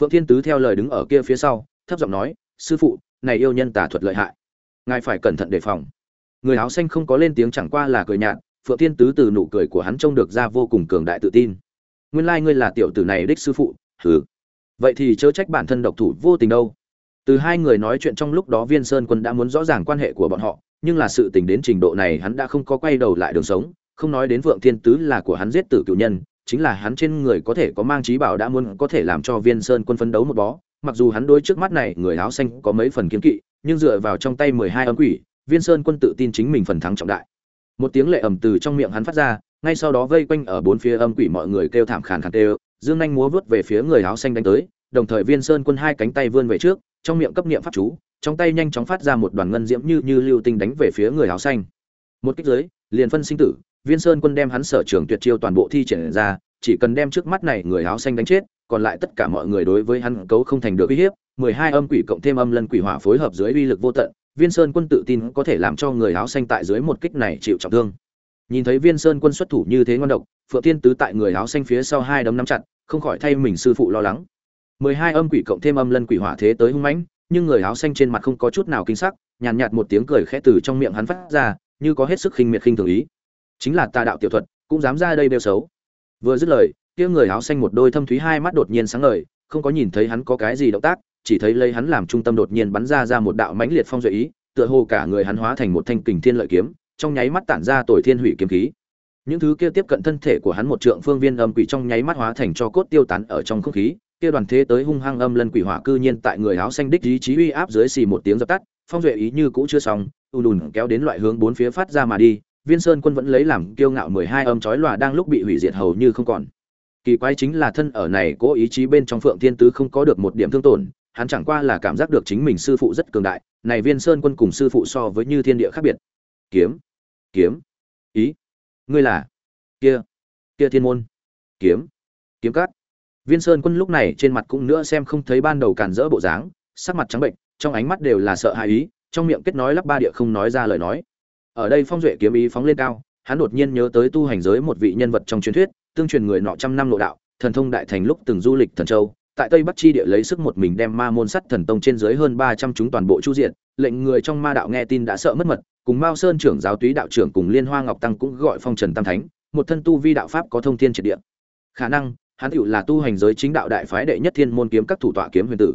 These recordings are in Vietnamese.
phượng thiên tứ theo lời đứng ở kia phía sau, thấp giọng nói, sư phụ, này yêu nhân tà thuật lợi hại. Ngài phải cẩn thận đề phòng. Người áo xanh không có lên tiếng chẳng qua là cười nhạt, phượng thiên tứ từ nụ cười của hắn trông được ra vô cùng cường đại tự tin. Nguyên lai like ngươi là tiểu tử này đích sư phụ, hừ. Vậy thì chớ trách bản thân độc thủ vô tình đâu. Từ hai người nói chuyện trong lúc đó viên sơn quân đã muốn rõ ràng quan hệ của bọn họ, nhưng là sự tình đến trình độ này hắn đã không có quay đầu lại đường sống, không nói đến vượng thiên tứ là của hắn giết tử cựu nhân chính là hắn trên người có thể có mang trí bảo đã muốn có thể làm cho viên sơn quân phấn đấu một bó. Mặc dù hắn đối trước mắt này người áo xanh có mấy phần kiếm kỵ, nhưng dựa vào trong tay mười hai âm quỷ, viên sơn quân tự tin chính mình phần thắng trọng đại. Một tiếng lệ ầm từ trong miệng hắn phát ra, ngay sau đó vây quanh ở bốn phía âm quỷ mọi người kêu thảm khàn khàn kêu, dương anh múa vớt về phía người áo xanh đánh tới, đồng thời viên sơn quân hai cánh tay vươn về trước, trong miệng cấp niệm pháp chú, trong tay nhanh chóng phát ra một đoàn ngân diễm như như lưu tinh đánh về phía người áo xanh. Một kích giới liền phân sinh tử viên sơn quân đem hắn sở trường tuyệt chiêu toàn bộ thi triển ra chỉ cần đem trước mắt này người áo xanh đánh chết còn lại tất cả mọi người đối với hắn cấu không thành được uy hiếp mười hai âm quỷ cộng thêm âm lân quỷ hỏa phối hợp dưới uy lực vô tận viên sơn quân tự tin có thể làm cho người áo xanh tại dưới một kích này chịu trọng thương. Nhìn thấy viên sơn quân xuất thủ như thế ngon độc phượng tiên tứ tại người áo xanh phía sau hai đấm nắm chặt không khỏi thay mình sư phụ lo lắng. mười hai âm quỷ cộng thêm âm lân quỷ hỏa thế tới hung mãnh nhưng người áo xanh trên mặt không có chút nào kinh sắc nhàn nhạt, nhạt một tiếng cười khẽ từ trong miệng hắn phát ra như có hết sức khinh miệt khinh thường ý chính là tà đạo tiểu thuật, cũng dám ra đây đeo xấu. Vừa dứt lời, kia người áo xanh một đôi thâm thúy hai mắt đột nhiên sáng ngời, không có nhìn thấy hắn có cái gì động tác, chỉ thấy lấy hắn làm trung tâm đột nhiên bắn ra ra một đạo mãnh liệt phong duệ ý, tựa hồ cả người hắn hóa thành một thanh kình thiên lợi kiếm, trong nháy mắt tản ra tội thiên hủy kiếm khí. Những thứ kia tiếp cận thân thể của hắn một trượng phương viên âm quỷ trong nháy mắt hóa thành cho cốt tiêu tán ở trong không khí, kia đoàn thế tới hung hăng âm lân quỷ hỏa cư nhiên tại người áo xanh đích ý chí uy áp dưới xì một tiếng dập tắt, phong duệ ý như cũ chưa xong ùn ùn kéo đến loại hướng bốn phía phát ra mà đi viên sơn quân vẫn lấy làm kiêu ngạo mười hai âm chói lòa đang lúc bị hủy diệt hầu như không còn. Kỳ quái chính là thân ở này cố ý chí bên trong phượng thiên tứ không có được một điểm thương tổn, hắn chẳng qua là cảm giác được chính mình sư phụ rất cường đại, này viên sơn quân cùng sư phụ so với như thiên địa khác biệt. Kiếm kiếm, ý, ngươi là, kia kia thiên môn, kiếm kiếm cát. Viên sơn quân lúc này trên mặt cũng nữa xem không thấy ban đầu cản rỡ bộ dáng, sắc mặt trắng bệnh, trong ánh mắt đều là sợ hãi ý, trong miệng kết nói lắp ba địa không nói ra lời nói ở đây phong duệ kiếm ý phóng lên cao, hắn đột nhiên nhớ tới tu hành giới một vị nhân vật trong truyền thuyết, tương truyền người nọ trăm năm lộ đạo, thần thông đại thành lúc từng du lịch thần châu, tại tây bắc chi địa lấy sức một mình đem ma môn sắt thần tông trên dưới hơn ba trăm chúng toàn bộ chu diện, lệnh người trong ma đạo nghe tin đã sợ mất mật, cùng mao sơn trưởng giáo túy đạo trưởng cùng liên hoa ngọc tăng cũng gọi phong trần tam thánh, một thân tu vi đạo pháp có thông thiên triệt địa. Khả năng, hắn tựu là tu hành giới chính đạo đại phái đệ nhất thiên môn kiếm các thủ tọa kiếm huyền tử.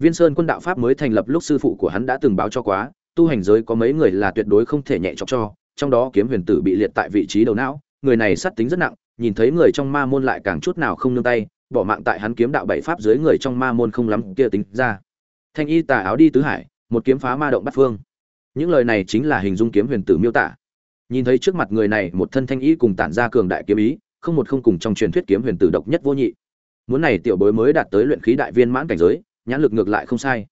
Viên sơn quân đạo pháp mới thành lập lúc sư phụ của hắn đã từng báo cho quá tu hành giới có mấy người là tuyệt đối không thể nhẹ chọc cho, trong đó kiếm huyền tử bị liệt tại vị trí đầu não, người này sát tính rất nặng, nhìn thấy người trong ma môn lại càng chút nào không nương tay, bỏ mạng tại hắn kiếm đạo bảy pháp dưới người trong ma môn không lắm kia tính ra. Thanh y tà áo đi tứ hải, một kiếm phá ma động bắt phương. Những lời này chính là hình dung kiếm huyền tử miêu tả. Nhìn thấy trước mặt người này, một thân thanh y cùng tản ra cường đại kiếm ý, không một không cùng trong truyền thuyết kiếm huyền tử độc nhất vô nhị. Muốn này tiểu bối mới đạt tới luyện khí đại viên mãn cảnh giới, nhãn lực ngược lại không sai.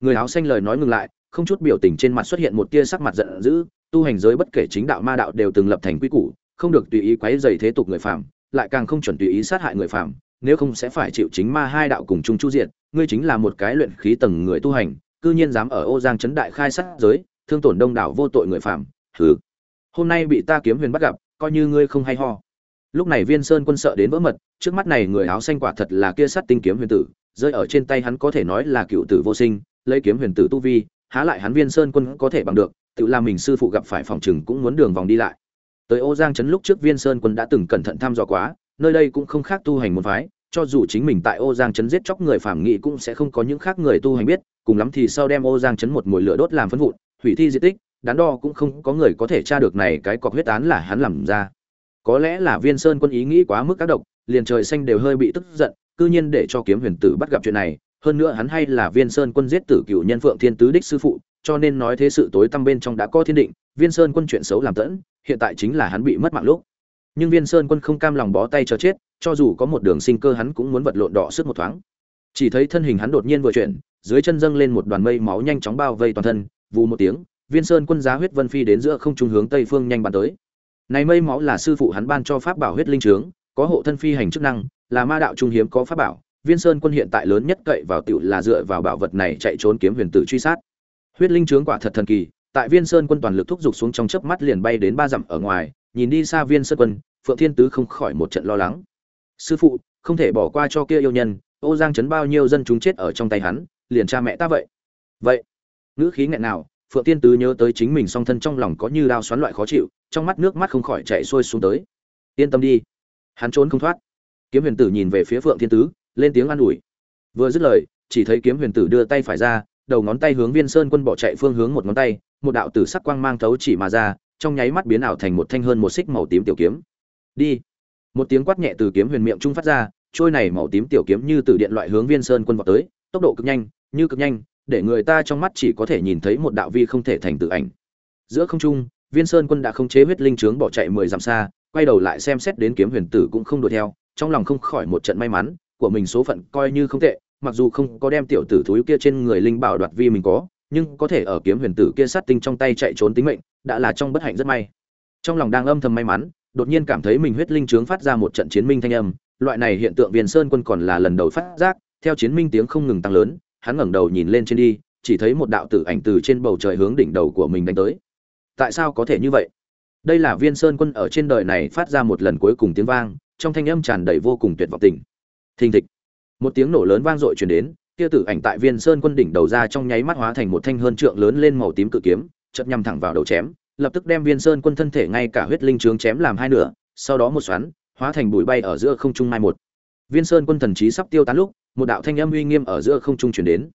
Người áo xanh lời nói ngừng lại không chút biểu tình trên mặt xuất hiện một tia sắc mặt giận dữ, tu hành giới bất kể chính đạo ma đạo đều từng lập thành quy củ, không được tùy ý quấy rầy thế tục người phàm, lại càng không chuẩn tùy ý sát hại người phàm, nếu không sẽ phải chịu chính ma hai đạo cùng chung chu diện ngươi chính là một cái luyện khí tầng người tu hành, cư nhiên dám ở ô giang trấn đại khai sát giới, thương tổn đông đảo vô tội người phàm, hừ. Hôm nay bị ta kiếm huyền bắt gặp, coi như ngươi không hay ho. Lúc này viên sơn quân sợ đến vỡ mật, trước mắt này người áo xanh quả thật là kia sát tinh kiếm huyền tử, rơi ở trên tay hắn có thể nói là cựu tử vô sinh, lấy kiếm huyền tử tu vi há lại hắn viên sơn quân có thể bằng được, tự làm mình sư phụ gặp phải phòng chừng cũng muốn đường vòng đi lại. Tới ô giang trấn lúc trước viên sơn quân đã từng cẩn thận thăm dò quá, nơi đây cũng không khác tu hành môn phái, cho dù chính mình tại ô giang trấn giết chóc người phản nghị cũng sẽ không có những khác người tu hành biết, cùng lắm thì sau đem ô giang trấn một mồi lửa đốt làm phân vụn, hủy thi di tích, đắn đo cũng không có người có thể tra được này cái cọc huyết án là hắn làm ra. Có lẽ là viên sơn quân ý nghĩ quá mức các độc liền trời xanh đều hơi bị tức giận, cư nhiên để cho kiếm huyền tử bắt gặp chuyện này hơn nữa hắn hay là viên sơn quân giết tử cựu nhân phượng thiên tứ đích sư phụ, cho nên nói thế sự tối tăm bên trong đã có thiên định, viên sơn quân chuyện xấu làm tẫn, hiện tại chính là hắn bị mất mạng lúc. Nhưng viên sơn quân không cam lòng bó tay cho chết, cho dù có một đường sinh cơ hắn cũng muốn vật lộn đỏ sức một thoáng. Chỉ thấy thân hình hắn đột nhiên vừa chuyển, dưới chân dâng lên một đoàn mây máu nhanh chóng bao vây toàn thân, vù một tiếng, viên sơn quân giá huyết vân phi đến giữa không trung hướng tây phương nhanh bàn tới. Này mây máu là sư phụ hắn ban cho pháp bảo huyết linh trướng, có hộ thân phi hành chức năng, là ma đạo trung hiếm có pháp bảo viên sơn quân hiện tại lớn nhất cậy vào tiểu là dựa vào bảo vật này chạy trốn kiếm huyền tử truy sát. Huyết linh trướng quả thật thần kỳ, tại viên sơn quân toàn lực thúc giục xuống trong chớp mắt liền bay đến ba dặm ở ngoài, nhìn đi xa viên sơn quân, phượng thiên tứ không khỏi một trận lo lắng. Sư phụ, không thể bỏ qua cho kia yêu nhân, ô giang chấn bao nhiêu dân chúng chết ở trong tay hắn, liền cha mẹ ta vậy. Vậy? Ngữ khí nghẹn nào, phượng tiên tứ nhớ tới chính mình song thân trong lòng có như đao xoắn loại khó chịu, trong mắt nước mắt không khỏi chạy xuôi xuống tới. Yên tâm đi, hắn trốn không thoát. Kiếm huyền tử nhìn về phía phượng thiên tứ lên tiếng an ủi. Vừa dứt lời, chỉ thấy kiếm huyền tử đưa tay phải ra, đầu ngón tay hướng viên sơn quân bỏ chạy phương hướng một ngón tay, một đạo tử sắc quang mang thấu chỉ mà ra, trong nháy mắt biến ảo thành một thanh hơn một xích màu tím tiểu kiếm. Đi. Một tiếng quát nhẹ từ kiếm huyền miệng trung phát ra, trôi này màu tím tiểu kiếm như từ điện loại hướng viên sơn quân vọt tới, tốc độ cực nhanh, như cực nhanh, để người ta trong mắt chỉ có thể nhìn thấy một đạo vi không thể thành tự ảnh. Giữa không trung, viên sơn quân đã không chế huyết linh trướng bỏ chạy mười dặm xa, quay đầu lại xem xét đến kiếm huyền tử cũng không đuổi theo, trong lòng không khỏi một trận may mắn của mình số phận coi như không tệ, mặc dù không có đem tiểu tử thúi kia trên người linh bảo đoạt vi mình có, nhưng có thể ở kiếm huyền tử kia sát tinh trong tay chạy trốn tính mệnh, đã là trong bất hạnh rất may. Trong lòng đang âm thầm may mắn, đột nhiên cảm thấy mình huyết linh trướng phát ra một trận chiến minh thanh âm, loại này hiện tượng viên sơn quân còn là lần đầu phát giác, theo chiến minh tiếng không ngừng tăng lớn, hắn ngẩng đầu nhìn lên trên đi, chỉ thấy một đạo tử ảnh từ trên bầu trời hướng đỉnh đầu của mình đánh tới. Tại sao có thể như vậy? Đây là viên sơn quân ở trên đời này phát ra một lần cuối cùng tiếng vang, trong thanh âm tràn đầy vô cùng tuyệt vọng tình thình thịch. Một tiếng nổ lớn vang dội truyền đến, kia tử ảnh tại viên sơn quân đỉnh đầu ra trong nháy mắt hóa thành một thanh hơn trượng lớn lên màu tím cự kiếm chật nhằm thẳng vào đầu chém, lập tức đem viên sơn quân thân thể ngay cả huyết linh trướng chém làm hai nửa, sau đó một xoắn, hóa thành bụi bay ở giữa không trung mai một. Viên sơn quân thần trí sắp tiêu tán lúc, một đạo thanh âm uy nghiêm ở giữa không trung truyền đến.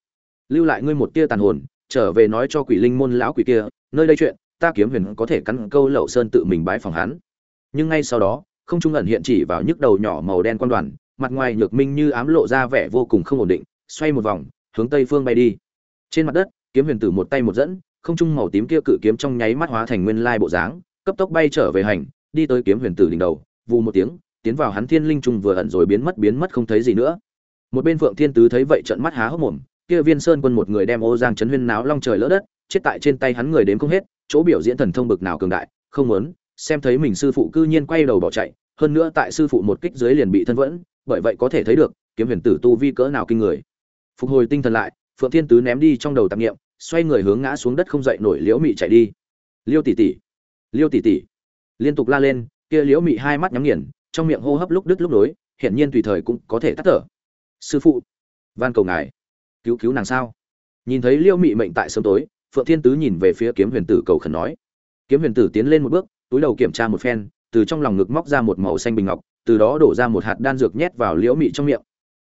Lưu lại ngươi một tia tàn hồn, trở về nói cho quỷ linh môn lão quỷ kia, nơi đây chuyện, ta kiếm huyền có thể cắn câu lậu sơn tự mình bái phòng hắn. Nhưng ngay sau đó, không trung ẩn hiện chỉ vào nhức đầu nhỏ màu đen quan đoàn mặt ngoài nhược minh như ám lộ ra vẻ vô cùng không ổn định, xoay một vòng, hướng tây phương bay đi. Trên mặt đất, kiếm huyền tử một tay một dẫn, không trung màu tím kia cự kiếm trong nháy mắt hóa thành nguyên lai bộ dáng, cấp tốc bay trở về hành, đi tới kiếm huyền tử đỉnh đầu, vù một tiếng, tiến vào hắn thiên linh trung vừa ẩn rồi biến mất biến mất không thấy gì nữa. Một bên phượng thiên tứ thấy vậy trận mắt há hốc mồm, kia viên sơn quân một người đem ô giang chấn huyên náo long trời lỡ đất, chết tại trên tay hắn người đến không hết, chỗ biểu diễn thần thông bực nào cường đại, không muốn, xem thấy mình sư phụ cư nhiên quay đầu bỏ chạy, hơn nữa tại sư phụ một kích dưới liền bị thân vẫn bởi vậy có thể thấy được, kiếm huyền tử tu vi cỡ nào kinh người. Phục hồi tinh thần lại, phượng thiên tứ ném đi trong đầu tạp nghiệm xoay người hướng ngã xuống đất không dậy nổi liễu mị chạy đi. Liêu tỷ tỷ, liêu tỷ tỷ. Liên tục la lên, kia liễu mị hai mắt nhắm nghiền, trong miệng hô hấp lúc đứt lúc nối, hiển nhiên tùy thời cũng có thể tắt thở. Sư phụ, van cầu ngài, cứu cứu nàng sao? Nhìn thấy liễu mị mệnh tại sớm tối, phượng thiên tứ nhìn về phía kiếm huyền tử cầu khẩn nói. Kiếm huyền tử tiến lên một bước, túi đầu kiểm tra một phen, từ trong lòng ngực móc ra một màu xanh bình ngọc từ đó đổ ra một hạt đan dược nhét vào liễu mị trong miệng.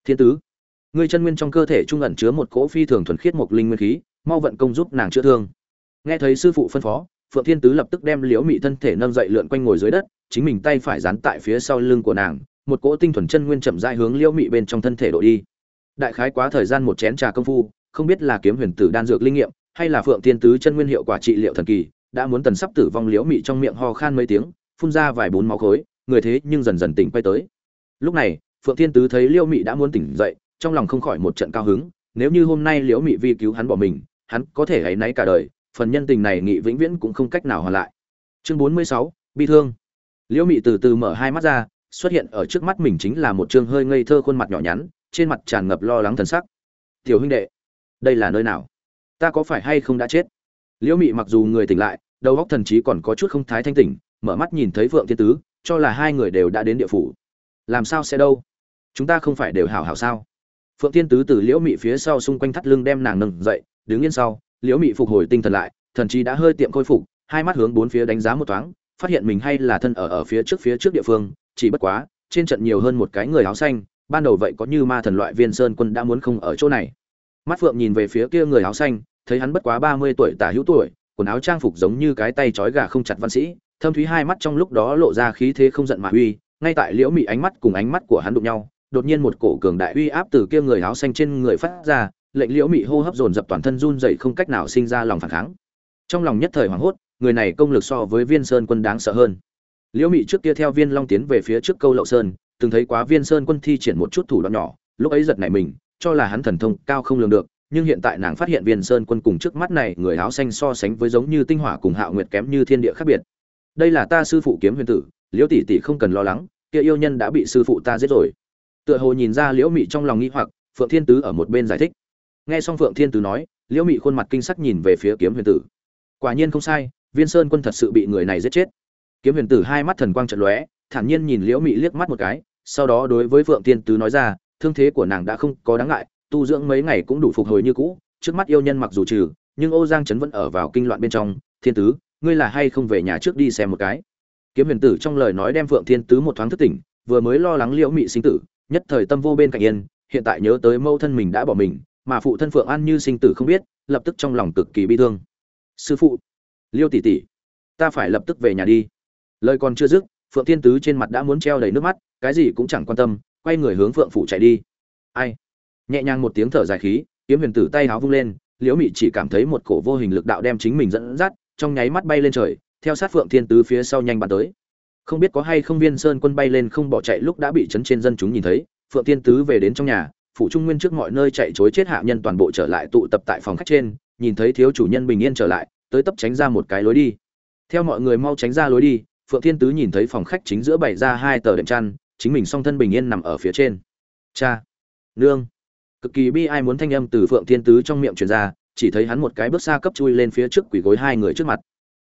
Thiên tứ, ngươi chân nguyên trong cơ thể trung ẩn chứa một cỗ phi thường thuần khiết một linh nguyên khí, mau vận công giúp nàng chữa thương. Nghe thấy sư phụ phân phó, phượng thiên tứ lập tức đem liễu mị thân thể nâng dậy lượn quanh ngồi dưới đất, chính mình tay phải dán tại phía sau lưng của nàng, một cỗ tinh thuần chân nguyên chậm rãi hướng liễu mị bên trong thân thể đổ đi. Đại khái quá thời gian một chén trà công phu, không biết là kiếm huyền tử đan dược linh nghiệm, hay là phượng thiên tứ chân nguyên hiệu quả trị liệu thần kỳ, đã muốn tần sắp tử vong liễu mị trong miệng ho khan mấy tiếng, phun ra vài bốn máu khối người thế nhưng dần dần tỉnh quay tới. Lúc này, phượng thiên tứ thấy liễu mị đã muốn tỉnh dậy, trong lòng không khỏi một trận cao hứng, nếu như hôm nay liễu mị vi cứu hắn bỏ mình, hắn có thể hãy náy cả đời, phần nhân tình này nghị vĩnh viễn cũng không cách nào hoàn lại. Chương bốn mươi sáu, bi thương. Liễu mị từ từ mở hai mắt ra, xuất hiện ở trước mắt mình chính là một trương hơi ngây thơ khuôn mặt nhỏ nhắn, trên mặt tràn ngập lo lắng thần sắc. Tiểu huynh đệ, đây là nơi nào? Ta có phải hay không đã chết? Liễu mị mặc dù người tỉnh lại, đầu óc thần trí còn có chút không thái thanh tỉnh, mở mắt nhìn thấy phượng thiên tứ cho là hai người đều đã đến địa phủ. Làm sao sẽ đâu? Chúng ta không phải đều hảo hảo sao? Phượng thiên tứ từ liễu mị phía sau xung quanh thắt lưng đem nàng nâng dậy, đứng yên sau, liễu mị phục hồi tinh thần lại, thần chí đã hơi tiệm khôi phục, hai mắt hướng bốn phía đánh giá một thoáng, phát hiện mình hay là thân ở ở phía trước phía trước địa phương, chỉ bất quá, trên trận nhiều hơn một cái người áo xanh, ban đầu vậy có như ma thần loại viên sơn quân đã muốn không ở chỗ này. Mắt phượng nhìn về phía kia người áo xanh, thấy hắn bất quá ba mươi tuổi tả hữu tuổi, quần áo trang phục giống như cái tay trói gà không chặt văn sĩ thâm thúy hai mắt trong lúc đó lộ ra khí thế không giận mà uy, ngay tại liễu mị ánh mắt cùng ánh mắt của hắn đụng nhau, đột nhiên một cổ cường đại uy áp từ kia người áo xanh trên người phát ra, lệnh liễu mị hô hấp dồn dập toàn thân run dậy không cách nào sinh ra lòng phản kháng. Trong lòng nhất thời hoảng hốt, người này công lực so với viên sơn quân đáng sợ hơn. Liễu mị trước kia theo viên long tiến về phía trước câu lậu sơn, từng thấy quá viên sơn quân thi triển một chút thủ đoạn nhỏ, lúc ấy giật nảy mình, cho là hắn thần thông cao không lường được, nhưng hiện tại nàng phát hiện viên sơn quân cùng trước mắt này người áo xanh so sánh với giống như tinh hỏa cùng hạo nguyệt kém như thiên địa khác biệt đây là ta sư phụ kiếm huyền tử, liễu tỷ tỷ không cần lo lắng, kia yêu nhân đã bị sư phụ ta giết rồi. Tựa hồ nhìn ra liễu mị trong lòng nghi hoặc, phượng thiên tứ ở một bên giải thích. Nghe xong phượng thiên tứ nói, liễu mị khuôn mặt kinh sắc nhìn về phía kiếm huyền tử. Quả nhiên không sai, viên sơn quân thật sự bị người này giết chết. Kiếm huyền tử hai mắt thần quang trận lóe, thản nhiên nhìn liễu mị liếc mắt một cái, sau đó đối với phượng thiên tứ nói ra, thương thế của nàng đã không có đáng ngại, tu dưỡng mấy ngày cũng đủ phục hồi như cũ, trước mắt yêu nhân mặc dù trừ, nhưng ô giang trấn vẫn ở vào kinh loạn bên trong, thiên tứ ngươi là hay không về nhà trước đi xem một cái? Kiếm huyền tử trong lời nói đem phượng thiên tứ một thoáng thức tỉnh, vừa mới lo lắng liễu mị sinh tử, nhất thời tâm vô bên cạnh yên, hiện tại nhớ tới mâu thân mình đã bỏ mình, mà phụ thân phượng an như sinh tử không biết, lập tức trong lòng cực kỳ bi thương. Sư phụ, liêu tỷ tỷ, ta phải lập tức về nhà đi. Lời còn chưa dứt, phượng thiên tứ trên mặt đã muốn treo đầy nước mắt, cái gì cũng chẳng quan tâm, quay người hướng phượng phủ chạy đi. Ai? Nhẹ nhàng một tiếng thở dài khí, kiếm huyền tử tay háo vung lên, liễu mị chỉ cảm thấy một cổ vô hình lực đạo đem chính mình dẫn dắt trong nháy mắt bay lên trời, theo sát phượng thiên tứ phía sau nhanh bắn tới. Không biết có hay không viên sơn quân bay lên không bỏ chạy lúc đã bị chấn trên dân chúng nhìn thấy, phượng thiên tứ về đến trong nhà phụ trung nguyên trước mọi nơi chạy chối chết hạ nhân toàn bộ trở lại tụ tập tại phòng khách trên, nhìn thấy thiếu chủ nhân bình yên trở lại, tới tấp tránh ra một cái lối đi. Theo mọi người mau tránh ra lối đi, phượng thiên tứ nhìn thấy phòng khách chính giữa bày ra hai tờ đệm chăn, chính mình song thân bình yên nằm ở phía trên. Cha, nương. Cực kỳ bi ai muốn thanh âm từ phượng thiên tứ trong miệng truyền ra chỉ thấy hắn một cái bước xa cấp chui lên phía trước quỷ gối hai người trước mặt.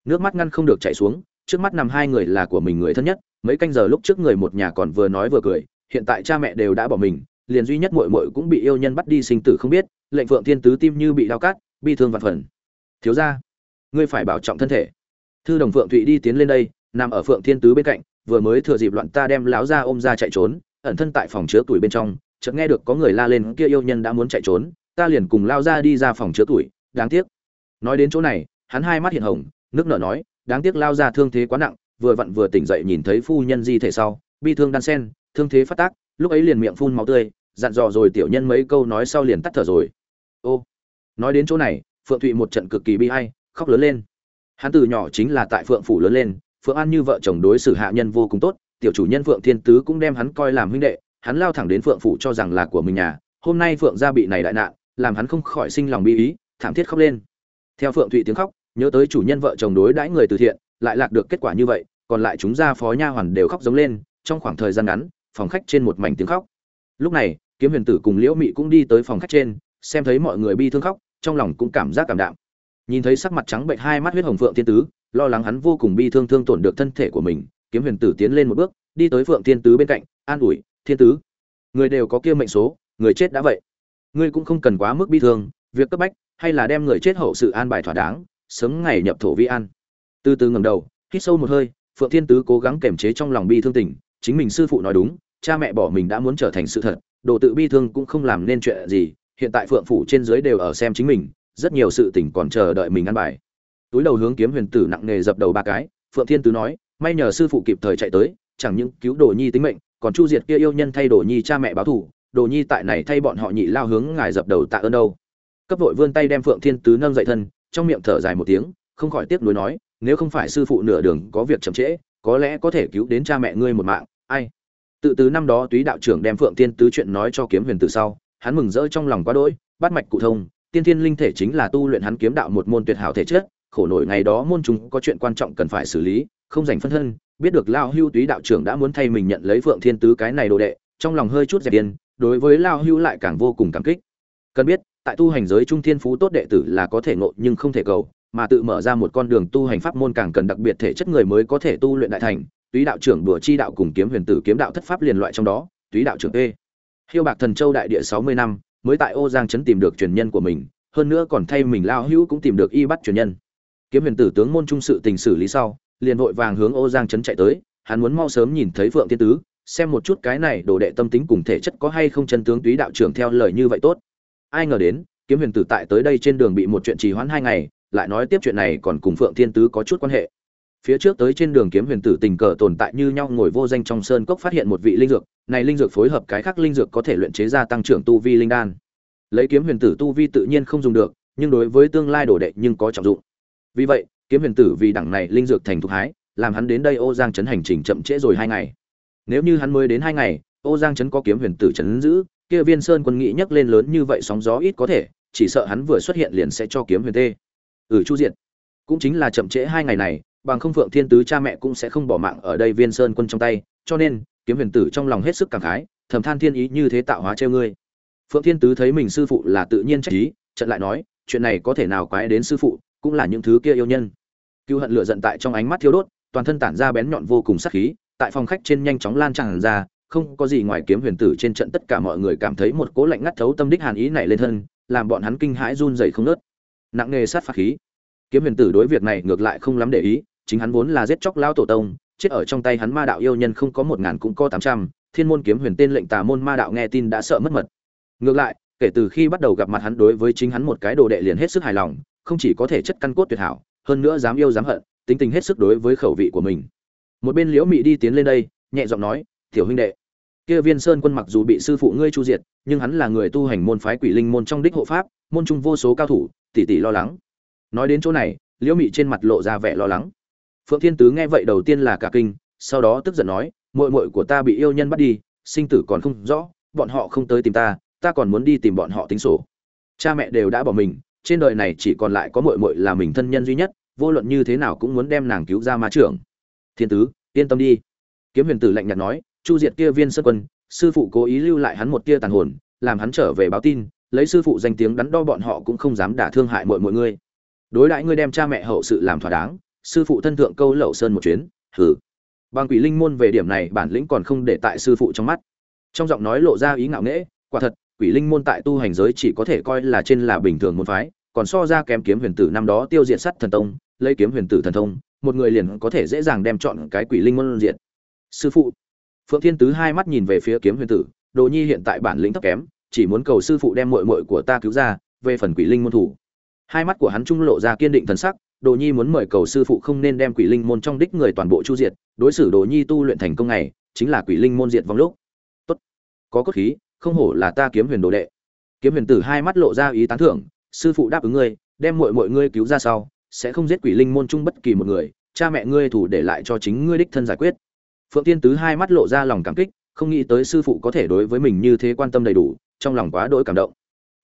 Nước mắt ngăn không được chảy xuống, trước mắt nằm hai người là của mình người thân nhất, mấy canh giờ lúc trước người một nhà còn vừa nói vừa cười, hiện tại cha mẹ đều đã bỏ mình, liền duy nhất muội muội cũng bị yêu nhân bắt đi sinh tử không biết, lệnh phượng thiên tứ tim như bị đau cát, bi thương vạn phần. Thiếu gia, ngươi phải bảo trọng thân thể. Thư đồng phượng thụy đi tiến lên đây, nằm ở phượng thiên tứ bên cạnh, vừa mới thừa dịp loạn ta đem lão ra ôm ra chạy trốn, ẩn thân tại phòng chứa tuổi bên trong, chợt nghe được có người la lên, kia yêu nhân đã muốn chạy trốn ta liền cùng lao ra đi ra phòng chứa tuổi, đáng tiếc. Nói đến chỗ này, hắn hai mắt hiện hồng, nước nở nói, đáng tiếc lao ra thương thế quá nặng, vừa vặn vừa tỉnh dậy nhìn thấy phu nhân di thể sau, bi thương đan sen, thương thế phát tác, lúc ấy liền miệng phun máu tươi, dặn dò rồi tiểu nhân mấy câu nói sau liền tắt thở rồi. Ô, nói đến chỗ này, phượng thụy một trận cực kỳ bi ai, khóc lớn lên. Hắn từ nhỏ chính là tại phượng phủ lớn lên, phượng an như vợ chồng đối xử hạ nhân vô cùng tốt, tiểu chủ nhân phượng thiên tứ cũng đem hắn coi làm huynh đệ, hắn lao thẳng đến phượng phủ cho rằng là của mình nhà, hôm nay phượng gia bị này đại nạn làm hắn không khỏi sinh lòng bi ý, thảm thiết khóc lên. Theo phượng thụy tiếng khóc, nhớ tới chủ nhân vợ chồng đối đãi người từ thiện, lại lạc được kết quả như vậy, còn lại chúng gia phó nha hoàn đều khóc giống lên, trong khoảng thời gian ngắn, phòng khách trên một mảnh tiếng khóc. Lúc này, kiếm huyền tử cùng liễu mị cũng đi tới phòng khách trên, xem thấy mọi người bi thương khóc, trong lòng cũng cảm giác cảm đạm. Nhìn thấy sắc mặt trắng bệnh hai mắt huyết hồng phượng thiên tứ, lo lắng hắn vô cùng bi thương thương tổn được thân thể của mình, kiếm huyền tử tiến lên một bước, đi tới phượng thiên tứ bên cạnh, an ủi, thiên tứ, người đều có kia mệnh số, người chết đã vậy ngươi cũng không cần quá mức bi thương, việc cấp bách, hay là đem người chết hậu sự an bài thỏa đáng, sớm ngày nhập thổ vi an. Từ từ ngẩng đầu, hít sâu một hơi, phượng thiên tứ cố gắng kiềm chế trong lòng bi thương tình, chính mình sư phụ nói đúng, cha mẹ bỏ mình đã muốn trở thành sự thật độ tự bi thương cũng không làm nên chuyện gì, hiện tại phượng phủ trên dưới đều ở xem chính mình, rất nhiều sự tình còn chờ đợi mình ăn bài. Túi đầu hướng kiếm huyền tử nặng nề dập đầu ba cái, phượng thiên tứ nói, may nhờ sư phụ kịp thời chạy tới, chẳng những cứu đồ nhi tính mệnh, còn chu diệt kia yêu nhân thay đồ nhi cha mẹ báo thù đồ nhi tại này thay bọn họ nhị lao hướng ngài dập đầu tạ ơn đâu. Cấp vội vươn tay đem phượng thiên tứ nâng dậy thân, trong miệng thở dài một tiếng, không khỏi tiếc nuối nói, nếu không phải sư phụ nửa đường có việc chậm trễ, có lẽ có thể cứu đến cha mẹ ngươi một mạng, ai? Tự từ năm đó túy đạo trưởng đem phượng thiên tứ chuyện nói cho kiếm huyền từ sau, hắn mừng rỡ trong lòng quá đỗi, bắt mạch cụ thông, tiên thiên linh thể chính là tu luyện hắn kiếm đạo một môn tuyệt hảo thể chất, khổ nổi ngày đó môn chúng có chuyện quan trọng cần phải xử lý, không dành phân thân, biết được lao hưu túy đạo trưởng đã muốn thay mình nhận lấy phượng thiên tứ cái này đồ đệ, trong lòng hơi chút dẹp điên đối với lao hưu lại càng vô cùng cảm kích. Cần biết, tại tu hành giới trung thiên phú tốt đệ tử là có thể ngộ nhưng không thể cầu, mà tự mở ra một con đường tu hành pháp môn càng cần đặc biệt thể chất người mới có thể tu luyện đại thành, túy đạo trưởng đùa chi đạo cùng kiếm huyền tử kiếm đạo thất pháp liền loại trong đó, túy đạo trưởng e hiêu bạc thần châu đại địa sáu mươi năm, mới tại ô giang trấn tìm được truyền nhân của mình, hơn nữa còn thay mình lao hữu cũng tìm được y bắt truyền nhân. Kiếm huyền tử tướng môn trung sự tình xử lý sau, liền vội vàng hướng ô giang trấn chạy tới, hắn muốn mau sớm nhìn thấy phượng tiên tứ xem một chút cái này đồ đệ tâm tính cùng thể chất có hay không chân tướng túy đạo trưởng theo lời như vậy tốt. Ai ngờ đến, kiếm huyền tử tại tới đây trên đường bị một chuyện trì hoãn hai ngày, lại nói tiếp chuyện này còn cùng phượng thiên tứ có chút quan hệ. Phía trước tới trên đường kiếm huyền tử tình cờ tồn tại như nhau ngồi vô danh trong sơn cốc phát hiện một vị linh dược, này linh dược phối hợp cái khác linh dược có thể luyện chế ra tăng trưởng tu vi linh đan. Lấy kiếm huyền tử tu vi tự nhiên không dùng được, nhưng đối với tương lai đồ đệ nhưng có trọng dụng. Vì vậy, kiếm huyền tử vì đẳng này linh dược thành thục hái, làm hắn đến đây ô giang trấn hành trình chậm trễ rồi hai ngày nếu như hắn mới đến hai ngày, ô giang trấn có kiếm huyền tử trấn giữ, kia viên sơn quân nghĩ nhắc lên lớn như vậy sóng gió ít có thể, chỉ sợ hắn vừa xuất hiện liền sẽ cho kiếm huyền tê. Ừ chu diện cũng chính là chậm trễ hai ngày này, bằng không phượng thiên tứ cha mẹ cũng sẽ không bỏ mạng ở đây viên sơn quân trong tay, cho nên, kiếm huyền tử trong lòng hết sức cảm khái, thầm than thiên ý như thế tạo hóa treo ngươi. Phượng thiên tứ thấy mình sư phụ là tự nhiên trách ý trận lại nói, chuyện này có thể nào quái đến sư phụ, cũng là những thứ kia yêu nhân. Cựu hận lửa giận tại trong ánh mắt thiêu đốt, toàn thân tản ra bén nhọn vô cùng sắc khí tại phòng khách trên nhanh chóng lan tràn ra, không có gì ngoài kiếm huyền tử trên trận tất cả mọi người cảm thấy một cố lạnh ngắt thấu tâm đích hàn ý này lên thân, làm bọn hắn kinh hãi run rẩy không ngớt. nặng nghề sát phạt khí. Kiếm huyền tử đối việc này ngược lại không lắm để ý, chính hắn vốn là giết chóc lao tổ tông, chết ở trong tay hắn ma đạo yêu nhân không có một ngàn cũng có tám trăm, thiên môn kiếm huyền tên lệnh tà môn ma đạo nghe tin đã sợ mất mật. Ngược lại, kể từ khi bắt đầu gặp mặt hắn đối với chính hắn một cái đồ đệ liền hết sức hài lòng, không chỉ có thể chất căn cốt tuyệt hảo, hơn nữa dám yêu dám hận, tính tình hết sức đối với khẩu vị của mình một bên liễu mị đi tiến lên đây, nhẹ giọng nói, tiểu huynh đệ, kia viên sơn quân mặc dù bị sư phụ ngươi chu diệt, nhưng hắn là người tu hành môn phái quỷ linh môn trong đích hộ pháp, môn trung vô số cao thủ, tỷ tỷ lo lắng. Nói đến chỗ này, liễu mị trên mặt lộ ra vẻ lo lắng. Phượng thiên tứ nghe vậy đầu tiên là cả kinh, sau đó tức giận nói, muội muội của ta bị yêu nhân bắt đi, sinh tử còn không rõ, bọn họ không tới tìm ta ta còn muốn đi tìm bọn họ tính sổ. Cha mẹ đều đã bỏ mình, trên đời này chỉ còn lại có muội muội là mình thân nhân duy nhất, vô luận như thế nào cũng muốn đem nàng cứu ra ma trưởng thiên tứ, yên tâm đi. Kiếm huyền tử lạnh nhạt nói, chu diệt kia viên sơn quân, sư phụ cố ý lưu lại hắn một tia tàn hồn, làm hắn trở về báo tin, lấy sư phụ danh tiếng đắn đo bọn họ cũng không dám đả thương hại mọi mọi người. Đối đãi ngươi đem cha mẹ hậu sự làm thỏa đáng, sư phụ thân thượng câu lậu sơn một chuyến, hừ. Bằng quỷ linh môn về điểm này bản lĩnh còn không để tại sư phụ trong mắt. Trong giọng nói lộ ra ý ngạo nghễ, quả thật, quỷ linh môn tại tu hành giới chỉ có thể coi là trên là bình thường môn phái, còn so ra kém kiếm huyền tử năm đó tiêu diệt sắt thần tông, lấy kiếm huyền tử thần thông một người liền có thể dễ dàng đem chọn cái quỷ linh môn diện sư phụ, phượng thiên tứ hai mắt nhìn về phía kiếm huyền tử, đồ nhi hiện tại bản lĩnh thấp kém, chỉ muốn cầu sư phụ đem muội muội của ta cứu ra, về phần quỷ linh môn thủ. Hai mắt của hắn trung lộ ra kiên định thần sắc, đồ nhi muốn mời cầu sư phụ không nên đem quỷ linh môn trong đích người toàn bộ chu diệt, đối xử đồ nhi tu luyện thành công này, chính là quỷ linh môn diệt vong lúc. Tốt, có cốt khí, không hổ là ta kiếm huyền đồ đệ. Kiếm huyền tử hai mắt lộ ra ý tán thưởng, sư phụ đáp ứng ngươi, đem muội muội ngươi cứu ra sau sẽ không giết quỷ linh môn chung bất kỳ một người, cha mẹ ngươi thủ để lại cho chính ngươi đích thân giải quyết. Phượng tiên tứ hai mắt lộ ra lòng cảm kích, không nghĩ tới sư phụ có thể đối với mình như thế quan tâm đầy đủ, trong lòng quá đỗi cảm động.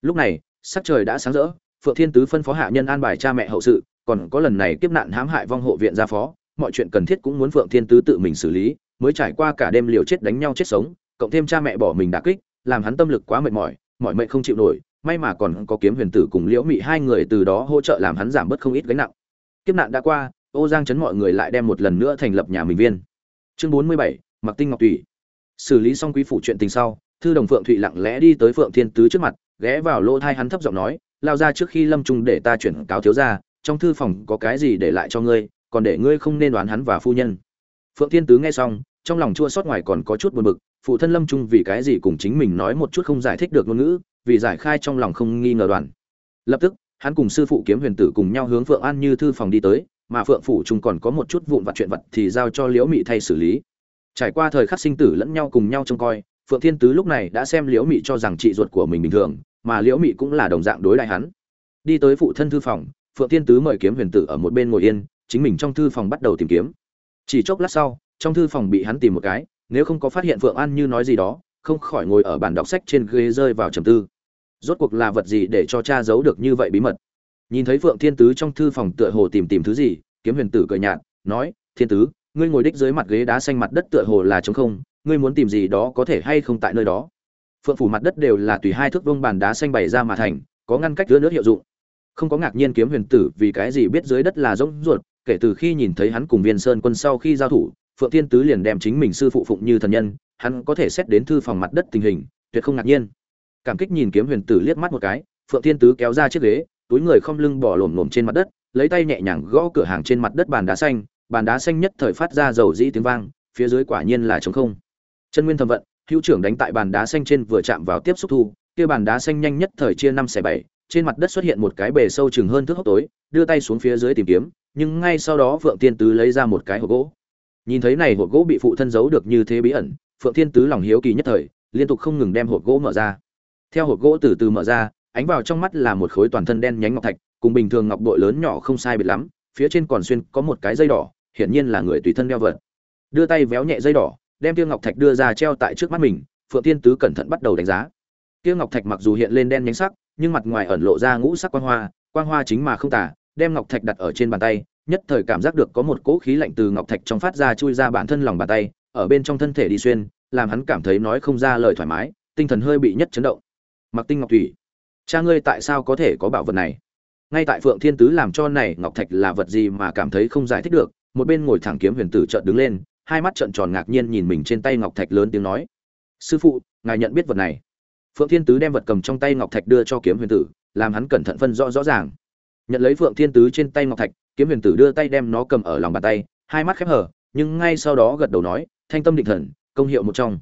Lúc này, sắc trời đã sáng rỡ, phượng thiên tứ phân phó hạ nhân an bài cha mẹ hậu sự, còn có lần này kiếp nạn hãm hại vong hộ viện gia phó, mọi chuyện cần thiết cũng muốn phượng thiên tứ tự mình xử lý, mới trải qua cả đêm liều chết đánh nhau chết sống, cộng thêm cha mẹ bỏ mình đả kích, làm hắn tâm lực quá mệt mỏi mọi mệnh không chịu nổi may mà còn có kiếm huyền tử cùng liễu mị hai người từ đó hỗ trợ làm hắn giảm bớt không ít gánh nặng. Kiếp nạn đã qua, ô giang chấn mọi người lại đem một lần nữa thành lập nhà mình viên. Chương bốn mươi bảy, mặc tinh ngọc tùy. Xử lý xong quý phủ chuyện tình sau, thư đồng phượng thụy lặng lẽ đi tới phượng thiên tứ trước mặt, ghé vào lỗ thai hắn thấp giọng nói, lao ra trước khi lâm trung để ta chuyển cáo thiếu ra trong thư phòng có cái gì để lại cho ngươi, còn để ngươi không nên đoán hắn và phu nhân. Phượng thiên tứ nghe xong, trong lòng chua xót ngoài còn có chút buồn bực, phụ thân lâm trung vì cái gì cùng chính mình nói một chút không giải thích được ngôn ngữ vì giải khai trong lòng không nghi ngờ đoàn. Lập tức, hắn cùng sư phụ kiếm huyền tử cùng nhau hướng phượng an như thư phòng đi tới, mà phượng phủ trung còn có một chút vụn vặt chuyện vật thì giao cho liễu mị thay xử lý. Trải qua thời khắc sinh tử lẫn nhau cùng nhau trông coi, phượng thiên tứ lúc này đã xem liễu mị cho rằng chị ruột của mình bình thường, mà liễu mị cũng là đồng dạng đối đại hắn. Đi tới phụ thân thư phòng, phượng thiên tứ mời kiếm huyền tử ở một bên ngồi yên, chính mình trong thư phòng bắt đầu tìm kiếm. Chỉ chốc lát sau, trong thư phòng bị hắn tìm một cái, nếu không có phát hiện phượng an như nói gì đó, không khỏi ngồi ở bàn đọc sách trên ghế rơi vào trầm tư rốt cuộc là vật gì để cho cha giấu được như vậy bí mật? Nhìn thấy phượng thiên tứ trong thư phòng tựa hồ tìm tìm thứ gì, kiếm huyền tử cười nhạt, nói, thiên tứ, ngươi ngồi đích dưới mặt ghế đá xanh mặt đất tựa hồ là trống không, ngươi muốn tìm gì đó có thể hay không tại nơi đó? Phượng phủ mặt đất đều là tùy hai thước vông bàn đá xanh bày ra mà thành, có ngăn cách giữa nước hiệu dụng. Không có ngạc nhiên kiếm huyền tử vì cái gì biết dưới đất là rỗng ruột, kể từ khi nhìn thấy hắn cùng viên sơn quân sau khi giao thủ, phượng thiên tứ liền đem chính mình sư phụ phụng như thần nhân, hắn có thể xét đến thư phòng mặt đất tình hình, tuyệt không ngạc nhiên cảm kích nhìn kiếm huyền tử liếc mắt một cái, phượng thiên tứ kéo ra chiếc ghế, túi người không lưng bỏ lổm lổm trên mặt đất, lấy tay nhẹ nhàng gõ cửa hàng trên mặt đất bàn đá xanh, bàn đá xanh nhất thời phát ra dầu dĩ tiếng vang, phía dưới quả nhiên là trống không. Chân nguyên thầm vận, hữu trưởng đánh tại bàn đá xanh trên vừa chạm vào tiếp xúc thu, kia bàn đá xanh nhanh nhất thời chia năm xẻ bảy, trên mặt đất xuất hiện một cái bề sâu chừng hơn thước hốc tối, đưa tay xuống phía dưới tìm kiếm, nhưng ngay sau đó phượng thiên tứ lấy ra một cái hộp gỗ. Nhìn thấy này hộp gỗ bị phụ thân giấu được như thế bí ẩn, phượng thiên tứ lòng hiếu kỳ nhất thời, liên tục không ngừng đem hộp gỗ mở ra theo hộp gỗ từ từ mở ra, ánh vào trong mắt là một khối toàn thân đen nhánh ngọc thạch, cùng bình thường ngọc bội lớn nhỏ không sai biệt lắm, phía trên còn xuyên có một cái dây đỏ, hiển nhiên là người tùy thân đeo vật đưa tay véo nhẹ dây đỏ, đem tiêu ngọc thạch đưa ra treo tại trước mắt mình, phượng Tiên tứ cẩn thận bắt đầu đánh giá. Tiêu ngọc thạch mặc dù hiện lên đen nhánh sắc, nhưng mặt ngoài ẩn lộ ra ngũ sắc quang hoa quang hoa chính mà không tả đem ngọc thạch đặt ở trên bàn tay, nhất thời cảm giác được có một cỗ khí lạnh từ ngọc thạch trong phát ra chui ra bản thân lòng bàn tay, ở bên trong thân thể đi xuyên, làm hắn cảm thấy nói không ra lời thoải mái, tinh thần hơi bị nhất chấn động mặc tinh ngọc thủy. Cha ngươi tại sao có thể có bảo vật này? Ngay tại phượng thiên tứ làm cho này ngọc thạch là vật gì mà cảm thấy không giải thích được, một bên ngồi thẳng kiếm huyền tử trợn đứng lên, hai mắt trợn tròn ngạc nhiên nhìn mình trên tay ngọc thạch lớn tiếng nói. Sư phụ, ngài nhận biết vật này. Phượng thiên tứ đem vật cầm trong tay ngọc thạch đưa cho kiếm huyền tử, làm hắn cẩn thận phân rõ rõ ràng. Nhận lấy phượng thiên tứ trên tay ngọc thạch, kiếm huyền tử đưa tay đem nó cầm ở lòng bàn tay, hai mắt khép hở nhưng ngay sau đó gật đầu nói, thanh tâm định thần, công hiệu một trong.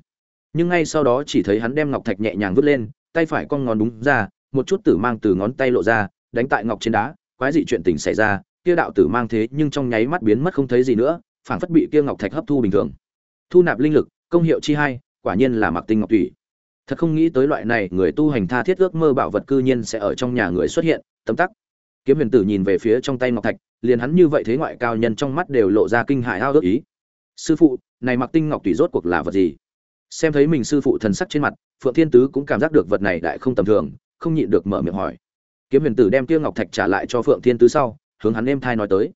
Nhưng ngay sau đó chỉ thấy hắn đem ngọc thạch nhẹ nhàng vứt lên tay phải con ngón đúng ra, một chút tử mang từ ngón tay lộ ra, đánh tại ngọc trên đá, quái dị chuyện tình xảy ra, kia đạo tử mang thế nhưng trong nháy mắt biến mất không thấy gì nữa, phảng phất bị kia ngọc thạch hấp thu bình thường. Thu nạp linh lực, công hiệu chi hai, quả nhiên là mặc tinh ngọc thủy thật không nghĩ tới loại này, người tu hành tha thiết ước mơ bảo vật cư nhiên sẽ ở trong nhà người xuất hiện, tấm tắc. Kiếm huyền tử nhìn về phía trong tay ngọc thạch, liền hắn như vậy thế ngoại cao nhân trong mắt đều lộ ra kinh hại ao ước ý. Sư phụ, này mặc tinh ngọc thủy rốt cuộc là vật gì? Xem thấy mình sư phụ thần sắc trên mặt, phượng thiên tứ cũng cảm giác được vật này đại không tầm thường, không nhịn được mở miệng hỏi. Kiếm huyền tử đem tiêu ngọc thạch trả lại cho phượng thiên tứ sau, hướng hắn êm thai nói tới.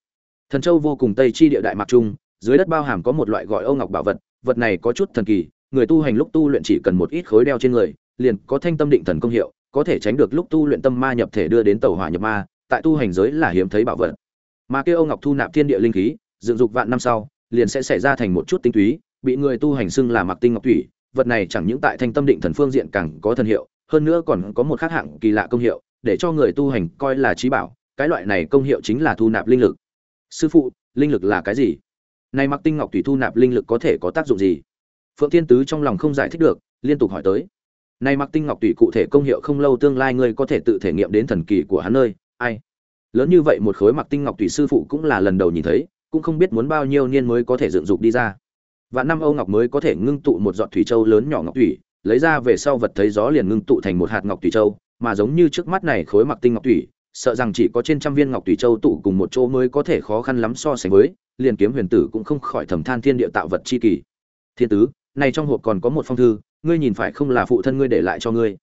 Thần châu vô cùng tây chi địa đại mạc trung, dưới đất bao hàm có một loại gọi âu ngọc bảo vật vật này có chút thần kỳ, người tu hành lúc tu luyện chỉ cần một ít khối đeo trên người, liền có thanh tâm định thần công hiệu, có thể tránh được lúc tu luyện tâm ma nhập thể đưa đến tàu hỏa nhập ma, tại tu hành giới là hiếm thấy bảo vật. Mà kia âu ngọc thu nạp thiên địa linh khí, dựng dục vạn năm sau, liền sẽ xảy ra thành một chút tinh túy bị người tu hành xưng là mặc tinh ngọc thủy, vật này chẳng những tại thanh tâm định thần phương diện càng có thần hiệu, hơn nữa còn có một khác hạng kỳ lạ công hiệu, để cho người tu hành coi là trí bảo, cái loại này công hiệu chính là thu nạp linh lực. Sư phụ, linh lực là cái gì? Này mặc tinh ngọc thủy thu nạp linh lực có thể có tác dụng gì? Phượng thiên tứ trong lòng không giải thích được, liên tục hỏi tới. Này mặc tinh ngọc thủy cụ thể công hiệu không lâu tương lai ngươi có thể tự thể nghiệm đến thần kỳ của hắn nơi, ai? Lớn như vậy một khối mặc tinh ngọc thủy sư phụ cũng là lần đầu nhìn thấy, cũng không biết muốn bao nhiêu niên mới có thể dựng dục đi ra và năm âu ngọc mới có thể ngưng tụ một giọt thủy châu lớn nhỏ ngọc thủy, lấy ra về sau vật thấy gió liền ngưng tụ thành một hạt ngọc thủy châu, mà giống như trước mắt này khối mặc tinh ngọc thủy, sợ rằng chỉ có trên trăm viên ngọc thủy châu tụ cùng một chỗ mới có thể khó khăn lắm so sánh với, liền kiếm huyền tử cũng không khỏi thầm than thiên địa tạo vật chi kỳ. Thiên tứ, này trong hộp còn có một phong thư, ngươi nhìn phải không là phụ thân ngươi để lại cho ngươi.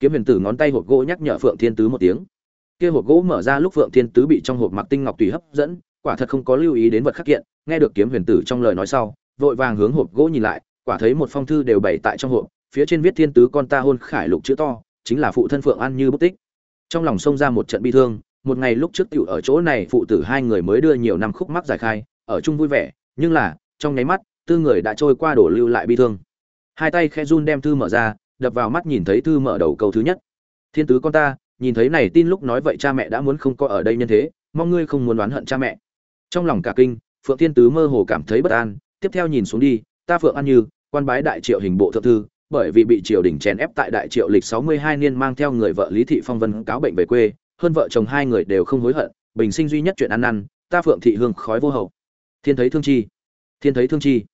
Kiếm huyền tử ngón tay hộp gỗ nhắc nhở phượng thiên tứ một tiếng. Kia hộp gỗ mở ra lúc phượng thiên tứ bị trong hộp mặc tinh ngọc tùy hấp dẫn, quả thật không có lưu ý đến vật khắc kiện, nghe được kiếm huyền tử trong lời nói sau vội vàng hướng hộp gỗ nhìn lại, quả thấy một phong thư đều bày tại trong hộp, phía trên viết thiên tứ con ta hôn khải lục chữ to, chính là phụ thân phượng an như bút tích. Trong lòng xông ra một trận bi thương, một ngày lúc trước tiểu ở chỗ này phụ tử hai người mới đưa nhiều năm khúc mắc giải khai, ở chung vui vẻ, nhưng là, trong nháy mắt, tư người đã trôi qua đổ lưu lại bi thương. Hai tay khe run đem thư mở ra, đập vào mắt nhìn thấy thư mở đầu câu thứ nhất. Thiên tứ con ta, nhìn thấy này tin lúc nói vậy cha mẹ đã muốn không có ở đây nhân thế, mong ngươi không muốn đoán hận cha mẹ. Trong lòng cả kinh, phượng thiên tứ mơ hồ cảm thấy bất an tiếp theo nhìn xuống đi, ta phượng an như, quan bái đại triệu hình bộ thượng thư, bởi vì bị triều đình chèn ép tại đại triệu lịch 62 niên mang theo người vợ lý thị phong vân cáo bệnh về quê, hơn vợ chồng hai người đều không hối hận, bình sinh duy nhất chuyện ăn năn, ta phượng thị hương khói vô hậu. Thiên thấy thương chi, thiên thấy thương chi.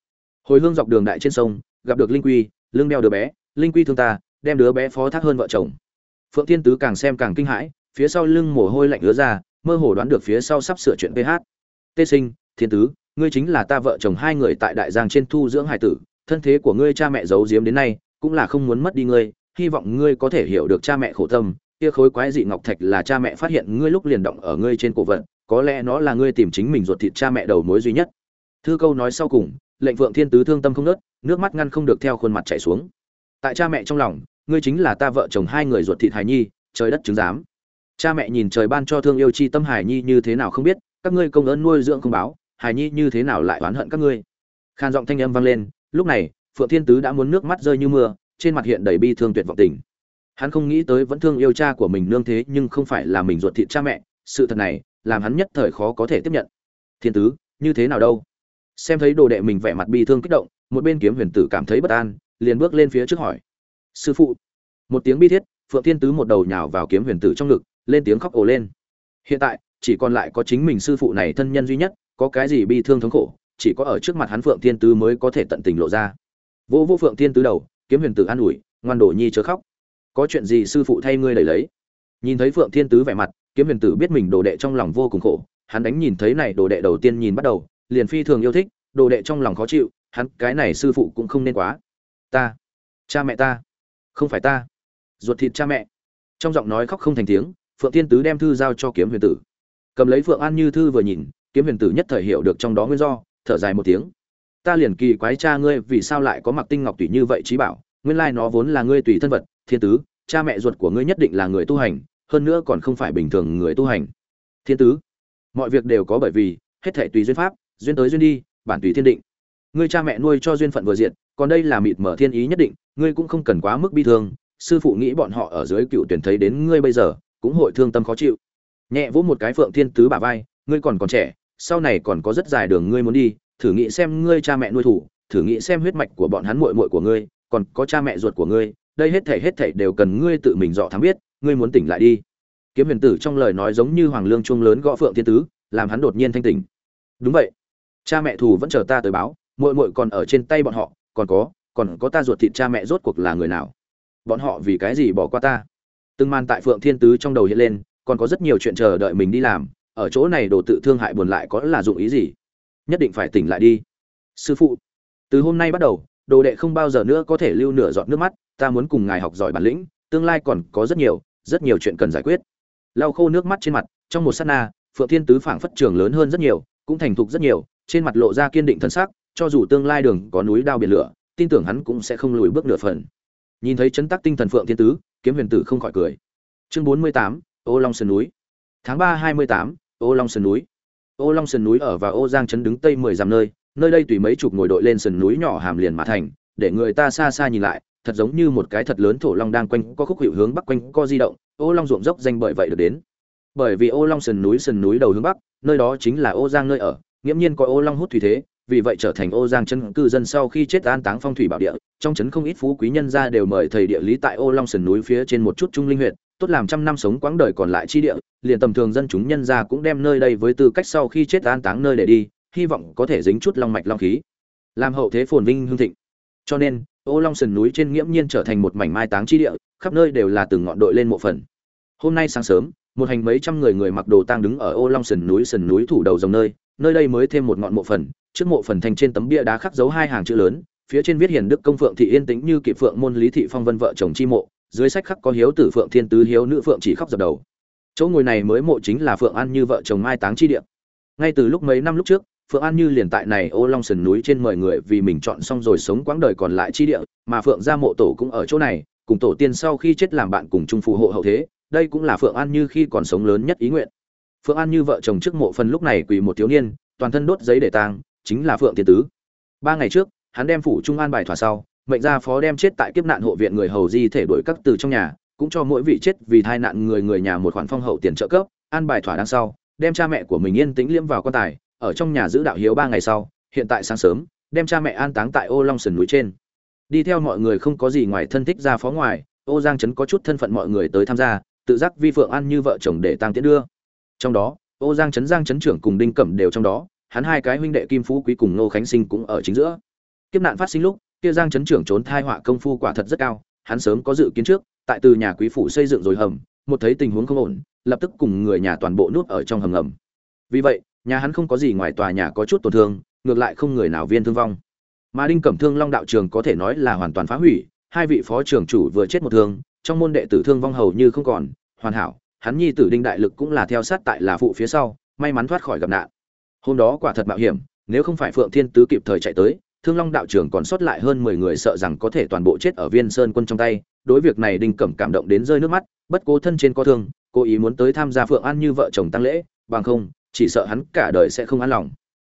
Hồi hương dọc đường đại trên sông, gặp được linh quy, lưng đeo đứa bé, linh quy thương ta, đem đứa bé phó thác hơn vợ chồng. Phượng thiên tứ càng xem càng kinh hãi, phía sau lưng mồ hôi lạnh ứa ra, mơ hồ đoán được phía sau sắp sửa chuyện ph tê sinh, thiên tứ ngươi chính là ta vợ chồng hai người tại đại giang trên thu dưỡng hải tử, thân thế của ngươi cha mẹ giấu giếm đến nay, cũng là không muốn mất đi ngươi, hy vọng ngươi có thể hiểu được cha mẹ khổ tâm, kia khối quái dị ngọc thạch là cha mẹ phát hiện ngươi lúc liền động ở ngươi trên cổ vận, có lẽ nó là ngươi tìm chính mình ruột thịt cha mẹ đầu mối duy nhất. Thư câu nói sau cùng, lệnh vượng thiên tứ thương tâm không nớt, nước mắt ngăn không được theo khuôn mặt chảy xuống. Tại cha mẹ trong lòng, ngươi chính là ta vợ chồng hai người ruột thịt hài nhi, trời đất chứng giám. Cha mẹ nhìn trời ban cho thương yêu chi tâm hài nhi như thế nào không biết, các ngươi công ơn nuôi dưỡng không báo hài nhi như thế nào lại oán hận các ngươi? Khan giọng thanh âm vang lên, lúc này, phượng thiên tứ đã muốn nước mắt rơi như mưa, trên mặt hiện đầy bi thương tuyệt vọng tình. Hắn không nghĩ tới vẫn thương yêu cha của mình nương thế nhưng không phải là mình ruột thịt cha mẹ, sự thật này, làm hắn nhất thời khó có thể tiếp nhận. Thiên tứ, như thế nào đâu? Xem thấy đồ đệ mình vẻ mặt bi thương kích động, một bên kiếm huyền tử cảm thấy bất an, liền bước lên phía trước hỏi. Sư phụ. Một tiếng bi thiết, phượng thiên tứ một đầu nhào vào kiếm huyền tử trong ngực, lên tiếng khóc ồ lên. Hiện tại, chỉ còn lại có chính mình sư phụ này thân nhân duy nhất có cái gì bi thương thống khổ, chỉ có ở trước mặt hắn phượng thiên tứ mới có thể tận tình lộ ra. Vô vô phượng thiên tứ đầu, kiếm huyền tử an ủi, ngoan đồ nhi chớ khóc. Có chuyện gì sư phụ thay ngươi lấy lấy? Nhìn thấy phượng thiên tứ vẻ mặt, kiếm huyền tử biết mình đồ đệ trong lòng vô cùng khổ, hắn đánh nhìn thấy này đồ đệ đầu tiên nhìn bắt đầu, liền phi thường yêu thích, đồ đệ trong lòng khó chịu, hắn cái này sư phụ cũng không nên quá. Ta, cha mẹ ta, không phải ta. Ruột thịt cha mẹ. Trong giọng nói khóc không thành tiếng, phượng thiên tứ đem thư giao cho kiếm huyền tử. Cầm lấy phượng an như thư vừa nhìn kiếm huyền tử nhất thời hiểu được trong đó nguyên do, thở dài một tiếng. Ta liền kỳ quái cha ngươi vì sao lại có mặc tinh ngọc tùy như vậy trí bảo, nguyên lai nó vốn là ngươi tùy thân vật, thiên tứ, cha mẹ ruột của ngươi nhất định là người tu hành, hơn nữa còn không phải bình thường người tu hành. Thiên tứ, mọi việc đều có bởi vì, hết thể tùy duyên pháp, duyên tới duyên đi, bản tùy thiên định. Ngươi cha mẹ nuôi cho duyên phận vừa diện còn đây là mịt mở thiên ý nhất định, ngươi cũng không cần quá mức bi thương, sư phụ nghĩ bọn họ ở dưới cựu tuyển thấy đến ngươi bây giờ, cũng hội thương tâm khó chịu. Nhẹ vỗ một cái phượng thiên tứ bả vai, ngươi còn còn trẻ sau này còn có rất dài đường ngươi muốn đi, thử nghĩ xem ngươi cha mẹ nuôi thủ, thử nghĩ xem huyết mạch của bọn hắn muội muội của ngươi, còn có cha mẹ ruột của ngươi, đây hết thảy hết thảy đều cần ngươi tự mình dọ thám biết, ngươi muốn tỉnh lại đi. Kiếm huyền tử trong lời nói giống như hoàng lương chuông lớn gõ phượng thiên tứ, làm hắn đột nhiên thanh tỉnh. Đúng vậy. Cha mẹ thù vẫn chờ ta tới báo, muội muội còn ở trên tay bọn họ, còn có còn có ta ruột thịt cha mẹ rốt cuộc là người nào? Bọn họ vì cái gì bỏ qua ta? Từng màn tại phượng thiên tứ trong đầu hiện lên, còn có rất nhiều chuyện chờ đợi mình đi làm ở chỗ này đồ tự thương hại buồn lại có là dụng ý gì? Nhất định phải tỉnh lại đi. Sư phụ, từ hôm nay bắt đầu, đồ đệ không bao giờ nữa có thể lưu nửa giọt nước mắt, ta muốn cùng ngài học giỏi bản lĩnh, tương lai còn có rất nhiều rất nhiều chuyện cần giải quyết. Lau khô nước mắt trên mặt, trong một sát na, phượng thiên tứ phảng phất trường lớn hơn rất nhiều, cũng thành thục rất nhiều, trên mặt lộ ra kiên định thân xác cho dù tương lai đường có núi đao biển lửa, tin tưởng hắn cũng sẽ không lùi bước nửa phần. Nhìn thấy chấn tắc tinh thần phượng thiên tứ, kiếm huyền tử không khỏi cười. Chương bốn mươi tám, ô long sơn núi. Tháng ba hai mươi tám ô long sườn núi. Ô long sườn núi ở và ô giang chấn đứng tây mười dặm nơi nơi đây tùy mấy chục ngồi đội lên sườn núi nhỏ hàm liền mà thành, để người ta xa xa nhìn lại, thật giống như một cái thật lớn thổ long đang quanh có khúc hiệu hướng bắc quanh co di động, ô long ruộng dốc danh bởi vậy được đến. Bởi vì ô long sườn núi sườn núi đầu hướng bắc, nơi đó chính là ô giang nơi ở, nghiễm nhiên có ô long hút thủy thế vì vậy trở thành ô giang chân cư dân sau khi chết an táng phong thủy bảo địa, trong trấn không ít phú quý nhân gia đều mời thầy địa lý tại ô long sườn núi phía trên một chút trung linh huyện tốt làm trăm năm sống quãng đời còn lại chi địa, liền tầm thường dân chúng nhân gia cũng đem nơi đây với tư cách sau khi chết an táng nơi để đi, hy vọng có thể dính chút long mạch long khí, làm hậu thế phồn vinh hương thịnh. Cho nên, ô long sườn núi trên nghiễm nhiên trở thành một mảnh mai táng chi địa, khắp nơi đều là từng ngọn đội lên mộ phần. Hôm nay sáng sớm, một hành mấy trăm người người mặc đồ tang đứng ở ô long sườn núi sườn núi thủ đầu dòng nơi nơi đây mới thêm một ngọn mộ phần, trước mộ phần thành trên tấm bia đá khắc dấu hai hàng chữ lớn, phía trên viết hiền đức công phượng thị yên tĩnh như kỵ phượng môn lý thị phong vân vợ chồng chi mộ, dưới sách khắc có hiếu tử phượng thiên tứ, hiếu nữ phượng chỉ khóc dập đầu. Chỗ ngồi này mới mộ chính là phượng an như vợ chồng mai táng chi địa. Ngay từ lúc mấy năm lúc trước, phượng an như liền tại này ô long sườn núi trên mời người vì mình chọn xong rồi sống quãng đời còn lại chi địa, mà phượng gia mộ tổ cũng ở chỗ này, cùng tổ tiên sau khi chết làm bạn cùng chung phù hộ hậu thế, đây cũng là phượng an như khi còn sống lớn nhất ý nguyện phượng an như vợ chồng trước mộ phần lúc này quỳ một thiếu niên, toàn thân đốt giấy để tang, chính là phượng thiên tứ. Ba ngày trước, hắn đem phủ trung an bài thỏa sau, mệnh ra phó đem chết tại kiếp nạn hộ viện người hầu di thể đuổi các từ trong nhà, cũng cho mỗi vị chết vì tai nạn người người nhà một khoản phong hậu tiền trợ cấp, an bài thỏa đằng sau, đem cha mẹ của mình yên tĩnh liêm vào quan tài, ở trong nhà giữ đạo hiếu ba ngày sau, hiện tại sáng sớm, đem cha mẹ an táng tại ô long sườn núi trên. Đi theo mọi người không có gì ngoài thân thích ra phó ngoài, ô giang trấn có chút thân phận mọi người tới tham gia, tự giác vi phượng An như vợ chồng để tăng tiễn đưa trong đó, ô giang trấn giang trấn trưởng cùng đinh cẩm đều trong đó, hắn hai cái huynh đệ kim phú quý cùng nô khánh sinh cũng ở chính giữa. Kiếp nạn phát sinh lúc, kia giang trấn trưởng trốn thai họa công phu quả thật rất cao, hắn sớm có dự kiến trước, tại từ nhà quý phủ xây dựng rồi hầm, một thấy tình huống không ổn, lập tức cùng người nhà toàn bộ nút ở trong hầm ngầm. Vì vậy, nhà hắn không có gì ngoài tòa nhà có chút tổn thương, ngược lại không người nào viên thương vong. Mà đinh cẩm thương long đạo trường có thể nói là hoàn toàn phá hủy, hai vị phó trưởng chủ vừa chết một thương, trong môn đệ tử thương vong hầu như không còn, hoàn hảo hắn nhi tử đinh đại lực cũng là theo sát tại là phụ phía sau, may mắn thoát khỏi gặp nạn. Hôm đó quả thật mạo hiểm, nếu không phải phượng thiên tứ kịp thời chạy tới, thương long đạo trưởng còn sót lại hơn mười người sợ rằng có thể toàn bộ chết ở viên sơn quân trong tay, đối việc này đinh cẩm cảm động đến rơi nước mắt, bất cố thân trên có thương, cố ý muốn tới tham gia phượng an như vợ chồng tăng lễ, bằng không, chỉ sợ hắn cả đời sẽ không an lòng.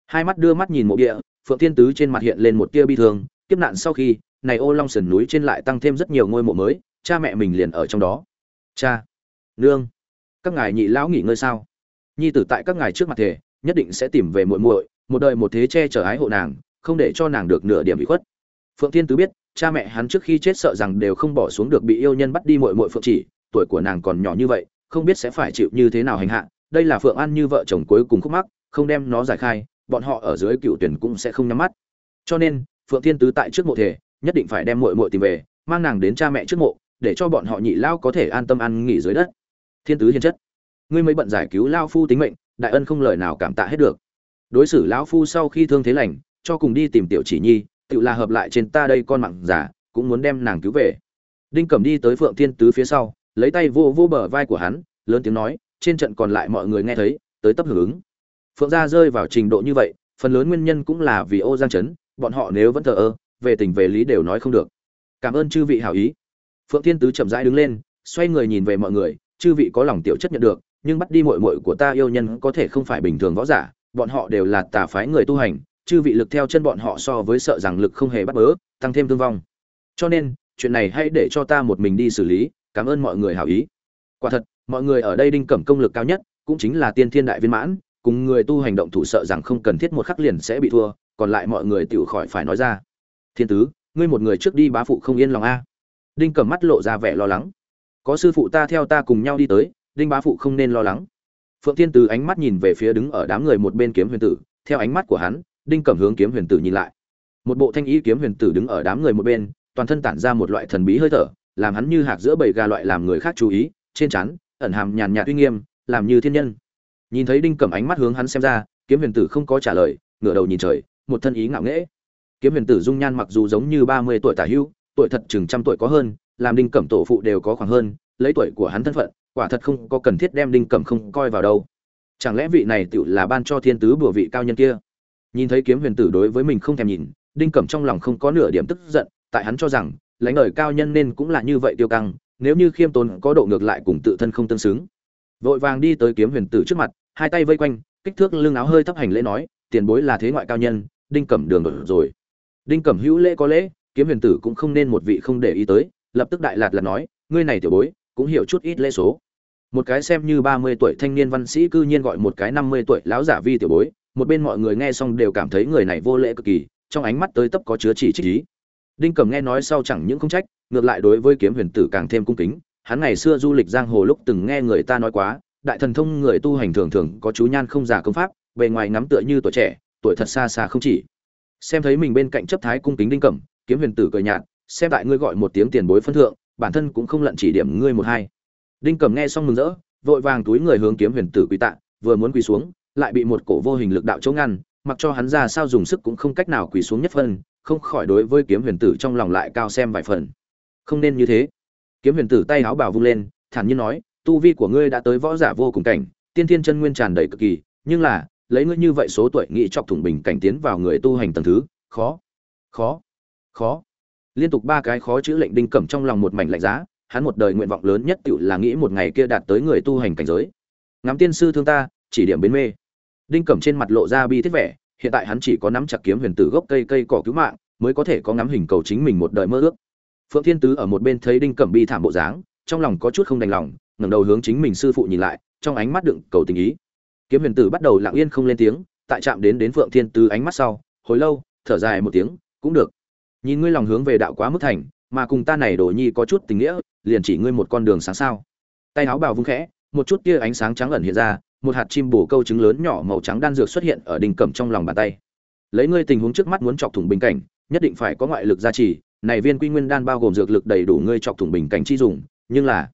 Hai mắt đưa mắt nhìn mộ địa, phượng thiên tứ trên mặt hiện lên một tia bi thương, kiếp nạn sau khi, này ô long sườn núi trên lại tăng thêm rất nhiều ngôi mộ mới, cha mẹ mình liền ở trong đó. Cha! Nương, các ngài nhị lão nghỉ ngơi sao? Nhi tử tại các ngài trước mặt thể nhất định sẽ tìm về muội muội, một đời một thế che chở ái hộ nàng, không để cho nàng được nửa điểm bị khuất. Phượng thiên tứ biết, cha mẹ hắn trước khi chết sợ rằng đều không bỏ xuống được bị yêu nhân bắt đi muội muội phượng chỉ, tuổi của nàng còn nhỏ như vậy, không biết sẽ phải chịu như thế nào hành hạ. Đây là phượng an như vợ chồng cuối cùng khúc mắc, không đem nó giải khai, bọn họ ở dưới cựu tuyển cũng sẽ không nhắm mắt. Cho nên, phượng thiên tứ tại trước mộ thể nhất định phải đem muội muội tìm về, mang nàng đến cha mẹ trước mộ, để cho bọn họ nhị lao có thể an tâm ăn nghỉ dưới đất thiên tứ hiền chất. Ngươi mới bận giải cứu lao phu tính mệnh, đại ân không lời nào cảm tạ hết được. Đối xử lão phu sau khi thương thế lành, cho cùng đi tìm tiểu chỉ nhi, tự là hợp lại trên ta đây con mặn giả, cũng muốn đem nàng cứu về. Đinh cẩm đi tới phượng thiên tứ phía sau, lấy tay vô vô bờ vai của hắn, lớn tiếng nói, trên trận còn lại mọi người nghe thấy, tới tấp hưởng ứng. Phượng gia rơi vào trình độ như vậy, phần lớn nguyên nhân cũng là vì ô giang trấn bọn họ nếu vẫn thờ ơ, về tình về lý đều nói không được. Cảm ơn chư vị hảo ý. Phượng thiên tứ chậm rãi đứng lên, xoay người nhìn về mọi người chư vị có lòng tiểu chất nhận được, nhưng bắt đi muội muội của ta yêu nhân có thể không phải bình thường võ giả, bọn họ đều là tà phái người tu hành, chư vị lực theo chân bọn họ so với sợ rằng lực không hề bắt bớ, tăng thêm thương vong. Cho nên, chuyện này hãy để cho ta một mình đi xử lý, cảm ơn mọi người hảo ý. Quả thật, mọi người ở đây đinh cẩm công lực cao nhất, cũng chính là tiên thiên đại viên mãn, cùng người tu hành động thủ sợ rằng không cần thiết một khắc liền sẽ bị thua, còn lại mọi người tiểu khỏi phải nói ra. Thiên tứ, ngươi một người trước đi bá phụ không yên lòng a. Đinh cẩm mắt lộ ra vẻ lo lắng có sư phụ ta theo ta cùng nhau đi tới đinh bá phụ không nên lo lắng. Phượng thiên từ ánh mắt nhìn về phía đứng ở đám người một bên kiếm huyền tử theo ánh mắt của hắn đinh cẩm hướng kiếm huyền tử nhìn lại. Một bộ thanh ý kiếm huyền tử đứng ở đám người một bên toàn thân tản ra một loại thần bí hơi thở làm hắn như hạc giữa bầy gà loại làm người khác chú ý trên chắn ẩn hàm nhàn nhạt uy nghiêm làm như thiên nhân. Nhìn thấy đinh cẩm ánh mắt hướng hắn xem ra kiếm huyền tử không có trả lời ngửa đầu nhìn trời một thân ý ngạo nghễ. Kiếm huyền tử dung nhan mặc dù giống như ba mươi tuổi tả hưu, tuổi thật chừng trăm tuổi có hơn làm đinh cẩm tổ phụ đều có khoảng hơn, lấy tuổi của hắn thân phận, quả thật không có cần thiết đem đinh cẩm không coi vào đâu. Chẳng lẽ vị này tự là ban cho thiên tứ bùa vị cao nhân kia? Nhìn thấy kiếm huyền tử đối với mình không thèm nhìn, đinh cẩm trong lòng không có nửa điểm tức giận, tại hắn cho rằng, lãnh đời cao nhân nên cũng là như vậy tiêu căng, nếu như khiêm tốn có độ ngược lại cùng tự thân không tương xứng. Vội vàng đi tới kiếm huyền tử trước mặt, hai tay vây quanh, kích thước lưng áo hơi thấp hành lễ nói, tiền bối là thế ngoại cao nhân, đinh cẩm đường đổi rồi. Đinh cẩm hữu lễ có lễ, kiếm huyền tử cũng không nên một vị không để ý tới lập tức đại lạt là nói, ngươi này tiểu bối, cũng hiểu chút ít lễ số. Một cái xem như ba mươi tuổi thanh niên văn sĩ cư nhiên gọi một cái năm mươi tuổi lão giả vi tiểu bối, một bên mọi người nghe xong đều cảm thấy người này vô lễ cực kỳ, trong ánh mắt tới tấp có chứa chỉ trích ý. Đinh cẩm nghe nói sau chẳng những không trách, ngược lại đối với kiếm huyền tử càng thêm cung kính. Hắn ngày xưa du lịch giang hồ lúc từng nghe người ta nói quá, đại thần thông người tu hành thường thường có chú nhan không giả công pháp, bề ngoài ngắm tựa như tuổi trẻ, tuổi thật xa xa không chỉ. Xem thấy mình bên cạnh chấp thái cung kính đinh cẩm, kiếm huyền tử cười nhạt xem tại ngươi gọi một tiếng tiền bối phân thượng, bản thân cũng không lận chỉ điểm ngươi một hai. Đinh cẩm nghe xong mừng rỡ, vội vàng túi người hướng kiếm huyền tử quỳ tạ, vừa muốn quỳ xuống, lại bị một cổ vô hình lực đạo chống ngăn, mặc cho hắn ra sao dùng sức cũng không cách nào quỳ xuống nhất phân không khỏi đối với kiếm huyền tử trong lòng lại cao xem vài phần. Không nên như thế. Kiếm huyền tử tay áo bào vung lên, thản nhiên nói, tu vi của ngươi đã tới võ giả vô cùng cảnh, tiên thiên chân nguyên tràn đầy cực kỳ, nhưng là, lấy ngươi như vậy số tuổi, nghĩ chọc thủng bình cảnh tiến vào người tu hành tầng thứ, khó khó khó liên tục ba cái khó chữ lệnh đinh cẩm trong lòng một mảnh lạnh giá, hắn một đời nguyện vọng lớn nhất tự là nghĩ một ngày kia đạt tới người tu hành cảnh giới. Ngắm tiên sư thương ta, chỉ điểm bến mê. Đinh cẩm trên mặt lộ ra bi thiết vẻ, hiện tại hắn chỉ có nắm chặt kiếm huyền tử gốc cây cây cỏ cứu mạng, mới có thể có ngắm hình cầu chính mình một đời mơ ước. Phượng thiên tứ ở một bên thấy đinh cẩm bi thảm bộ dáng, trong lòng có chút không đành lòng, ngẩng đầu hướng chính mình sư phụ nhìn lại, trong ánh mắt đựng cầu tình ý. Kiếm huyền tử bắt đầu lặng yên không lên tiếng, tại chạm đến đến phượng thiên tứ ánh mắt sau, hồi lâu, thở dài một tiếng, cũng được nhìn ngươi lòng hướng về đạo quá mức thành, mà cùng ta này đồ nhi có chút tình nghĩa, liền chỉ ngươi một con đường sáng sao. Tay áo bào vung khẽ, một chút tia ánh sáng trắng ẩn hiện ra, một hạt chim bổ câu trứng lớn nhỏ màu trắng đan dược xuất hiện ở đỉnh cẩm trong lòng bàn tay. Lấy ngươi tình huống trước mắt muốn chọc thủng bình cảnh, nhất định phải có ngoại lực gia trì, này viên quy nguyên đan bao gồm dược lực đầy đủ ngươi chọc thủng bình cảnh chi dùng, nhưng là,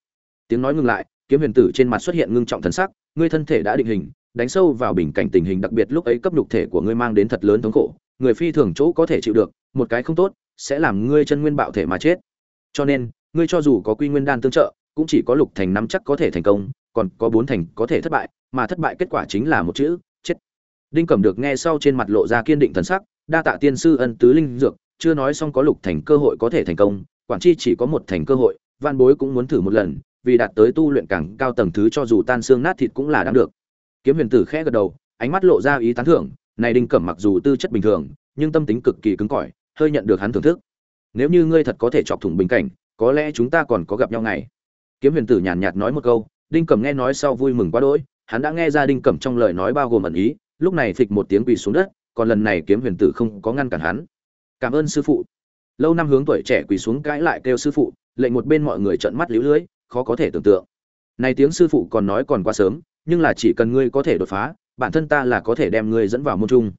tiếng nói ngừng lại, kiếm huyền tử trên mặt xuất hiện ngưng trọng thần sắc, ngươi thân thể đã định hình, đánh sâu vào bình cảnh tình hình đặc biệt lúc ấy cấp nhục thể của ngươi mang đến thật lớn thống khổ, người phi thường chỗ có thể chịu được, một cái không tốt sẽ làm ngươi chân nguyên bạo thể mà chết. Cho nên, ngươi cho dù có quy nguyên đan tương trợ, cũng chỉ có lục thành năm chắc có thể thành công, còn có bốn thành có thể thất bại, mà thất bại kết quả chính là một chữ, chết. Đinh cẩm được nghe sau trên mặt lộ ra kiên định thần sắc, đa tạ tiên sư ân tứ linh dược, chưa nói xong có lục thành cơ hội có thể thành công, quản chi chỉ có một thành cơ hội văn bối cũng muốn thử một lần, vì đạt tới tu luyện càng cao tầng thứ cho dù tan xương nát thịt cũng là đáng được. Kiếm huyền tử khẽ gật đầu, ánh mắt lộ ra ý tán thưởng, này đinh cẩm mặc dù tư chất bình thường, nhưng tâm tính cực kỳ cứng cỏi hơi nhận được hắn thưởng thức. Nếu như ngươi thật có thể chọc thủng bình cảnh, có lẽ chúng ta còn có gặp nhau ngày. Kiếm huyền tử nhàn nhạt nói một câu, đinh cẩm nghe nói sau vui mừng quá đỗi, hắn đã nghe ra đinh cẩm trong lời nói bao gồm ẩn ý, lúc này phịch một tiếng quỳ xuống đất, còn lần này kiếm huyền tử không có ngăn cản hắn. Cảm ơn sư phụ. Lâu năm hướng tuổi trẻ quỳ xuống cãi lại kêu sư phụ, lệnh một bên mọi người trợn mắt liễu lưới, khó có thể tưởng tượng. Này tiếng sư phụ còn nói còn quá sớm, nhưng là chỉ cần ngươi có thể đột phá, bản thân ta là có thể đem ngươi dẫn vào môn trung.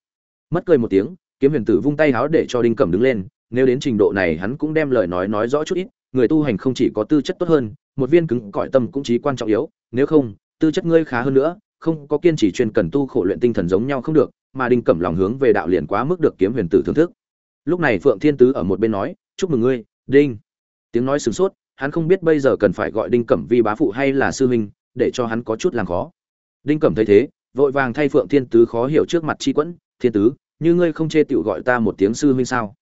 Mất cười một tiếng kiếm huyền tử vung tay háo để cho đinh cẩm đứng lên, nếu đến trình độ này hắn cũng đem lời nói nói rõ chút ít, người tu hành không chỉ có tư chất tốt hơn, một viên cứng cỏi tâm cũng chí quan trọng yếu, nếu không, tư chất ngươi khá hơn nữa, không có kiên trì chuyên cần tu khổ luyện tinh thần giống nhau không được, mà đinh cẩm lòng hướng về đạo liền quá mức được kiếm huyền tử thưởng thức. Lúc này phượng thiên tứ ở một bên nói, chúc mừng ngươi, đinh. Tiếng nói sửng sốt, hắn không biết bây giờ cần phải gọi đinh cẩm vi bá phụ hay là sư huynh, để cho hắn có chút làm khó. Đinh cẩm thấy thế, vội vàng thay phượng thiên tứ khó hiểu trước mặt chi quẫn, thiên tứ như ngươi không chê tiểu gọi ta một tiếng sư huynh sao?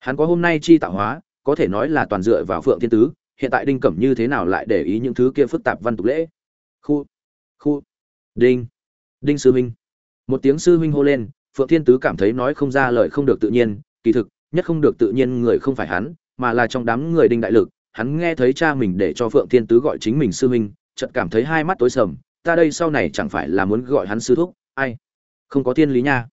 Hắn có hôm nay chi tạo hóa, có thể nói là toàn dựa vào phượng thiên tứ, hiện tại đinh cẩm như thế nào lại để ý những thứ kia phức tạp văn tục lễ? Khu khu, đinh đinh sư huynh. Một tiếng sư huynh hô lên, phượng thiên tứ cảm thấy nói không ra lời không được tự nhiên, kỳ thực, nhất không được tự nhiên người không phải hắn, mà là trong đám người đinh đại lực, hắn nghe thấy cha mình để cho phượng thiên tứ gọi chính mình sư huynh, chợt cảm thấy hai mắt tối sầm, ta đây sau này chẳng phải là muốn gọi hắn sư thúc, ai? Không có thiên lý nha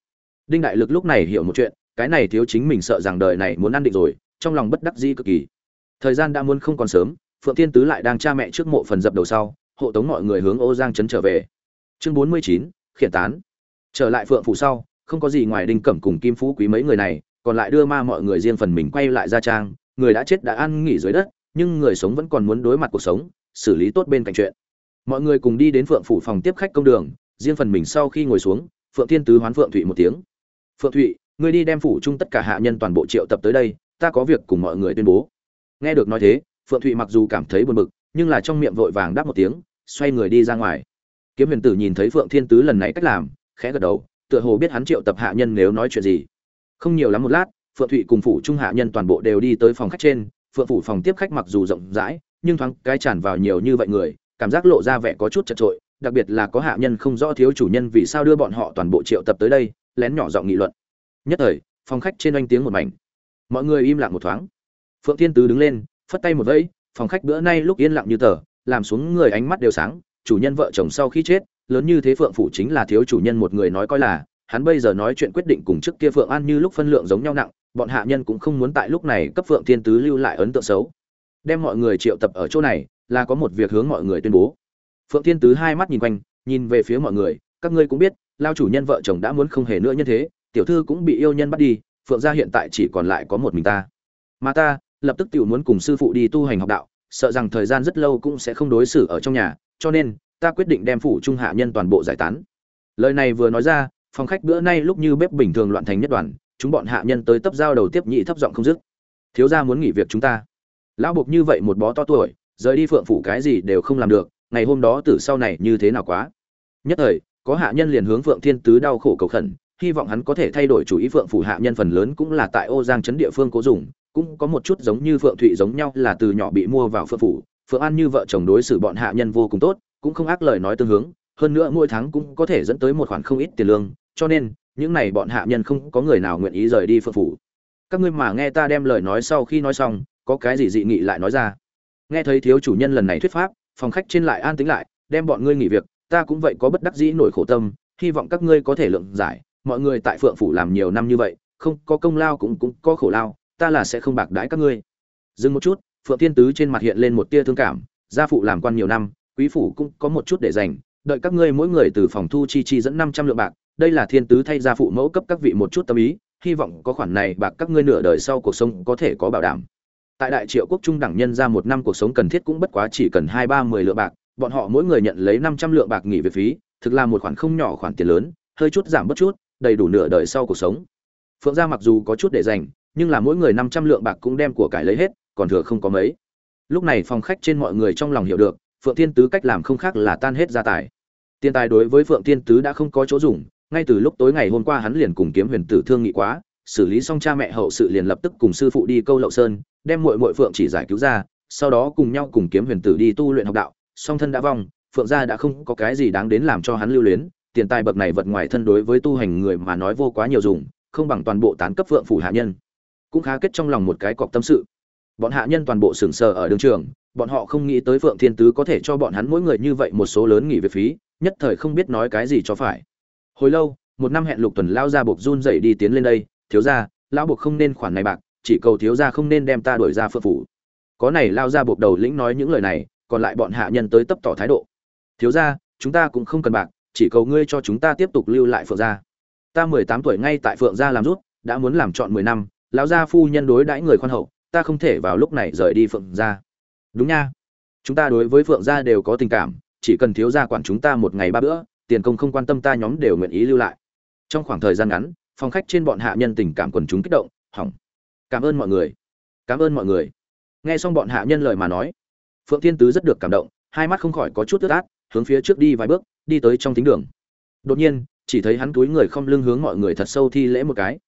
đinh đại lực lúc này hiểu một chuyện, cái này thiếu chính mình sợ rằng đời này muốn ăn định rồi, trong lòng bất đắc dĩ cực kỳ. Thời gian đã muốn không còn sớm, phượng thiên tứ lại đang cha mẹ trước mộ phần dập đầu sau, hộ tống mọi người hướng ô giang trấn trở về. Chương bốn mươi chín, khiển tán. Trở lại phượng phủ sau, không có gì ngoài đinh cẩm cùng kim phú quý mấy người này, còn lại đưa ma mọi người riêng phần mình quay lại gia trang, người đã chết đã ăn nghỉ dưới đất, nhưng người sống vẫn còn muốn đối mặt cuộc sống, xử lý tốt bên cạnh chuyện. Mọi người cùng đi đến phượng phủ phòng tiếp khách công đường, riêng phần mình sau khi ngồi xuống, phượng thiên tứ hoán phượng thụy một tiếng phượng thụy, ngươi đi đem phủ chung tất cả hạ nhân toàn bộ triệu tập tới đây, ta có việc cùng mọi người tuyên bố. Nghe được nói thế, phượng thụy mặc dù cảm thấy buồn bực, nhưng là trong miệng vội vàng đáp một tiếng, xoay người đi ra ngoài. Kiếm huyền tử nhìn thấy phượng thiên tứ lần này cách làm, khẽ gật đầu, tựa hồ biết hắn triệu tập hạ nhân nếu nói chuyện gì. Không nhiều lắm một lát, phượng thụy cùng phủ trung hạ nhân toàn bộ đều đi tới phòng khách trên, phượng phủ phòng tiếp khách mặc dù rộng rãi, nhưng thoáng cái tràn vào nhiều như vậy người, cảm giác lộ ra vẻ có chút chật trội đặc biệt là có hạ nhân không rõ thiếu chủ nhân vì sao đưa bọn họ toàn bộ triệu tập tới đây lén nhỏ giọng nghị luận. Nhất thời, phòng khách trên oanh tiếng một mảnh. Mọi người im lặng một thoáng. Phượng thiên tứ đứng lên, phất tay một vẫy, phòng khách bữa nay lúc yên lặng như tờ, làm xuống người ánh mắt đều sáng, chủ nhân vợ chồng sau khi chết, lớn như thế phượng phủ chính là thiếu chủ nhân một người nói coi là, hắn bây giờ nói chuyện quyết định cùng trước kia phượng an như lúc phân lượng giống nhau nặng, bọn hạ nhân cũng không muốn tại lúc này cấp phượng thiên tứ lưu lại ấn tượng xấu. Đem mọi người triệu tập ở chỗ này, là có một việc hướng mọi người tuyên bố. Phượng thiên tứ hai mắt nhìn quanh, nhìn về phía mọi người, các ngươi cũng biết lao chủ nhân vợ chồng đã muốn không hề nữa như thế, tiểu thư cũng bị yêu nhân bắt đi, phượng gia hiện tại chỉ còn lại có một mình ta. Mà ta, lập tức tự muốn cùng sư phụ đi tu hành học đạo, sợ rằng thời gian rất lâu cũng sẽ không đối xử ở trong nhà, cho nên, ta quyết định đem phủ trung hạ nhân toàn bộ giải tán. Lời này vừa nói ra, phòng khách bữa nay lúc như bếp bình thường loạn thành nhất đoàn, chúng bọn hạ nhân tới tấp giao đầu tiếp nhị thấp giọng không dứt. Thiếu gia muốn nghỉ việc chúng ta. Lão buộc như vậy một bó to tuổi, rời đi phượng phủ cái gì đều không làm được, ngày hôm đó từ sau này như thế nào quá. Nhất thời có hạ nhân liền hướng phượng thiên tứ đau khổ cầu khẩn, hy vọng hắn có thể thay đổi chủ ý phượng phủ hạ nhân phần lớn cũng là tại ô giang trấn địa phương cố dùng, cũng có một chút giống như phượng thụy giống nhau là từ nhỏ bị mua vào phượng phủ. Phượng an như vợ chồng đối xử bọn hạ nhân vô cùng tốt, cũng không ác lời nói tương hướng, hơn nữa mỗi tháng cũng có thể dẫn tới một khoản không ít tiền lương, cho nên, những này bọn hạ nhân không có người nào nguyện ý rời đi phượng phủ. Các ngươi mà nghe ta đem lời nói sau khi nói xong, có cái gì dị nghị lại nói ra. Nghe thấy thiếu chủ nhân lần này thuyết pháp, phòng khách trên lại an tính lại, đem bọn ngươi nghỉ việc ta cũng vậy có bất đắc dĩ nổi khổ tâm, hy vọng các ngươi có thể lượng giải, mọi người tại phượng phủ làm nhiều năm như vậy, không có công lao cũng cũng có khổ lao, ta là sẽ không bạc đãi các ngươi. Dừng một chút, phượng tiên tứ trên mặt hiện lên một tia thương cảm, gia phụ làm quan nhiều năm, quý phủ cũng có một chút để dành, đợi các ngươi mỗi người từ phòng thu chi chi dẫn năm trăm lượng bạc, đây là thiên tứ thay gia phụ mẫu cấp các vị một chút tâm ý, hy vọng có khoản này bạc các ngươi nửa đời sau cuộc sống có thể có bảo đảm. Tại đại triệu quốc trung đẳng nhân ra một năm cuộc sống cần thiết cũng bất quá chỉ cần hai ba mười lượng bạc bọn họ mỗi người nhận lấy năm trăm lượng bạc nghỉ về phí, thực là một khoản không nhỏ khoản tiền lớn, hơi chút giảm bớt chút, đầy đủ nửa đời sau cuộc sống. Phượng gia mặc dù có chút để dành, nhưng là mỗi người năm trăm lượng bạc cũng đem của cải lấy hết, còn thừa không có mấy. Lúc này phòng khách trên mọi người trong lòng hiểu được, phượng thiên tứ cách làm không khác là tan hết gia tài. Tiền tài đối với phượng thiên tứ đã không có chỗ dùng, ngay từ lúc tối ngày hôm qua hắn liền cùng kiếm huyền tử thương nghị quá, xử lý xong cha mẹ hậu sự liền lập tức cùng sư phụ đi câu lậu sơn, đem muội muội phượng chỉ giải cứu ra, sau đó cùng nhau cùng kiếm huyền tử đi tu luyện học đạo song thân đã vong, phượng gia đã không có cái gì đáng đến làm cho hắn lưu luyến, tiền tài bậc này vật ngoài thân đối với tu hành người mà nói vô quá nhiều dùng, không bằng toàn bộ tán cấp phượng phủ hạ nhân. Cũng khá kết trong lòng một cái cọc tâm sự. Bọn hạ nhân toàn bộ sừng sờ ở đường trường, bọn họ không nghĩ tới phượng thiên tứ có thể cho bọn hắn mỗi người như vậy một số lớn nghỉ về phí, nhất thời không biết nói cái gì cho phải. Hồi lâu, một năm hẹn lục tuần lao ra buộc run dậy đi tiến lên đây, thiếu ra lão buộc không nên khoản này bạc, chỉ cầu thiếu ra không nên đem ta đuổi ra phượng phủ. Có này, lao ra buộc đầu lĩnh nói những lời này còn lại bọn hạ nhân tới tấp tỏ thái độ. Thiếu ra chúng ta cũng không cần bạc, chỉ cầu ngươi cho chúng ta tiếp tục lưu lại phượng gia. Ta mười tám tuổi ngay tại phượng gia làm rút, đã muốn làm chọn mười năm, lão gia phu nhân đối đãi người khoan hậu, ta không thể vào lúc này rời đi phượng gia. Đúng nha. Chúng ta đối với phượng gia đều có tình cảm, chỉ cần thiếu gia quản chúng ta một ngày ba bữa, tiền công không quan tâm ta nhóm đều nguyện ý lưu lại. Trong khoảng thời gian ngắn, phòng khách trên bọn hạ nhân tình cảm quần chúng kích động, hỏng. Cảm ơn mọi người. Cảm ơn mọi người. Nghe xong bọn hạ nhân lời mà nói phượng thiên tứ rất được cảm động, hai mắt không khỏi có chút ướt át, hướng phía trước đi vài bước, đi tới trong thính đường. Đột nhiên, chỉ thấy hắn túi người không lưng hướng mọi người thật sâu thi lễ một cái.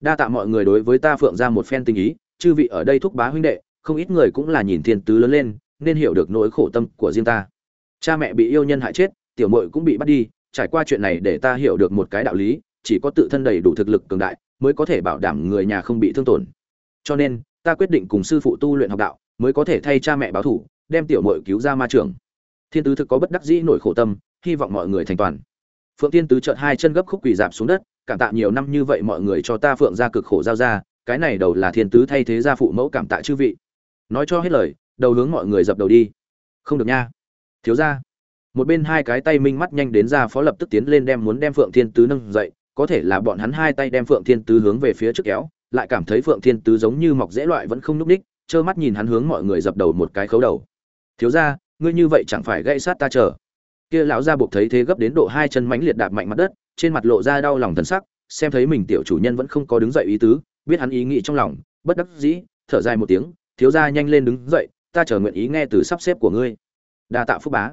Đa tạ mọi người đối với ta phượng ra một phen tình ý, chư vị ở đây thúc bá huynh đệ, không ít người cũng là nhìn thiên tứ lớn lên, nên hiểu được nỗi khổ tâm của riêng ta. Cha mẹ bị yêu nhân hại chết, tiểu muội cũng bị bắt đi, trải qua chuyện này để ta hiểu được một cái đạo lý, chỉ có tự thân đầy đủ thực lực cường đại, mới có thể bảo đảm người nhà không bị thương tổn. Cho nên, ta quyết định cùng sư phụ tu luyện học đạo, mới có thể thay cha mẹ báo thủ đem tiểu mội cứu ra ma trường. Thiên tứ thực có bất đắc dĩ nổi khổ tâm, hy vọng mọi người thành toàn. Phượng thiên tứ chợt hai chân gấp khúc quỳ dạp xuống đất, cảm tạ nhiều năm như vậy mọi người cho ta phượng ra cực khổ giao ra, cái này đầu là thiên tứ thay thế gia phụ mẫu cảm tạ chư vị. Nói cho hết lời, đầu hướng mọi người dập đầu đi. Không được nha. Thiếu gia. Một bên hai cái tay minh mắt nhanh đến ra phó lập tức tiến lên đem muốn đem phượng thiên tứ nâng dậy, có thể là bọn hắn hai tay đem phượng thiên tứ hướng về phía trước kéo, lại cảm thấy phượng thiên tứ giống như mọc dễ loại vẫn không núp đích trơ mắt nhìn hắn hướng mọi người dập đầu một cái khấu đầu thiếu gia ngươi như vậy chẳng phải gãy sát ta chờ. Kia lão gia buộc thấy thế gấp đến độ hai chân mãnh liệt đạp mạnh mặt đất, trên mặt lộ ra đau lòng thần sắc, xem thấy mình tiểu chủ nhân vẫn không có đứng dậy ý tứ, biết hắn ý nghĩ trong lòng, bất đắc dĩ, thở dài một tiếng, thiếu gia nhanh lên đứng dậy, ta chờ nguyện ý nghe từ sắp xếp của ngươi. Đa tạ phúc bá.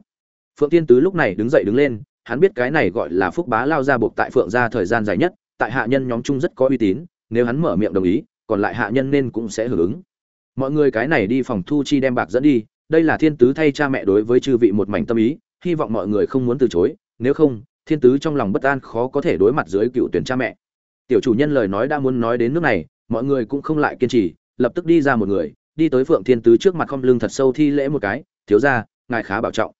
Phượng tiên tứ lúc này đứng dậy đứng lên, hắn biết cái này gọi là phúc bá lao ra buộc tại phượng gia thời gian dài nhất, tại hạ nhân nhóm chung rất có uy tín, nếu hắn mở miệng đồng ý, còn lại hạ nhân nên cũng sẽ hưởng ứng. Mọi người cái này đi phòng thu chi đem bạc dẫn đi đây là thiên tứ thay cha mẹ đối với chư vị một mảnh tâm ý, hy vọng mọi người không muốn từ chối, nếu không, thiên tứ trong lòng bất an khó có thể đối mặt dưới cựu tuyển cha mẹ. Tiểu chủ nhân lời nói đã muốn nói đến nước này, mọi người cũng không lại kiên trì, lập tức đi ra một người, đi tới phượng thiên tứ trước mặt không lưng thật sâu thi lễ một cái, thiếu ra ngài khá bảo trọng.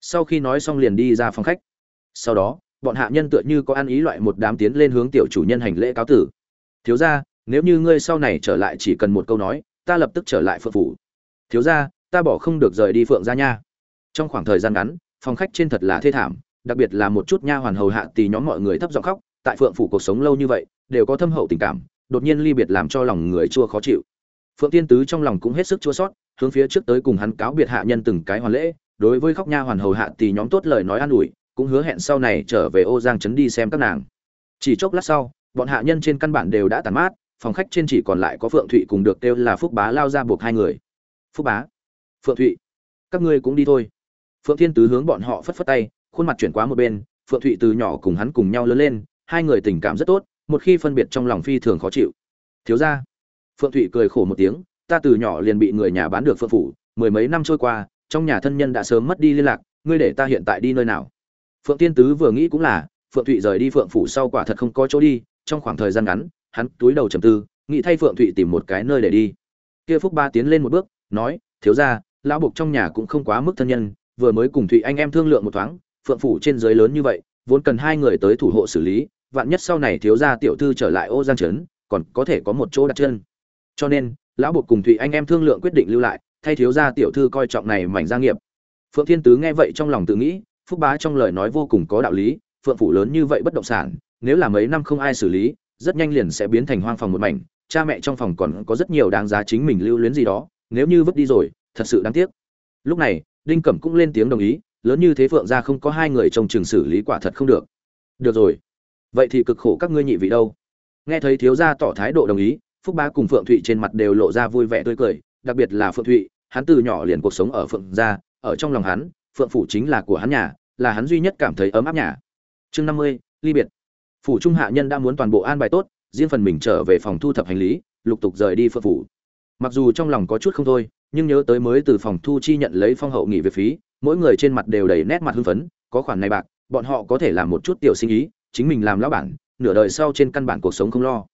Sau khi nói xong liền đi ra phòng khách. Sau đó, bọn hạ nhân tựa như có ăn ý loại một đám tiến lên hướng tiểu chủ nhân hành lễ cáo tử. Thiếu ra nếu như ngươi sau này trở lại chỉ cần một câu nói, ta lập tức trở lại phượng phủ. Thiếu ra ta bỏ không được rời đi phượng ra nha. Trong khoảng thời gian ngắn, phòng khách trên thật là thê thảm, đặc biệt là một chút nha hoàn hầu hạ tì nhóm mọi người thấp giọng khóc, tại phượng phủ cuộc sống lâu như vậy, đều có thâm hậu tình cảm, đột nhiên ly biệt làm cho lòng người chua khó chịu. Phượng tiên tứ trong lòng cũng hết sức chua sót hướng phía trước tới cùng hắn cáo biệt hạ nhân từng cái hoàn lễ, đối với khóc nha hoàn hầu hạ thì nhóm tốt lời nói an ủi, cũng hứa hẹn sau này trở về ô giang trấn đi xem các nàng. Chỉ chốc lát sau, bọn hạ nhân trên căn bản đều đã tàn mát, phòng khách trên chỉ còn lại có phượng thụy cùng được kêu là phúc bá lao ra buộc hai người. Phúc bá phượng thụy. Các ngươi cũng đi thôi. Phượng thiên tứ hướng bọn họ phất phất tay, khuôn mặt chuyển qua một bên, phượng thụy từ nhỏ cùng hắn cùng nhau lớn lên, hai người tình cảm rất tốt, một khi phân biệt trong lòng phi thường khó chịu. Thiếu ra phượng thụy cười khổ một tiếng, ta từ nhỏ liền bị người nhà bán được phượng phủ, mười mấy năm trôi qua, trong nhà thân nhân đã sớm mất đi liên lạc, ngươi để ta hiện tại đi nơi nào? Phượng tiên tứ vừa nghĩ cũng là, phượng thụy rời đi phượng phủ sau quả thật không có chỗ đi, trong khoảng thời gian ngắn, hắn túi đầu trầm tư, nghĩ thay phượng thụy tìm một cái nơi để đi. Kia phúc ba tiến lên một bước, nói, thiếu ra lão buộc trong nhà cũng không quá mức thân nhân, vừa mới cùng thụy anh em thương lượng một thoáng, phượng phủ trên giới lớn như vậy, vốn cần hai người tới thủ hộ xử lý, vạn nhất sau này thiếu gia tiểu thư trở lại ô giang trấn, còn có thể có một chỗ đặt chân. Cho nên, lão buộc cùng thụy anh em thương lượng quyết định lưu lại, thay thiếu gia tiểu thư coi trọng này mảnh gia nghiệp. Phượng thiên tứ nghe vậy trong lòng tự nghĩ, phúc bá trong lời nói vô cùng có đạo lý, phượng phủ lớn như vậy bất động sản, nếu là mấy năm không ai xử lý, rất nhanh liền sẽ biến thành hoang phòng một mảnh, cha mẹ trong phòng còn có rất nhiều đáng giá chính mình lưu luyến gì đó, nếu như vứt đi rồi thật sự đáng tiếc. Lúc này, đinh cẩm cũng lên tiếng đồng ý, lớn như thế phượng gia không có hai người trong trường xử lý quả thật không được. Được rồi. Vậy thì cực khổ các ngươi nhị vị đâu? Nghe thấy thiếu gia tỏ thái độ đồng ý, phúc bá cùng phượng thụy trên mặt đều lộ ra vui vẻ tươi cười, đặc biệt là phượng thụy, hắn từ nhỏ liền cuộc sống ở phượng gia, ở trong lòng hắn, phượng phủ chính là của hắn nhà, là hắn duy nhất cảm thấy ấm áp nhà. Chương năm mươi, ly biệt. Phủ trung hạ nhân đã muốn toàn bộ an bài tốt, riêng phần mình trở về phòng thu thập hành lý, lục tục rời đi phượng phủ. Mặc dù trong lòng có chút không thôi nhưng nhớ tới mới từ phòng thu chi nhận lấy phong hậu nghỉ về phí, mỗi người trên mặt đều đầy nét mặt hưng phấn, có khoản này bạc, bọn họ có thể làm một chút tiểu sinh ý, chính mình làm lão bản, nửa đời sau trên căn bản cuộc sống không lo.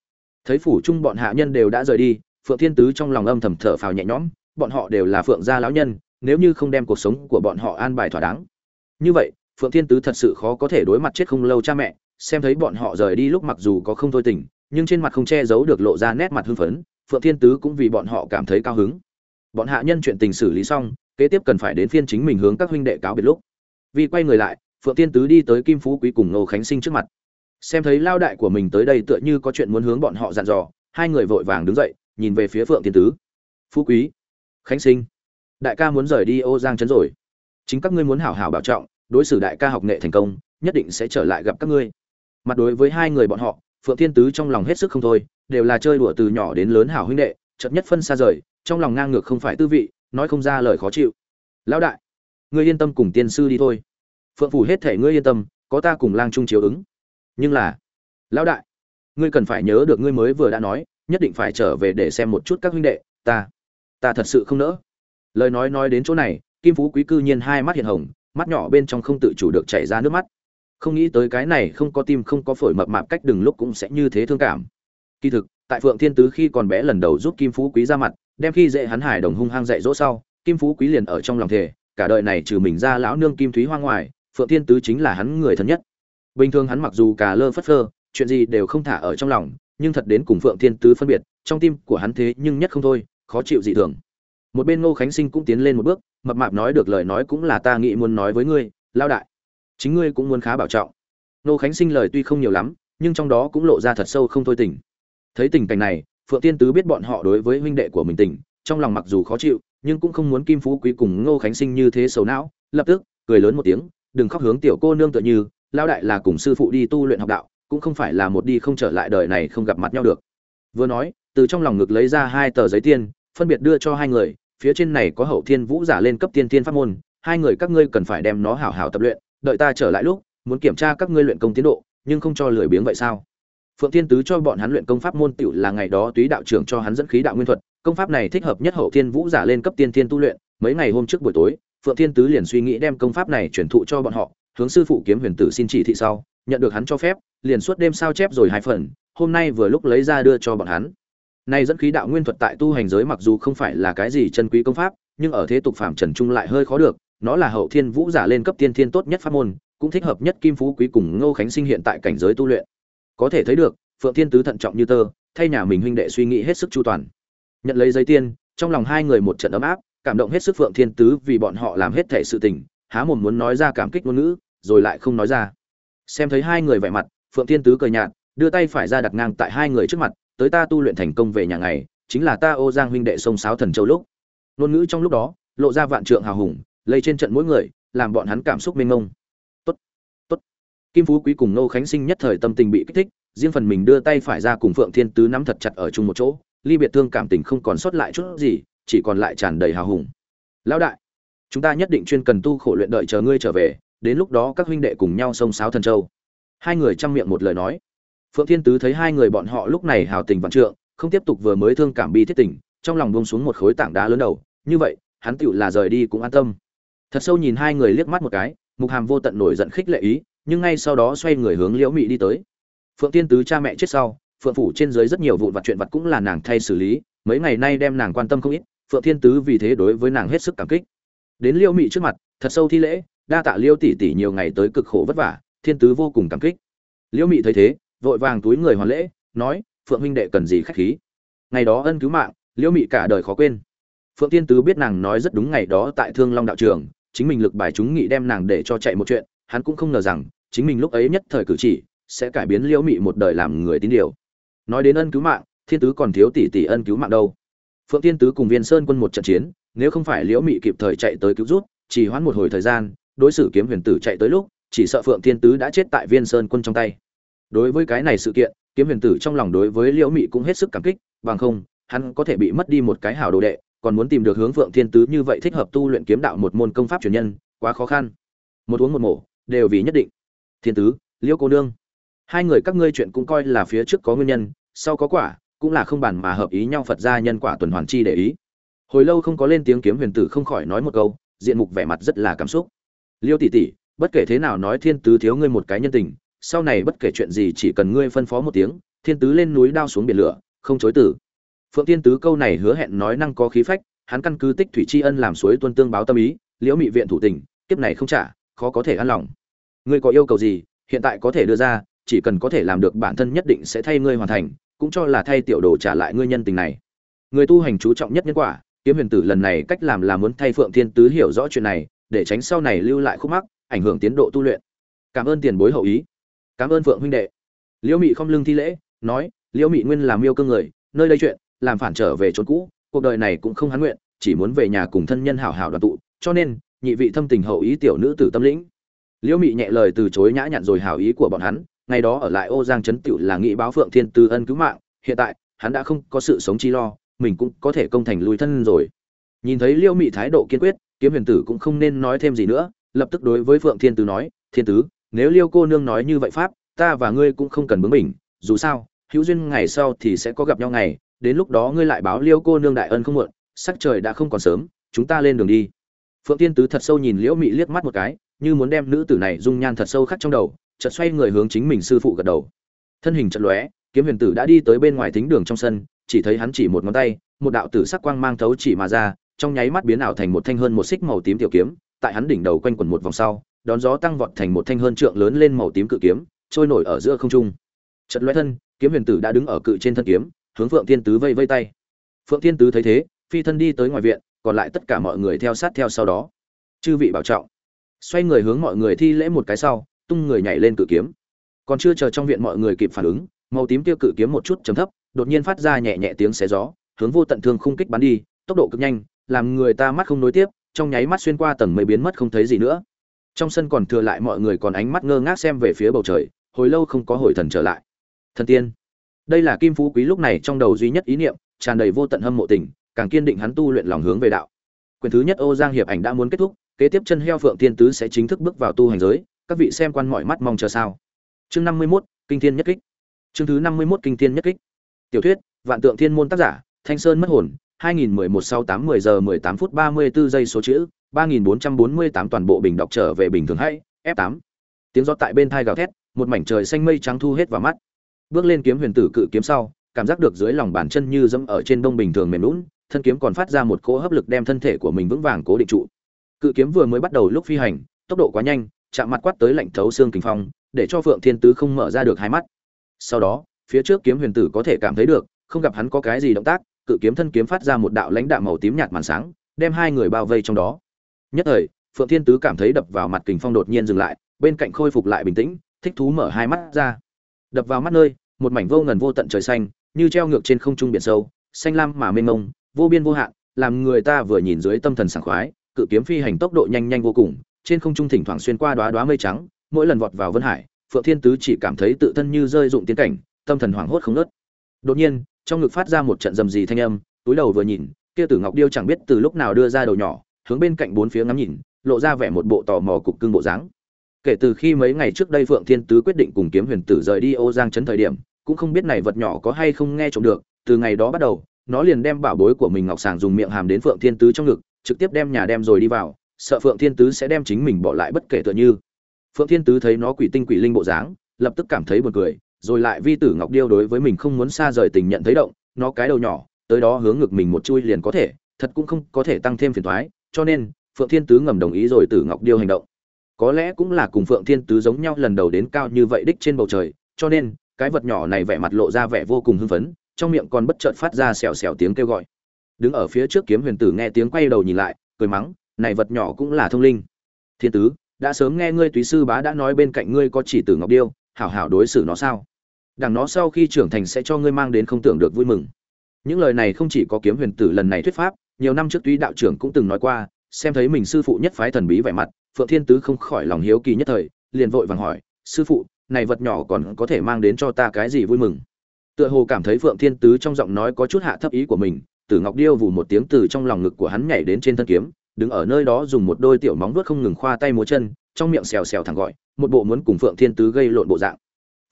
Thấy phủ trung bọn hạ nhân đều đã rời đi, phượng thiên tứ trong lòng âm thầm thở phào nhẹ nhõm, bọn họ đều là phượng gia lão nhân, nếu như không đem cuộc sống của bọn họ an bài thỏa đáng. Như vậy, phượng thiên tứ thật sự khó có thể đối mặt chết không lâu cha mẹ, xem thấy bọn họ rời đi lúc mặc dù có không thôi tình, nhưng trên mặt không che giấu được lộ ra nét mặt hưng phấn, phượng thiên tứ cũng vì bọn họ cảm thấy cao hứng bọn hạ nhân chuyện tình xử lý xong, kế tiếp cần phải đến phiên chính mình hướng các huynh đệ cáo biệt lúc. Vì quay người lại, phượng tiên tứ đi tới kim phú quý cùng nô khánh sinh trước mặt. Xem thấy lao đại của mình tới đây tựa như có chuyện muốn hướng bọn họ dặn dò, hai người vội vàng đứng dậy, nhìn về phía phượng tiên tứ. Phú quý, khánh sinh, đại ca muốn rời đi ô giang trấn rồi. Chính các ngươi muốn hảo hảo bảo trọng, đối xử đại ca học nghệ thành công, nhất định sẽ trở lại gặp các ngươi. Mặt đối với hai người bọn họ, phượng thiên tứ trong lòng hết sức không thôi, đều là chơi đùa từ nhỏ đến lớn hảo huynh đệ chậm nhất phân xa rời trong lòng ngang ngược không phải tư vị, nói không ra lời khó chịu. Lão đại, ngươi yên tâm cùng tiên sư đi thôi. Phượng phủ hết thể ngươi yên tâm, có ta cùng lang trung chiếu ứng. Nhưng là, lão đại, ngươi cần phải nhớ được ngươi mới vừa đã nói, nhất định phải trở về để xem một chút các huynh đệ, ta ta thật sự không nỡ. Lời nói nói đến chỗ này, kim phú quý cư nhiên hai mắt hiện hồng, mắt nhỏ bên trong không tự chủ được chảy ra nước mắt. Không nghĩ tới cái này không có tim không có phổi mập mạp cách đừng lúc cũng sẽ như thế thương cảm. Kỳ thực, tại phượng thiên tứ khi còn bé lần đầu giúp kim phú quý ra mặt đem khi dễ hắn hải đồng hung hăng dạy dỗ sau, kim phú quý liền ở trong lòng thề, cả đời này trừ mình ra lão nương kim thúy hoa ngoài, phượng thiên tứ chính là hắn người thân nhất. Bình thường hắn mặc dù cà lơ phất phơ, chuyện gì đều không thả ở trong lòng, nhưng thật đến cùng phượng thiên tứ phân biệt, trong tim của hắn thế nhưng nhất không thôi, khó chịu dị thường. Một bên ngô khánh sinh cũng tiến lên một bước, mập mạp nói được lời nói cũng là ta nghĩ muốn nói với ngươi lao đại. Chính ngươi cũng muốn khá bảo trọng. Ngô khánh sinh lời tuy không nhiều lắm, nhưng trong đó cũng lộ ra thật sâu không thôi tình. Thấy tình cảnh này phượng tiên tứ biết bọn họ đối với huynh đệ của mình tình, trong lòng mặc dù khó chịu, nhưng cũng không muốn kim phú quý cùng ngô khánh sinh như thế xấu não, lập tức, cười lớn một tiếng, đừng khóc hướng tiểu cô nương tựa như lao đại là cùng sư phụ đi tu luyện học đạo, cũng không phải là một đi không trở lại đời này không gặp mặt nhau được. Vừa nói, từ trong lòng ngực lấy ra hai tờ giấy tiên phân biệt đưa cho hai người, phía trên này có hậu thiên vũ giả lên cấp tiên tiên pháp môn, hai người các ngươi cần phải đem nó hảo hảo tập luyện, đợi ta trở lại lúc, muốn kiểm tra các ngươi luyện công tiến độ, nhưng không cho lười biếng vậy sao? Phượng thiên tứ cho bọn hắn luyện công pháp môn tiểu là ngày đó túy đạo trưởng cho hắn dẫn khí đạo nguyên thuật, công pháp này thích hợp nhất hậu thiên vũ giả lên cấp tiên thiên tu luyện. Mấy ngày hôm trước buổi tối, phượng thiên tứ liền suy nghĩ đem công pháp này truyền thụ cho bọn họ, hướng sư phụ kiếm huyền tử xin chỉ thị sau, nhận được hắn cho phép, liền suốt đêm sao chép rồi hai phần, hôm nay vừa lúc lấy ra đưa cho bọn hắn. Nay dẫn khí đạo nguyên thuật tại tu hành giới mặc dù không phải là cái gì chân quý công pháp, nhưng ở thế tục phạm trần trung lại hơi khó được, nó là hậu thiên vũ giả lên cấp tiên thiên tốt nhất pháp môn, cũng thích hợp nhất kim phú quý cùng ngô khánh sinh hiện tại cảnh giới tu luyện có thể thấy được, phượng thiên tứ thận trọng như tơ, thay nhà mình huynh đệ suy nghĩ hết sức chu toàn. Nhận lấy giấy tiên trong lòng hai người một trận ấm áp, cảm động hết sức phượng thiên tứ vì bọn họ làm hết thể sự tình, há mồm muốn nói ra cảm kích ngôn ngữ, rồi lại không nói ra. Xem thấy hai người vẻ mặt, phượng thiên tứ cười nhạt, đưa tay phải ra đặt ngang tại hai người trước mặt, tới ta tu luyện thành công về nhà ngày, chính là ta ô giang huynh đệ sông sáo thần châu lúc. Ngôn ngữ trong lúc đó, lộ ra vạn trượng hào hùng, lây trên trận mỗi người, làm bọn hắn cảm xúc mênh mông kim phú quý cùng nô khánh sinh nhất thời tâm tình bị kích thích, riêng phần mình đưa tay phải ra cùng phượng thiên tứ nắm thật chặt ở chung một chỗ, ly biệt thương cảm tình không còn sót lại chút gì, chỉ còn lại tràn đầy hào hùng. Lão đại, chúng ta nhất định chuyên cần tu khổ luyện đợi chờ ngươi trở về, đến lúc đó các huynh đệ cùng nhau sông sáo thần châu. Hai người chăm miệng một lời nói. Phượng thiên tứ thấy hai người bọn họ lúc này hào tình vạn trượng, không tiếp tục vừa mới thương cảm bi thiết tình, trong lòng buông xuống một khối tảng đá lớn đầu. Như vậy, hắn tựu là rời đi cũng an tâm. Thật sâu nhìn hai người liếc mắt một cái, mục hàm vô tận nổi giận khích lệ ý nhưng ngay sau đó xoay người hướng liễu mị đi tới. Phượng tiên tứ cha mẹ chết sau, phượng phủ trên dưới rất nhiều vụn vặt chuyện vặt cũng là nàng thay xử lý, mấy ngày nay đem nàng quan tâm không ít, phượng thiên tứ vì thế đối với nàng hết sức cảm kích. Đến liễu mị trước mặt, thật sâu thi lễ, đa tạ liễu tỷ tỷ nhiều ngày tới cực khổ vất vả, thiên tứ vô cùng cảm kích. Liễu mị thấy thế, vội vàng túi người hoàn lễ, nói, phượng huynh đệ cần gì khách khí? Ngày đó ân cứu mạng, liễu mị cả đời khó quên. Phượng Thiên tứ biết nàng nói rất đúng ngày đó tại thương long đạo trường, chính mình lực bài chúng nghị đem nàng để cho chạy một chuyện hắn cũng không ngờ rằng, chính mình lúc ấy nhất thời cử chỉ sẽ cải biến liễu mị một đời làm người tín điều. Nói đến ân cứu mạng, thiên tứ còn thiếu tỷ tỷ ân cứu mạng đâu. Phượng thiên tứ cùng viên sơn quân một trận chiến, nếu không phải liễu mị kịp thời chạy tới cứu rút chỉ hoãn một hồi thời gian, đối xử kiếm huyền tử chạy tới lúc, chỉ sợ phượng thiên tứ đã chết tại viên sơn quân trong tay. Đối với cái này sự kiện, kiếm huyền tử trong lòng đối với liễu mị cũng hết sức cảm kích, bằng không, hắn có thể bị mất đi một cái hảo đồ đệ, còn muốn tìm được hướng phượng thiên tứ như vậy thích hợp tu luyện kiếm đạo một môn công pháp truyền nhân, quá khó khăn. Một uống một mổ đều vì nhất định. Thiên tứ, liễu cô nương, hai người các ngươi chuyện cũng coi là phía trước có nguyên nhân, sau có quả, cũng là không bàn mà hợp ý nhau phật ra nhân quả tuần hoàn chi để ý. Hồi lâu không có lên tiếng kiếm huyền tử không khỏi nói một câu, diện mục vẻ mặt rất là cảm xúc. Liêu tỷ tỷ, bất kể thế nào nói thiên tứ thiếu ngươi một cái nhân tình, sau này bất kể chuyện gì chỉ cần ngươi phân phó một tiếng, thiên tứ lên núi đao xuống biển lửa, không chối tử phượng thiên tứ câu này hứa hẹn nói năng có khí phách, hắn căn cứ tích thủy tri ân làm suối tuân tương báo tâm ý, liễu mị viện thủ tình kiếp này không trả khó có thể an lòng. Ngươi có yêu cầu gì, hiện tại có thể đưa ra, chỉ cần có thể làm được bản thân nhất định sẽ thay ngươi hoàn thành, cũng cho là thay tiểu đồ trả lại ngươi nhân tình này. Người tu hành chú trọng nhất nhân quả, kiếm huyền tử lần này cách làm là muốn thay phượng thiên tứ hiểu rõ chuyện này, để tránh sau này lưu lại khúc mắc, ảnh hưởng tiến độ tu luyện. Cảm ơn tiền bối hậu ý. Cảm ơn phượng huynh đệ. Liễu mị không lưng thi lễ, nói, liễu mị nguyên làm miêu cương người, nơi đây chuyện, làm phản trở về chốn cũ, cuộc đời này cũng không hán nguyện, chỉ muốn về nhà cùng thân nhân hảo hảo đoàn tụ, cho nên nhị vị thâm tình hậu ý tiểu nữ tử tâm lĩnh. Liễu mị nhẹ lời từ chối nhã nhặn rồi hảo ý của bọn hắn, ngày đó ở lại ô giang trấn tựu là nghị báo phượng thiên tư ân cứu mạng, hiện tại, hắn đã không có sự sống chi lo, mình cũng có thể công thành lui thân rồi. Nhìn thấy liễu mị thái độ kiên quyết, kiếm huyền tử cũng không nên nói thêm gì nữa, lập tức đối với phượng thiên tứ nói, thiên tứ nếu liêu cô nương nói như vậy pháp, ta và ngươi cũng không cần bướng bỉnh, dù sao, hữu duyên ngày sau thì sẽ có gặp nhau ngày, đến lúc đó ngươi lại báo liêu cô nương đại ân không muộn, sắc trời đã không còn sớm, chúng ta lên đường đi phượng tiên tứ thật sâu nhìn liễu mị liếc mắt một cái, như muốn đem nữ tử này dung nhan thật sâu khắc trong đầu, chợt xoay người hướng chính mình sư phụ gật đầu. Thân hình chợt lóe, kiếm huyền tử đã đi tới bên ngoài thính đường trong sân, chỉ thấy hắn chỉ một ngón tay, một đạo tử sắc quang mang thấu chỉ mà ra, trong nháy mắt biến ảo thành một thanh hơn một xích màu tím tiểu kiếm, tại hắn đỉnh đầu quanh quẩn một vòng sau, đón gió tăng vọt thành một thanh hơn trượng lớn lên màu tím cự kiếm, trôi nổi ở giữa không trung. Chật lóe thân, kiếm huyền tử đã đứng ở cự trên thân kiếm, hướng phượng thiên tứ vây vây tay. Phượng thiên tứ thấy thế, phi thân đi tới ngoài viện còn lại tất cả mọi người theo sát theo sau đó. Chư vị bảo trọng. Xoay người hướng mọi người thi lễ một cái sau, tung người nhảy lên cự kiếm. Còn chưa chờ trong viện mọi người kịp phản ứng, màu tím tiêu cự kiếm một chút chấm thấp, đột nhiên phát ra nhẹ nhẹ tiếng xé gió, hướng vô tận thương khung kích bắn đi, tốc độ cực nhanh, làm người ta mắt không nối tiếp, trong nháy mắt xuyên qua tầng mây biến mất không thấy gì nữa. Trong sân còn thừa lại mọi người còn ánh mắt ngơ ngác xem về phía bầu trời, hồi lâu không có hồi thần trở lại. Thần tiên. Đây là kim phú quý lúc này trong đầu duy nhất ý niệm, tràn đầy vô tận hâm mộ tình càng kiên định hắn tu luyện lòng hướng về đạo. Quyền thứ nhất ô giang hiệp ảnh đã muốn kết thúc kế tiếp chân heo phượng tiên tứ sẽ chính thức bước vào tu hành giới các vị xem quan mọi mắt mong chờ sao. Chương năm mươi 51, kinh thiên nhất kích. Chương thứ năm mươi 51 kinh thiên nhất kích. Tiểu thuyết vạn tượng thiên môn tác giả thanh sơn mất hồn 2011 sau 8 10 giờ 18 phút 34 giây số chữ 3448 toàn bộ bình đọc trở về bình thường hay F8 tiếng gió tại bên thai gào thét một mảnh trời xanh mây trắng thu hết vào mắt. Bước lên kiếm huyền tử cự kiếm sau cảm giác được dưới lòng bàn chân như dẫm ở trên đông bình thường mềm nhũn, thân kiếm còn phát ra một cỗ hấp lực đem thân thể của mình vững vàng cố định trụ. Cự kiếm vừa mới bắt đầu lúc phi hành, tốc độ quá nhanh, chạm mặt quát tới lạnh thấu xương kinh phong, để cho phượng thiên tứ không mở ra được hai mắt. Sau đó, phía trước kiếm huyền tử có thể cảm thấy được, không gặp hắn có cái gì động tác, cự kiếm thân kiếm phát ra một đạo lãnh đạo màu tím nhạt màn sáng, đem hai người bao vây trong đó. Nhất thời, phượng thiên tứ cảm thấy đập vào mặt kình phong đột nhiên dừng lại, bên cạnh khôi phục lại bình tĩnh, thích thú mở hai mắt ra. Đập vào mắt nơi, một mảnh vô ngần vô tận trời xanh, như treo ngược trên không trung biển sâu, xanh lam mà mênh mông vô biên vô hạn, làm người ta vừa nhìn dưới tâm thần sảng khoái, cự kiếm phi hành tốc độ nhanh nhanh vô cùng, trên không trung thỉnh thoảng xuyên qua đóa đóa mây trắng, mỗi lần vọt vào vân hải, phượng thiên tứ chỉ cảm thấy tự thân như rơi dụng tiến cảnh, tâm thần hoảng hốt không ngớt. đột nhiên, trong ngực phát ra một trận rầm rì thanh âm, túi đầu vừa nhìn, kia tử ngọc điêu chẳng biết từ lúc nào đưa ra đầu nhỏ, hướng bên cạnh bốn phía ngắm nhìn, lộ ra vẻ một bộ tò mò cục cưng bộ dáng kể từ khi mấy ngày trước đây phượng thiên tứ quyết định cùng kiếm huyền tử rời đi ô giang trấn thời điểm, cũng không biết này vật nhỏ có hay không nghe trộm được, từ ngày đó bắt đầu nó liền đem bảo bối của mình ngọc sàng dùng miệng hàm đến phượng thiên tứ trong ngực, trực tiếp đem nhà đem rồi đi vào, sợ phượng thiên tứ sẽ đem chính mình bỏ lại bất kể tựa như. Phượng thiên tứ thấy nó quỷ tinh quỷ linh bộ dáng, lập tức cảm thấy buồn cười, rồi lại vi tử ngọc điêu đối với mình không muốn xa rời tình nhận thấy động, nó cái đầu nhỏ, tới đó hướng ngực mình một chui liền có thể, thật cũng không có thể tăng thêm phiền toái cho nên, phượng thiên tứ ngầm đồng ý rồi tử ngọc điêu hành động. Có lẽ cũng là cùng phượng thiên tứ giống nhau lần đầu đến cao như vậy đích trên bầu trời, cho nên, cái vật nhỏ này vẻ mặt lộ ra vẻ vô cùng hưng phấn trong miệng còn bất chợt phát ra xèo xèo tiếng kêu gọi. Đứng ở phía trước kiếm huyền tử nghe tiếng quay đầu nhìn lại, cười mắng, này vật nhỏ cũng là thông linh. Thiên tứ, đã sớm nghe ngươi túy sư bá đã nói bên cạnh ngươi có chỉ tử ngọc điêu, hảo hảo đối xử nó sao? Đằng nó sau khi trưởng thành sẽ cho ngươi mang đến không tưởng được vui mừng. Những lời này không chỉ có kiếm huyền tử lần này thuyết pháp, nhiều năm trước túy đạo trưởng cũng từng nói qua, xem thấy mình sư phụ nhất phái thần bí vẻ mặt, phượng thiên tứ không khỏi lòng hiếu kỳ nhất thời, liền vội vàng hỏi, sư phụ, này vật nhỏ còn có thể mang đến cho ta cái gì vui mừng? Tựa hồ cảm thấy phượng thiên tứ trong giọng nói có chút hạ thấp ý của mình, tử ngọc điêu vù một tiếng từ trong lòng ngực của hắn nhảy đến trên thân kiếm, đứng ở nơi đó dùng một đôi tiểu móng vuốt không ngừng khoa tay múa chân, trong miệng xèo xèo thẳng gọi, một bộ muốn cùng phượng thiên tứ gây lộn bộ dạng.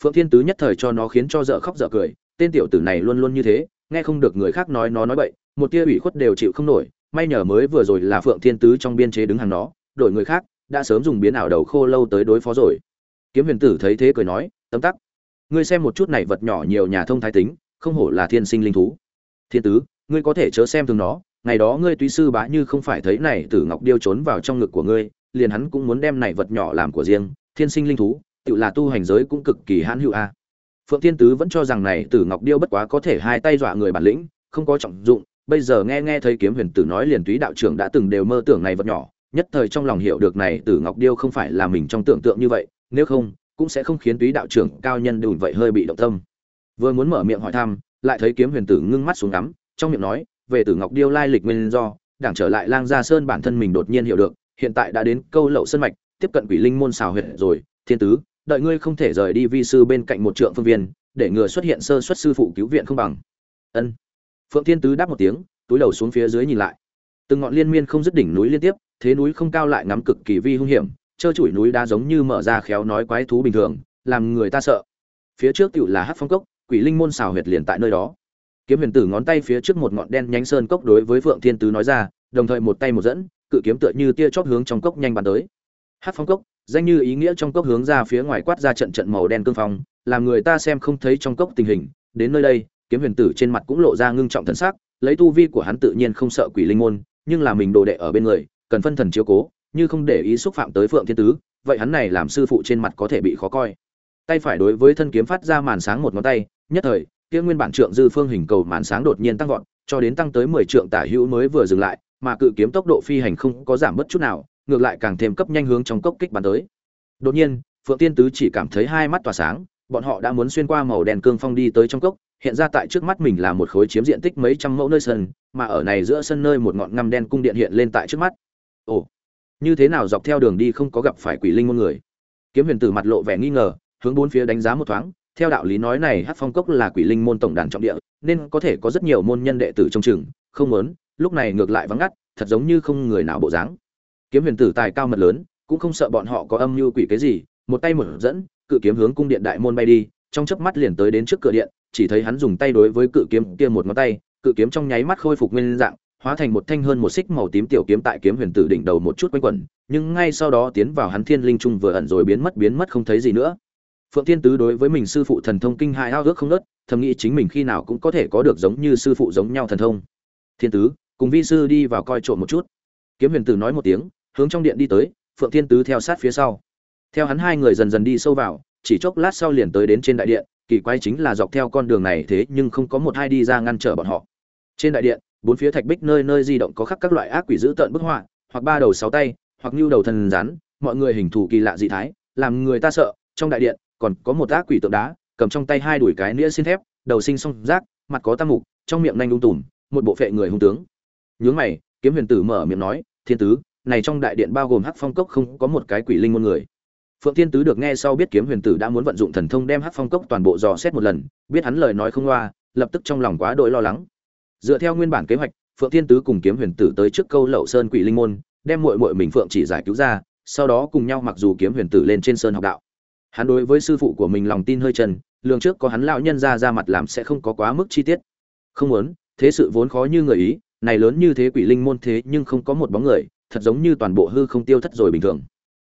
Phượng thiên tứ nhất thời cho nó khiến cho dở khóc dở cười, tên tiểu tử này luôn luôn như thế, nghe không được người khác nói nó nói bậy, một tia ủy khuất đều chịu không nổi, may nhờ mới vừa rồi là phượng thiên tứ trong biên chế đứng hàng nó, đổi người khác, đã sớm dùng biến ảo đầu khô lâu tới đối phó rồi. Kiếm huyền tử thấy thế cười nói, tấm tắc ngươi xem một chút này vật nhỏ nhiều nhà thông thái tính, không hổ là thiên sinh linh thú. Thiên tứ, ngươi có thể chớ xem thường nó, ngày đó ngươi túy sư bá như không phải thấy này tử ngọc điêu trốn vào trong ngực của ngươi, liền hắn cũng muốn đem này vật nhỏ làm của riêng, thiên sinh linh thú, tự là tu hành giới cũng cực kỳ hãn hữu a. À. Phượng thiên tứ vẫn cho rằng này tử ngọc điêu bất quá có thể hai tay dọa người bản lĩnh, không có trọng dụng, bây giờ nghe nghe thấy kiếm huyền tử nói liền túy đạo trưởng đã từng đều mơ tưởng này vật nhỏ, nhất thời trong lòng hiểu được này tử ngọc điêu không phải là mình trong tưởng tượng như vậy, nếu không cũng sẽ không khiến túy đạo trưởng cao nhân đùn vậy hơi bị động tâm. Vừa muốn mở miệng hỏi thăm, lại thấy kiếm huyền tử ngưng mắt xuống ngắm, trong miệng nói, về tử ngọc điêu lai lịch nguyên do, đảng trở lại lang gia sơn bản thân mình đột nhiên hiểu được, hiện tại đã đến câu lậu sân mạch, tiếp cận quỷ linh môn xào huyệt rồi, thiên tứ, đợi ngươi không thể rời đi vi sư bên cạnh một trượng phương viên, để ngừa xuất hiện sơ xuất sư phụ cứu viện không bằng. Ân. Phượng thiên tứ đáp một tiếng, túi đầu xuống phía dưới nhìn lại. Từng ngọn liên miên không dứt đỉnh núi liên tiếp, thế núi không cao lại ngắm cực kỳ vi hung hiểm trơ trụi núi đá giống như mở ra khéo nói quái thú bình thường, làm người ta sợ. Phía trước tựu là Hắc phong cốc, quỷ linh môn xào huyệt liền tại nơi đó. Kiếm huyền tử ngón tay phía trước một ngọn đen nhánh sơn cốc đối với phượng thiên tứ nói ra, đồng thời một tay một dẫn, cự kiếm tựa như tia chớp hướng trong cốc nhanh bắn tới. Hắc phong cốc, danh như ý nghĩa trong cốc hướng ra phía ngoài quát ra trận trận màu đen cương phong, làm người ta xem không thấy trong cốc tình hình. Đến nơi đây, kiếm huyền tử trên mặt cũng lộ ra ngưng trọng thần sắc, lấy tu vi của hắn tự nhiên không sợ quỷ linh môn, nhưng là mình đồ đệ ở bên người, cần phân thần chiếu cố như không để ý xúc phạm tới phượng thiên tứ, vậy hắn này làm sư phụ trên mặt có thể bị khó coi. Tay phải đối với thân kiếm phát ra màn sáng một ngón tay, nhất thời, kia nguyên bản trượng dư phương hình cầu màn sáng đột nhiên tăng vọt, cho đến tăng tới mười trượng tả hữu mới vừa dừng lại, mà cự kiếm tốc độ phi hành không có giảm bất chút nào, ngược lại càng thêm cấp nhanh hướng trong cốc kích bắn tới. Đột nhiên, phượng tiên tứ chỉ cảm thấy hai mắt tỏa sáng, bọn họ đã muốn xuyên qua màu đen cương phong đi tới trong cốc, hiện ra tại trước mắt mình là một khối chiếm diện tích mấy trăm mẫu nơi sân, mà ở này giữa sân nơi một ngọn ngăm đen cung điện hiện lên tại trước mắt. Ồ! Như thế nào dọc theo đường đi không có gặp phải quỷ linh môn người. Kiếm huyền tử mặt lộ vẻ nghi ngờ, hướng bốn phía đánh giá một thoáng, theo đạo lý nói này hát phong cốc là quỷ linh môn tổng đàn trọng địa, nên có thể có rất nhiều môn nhân đệ tử trong trường không muốn, lúc này ngược lại vắng ngắt, thật giống như không người nào bộ dáng. Kiếm huyền tử tài cao mật lớn, cũng không sợ bọn họ có âm mưu quỷ cái gì, một tay mở dẫn, cự kiếm hướng cung điện đại môn bay đi, trong chớp mắt liền tới đến trước cửa điện, chỉ thấy hắn dùng tay đối với cự kiếm kia một ngón tay, cự kiếm trong nháy mắt khôi phục nguyên dạng hóa thành một thanh hơn một xích màu tím tiểu kiếm tại kiếm huyền tử đỉnh đầu một chút quanh quẩn, nhưng ngay sau đó tiến vào hắn thiên linh trung vừa ẩn rồi biến mất biến mất không thấy gì nữa. Phượng thiên tứ đối với mình sư phụ thần thông kinh hai ao ước không nớt thầm nghĩ chính mình khi nào cũng có thể có được giống như sư phụ giống nhau thần thông. Thiên tứ, cùng vi sư đi vào coi trộm một chút. Kiếm huyền tử nói một tiếng, hướng trong điện đi tới, phượng thiên tứ theo sát phía sau. Theo hắn hai người dần dần đi sâu vào, chỉ chốc lát sau liền tới đến trên đại điện, kỳ quái chính là dọc theo con đường này thế nhưng không có một hai đi ra ngăn trở bọn họ. Trên đại điện bốn phía thạch bích nơi nơi di động có khắc các loại ác quỷ dữ tợn bức họa, hoặc ba đầu sáu tay, hoặc như đầu thần rắn, mọi người hình thù kỳ lạ dị thái, làm người ta sợ. Trong đại điện, còn có một ác quỷ tượng đá, cầm trong tay hai đuổi cái nĩa xin thép, đầu sinh song rác mặt có tam mục, trong miệng nanh lung tùm, một bộ phệ người hung tướng. Nhướng mày, kiếm huyền tử mở miệng nói, thiên tứ, này trong đại điện bao gồm hắc phong cốc không có một cái quỷ linh môn người. Phượng thiên tứ được nghe sau biết kiếm huyền tử đã muốn vận dụng thần thông đem hắc phong cốc toàn bộ dò xét một lần, biết hắn lời nói không loa, lập tức trong lòng quá đội lo lắng dựa theo nguyên bản kế hoạch, phượng thiên tứ cùng kiếm huyền tử tới trước câu lậu sơn quỷ linh môn, đem muội muội mình phượng chỉ giải cứu ra, sau đó cùng nhau mặc dù kiếm huyền tử lên trên sơn học đạo. Hắn đối với sư phụ của mình lòng tin hơi trần, lường trước có hắn lão nhân ra ra mặt làm sẽ không có quá mức chi tiết. Không muốn, thế sự vốn khó như người ý, này lớn như thế quỷ linh môn thế nhưng không có một bóng người, thật giống như toàn bộ hư không tiêu thất rồi bình thường.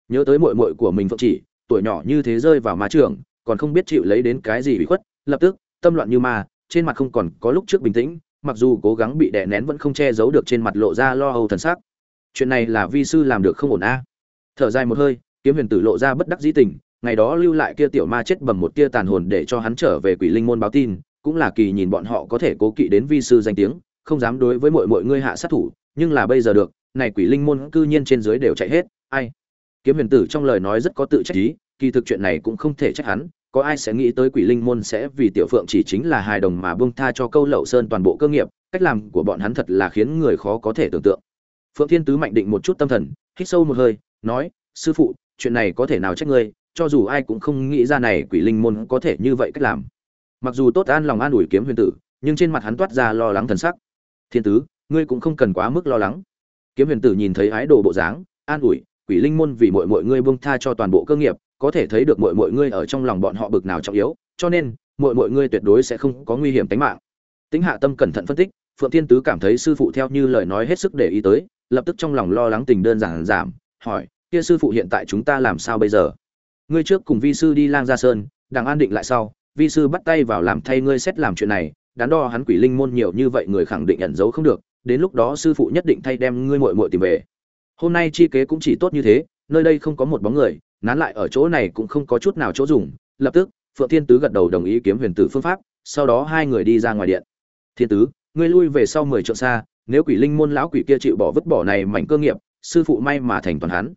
Nhớ tới muội muội của mình phượng chỉ, tuổi nhỏ như thế rơi vào ma trường, còn không biết chịu lấy đến cái gì bị khuất, lập tức, tâm loạn như ma, trên mặt không còn có lúc trước bình tĩnh mặc dù cố gắng bị đè nén vẫn không che giấu được trên mặt lộ ra lo âu thần sắc. Chuyện này là vi sư làm được không ổn a? Thở dài một hơi, kiếm huyền tử lộ ra bất đắc dĩ tình, ngày đó lưu lại kia tiểu ma chết bầm một tia tàn hồn để cho hắn trở về quỷ linh môn báo tin, cũng là kỳ nhìn bọn họ có thể cố kỵ đến vi sư danh tiếng, không dám đối với mọi mọi ngươi hạ sát thủ, nhưng là bây giờ được, này quỷ linh môn cư nhiên trên dưới đều chạy hết, ai? Kiếm huyền tử trong lời nói rất có tự trách ý, kỳ thực chuyện này cũng không thể trách hắn có ai sẽ nghĩ tới quỷ linh môn sẽ vì tiểu phượng chỉ chính là hài đồng mà buông tha cho câu lậu sơn toàn bộ cơ nghiệp, cách làm của bọn hắn thật là khiến người khó có thể tưởng tượng. Phượng thiên tứ mạnh định một chút tâm thần, hít sâu một hơi, nói, sư phụ, chuyện này có thể nào trách ngươi, cho dù ai cũng không nghĩ ra này quỷ linh môn có thể như vậy cách làm. Mặc dù tốt an lòng an ủi kiếm huyền tử, nhưng trên mặt hắn toát ra lo lắng thần sắc. Thiên tứ, ngươi cũng không cần quá mức lo lắng. Kiếm huyền tử nhìn thấy ái đồ bộ dáng, an ủi, quỷ linh môn vì mọi mọi ngươi buông tha cho toàn bộ cơ nghiệp có thể thấy được mọi mọi ngươi ở trong lòng bọn họ bực nào trọng yếu, cho nên, mọi mọi ngươi tuyệt đối sẽ không có nguy hiểm tính mạng. Tính hạ tâm cẩn thận phân tích, phượng thiên tứ cảm thấy sư phụ theo như lời nói hết sức để ý tới, lập tức trong lòng lo lắng tình đơn giản giảm, hỏi, kia sư phụ hiện tại chúng ta làm sao bây giờ? Ngươi trước cùng vi sư đi lang gia sơn đang an định lại sau, vi sư bắt tay vào làm thay ngươi xét làm chuyện này, đắn đo hắn quỷ linh môn nhiều như vậy người khẳng định ẩn giấu không được, đến lúc đó sư phụ nhất định thay đem ngươi muội muội tìm về. Hôm nay chi kế cũng chỉ tốt như thế, nơi đây không có một bóng người nán lại ở chỗ này cũng không có chút nào chỗ dùng, lập tức, phượng thiên tứ gật đầu đồng ý kiếm huyền tử phương pháp, sau đó hai người đi ra ngoài điện. Thiên tứ, ngươi lui về sau mười trượng xa, nếu quỷ linh môn lão quỷ kia chịu bỏ vứt bỏ này mảnh cơ nghiệp, sư phụ may mà thành toàn hắn.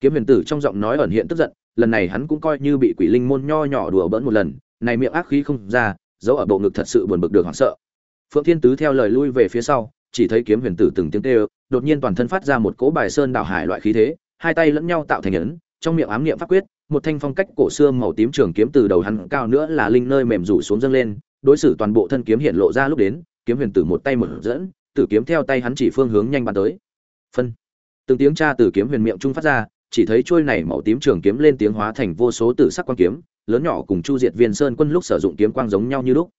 Kiếm huyền tử trong giọng nói ẩn hiện tức giận, lần này hắn cũng coi như bị quỷ linh môn nho nhỏ đùa bỡn một lần, này miệng ác khí không ra, giấu ở bộ ngực thật sự buồn bực được hoảng sợ. Phượng thiên tứ theo lời lui về phía sau, chỉ thấy kiếm huyền tử từng tiếng kêu, đột nhiên toàn thân phát ra một cỗ bài sơn đảo hải loại khí thế, hai tay lẫn nhau tạo thành ấn trong miệng ám niệm pháp quyết, một thanh phong cách cổ xưa màu tím trường kiếm từ đầu hắn cao nữa là linh nơi mềm rủ xuống dâng lên, đối xử toàn bộ thân kiếm hiện lộ ra lúc đến, kiếm huyền tử một tay mở dẫn, tử kiếm theo tay hắn chỉ phương hướng nhanh bắn tới. Phân. Từng tiếng tra từ kiếm huyền miệng trung phát ra, chỉ thấy chuôi này màu tím trường kiếm lên tiếng hóa thành vô số tử sắc quang kiếm, lớn nhỏ cùng chu diệt viên sơn quân lúc sử dụng kiếm quang giống nhau như lúc.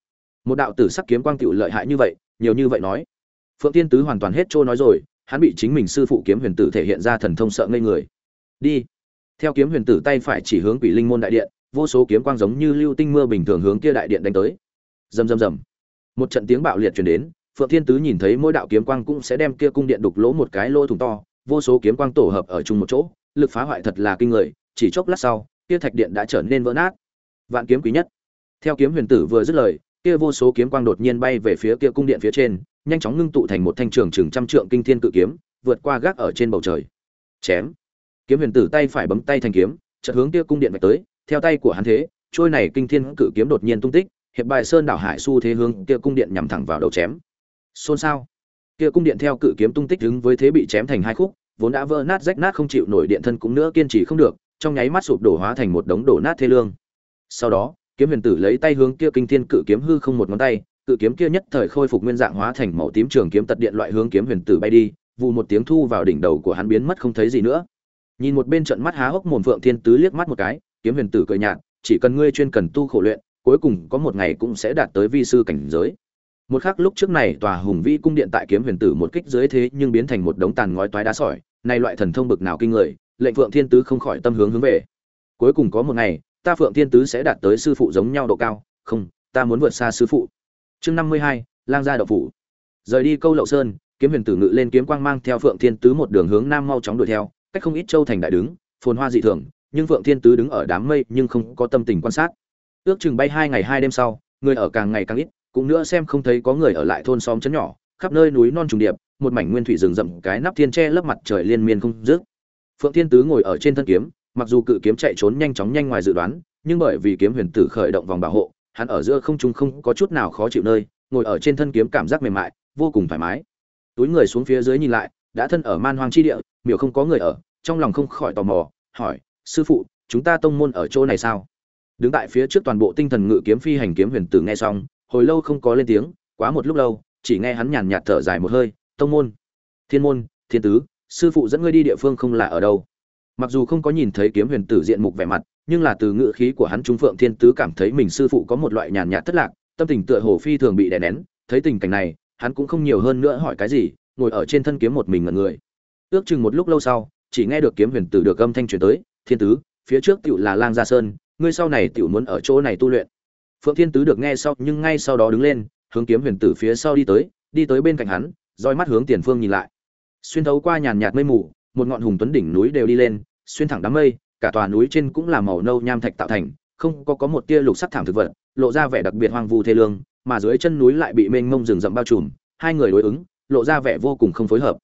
Một đạo tử sắc kiếm quang tựu lợi hại như vậy, nhiều như vậy nói. Phượng tiên tứ hoàn toàn hết trôi nói rồi, hắn bị chính mình sư phụ kiếm huyền tử thể hiện ra thần thông sợ ngây người. Đi theo kiếm huyền tử tay phải chỉ hướng quỷ linh môn đại điện, vô số kiếm quang giống như lưu tinh mưa bình thường hướng kia đại điện đánh tới. Rầm rầm rầm. Một trận tiếng bạo liệt truyền đến, phượng thiên tứ nhìn thấy mỗi đạo kiếm quang cũng sẽ đem kia cung điện đục lỗ một cái lỗ thủng to, vô số kiếm quang tổ hợp ở chung một chỗ, lực phá hoại thật là kinh người, chỉ chốc lát sau, kia thạch điện đã trở nên vỡ nát. Vạn kiếm quý nhất. Theo kiếm huyền tử vừa dứt lời, kia vô số kiếm quang đột nhiên bay về phía kia cung điện phía trên, nhanh chóng ngưng tụ thành một thanh trường chừng trăm trượng kinh thiên cự kiếm, vượt qua gác ở trên bầu trời. Chém kiếm huyền tử tay phải bấm tay thành kiếm, chợt hướng kia cung điện vạch tới, theo tay của hắn thế, trôi này kinh thiên cự kiếm đột nhiên tung tích, hiệp bài sơn đảo hải xu thế hướng kia cung điện nhắm thẳng vào đầu chém. Xôn xao. Kia cung điện theo cự kiếm tung tích đứng với thế bị chém thành hai khúc, vốn đã vỡ nát rách nát không chịu nổi điện thân cũng nữa kiên trì không được, trong nháy mắt sụp đổ hóa thành một đống đổ nát thê lương. Sau đó, kiếm huyền tử lấy tay hướng kia kinh thiên cự kiếm hư không một ngón tay, cự kiếm kia nhất thời khôi phục nguyên dạng hóa thành màu tím trường kiếm tật điện loại hướng kiếm huyền tử bay đi vụ một tiếng thu vào đỉnh đầu của hắn biến mất không thấy gì nữa nhìn một bên trận mắt há hốc mồm phượng thiên tứ liếc mắt một cái, kiếm huyền tử cười nhạt, chỉ cần ngươi chuyên cần tu khổ luyện, cuối cùng có một ngày cũng sẽ đạt tới vi sư cảnh giới. Một khắc lúc trước này tòa hùng vĩ cung điện tại kiếm huyền tử một kích dưới thế nhưng biến thành một đống tàn ngói toái đá sỏi nay loại thần thông bực nào kinh người, lệnh phượng thiên tứ không khỏi tâm hướng hướng về. Cuối cùng có một ngày, ta phượng thiên tứ sẽ đạt tới sư phụ giống nhau độ cao, không, ta muốn vượt xa sư phụ. Chương năm mươi hai, lang gia đậu phủ. Rời đi câu lậu sơn, kiếm huyền tử ngự lên kiếm quang mang theo phượng thiên tứ một đường hướng nam mau chóng đuổi theo cách không ít châu thành đại đứng, phồn hoa dị thường, nhưng phượng thiên tứ đứng ở đám mây nhưng không có tâm tình quan sát. Ước chừng bay hai ngày hai đêm sau, người ở càng ngày càng ít, cũng nữa xem không thấy có người ở lại thôn xóm chấn nhỏ, khắp nơi núi non trùng điệp, một mảnh nguyên thủy rừng rậm, cái nắp thiên tre lấp mặt trời liên miên không dứt. Phượng thiên tứ ngồi ở trên thân kiếm, mặc dù cự kiếm chạy trốn nhanh chóng nhanh ngoài dự đoán, nhưng bởi vì kiếm huyền tử khởi động vòng bảo hộ, hắn ở giữa không trung không có chút nào khó chịu nơi, ngồi ở trên thân kiếm cảm giác mềm mại, vô cùng thoải mái. Túi người xuống phía dưới nhìn lại đã thân ở man hoang chi địa, miểu không có người ở, trong lòng không khỏi tò mò, hỏi, sư phụ, chúng ta tông môn ở chỗ này sao? Đứng tại phía trước toàn bộ tinh thần ngự kiếm phi hành kiếm huyền tử nghe xong, hồi lâu không có lên tiếng, quá một lúc lâu, chỉ nghe hắn nhàn nhạt thở dài một hơi, tông môn, thiên môn, thiên tứ, sư phụ dẫn ngươi đi địa phương không là ở đâu. Mặc dù không có nhìn thấy kiếm huyền tử diện mục vẻ mặt, nhưng là từ ngự khí của hắn trung phượng thiên tứ cảm thấy mình sư phụ có một loại nhàn nhạt thất lạc, tâm tình tựa hồ phi thường bị đè nén, thấy tình cảnh này, hắn cũng không nhiều hơn nữa hỏi cái gì ngồi ở trên thân kiếm một mình ngẩn người. Ước chừng một lúc lâu sau, chỉ nghe được kiếm huyền tử được âm thanh truyền tới, thiên tứ, phía trước tựu là lang gia sơn, ngươi sau này tựu muốn ở chỗ này tu luyện. Phượng thiên tứ được nghe sau, nhưng ngay sau đó đứng lên, hướng kiếm huyền tử phía sau đi tới đi tới bên cạnh hắn, roi mắt hướng tiền phương nhìn lại. Xuyên thấu qua nhàn nhạt mây mù, một ngọn hùng tuấn đỉnh núi đều đi lên, xuyên thẳng đám mây, cả tòa núi trên cũng là màu nâu nham thạch tạo thành, không có có một tia lục sắc thảm thực vật, lộ ra vẻ đặc biệt hoang vu thê lương, mà dưới chân núi lại bị mênh mông rừng rậm bao trùm, hai người đối ứng lộ ra vẻ vô cùng không phối hợp.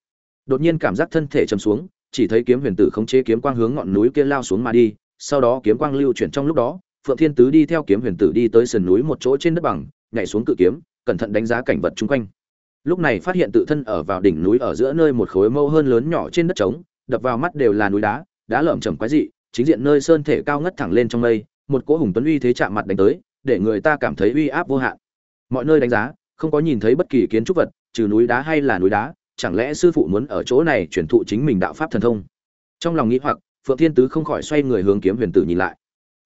Đột nhiên cảm giác thân thể chầm xuống, chỉ thấy kiếm huyền tử khống chế kiếm quang hướng ngọn núi kia lao xuống mà đi, sau đó kiếm quang lưu chuyển trong lúc đó, phượng thiên tứ đi theo kiếm huyền tử đi tới sườn núi một chỗ trên đất bằng, nhảy xuống cự kiếm, cẩn thận đánh giá cảnh vật chung quanh. Lúc này phát hiện tự thân ở vào đỉnh núi ở giữa nơi một khối mâu hơn lớn nhỏ trên đất trống, đập vào mắt đều là núi đá đá lởm chởm quái dị, chính diện nơi sơn thể cao ngất thẳng lên trong mây, một cỗ hùng tuấn uy thế chạm mặt đánh tới, để người ta cảm thấy uy áp vô hạn. Mọi nơi đánh giá, không có nhìn thấy bất kỳ kiến trúc vật trừ núi đá hay là núi đá, chẳng lẽ sư phụ muốn ở chỗ này truyền thụ chính mình đạo pháp thần thông? Trong lòng nghĩ hoặc, phượng thiên tứ không khỏi xoay người hướng kiếm huyền tử nhìn lại.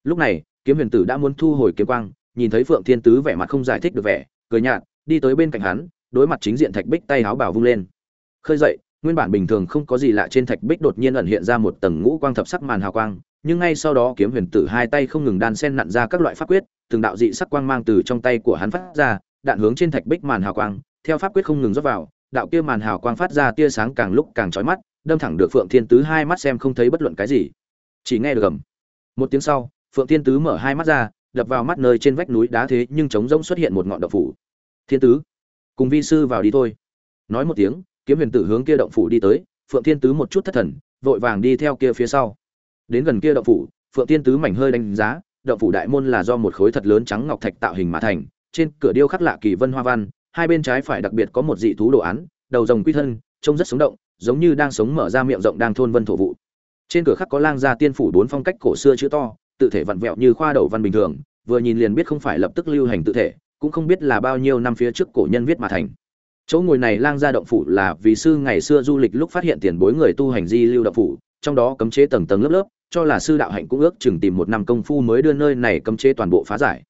Lúc này, kiếm huyền tử đã muốn thu hồi kiếm quang, nhìn thấy phượng thiên tứ vẻ mặt không giải thích được vẻ, cười nhạt, đi tới bên cạnh hắn, đối mặt chính diện thạch bích tay háo bảo vung lên. Khơi dậy, nguyên bản bình thường không có gì lạ trên thạch bích đột nhiên ẩn hiện ra một tầng ngũ quang thập sắc màn hào quang, nhưng ngay sau đó kiếm huyền tử hai tay không ngừng đan sen nặn ra các loại pháp quyết, từng đạo dị sắc quang mang từ trong tay của hắn phát ra, đạn hướng trên thạch bích màn hào quang theo pháp quyết không ngừng rót vào, đạo kia màn hào quang phát ra tia sáng càng lúc càng chói mắt, đâm thẳng được phượng thiên tứ hai mắt xem không thấy bất luận cái gì. Chỉ nghe được gầm một tiếng sau, phượng thiên tứ mở hai mắt ra, đập vào mắt nơi trên vách núi đá thế nhưng trống rỗng xuất hiện một ngọn động phủ. Thiên tứ, cùng vi sư vào đi thôi. Nói một tiếng, kiếm huyền tử hướng kia động phủ đi tới, phượng thiên tứ một chút thất thần, vội vàng đi theo kia phía sau. Đến gần kia động phủ, phượng thiên tứ mảnh hơi đánh giá, động phủ đại môn là do một khối thật lớn trắng ngọc thạch tạo hình mà thành, trên cửa điêu khắc lạ kỳ vân hoa văn hai bên trái phải đặc biệt có một dị thú đồ án, đầu rồng quy thân, trông rất sống động, giống như đang sống mở ra miệng rộng đang thôn vân thổ vụ. Trên cửa khắc có lang gia tiên phủ bốn phong cách cổ xưa chữ to, tự thể vặn vẹo như khoa đầu văn bình thường, vừa nhìn liền biết không phải lập tức lưu hành tự thể, cũng không biết là bao nhiêu năm phía trước cổ nhân viết mà thành. Chỗ ngồi này lang gia động phủ là vì sư ngày xưa du lịch lúc phát hiện tiền bối người tu hành di lưu động phủ, trong đó cấm chế tầng tầng lớp lớp, cho là sư đạo hạnh cũng ước chừng tìm một năm công phu mới đưa nơi này cấm chế toàn bộ phá giải.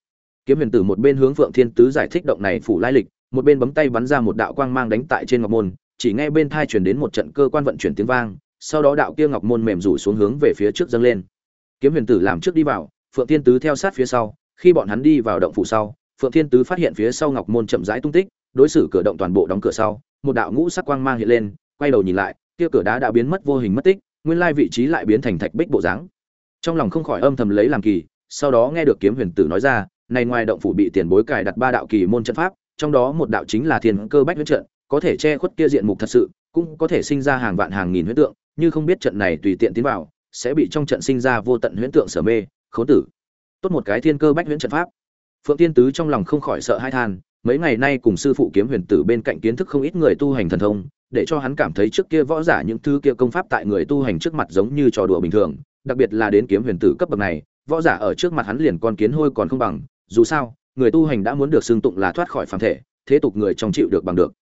Kiếm huyền tử một bên hướng phượng thiên tứ giải thích động này phủ lai lịch một bên bấm tay bắn ra một đạo quang mang đánh tại trên ngọc môn, chỉ nghe bên thai truyền đến một trận cơ quan vận chuyển tiếng vang, sau đó đạo kia ngọc môn mềm rủ xuống hướng về phía trước dâng lên. Kiếm huyền tử làm trước đi vào, phượng thiên tứ theo sát phía sau, khi bọn hắn đi vào động phủ sau, phượng thiên tứ phát hiện phía sau ngọc môn chậm rãi tung tích, đối xử cửa động toàn bộ đóng cửa sau, một đạo ngũ sắc quang mang hiện lên, quay đầu nhìn lại, kia cửa đá đã biến mất vô hình mất tích, nguyên lai vị trí lại biến thành thạch bích bộ dáng. Trong lòng không khỏi âm thầm lấy làm kỳ, sau đó nghe được kiếm huyền tử nói ra, này ngoài động phủ bị tiền bối cài đặt ba đạo kỳ môn trận pháp trong đó một đạo chính là thiên cơ bách huyết trận, có thể che khuất kia diện mục thật sự, cũng có thể sinh ra hàng vạn hàng nghìn huyễn tượng, như không biết trận này tùy tiện tiến vào, sẽ bị trong trận sinh ra vô tận huyễn tượng sở mê, khốn tử. Tốt một cái thiên cơ bách huyễn trận pháp. Phượng tiên tứ trong lòng không khỏi sợ hai than, mấy ngày nay cùng sư phụ kiếm huyền tử bên cạnh kiến thức không ít người tu hành thần thông, để cho hắn cảm thấy trước kia võ giả những thứ kia công pháp tại người tu hành trước mặt giống như trò đùa bình thường, đặc biệt là đến kiếm huyền tử cấp bậc này, võ giả ở trước mặt hắn liền con kiến hôi còn không bằng, dù sao người tu hành đã muốn được xưng tụng là thoát khỏi phàm thể, thế tục người trong chịu được bằng được.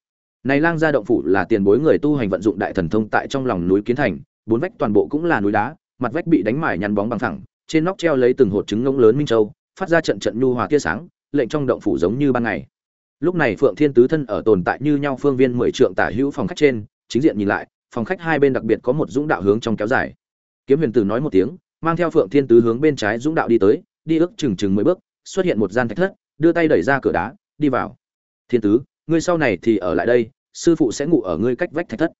Này lang gia động phủ là tiền bối người tu hành vận dụng đại thần thông tại trong lòng núi kiến thành, bốn vách toàn bộ cũng là núi đá, mặt vách bị đánh mài nhăn bóng bằng thẳng trên nóc treo lấy từng hột trứng ngỗng lớn minh châu, phát ra trận trận nhu hòa tia sáng, lệnh trong động phủ giống như ban ngày. Lúc này phượng thiên tứ thân ở tồn tại như nhau phương viên mười trượng tả hữu phòng khách trên, chính diện nhìn lại, phòng khách hai bên đặc biệt có một dũng đạo hướng trong kéo dài. Kiếm huyền tử nói một tiếng, mang theo phượng thiên tứ hướng bên trái dũng đạo đi tới, đi ước chừng chừng mười bước, xuất hiện một gian thạch thất đưa tay đẩy ra cửa đá, đi vào. Thiên tứ, ngươi sau này thì ở lại đây, sư phụ sẽ ngủ ở ngươi cách vách thạch thất.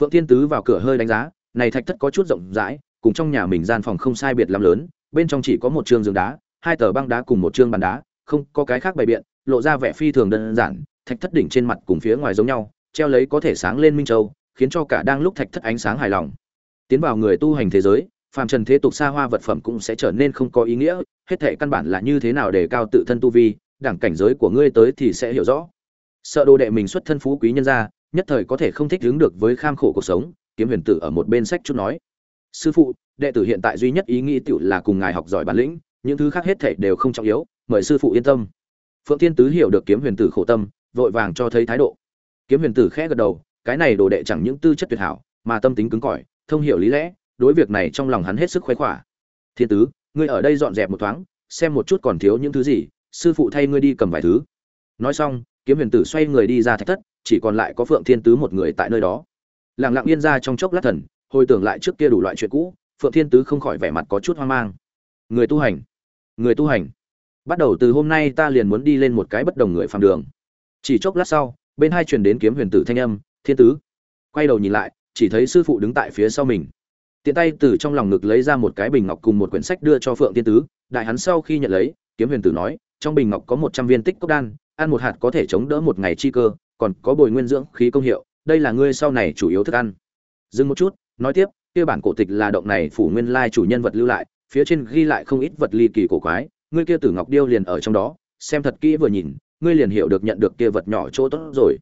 Phượng thiên tứ vào cửa hơi đánh giá, này thạch thất có chút rộng rãi, cùng trong nhà mình gian phòng không sai biệt lắm lớn, bên trong chỉ có một trường giường đá, hai tờ băng đá cùng một chương bàn đá, không có cái khác bày biện, lộ ra vẻ phi thường đơn giản, thạch thất đỉnh trên mặt cùng phía ngoài giống nhau, treo lấy có thể sáng lên minh châu, khiến cho cả đang lúc thạch thất ánh sáng hài lòng. Tiến vào người tu hành thế giới, phàm trần thế tục xa hoa vật phẩm cũng sẽ trở nên không có ý nghĩa hết thệ căn bản là như thế nào để cao tự thân tu vi, đẳng cảnh giới của ngươi tới thì sẽ hiểu rõ. Sợ đồ đệ mình xuất thân phú quý nhân gia, nhất thời có thể không thích ứng được với kham khổ cuộc sống, kiếm huyền tử ở một bên sách chút nói. Sư phụ, đệ tử hiện tại duy nhất ý nghĩ tiểu là cùng ngài học giỏi bản lĩnh, những thứ khác hết thảy đều không trọng yếu, mời sư phụ yên tâm. Phượng thiên tứ hiểu được kiếm huyền tử khổ tâm, vội vàng cho thấy thái độ. Kiếm huyền tử khẽ gật đầu, cái này đồ đệ chẳng những tư chất tuyệt hảo, mà tâm tính cứng cỏi, thông hiểu lý lẽ, đối việc này trong lòng hắn hết sức khoái khỏa. Thiên tứ ngươi ở đây dọn dẹp một thoáng, xem một chút còn thiếu những thứ gì, sư phụ thay ngươi đi cầm vài thứ. Nói xong, kiếm huyền tử xoay người đi ra thạch thất, chỉ còn lại có phượng thiên tứ một người tại nơi đó. Lẳng lặng yên ra trong chốc lát thần, hồi tưởng lại trước kia đủ loại chuyện cũ, phượng thiên tứ không khỏi vẻ mặt có chút hoang mang. Người tu hành, người tu hành. Bắt đầu từ hôm nay ta liền muốn đi lên một cái bất đồng người phàm đường. Chỉ chốc lát sau, bên hai truyền đến kiếm huyền tử thanh âm, thiên tứ. Quay đầu nhìn lại, chỉ thấy sư phụ đứng tại phía sau mình tiện tay từ trong lòng ngực lấy ra một cái bình ngọc cùng một quyển sách đưa cho phượng tiên tứ. Đại hắn sau khi nhận lấy, kiếm huyền tử nói, trong bình ngọc có một trăm viên tích cốc đan, ăn một hạt có thể chống đỡ một ngày chi cơ, còn có bồi nguyên dưỡng khí công hiệu, đây là ngươi sau này chủ yếu thức ăn. Dừng một chút, nói tiếp, kia bản cổ tịch là động này phủ nguyên lai chủ nhân vật lưu lại, phía trên ghi lại không ít vật ly kỳ cổ quái, ngươi kia tử ngọc điêu liền ở trong đó, xem thật kỹ vừa nhìn, ngươi liền hiểu được nhận được kia vật nhỏ chỗ tốt rồi.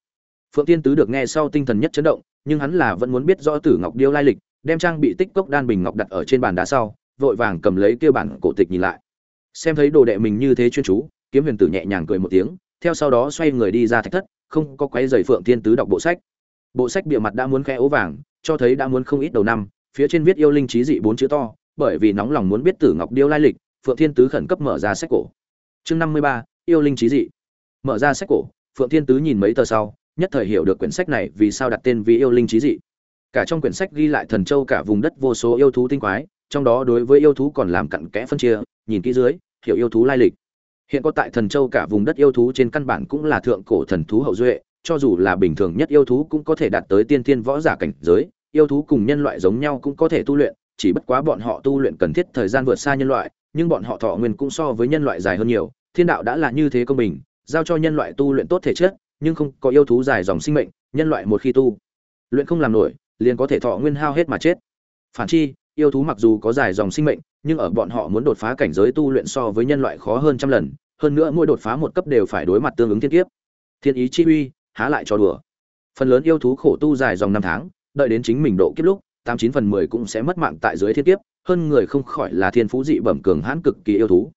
Phượng tiên tứ được nghe sau tinh thần nhất chấn động, nhưng hắn là vẫn muốn biết rõ tử ngọc điêu lai lịch đem trang bị tích cốc đan bình ngọc đặt ở trên bàn đá sau, vội vàng cầm lấy kia bản cổ tịch nhìn lại. Xem thấy đồ đệ mình như thế chuyên chú, kiếm huyền tử nhẹ nhàng cười một tiếng, theo sau đó xoay người đi ra thạch thất, không có quấy giày phượng tiên tứ đọc bộ sách. Bộ sách bìa mặt đã muốn khẽ ố vàng, cho thấy đã muốn không ít đầu năm, phía trên viết yêu linh trí dị bốn chữ to, bởi vì nóng lòng muốn biết tử ngọc điêu lai lịch, phượng thiên tứ khẩn cấp mở ra sách cổ. Chương năm mươi ba, yêu linh trí dị. Mở ra sách cổ, phượng thiên tứ nhìn mấy tờ sau, nhất thời hiểu được quyển sách này vì sao đặt tên vì yêu linh trí dị cả trong quyển sách ghi lại thần châu cả vùng đất vô số yêu thú tinh quái, trong đó đối với yêu thú còn làm cặn kẽ phân chia, nhìn kỹ dưới, hiểu yêu thú lai lịch. Hiện có tại thần châu cả vùng đất yêu thú trên căn bản cũng là thượng cổ thần thú hậu duệ, cho dù là bình thường nhất yêu thú cũng có thể đạt tới tiên tiên võ giả cảnh giới, yêu thú cùng nhân loại giống nhau cũng có thể tu luyện, chỉ bất quá bọn họ tu luyện cần thiết thời gian vượt xa nhân loại, nhưng bọn họ thọ nguyên cũng so với nhân loại dài hơn nhiều, thiên đạo đã là như thế công bình, giao cho nhân loại tu luyện tốt thể chất, nhưng không có yêu thú dài dòng sinh mệnh, nhân loại một khi tu luyện không làm nổi liền có thể thọ nguyên hao hết mà chết. Phản chi, yêu thú mặc dù có dài dòng sinh mệnh, nhưng ở bọn họ muốn đột phá cảnh giới tu luyện so với nhân loại khó hơn trăm lần, hơn nữa mỗi đột phá một cấp đều phải đối mặt tương ứng thiên kiếp. Thiên ý chi uy, há lại cho đùa. Phần lớn yêu thú khổ tu dài dòng năm tháng, đợi đến chính mình độ kiếp lúc, tám chín phần mười cũng sẽ mất mạng tại dưới thiên kiếp, hơn người không khỏi là thiên phú dị bẩm cường hãn cực kỳ yêu thú.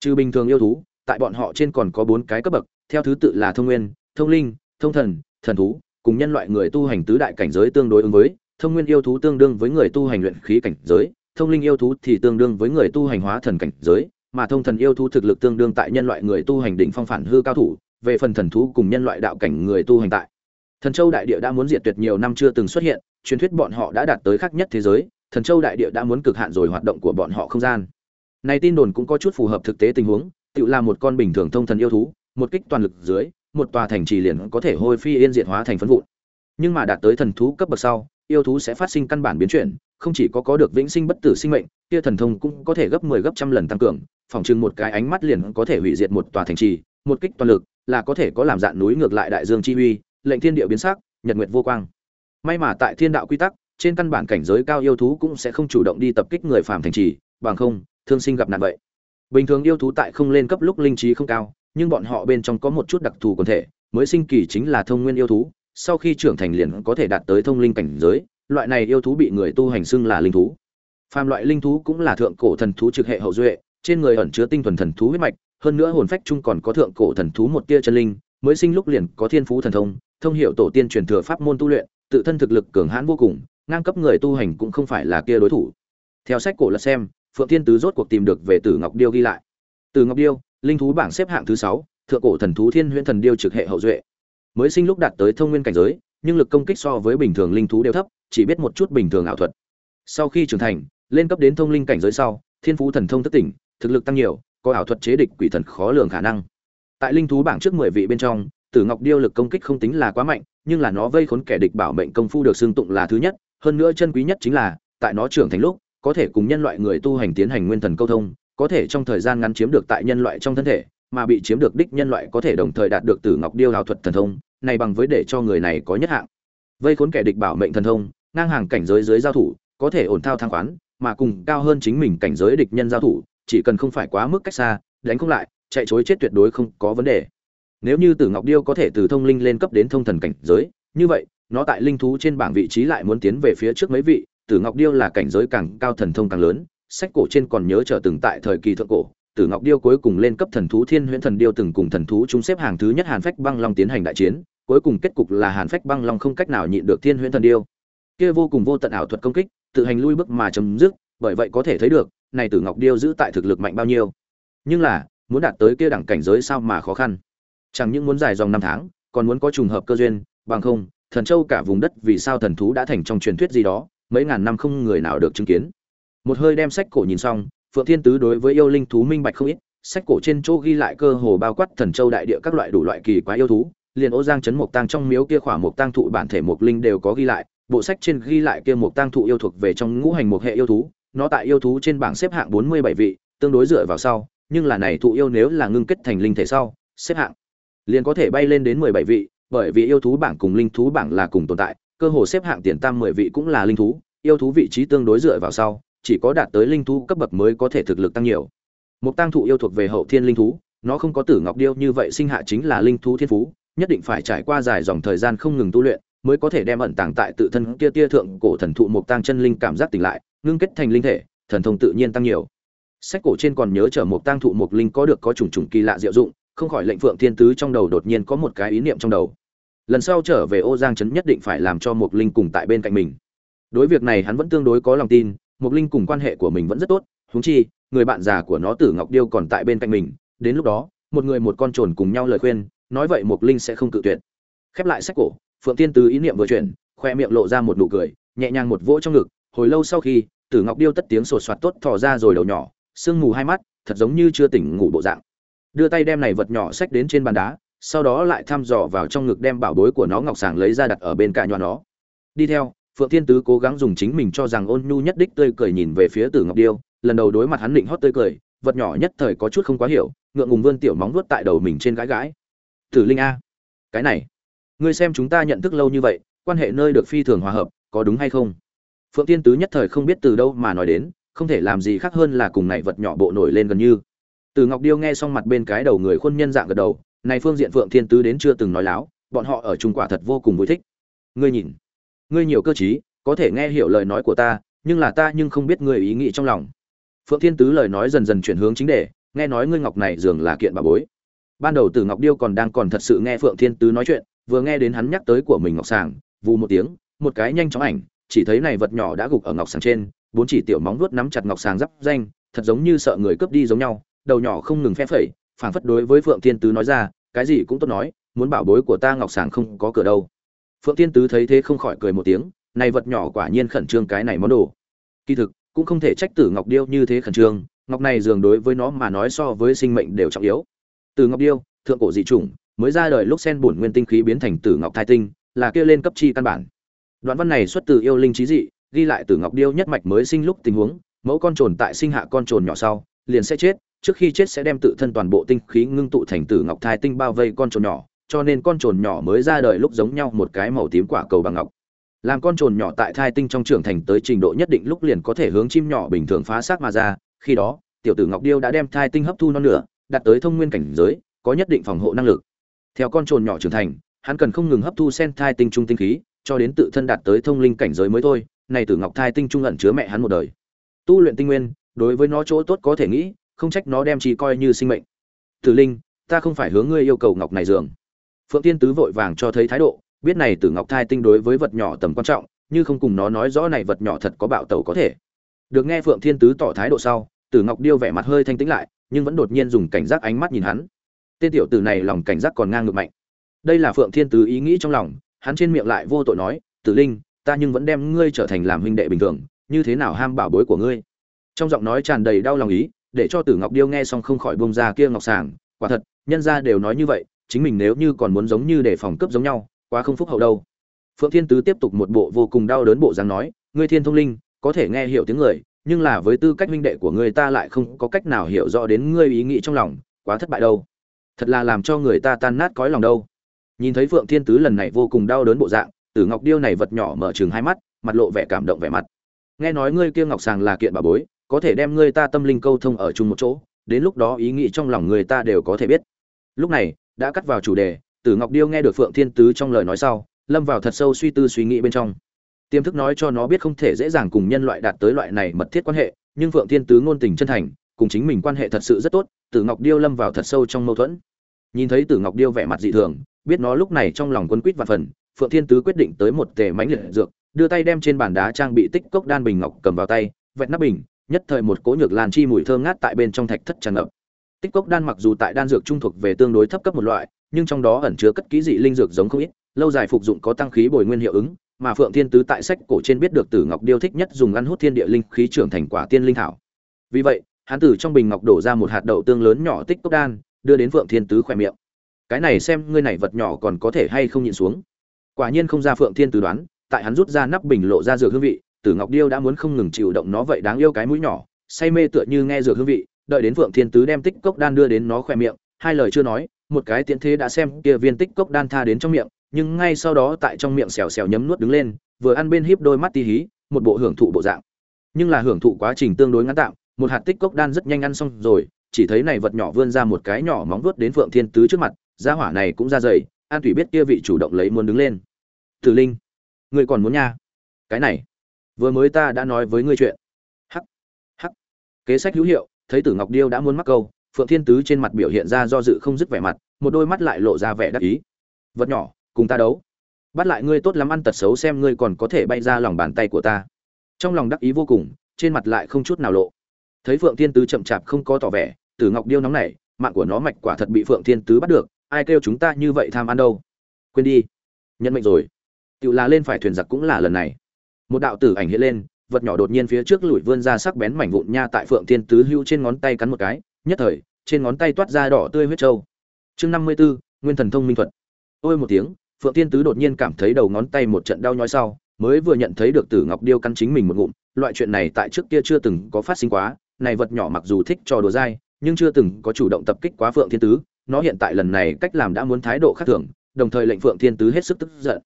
Trừ bình thường yêu thú, tại bọn họ trên còn có bốn cái cấp bậc, theo thứ tự là thông nguyên, thông linh, thông thần thần thú cùng nhân loại người tu hành tứ đại cảnh giới tương đối ứng với, thông nguyên yêu thú tương đương với người tu hành luyện khí cảnh giới, thông linh yêu thú thì tương đương với người tu hành hóa thần cảnh giới, mà thông thần yêu thú thực lực tương đương tại nhân loại người tu hành đỉnh phong phản hư cao thủ, về phần thần thú cùng nhân loại đạo cảnh người tu hành tại. Thần châu đại địa đã muốn diệt tuyệt nhiều năm chưa từng xuất hiện, truyền thuyết bọn họ đã đạt tới khác nhất thế giới, thần châu đại địa đã muốn cực hạn rồi hoạt động của bọn họ không gian. Này tin đồn cũng có chút phù hợp thực tế tình huống, tự là một con bình thường thông thần yêu thú, một kích toàn lực dưới một tòa thành trì liền có thể hôi phi yên diệt hóa thành phân vụn. Nhưng mà đạt tới thần thú cấp bậc sau, yêu thú sẽ phát sinh căn bản biến chuyển, không chỉ có có được vĩnh sinh bất tử sinh mệnh, kia thần thông cũng có thể gấp 10 gấp trăm lần tăng cường phòng trưng một cái ánh mắt liền có thể hủy diệt một tòa thành trì, một kích toàn lực là có thể có làm dạn núi ngược lại đại dương chi uy, lệnh thiên địa biến sắc, nhật nguyệt vô quang. May mà tại thiên đạo quy tắc, trên căn bản cảnh giới cao yêu thú cũng sẽ không chủ động đi tập kích người phàm thành trì, bằng không, thương sinh gặp nạn vậy. Bình thường yêu thú tại không lên cấp lúc linh trí không cao nhưng bọn họ bên trong có một chút đặc thù quần thể, mới sinh kỳ chính là thông nguyên yêu thú, sau khi trưởng thành liền có thể đạt tới thông linh cảnh giới, loại này yêu thú bị người tu hành xưng là linh thú. Phàm loại linh thú cũng là thượng cổ thần thú trực hệ hậu duệ, trên người ẩn chứa tinh thuần thần thú huyết mạch, hơn nữa hồn phách chung còn có thượng cổ thần thú một tia chân linh, mới sinh lúc liền có thiên phú thần thông thông hiệu tổ tiên truyền thừa pháp môn tu luyện, tự thân thực lực cường hãn vô cùng, ngang cấp người tu hành cũng không phải là kia đối thủ. Theo sách cổ là xem, phượng thiên tứ rốt cuộc tìm được về tử ngọc điêu ghi lại. Tử ngọc điêu linh thú bảng xếp hạng thứ sáu, thượng cổ thần thú thiên huyễn thần điêu trực hệ hậu duệ. Mới sinh lúc đạt tới thông nguyên cảnh giới, nhưng lực công kích so với bình thường linh thú đều thấp, chỉ biết một chút bình thường ảo thuật. Sau khi trưởng thành, lên cấp đến thông linh cảnh giới sau, thiên phú thần thông thất tỉnh, thực lực tăng nhiều, có ảo thuật chế địch quỷ thần khó lường khả năng. Tại linh thú bảng trước mười vị bên trong, tử ngọc điêu lực công kích không tính là quá mạnh, nhưng là nó vây khốn kẻ địch bảo mệnh công phu được xưng tụng là thứ nhất, hơn nữa chân quý nhất chính là, tại nó trưởng thành lúc, có thể cùng nhân loại người tu hành tiến hành nguyên thần câu thông có thể trong thời gian ngắn chiếm được tại nhân loại trong thân thể, mà bị chiếm được đích nhân loại có thể đồng thời đạt được tử ngọc điêu hào thuật thần thông, này bằng với để cho người này có nhất hạng. Vây khốn kẻ địch bảo mệnh thần thông, ngang hàng cảnh giới dưới giao thủ, có thể ổn thao thang khoán, mà cùng cao hơn chính mình cảnh giới địch nhân giao thủ, chỉ cần không phải quá mức cách xa, đánh không lại, chạy chối chết tuyệt đối không có vấn đề. Nếu như tử ngọc điêu có thể từ thông linh lên cấp đến thông thần cảnh giới, như vậy, nó tại linh thú trên bảng vị trí lại muốn tiến về phía trước mấy vị tử ngọc điêu là cảnh giới càng cao thần thông càng lớn sách cổ trên còn nhớ trở từng tại thời kỳ thượng cổ, tử ngọc điêu cuối cùng lên cấp thần thú thiên huyễn thần điêu từng cùng thần thú chúng xếp hàng thứ nhất hàn phách băng long tiến hành đại chiến, cuối cùng kết cục là hàn phách băng long không cách nào nhịn được thiên huyễn thần điêu. Kia vô cùng vô tận ảo thuật công kích, tự hành lui bước mà chấm dứt, bởi vậy có thể thấy được, này tử ngọc điêu giữ tại thực lực mạnh bao nhiêu. Nhưng là, muốn đạt tới kia đẳng cảnh giới sao mà khó khăn? Chẳng những muốn dài dòng năm tháng, còn muốn có trùng hợp cơ duyên, bằng không, thần châu cả vùng đất vì sao thần thú đã thành trong truyền thuyết gì đó, mấy ngàn năm không người nào được chứng kiến một hơi đem sách cổ nhìn xong, phượng thiên tứ đối với yêu linh thú minh bạch không ít, sách cổ trên chỗ ghi lại cơ hồ bao quát thần châu đại địa các loại đủ loại kỳ quái yêu thú, liền ô giang chấn mục tang trong miếu kia khỏa mục tang thụ bản thể mục linh đều có ghi lại, bộ sách trên ghi lại kia mục tang thụ yêu thuộc về trong ngũ hành mục hệ yêu thú, nó tại yêu thú trên bảng xếp hạng 47 vị, tương đối dựa vào sau, nhưng là này thụ yêu nếu là ngưng kết thành linh thể sau, xếp hạng liền có thể bay lên đến 17 vị, bởi vì yêu thú bảng cùng linh thú bảng là cùng tồn tại, cơ hồ xếp hạng tiền tam 10 vị cũng là linh thú, yêu thú vị trí tương đối dựa vào sau chỉ có đạt tới linh thú cấp bậc mới có thể thực lực tăng nhiều. Mục tăng thụ yêu thuộc về hậu thiên linh thú, nó không có tử ngọc điêu như vậy sinh hạ chính là linh thú thiên phú, nhất định phải trải qua dài dòng thời gian không ngừng tu luyện mới có thể đem ẩn tàng tại tự thân kia tia thượng cổ thần thụ mục tăng chân linh cảm giác tỉnh lại, ngưng kết thành linh thể, thần thông tự nhiên tăng nhiều. Sách cổ trên còn nhớ trở mục tăng thụ mục linh có được có trùng trùng kỳ lạ diệu dụng, không khỏi lệnh phượng thiên tứ trong đầu đột nhiên có một cái ý niệm trong đầu. Lần sau trở về ô giang trấn nhất định phải làm cho mục linh cùng tại bên cạnh mình. Đối việc này hắn vẫn tương đối có lòng tin Mộc Linh cùng quan hệ của mình vẫn rất tốt, huống chi, người bạn già của nó Tử Ngọc Điêu còn tại bên cạnh mình, đến lúc đó, một người một con trồn cùng nhau lời khuyên, nói vậy Mộc Linh sẽ không cự tuyệt. Khép lại sách cổ, Phượng Tiên Tứ ý niệm vừa chuyển, khoe miệng lộ ra một nụ cười, nhẹ nhàng một vỗ trong ngực, hồi lâu sau khi, Tử Ngọc Điêu tất tiếng sột soạt tốt thò ra rồi đầu nhỏ, sương mù hai mắt, thật giống như chưa tỉnh ngủ bộ dạng. Đưa tay đem này vật nhỏ xách đến trên bàn đá, sau đó lại thăm dò vào trong ngực đem bảo bối của nó ngọc sàng lấy ra đặt ở bên cạnh nhỏ nó. Đi theo, phượng thiên tứ cố gắng dùng chính mình cho rằng ôn nhu nhất đích tươi cười nhìn về phía tử ngọc điêu, lần đầu đối mặt hắn định hót tươi cười, vật nhỏ nhất thời có chút không quá hiểu, ngượng ngùng vươn tiểu móng vuốt tại đầu mình trên gãi gãi. tử linh a, cái này, ngươi xem chúng ta nhận thức lâu như vậy, quan hệ nơi được phi thường hòa hợp, có đúng hay không? Phượng thiên tứ nhất thời không biết từ đâu mà nói đến, không thể làm gì khác hơn là cùng này vật nhỏ bộ nổi lên gần như. Từ ngọc điêu nghe xong mặt bên cái đầu người khuôn nhân dạng gật đầu, này phương diện phượng thiên tứ đến chưa từng nói láo, bọn họ ở trung quả thật vô cùng vui thích. Ngươi nhìn ngươi nhiều cơ trí, có thể nghe hiểu lời nói của ta, nhưng là ta nhưng không biết ngươi ý nghĩ trong lòng. Phượng thiên tứ lời nói dần dần chuyển hướng chính đề, nghe nói ngươi ngọc này dường là kiện bà bối. Ban đầu từ ngọc điêu còn đang còn thật sự nghe phượng thiên tứ nói chuyện, vừa nghe đến hắn nhắc tới của mình ngọc sàng, vù một tiếng, một cái nhanh chóng ảnh, chỉ thấy này vật nhỏ đã gục ở ngọc sàng trên, bốn chỉ tiểu móng vuốt nắm chặt ngọc sàng giáp danh, thật giống như sợ người cướp đi giống nhau, đầu nhỏ không ngừng phe phẩy, phảng phất đối với phượng thiên tứ nói ra, cái gì cũng tốt nói, muốn bảo bối của ta ngọc sàng không có cửa đâu phượng tiên tứ thấy thế không khỏi cười một tiếng, này vật nhỏ quả nhiên khẩn trương cái này món đồ. Kỳ thực, cũng không thể trách tử ngọc điêu như thế khẩn trương, ngọc này dường đối với nó mà nói so với sinh mệnh đều trọng yếu. Từ ngọc điêu, thượng cổ dị chủng, mới ra đời lúc sen bổn nguyên tinh khí biến thành tử ngọc thai tinh, là kia lên cấp chi căn bản. Đoạn văn này xuất từ yêu linh trí dị, ghi lại tử ngọc điêu nhất mạch mới sinh lúc tình huống, mẫu con trồn tại sinh hạ con trồn nhỏ sau, liền sẽ chết, trước khi chết sẽ đem tự thân toàn bộ tinh khí ngưng tụ thành tử ngọc thai tinh bao vây con trồn nhỏ cho nên con trồn nhỏ mới ra đời lúc giống nhau một cái màu tím quả cầu bằng ngọc. Làm con trồn nhỏ tại thai tinh trong trưởng thành tới trình độ nhất định lúc liền có thể hướng chim nhỏ bình thường phá xác mà ra. Khi đó, tiểu tử ngọc điêu đã đem thai tinh hấp thu non nửa, đạt tới thông nguyên cảnh giới, có nhất định phòng hộ năng lực. Theo con trồn nhỏ trưởng thành, hắn cần không ngừng hấp thu sen thai tinh trung tinh khí, cho đến tự thân đạt tới thông linh cảnh giới mới thôi. Này tử ngọc thai tinh trung ẩn chứa mẹ hắn một đời. Tu luyện tinh nguyên, đối với nó chỗ tốt có thể nghĩ, không trách nó đem chỉ coi như sinh mệnh. Tử linh, ta không phải hướng ngươi yêu cầu ngọc này dường phượng tiên tứ vội vàng cho thấy thái độ, biết này tử ngọc thai tinh đối với vật nhỏ tầm quan trọng, như không cùng nó nói rõ này vật nhỏ thật có bạo tẩu có thể. Được nghe phượng thiên tứ tỏ thái độ sau, tử ngọc điêu vẻ mặt hơi thanh tĩnh lại, nhưng vẫn đột nhiên dùng cảnh giác ánh mắt nhìn hắn. Tên tiểu tử này lòng cảnh giác còn ngang ngược mạnh. Đây là phượng thiên tứ ý nghĩ trong lòng, hắn trên miệng lại vô tội nói, tử linh, ta nhưng vẫn đem ngươi trở thành làm huynh đệ bình thường, như thế nào ham bảo bối của ngươi? Trong giọng nói tràn đầy đau lòng ý, để cho tử ngọc điêu nghe xong không khỏi bông ra kia ngọc sàng, quả thật, nhân gia đều nói như vậy chính mình nếu như còn muốn giống như để phòng cướp giống nhau, quá không phúc hậu đâu. Phượng thiên tứ tiếp tục một bộ vô cùng đau đớn bộ dáng nói, ngươi thiên thông linh, có thể nghe hiểu tiếng người, nhưng là với tư cách huynh đệ của ngươi ta lại không có cách nào hiểu rõ đến ngươi ý nghĩ trong lòng, quá thất bại đâu. Thật là làm cho người ta tan nát cõi lòng đâu. Nhìn thấy phượng thiên tứ lần này vô cùng đau đớn bộ dạng, tử ngọc điêu này vật nhỏ mở trừng hai mắt, mặt lộ vẻ cảm động vẻ mặt. Nghe nói ngươi kia ngọc sàng là kiện bà bối, có thể đem ngươi ta tâm linh câu thông ở chung một chỗ, đến lúc đó ý nghĩ trong lòng người ta đều có thể biết. Lúc này đã cắt vào chủ đề, tử ngọc điêu nghe được phượng thiên tứ trong lời nói sau, lâm vào thật sâu suy tư suy nghĩ bên trong. Tiềm thức nói cho nó biết không thể dễ dàng cùng nhân loại đạt tới loại này mật thiết quan hệ, nhưng phượng thiên tứ ngôn tình chân thành, cùng chính mình quan hệ thật sự rất tốt, tử ngọc điêu lâm vào thật sâu trong mâu thuẫn. Nhìn thấy tử ngọc điêu vẻ mặt dị thường, biết nó lúc này trong lòng quân quýt và phần, phượng thiên tứ quyết định tới một tề mãnh liệt dược, đưa tay đem trên bàn đá trang bị tích cốc đan bình ngọc cầm vào tay, vẹt nắp bình, nhất thời một cỗ nhược lan chi mùi thơm ngát tại bên trong thạch thất tràn ngập tích cốc đan mặc dù tại đan dược trung thuộc về tương đối thấp cấp một loại, nhưng trong đó ẩn chứa cất kỹ dị linh dược giống không ít, lâu dài phục dụng có tăng khí bồi nguyên hiệu ứng, mà phượng thiên tứ tại sách cổ trên biết được tử ngọc điêu thích nhất dùng ăn hút thiên địa linh khí trưởng thành quả tiên linh thảo. Vì vậy, hắn tử trong bình ngọc đổ ra một hạt đậu tương lớn nhỏ tích cốc đan, đưa đến phượng thiên tứ khỏe miệng. Cái này xem ngươi này vật nhỏ còn có thể hay không nhịn xuống. Quả nhiên không ra phượng thiên tứ đoán, tại hắn rút ra nắp bình lộ ra dược hương vị, tử ngọc điêu đã muốn không ngừng chịu động nó vậy đáng yêu cái mũi nhỏ, say mê tựa như nghe dược hương vị đợi đến phượng thiên tứ đem tích cốc đan đưa đến nó khỏe miệng, hai lời chưa nói, một cái tiễn thế đã xem kia viên tích cốc đan tha đến trong miệng, nhưng ngay sau đó tại trong miệng xèo xèo nhấm nuốt đứng lên, vừa ăn bên híp đôi mắt tí hí, một bộ hưởng thụ bộ dạng. Nhưng là hưởng thụ quá trình tương đối ngắn tạm, một hạt tích cốc đan rất nhanh ăn xong rồi, chỉ thấy này vật nhỏ vươn ra một cái nhỏ móng vuốt đến phượng thiên tứ trước mặt, gia hỏa này cũng ra dày an thủy biết kia vị chủ động lấy muốn đứng lên. Tử linh, ngươi còn muốn nha? Cái này, vừa mới ta đã nói với ngươi chuyện. Hắc hắc. Kế sách hữu hiệu thấy tử ngọc điêu đã muốn mắc câu, phượng thiên tứ trên mặt biểu hiện ra do dự không dứt vẻ mặt, một đôi mắt lại lộ ra vẻ đắc ý. Vật nhỏ, cùng ta đấu. Bắt lại ngươi tốt lắm ăn tật xấu xem ngươi còn có thể bay ra lòng bàn tay của ta. Trong lòng đắc ý vô cùng, trên mặt lại không chút nào lộ. Thấy phượng thiên tứ chậm chạp không có tỏ vẻ, tử ngọc điêu nóng nảy, mạng của nó mạch quả thật bị phượng thiên tứ bắt được, ai kêu chúng ta như vậy tham ăn đâu? Quên đi. Nhận mệnh rồi. Tiểu là lên phải thuyền giặc cũng là lần này. Một đạo tử ảnh hiện lên vật nhỏ đột nhiên phía trước lùi vươn ra sắc bén mảnh vụn nha tại phượng thiên tứ hưu trên ngón tay cắn một cái nhất thời trên ngón tay toát ra đỏ tươi huyết châu chương năm mươi 54, nguyên thần thông minh thuật. Ôi một tiếng phượng thiên tứ đột nhiên cảm thấy đầu ngón tay một trận đau nhói sau mới vừa nhận thấy được tử ngọc điêu cắn chính mình một ngụm loại chuyện này tại trước kia chưa từng có phát sinh quá này vật nhỏ mặc dù thích trò đùa dai nhưng chưa từng có chủ động tập kích quá phượng thiên tứ nó hiện tại lần này cách làm đã muốn thái độ khác thường đồng thời lệnh phượng thiên tứ hết sức tức giận.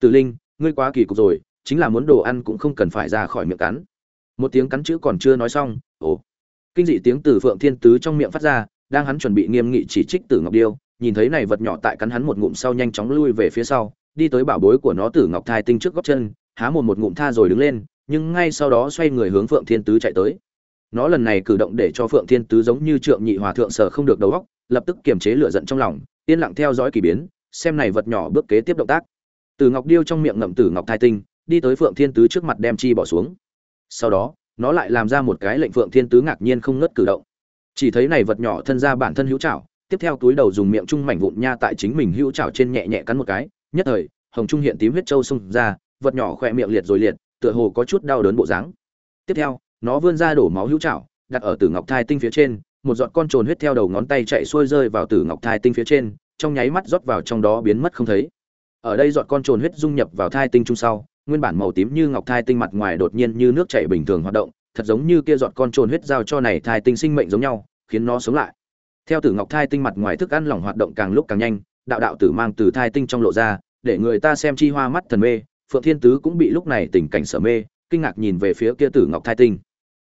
Tử linh ngươi quá kỳ cục rồi chính là muốn đồ ăn cũng không cần phải ra khỏi miệng cắn. Một tiếng cắn chữ còn chưa nói xong, ồ, kinh dị tiếng từ phượng thiên tứ trong miệng phát ra, đang hắn chuẩn bị nghiêm nghị chỉ trích tử ngọc điêu, nhìn thấy này vật nhỏ tại cắn hắn một ngụm sau nhanh chóng lui về phía sau, đi tới bảo bối của nó tử ngọc thai tinh trước góc chân, há một một ngụm tha rồi đứng lên, nhưng ngay sau đó xoay người hướng phượng thiên tứ chạy tới. Nó lần này cử động để cho phượng thiên tứ giống như trượng nhị hòa thượng sở không được đầu óc, lập tức kiềm chế lửa giận trong lòng, yên lặng theo dõi kỳ biến, xem này vật nhỏ bước kế tiếp động tác. Tử ngọc điêu trong miệng ngậm tử ngọc thai tinh đi tới phượng thiên tứ trước mặt đem chi bỏ xuống. Sau đó, nó lại làm ra một cái lệnh phượng thiên tứ ngạc nhiên không ngớt cử động. Chỉ thấy này vật nhỏ thân ra bản thân hữu trảo, tiếp theo túi đầu dùng miệng trung mảnh vụn nha tại chính mình hữu trảo trên nhẹ nhẹ cắn một cái, nhất thời, hồng trung hiện tím huyết trâu xông ra, vật nhỏ khỏe miệng liệt rồi liệt, tựa hồ có chút đau đớn bộ dáng. Tiếp theo, nó vươn ra đổ máu hữu trảo, đặt ở tử ngọc thai tinh phía trên, một giọt con trồn huyết theo đầu ngón tay chạy xuôi rơi vào tử ngọc thai tinh phía trên, trong nháy mắt rót vào trong đó biến mất không thấy. Ở đây giọt con trồn huyết dung nhập vào thai tinh chung sau nguyên bản màu tím như ngọc thai tinh mặt ngoài đột nhiên như nước chảy bình thường hoạt động, thật giống như kia giọt con trồn huyết giao cho này thai tinh sinh mệnh giống nhau, khiến nó sống lại. Theo tử ngọc thai tinh mặt ngoài thức ăn lỏng hoạt động càng lúc càng nhanh, đạo đạo tử mang từ thai tinh trong lộ ra, để người ta xem chi hoa mắt thần mê, phượng thiên tứ cũng bị lúc này tình cảnh sở mê, kinh ngạc nhìn về phía kia tử ngọc thai tinh.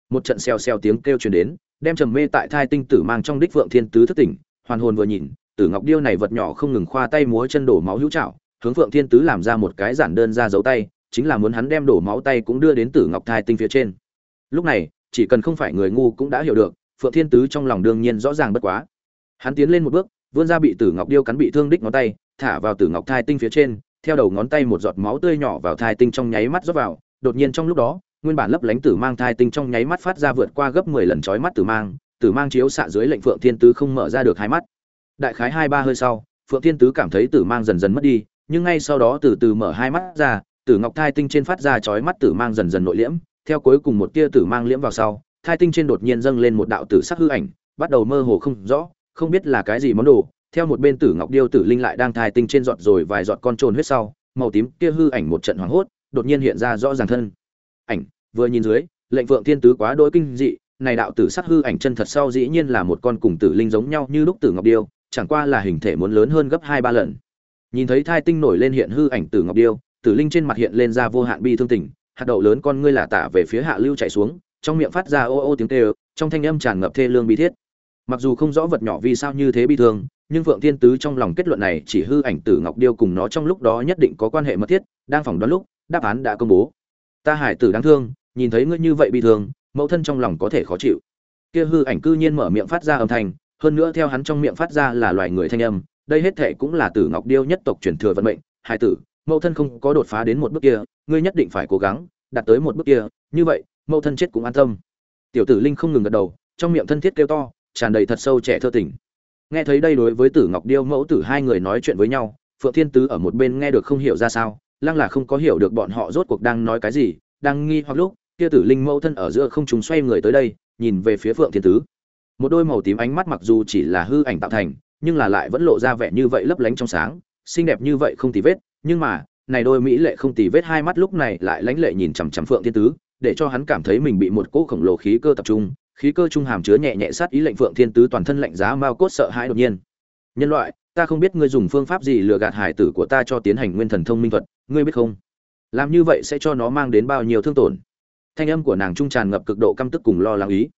Một trận xèo xèo tiếng kêu truyền đến, đem trầm mê tại thai tinh tử mang trong đích phượng thiên tứ thức tỉnh, hoàn hồn vừa nhìn, tử ngọc điêu này vật nhỏ không ngừng khoa tay múa chân đổ máu hữu trảo, hướng phượng thiên tứ làm ra một cái giản đơn ra dấu tay chính là muốn hắn đem đổ máu tay cũng đưa đến tử ngọc thai tinh phía trên. Lúc này, chỉ cần không phải người ngu cũng đã hiểu được, phượng thiên tứ trong lòng đương nhiên rõ ràng bất quá. Hắn tiến lên một bước, vươn ra bị tử ngọc điêu cắn bị thương đích ngón tay, thả vào tử ngọc thai tinh phía trên, theo đầu ngón tay một giọt máu tươi nhỏ vào thai tinh trong nháy mắt rót vào. Đột nhiên trong lúc đó, nguyên bản lấp lánh tử mang thai tinh trong nháy mắt phát ra vượt qua gấp 10 lần chói mắt tử mang tử mang chiếu xạ dưới lệnh phượng thiên tứ không mở ra được hai mắt. Đại khái hai ba hơi sau, phượng thiên tứ cảm thấy tử mang dần dần mất đi, nhưng ngay sau đó từ từ mở hai mắt ra tử ngọc thai tinh trên phát ra chói mắt tử mang dần dần nội liễm, theo cuối cùng một tia tử mang liễm vào sau, thai tinh trên đột nhiên dâng lên một đạo tử sắc hư ảnh, bắt đầu mơ hồ không rõ, không biết là cái gì món đồ. Theo một bên tử ngọc điêu tử linh lại đang thai tinh trên giọt rồi vài giọt con trồn huyết sau, màu tím kia hư ảnh một trận hoảng hốt, đột nhiên hiện ra rõ ràng thân. Ảnh, vừa nhìn dưới, lệnh vượng thiên tứ quá đỗi kinh dị, này đạo tử sắc hư ảnh chân thật sau dĩ nhiên là một con cùng tử linh giống nhau như lúc tử ngọc điêu, chẳng qua là hình thể muốn lớn hơn gấp hai ba lần. Nhìn thấy thai tinh nổi lên hiện hư ảnh tử ngọc điêu tử linh trên mặt hiện lên ra vô hạn bi thương tình, hạt đậu lớn con ngươi là tả về phía hạ lưu chảy xuống, trong miệng phát ra ô ô tiếng kêu, trong thanh âm tràn ngập thê lương bi thiết. Mặc dù không rõ vật nhỏ vì sao như thế bi thương, nhưng phượng thiên tứ trong lòng kết luận này chỉ hư ảnh tử ngọc điêu cùng nó trong lúc đó nhất định có quan hệ mật thiết, đang phỏng đoán lúc, đáp án đã công bố. Ta hải tử đáng thương, nhìn thấy ngươi như vậy bi thương, mẫu thân trong lòng có thể khó chịu. Kia hư ảnh cư nhiên mở miệng phát ra âm thanh, hơn nữa theo hắn trong miệng phát ra là loài người thanh âm, đây hết thể cũng là tử ngọc điêu nhất tộc truyền thừa vận mệnh, hải tử mẫu thân không có đột phá đến một bước kia, ngươi nhất định phải cố gắng đạt tới một bước kia, như vậy, mẫu thân chết cũng an tâm. Tiểu tử linh không ngừng gật đầu, trong miệng thân thiết kêu to, tràn đầy thật sâu trẻ thơ tình. Nghe thấy đây đối với tử ngọc điêu mẫu tử hai người nói chuyện với nhau, phượng thiên tứ ở một bên nghe được không hiểu ra sao, lăng là không có hiểu được bọn họ rốt cuộc đang nói cái gì, đang nghi hoặc lúc, kia tử linh mẫu thân ở giữa không chúng xoay người tới đây, nhìn về phía phượng thiên tứ. Một đôi màu tím ánh mắt mặc dù chỉ là hư ảnh tạo thành, nhưng là lại vẫn lộ ra vẻ như vậy lấp lánh trong sáng, xinh đẹp như vậy không tì vết nhưng mà, này đôi mỹ lệ không tì vết hai mắt lúc này lại lãnh lệ nhìn chằm chằm phượng thiên tứ, để cho hắn cảm thấy mình bị một cỗ khổng lồ khí cơ tập trung, khí cơ trung hàm chứa nhẹ nhẹ sát ý lệnh phượng thiên tứ toàn thân lạnh giá mao cốt sợ hãi đột nhiên. Nhân loại, ta không biết ngươi dùng phương pháp gì lừa gạt hải tử của ta cho tiến hành nguyên thần thông minh thuật, ngươi biết không? Làm như vậy sẽ cho nó mang đến bao nhiêu thương tổn? Thanh âm của nàng trung tràn ngập cực độ căm tức cùng lo lắng ý.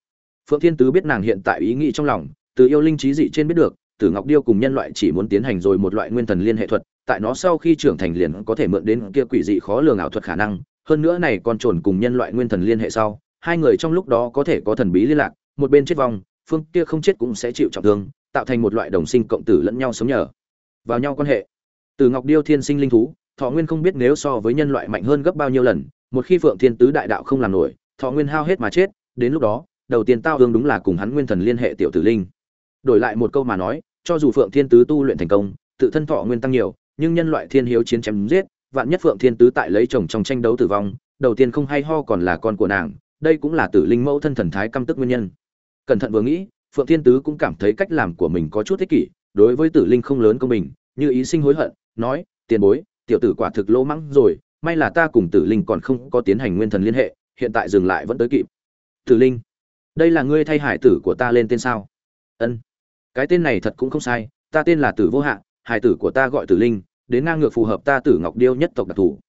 Phượng thiên tứ biết nàng hiện tại ý nghĩ trong lòng, từ yêu linh trí dị trên biết được, tử ngọc điêu cùng nhân loại chỉ muốn tiến hành rồi một loại nguyên thần liên hệ thuật tại nó sau khi trưởng thành liền có thể mượn đến kia quỷ dị khó lường ảo thuật khả năng. Hơn nữa này còn trồn cùng nhân loại nguyên thần liên hệ sau, hai người trong lúc đó có thể có thần bí liên lạc, một bên chết vong, phương kia không chết cũng sẽ chịu trọng thương, tạo thành một loại đồng sinh cộng tử lẫn nhau sống nhờ. Vào nhau quan hệ. Từ ngọc điêu thiên sinh linh thú, thọ nguyên không biết nếu so với nhân loại mạnh hơn gấp bao nhiêu lần, một khi phượng thiên tứ đại đạo không làm nổi, thọ nguyên hao hết mà chết, đến lúc đó, đầu tiên tao hương đúng là cùng hắn nguyên thần liên hệ tiểu tử linh. Đổi lại một câu mà nói, cho dù phượng thiên tứ tu luyện thành công, tự thân thọ nguyên tăng nhiều nhưng nhân loại thiên hiếu chiến chém giết, vạn nhất phượng thiên tứ tại lấy chồng trong tranh đấu tử vong, đầu tiên không hay ho còn là con của nàng, đây cũng là tử linh mẫu thân thần thái căm tức nguyên nhân. Cẩn thận vừa nghĩ, phượng thiên tứ cũng cảm thấy cách làm của mình có chút thích kỷ, đối với tử linh không lớn công bình, như ý sinh hối hận, nói, tiền bối, tiểu tử quả thực lỗ mắng rồi, may là ta cùng tử linh còn không có tiến hành nguyên thần liên hệ, hiện tại dừng lại vẫn tới kịp. Tử linh, đây là ngươi thay hải tử của ta lên tên sao? Ân, cái tên này thật cũng không sai, ta tên là tử vô hạn hải tử của ta gọi tử linh đến ngang ngược phù hợp ta tử ngọc điêu nhất tộc đặc thù.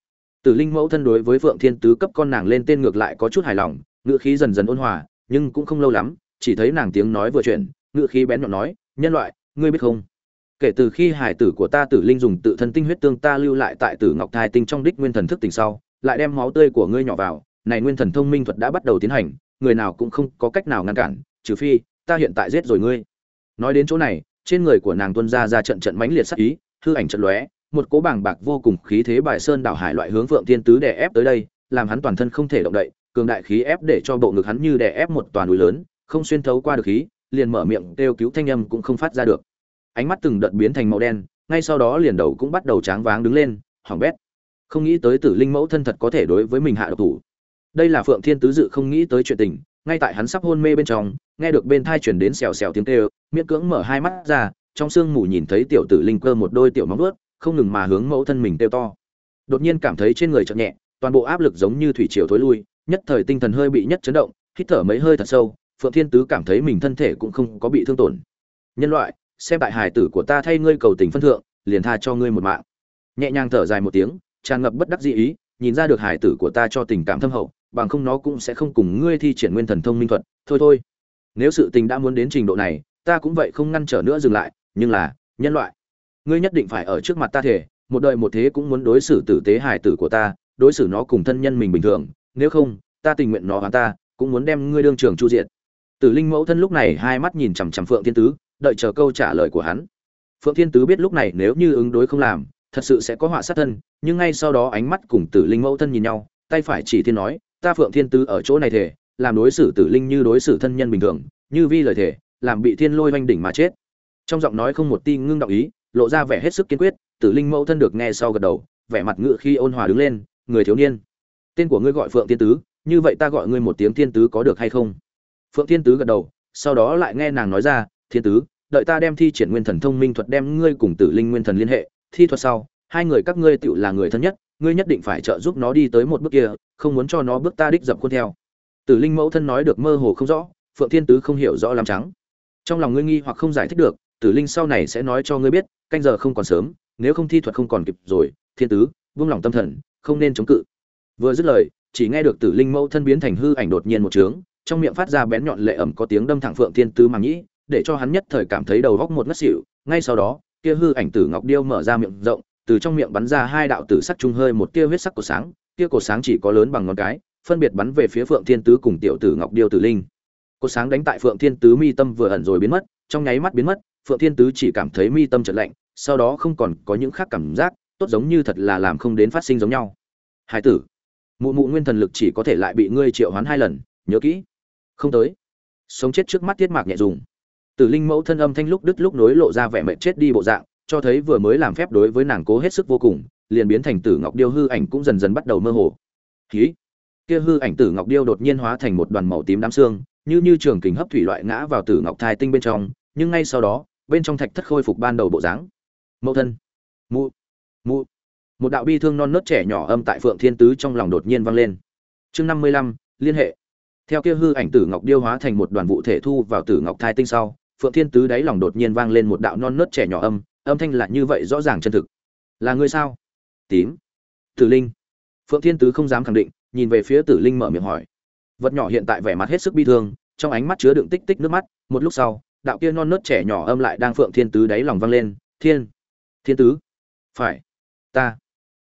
Tử linh mẫu thân đối với phượng thiên tứ cấp con nàng lên tên ngược lại có chút hài lòng ngựa khí dần dần ôn hòa, nhưng cũng không lâu lắm, chỉ thấy nàng tiếng nói vừa chuyển ngựa khí bén nhọn nói, nhân loại, ngươi biết không? Kể từ khi hải tử của ta tử linh dùng tự thân tinh huyết tương ta lưu lại tại tử ngọc thai tinh trong đích nguyên thần thức tỉnh sau, lại đem máu tươi của ngươi nhỏ vào, này nguyên thần thông minh thuật đã bắt đầu tiến hành, người nào cũng không có cách nào ngăn cản, trừ phi, ta hiện tại giết rồi ngươi. Nói đến chỗ này, trên người của nàng tuân ra ra trận trận mãnh liệt sắc ý, hư ảnh trận lóe một cỗ bàng bạc vô cùng khí thế bài sơn đảo hải loại hướng phượng thiên tứ đè ép tới đây, làm hắn toàn thân không thể động đậy, cường đại khí ép để cho bộ ngực hắn như đè ép một toàn núi lớn, không xuyên thấu qua được khí, liền mở miệng kêu cứu thanh âm cũng không phát ra được. Ánh mắt từng đợt biến thành màu đen, ngay sau đó liền đầu cũng bắt đầu tráng váng đứng lên hoảng bét. Không nghĩ tới tử linh mẫu thân thật có thể đối với mình hạ độc thủ. Đây là phượng thiên tứ dự không nghĩ tới chuyện tình, ngay tại hắn sắp hôn mê bên trong, nghe được bên thai truyền đến xèo xèo tiếng kêu, miễn cưỡng mở hai mắt ra, trong sương mù nhìn thấy tiểu tử linh cơ một đôi tiểu móng vuốt không ngừng mà hướng mẫu thân mình kêu to. Đột nhiên cảm thấy trên người chậm nhẹ, toàn bộ áp lực giống như thủy triều thối lui, nhất thời tinh thần hơi bị nhất chấn động, hít thở mấy hơi thật sâu, phượng thiên tứ cảm thấy mình thân thể cũng không có bị thương tổn. Nhân loại, xem đại hài tử của ta thay ngươi cầu tình phân thượng, liền tha cho ngươi một mạng. Nhẹ nhàng thở dài một tiếng, tràn ngập bất đắc dĩ ý, nhìn ra được hài tử của ta cho tình cảm thâm hậu, bằng không nó cũng sẽ không cùng ngươi thi triển nguyên thần thông minh thuật. Thôi thôi. Nếu sự tình đã muốn đến trình độ này, ta cũng vậy không ngăn trở nữa dừng lại, nhưng là, nhân loại ngươi nhất định phải ở trước mặt ta thể một đời một thế cũng muốn đối xử tử tế hài tử của ta, đối xử nó cùng thân nhân mình bình thường, nếu không, ta tình nguyện nó hắn ta, cũng muốn đem ngươi đương trường chu diện tử linh mẫu thân lúc này hai mắt nhìn chằm chằm phượng thiên tứ, đợi chờ câu trả lời của hắn. Phượng thiên tứ biết lúc này nếu như ứng đối không làm, thật sự sẽ có họa sát thân, nhưng ngay sau đó ánh mắt cùng tử linh mẫu thân nhìn nhau, tay phải chỉ thiên nói, ta phượng thiên tứ ở chỗ này thể làm đối xử tử linh như đối xử thân nhân bình thường, như vi lời thể làm bị thiên lôi oanh đỉnh mà chết. Trong giọng nói không một ti ngưng động ý lộ ra vẻ hết sức kiên quyết, tử linh mẫu thân được nghe sau gật đầu, vẻ mặt ngự khi ôn hòa đứng lên, người thiếu niên, tên của ngươi gọi phượng tiên tứ, như vậy ta gọi ngươi một tiếng thiên tứ có được hay không? Phượng thiên tứ gật đầu, sau đó lại nghe nàng nói ra, thiên tứ, đợi ta đem thi triển nguyên thần thông minh thuật đem ngươi cùng tử linh nguyên thần liên hệ, thi thuật sau, hai người các ngươi tựu là người thân nhất, ngươi nhất định phải trợ giúp nó đi tới một bước kia, không muốn cho nó bước ta đích dập khuôn theo. Tử linh mẫu thân nói được mơ hồ không rõ, phượng thiên tứ không hiểu rõ làm trắng. Trong lòng ngươi nghi hoặc không giải thích được, tử linh sau này sẽ nói cho ngươi biết canh giờ không còn sớm, nếu không thi thuật không còn kịp rồi, thiên tứ vương lòng tâm thần, không nên chống cự. Vừa dứt lời, chỉ nghe được tử linh mẫu thân biến thành hư ảnh đột nhiên một trướng, trong miệng phát ra bén nhọn lệ ẩm có tiếng đâm thẳng phượng thiên tứ màng nhĩ để cho hắn nhất thời cảm thấy đầu góc một ngất xỉu. Ngay sau đó, kia hư ảnh tử ngọc điêu mở ra miệng rộng, từ trong miệng bắn ra hai đạo tử sắc trung hơi một tia huyết sắc của sáng, kia cổ sáng chỉ có lớn bằng ngón cái, phân biệt bắn về phía phượng thiên tứ cùng tiểu tử ngọc điêu tử linh. Cột sáng đánh tại phượng thiên tứ mi tâm vừa ẩn rồi biến mất, trong nháy mắt biến mất, phượng thiên tứ chỉ cảm thấy mi tâm chợt lạnh sau đó không còn có những khác cảm giác, tốt giống như thật là làm không đến phát sinh giống nhau. Hải tử, mụ mụ nguyên thần lực chỉ có thể lại bị ngươi triệu hoán hai lần, nhớ kỹ. Không tới. Sống chết trước mắt tiết mạc nhẹ dùng. Tử linh mẫu thân âm thanh lúc đứt lúc nối lộ ra vẻ mệt chết đi bộ dạng, cho thấy vừa mới làm phép đối với nàng cố hết sức vô cùng, liền biến thành tử ngọc điêu hư ảnh cũng dần dần bắt đầu mơ hồ. Khí kia hư ảnh tử ngọc điêu đột nhiên hóa thành một đoàn màu tím đám xương, như như trường kính hấp thủy loại ngã vào tử ngọc thai tinh bên trong, nhưng ngay sau đó, bên trong thạch thất khôi phục ban đầu bộ dáng mẫu thân. Mụ mụ. Một đạo bi thương non nớt trẻ nhỏ âm tại phượng thiên tứ trong lòng đột nhiên vang lên. Chương năm mươi lăm, liên hệ. Theo kia hư ảnh tử ngọc điêu hóa thành một đoàn vụ thể thu vào tử ngọc thai tinh sau, phượng thiên tứ đáy lòng đột nhiên vang lên một đạo non nớt trẻ nhỏ âm âm thanh lại như vậy rõ ràng chân thực. Là người sao? Tím. Tử linh. Phượng thiên tứ không dám khẳng định, nhìn về phía tử linh mở miệng hỏi. Vật nhỏ hiện tại vẻ mặt hết sức bi thương, trong ánh mắt chứa đựng tích tích nước mắt, một lúc sau, đạo kia non nớt trẻ nhỏ âm lại đang phượng thiên tứ đáy lòng vang lên, thiên thiên tứ? Phải. Ta.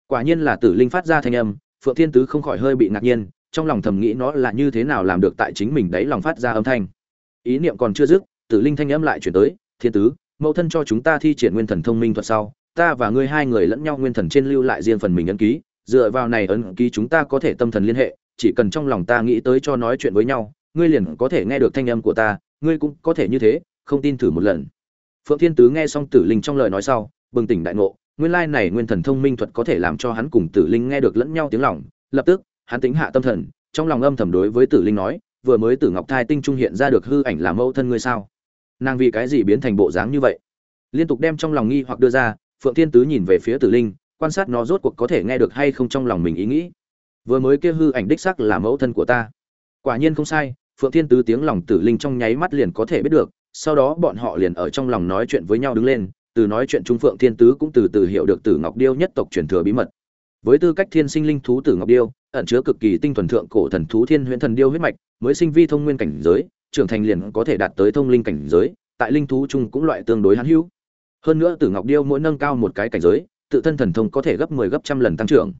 Quả nhiên là tử linh phát ra thanh âm, phượng thiên tứ không khỏi hơi bị ngạc nhiên, trong lòng thầm nghĩ nó là như thế nào làm được tại chính mình đấy lòng phát ra âm thanh. Ý niệm còn chưa dứt, tử linh thanh âm lại chuyển tới, thiên tứ, mẫu thân cho chúng ta thi triển nguyên thần thông minh thuật sau, ta và ngươi hai người lẫn nhau nguyên thần trên lưu lại riêng phần mình ấn ký, dựa vào này ấn ký chúng ta có thể tâm thần liên hệ, chỉ cần trong lòng ta nghĩ tới cho nói chuyện với nhau, ngươi liền có thể nghe được thanh âm của ta, ngươi cũng có thể như thế, không tin thử một lần. Phượng thiên tứ nghe xong tử linh trong lời nói sau bừng tỉnh đại ngộ, nguyên lai này nguyên thần thông minh thuật có thể làm cho hắn cùng tử linh nghe được lẫn nhau tiếng lòng. Lập tức, hắn tính hạ tâm thần, trong lòng âm thầm đối với tử linh nói, vừa mới tử ngọc thai tinh trung hiện ra được hư ảnh làm mẫu thân ngươi sao? Nàng vì cái gì biến thành bộ dáng như vậy? Liên tục đem trong lòng nghi hoặc đưa ra, phượng thiên tứ nhìn về phía tử linh, quan sát nó rốt cuộc có thể nghe được hay không trong lòng mình ý nghĩ. Vừa mới kia hư ảnh đích sắc là mẫu thân của ta. Quả nhiên không sai, phượng thiên tứ tiếng lòng tử linh trong nháy mắt liền có thể biết được, sau đó bọn họ liền ở trong lòng nói chuyện với nhau đứng lên từ nói chuyện trung phượng thiên tứ cũng từ từ hiểu được tử ngọc điêu nhất tộc truyền thừa bí mật. Với tư cách thiên sinh linh thú tử ngọc điêu, ẩn chứa cực kỳ tinh thuần thượng cổ thần thú thiên huyễn thần điêu huyết mạch, mới sinh vi thông nguyên cảnh giới, trưởng thành liền có thể đạt tới thông linh cảnh giới, tại linh thú chung cũng loại tương đối hãn hữu. Hơn nữa tử ngọc điêu mỗi nâng cao một cái cảnh giới, tự thân thần thông có thể gấp 10 gấp trăm lần tăng trưởng.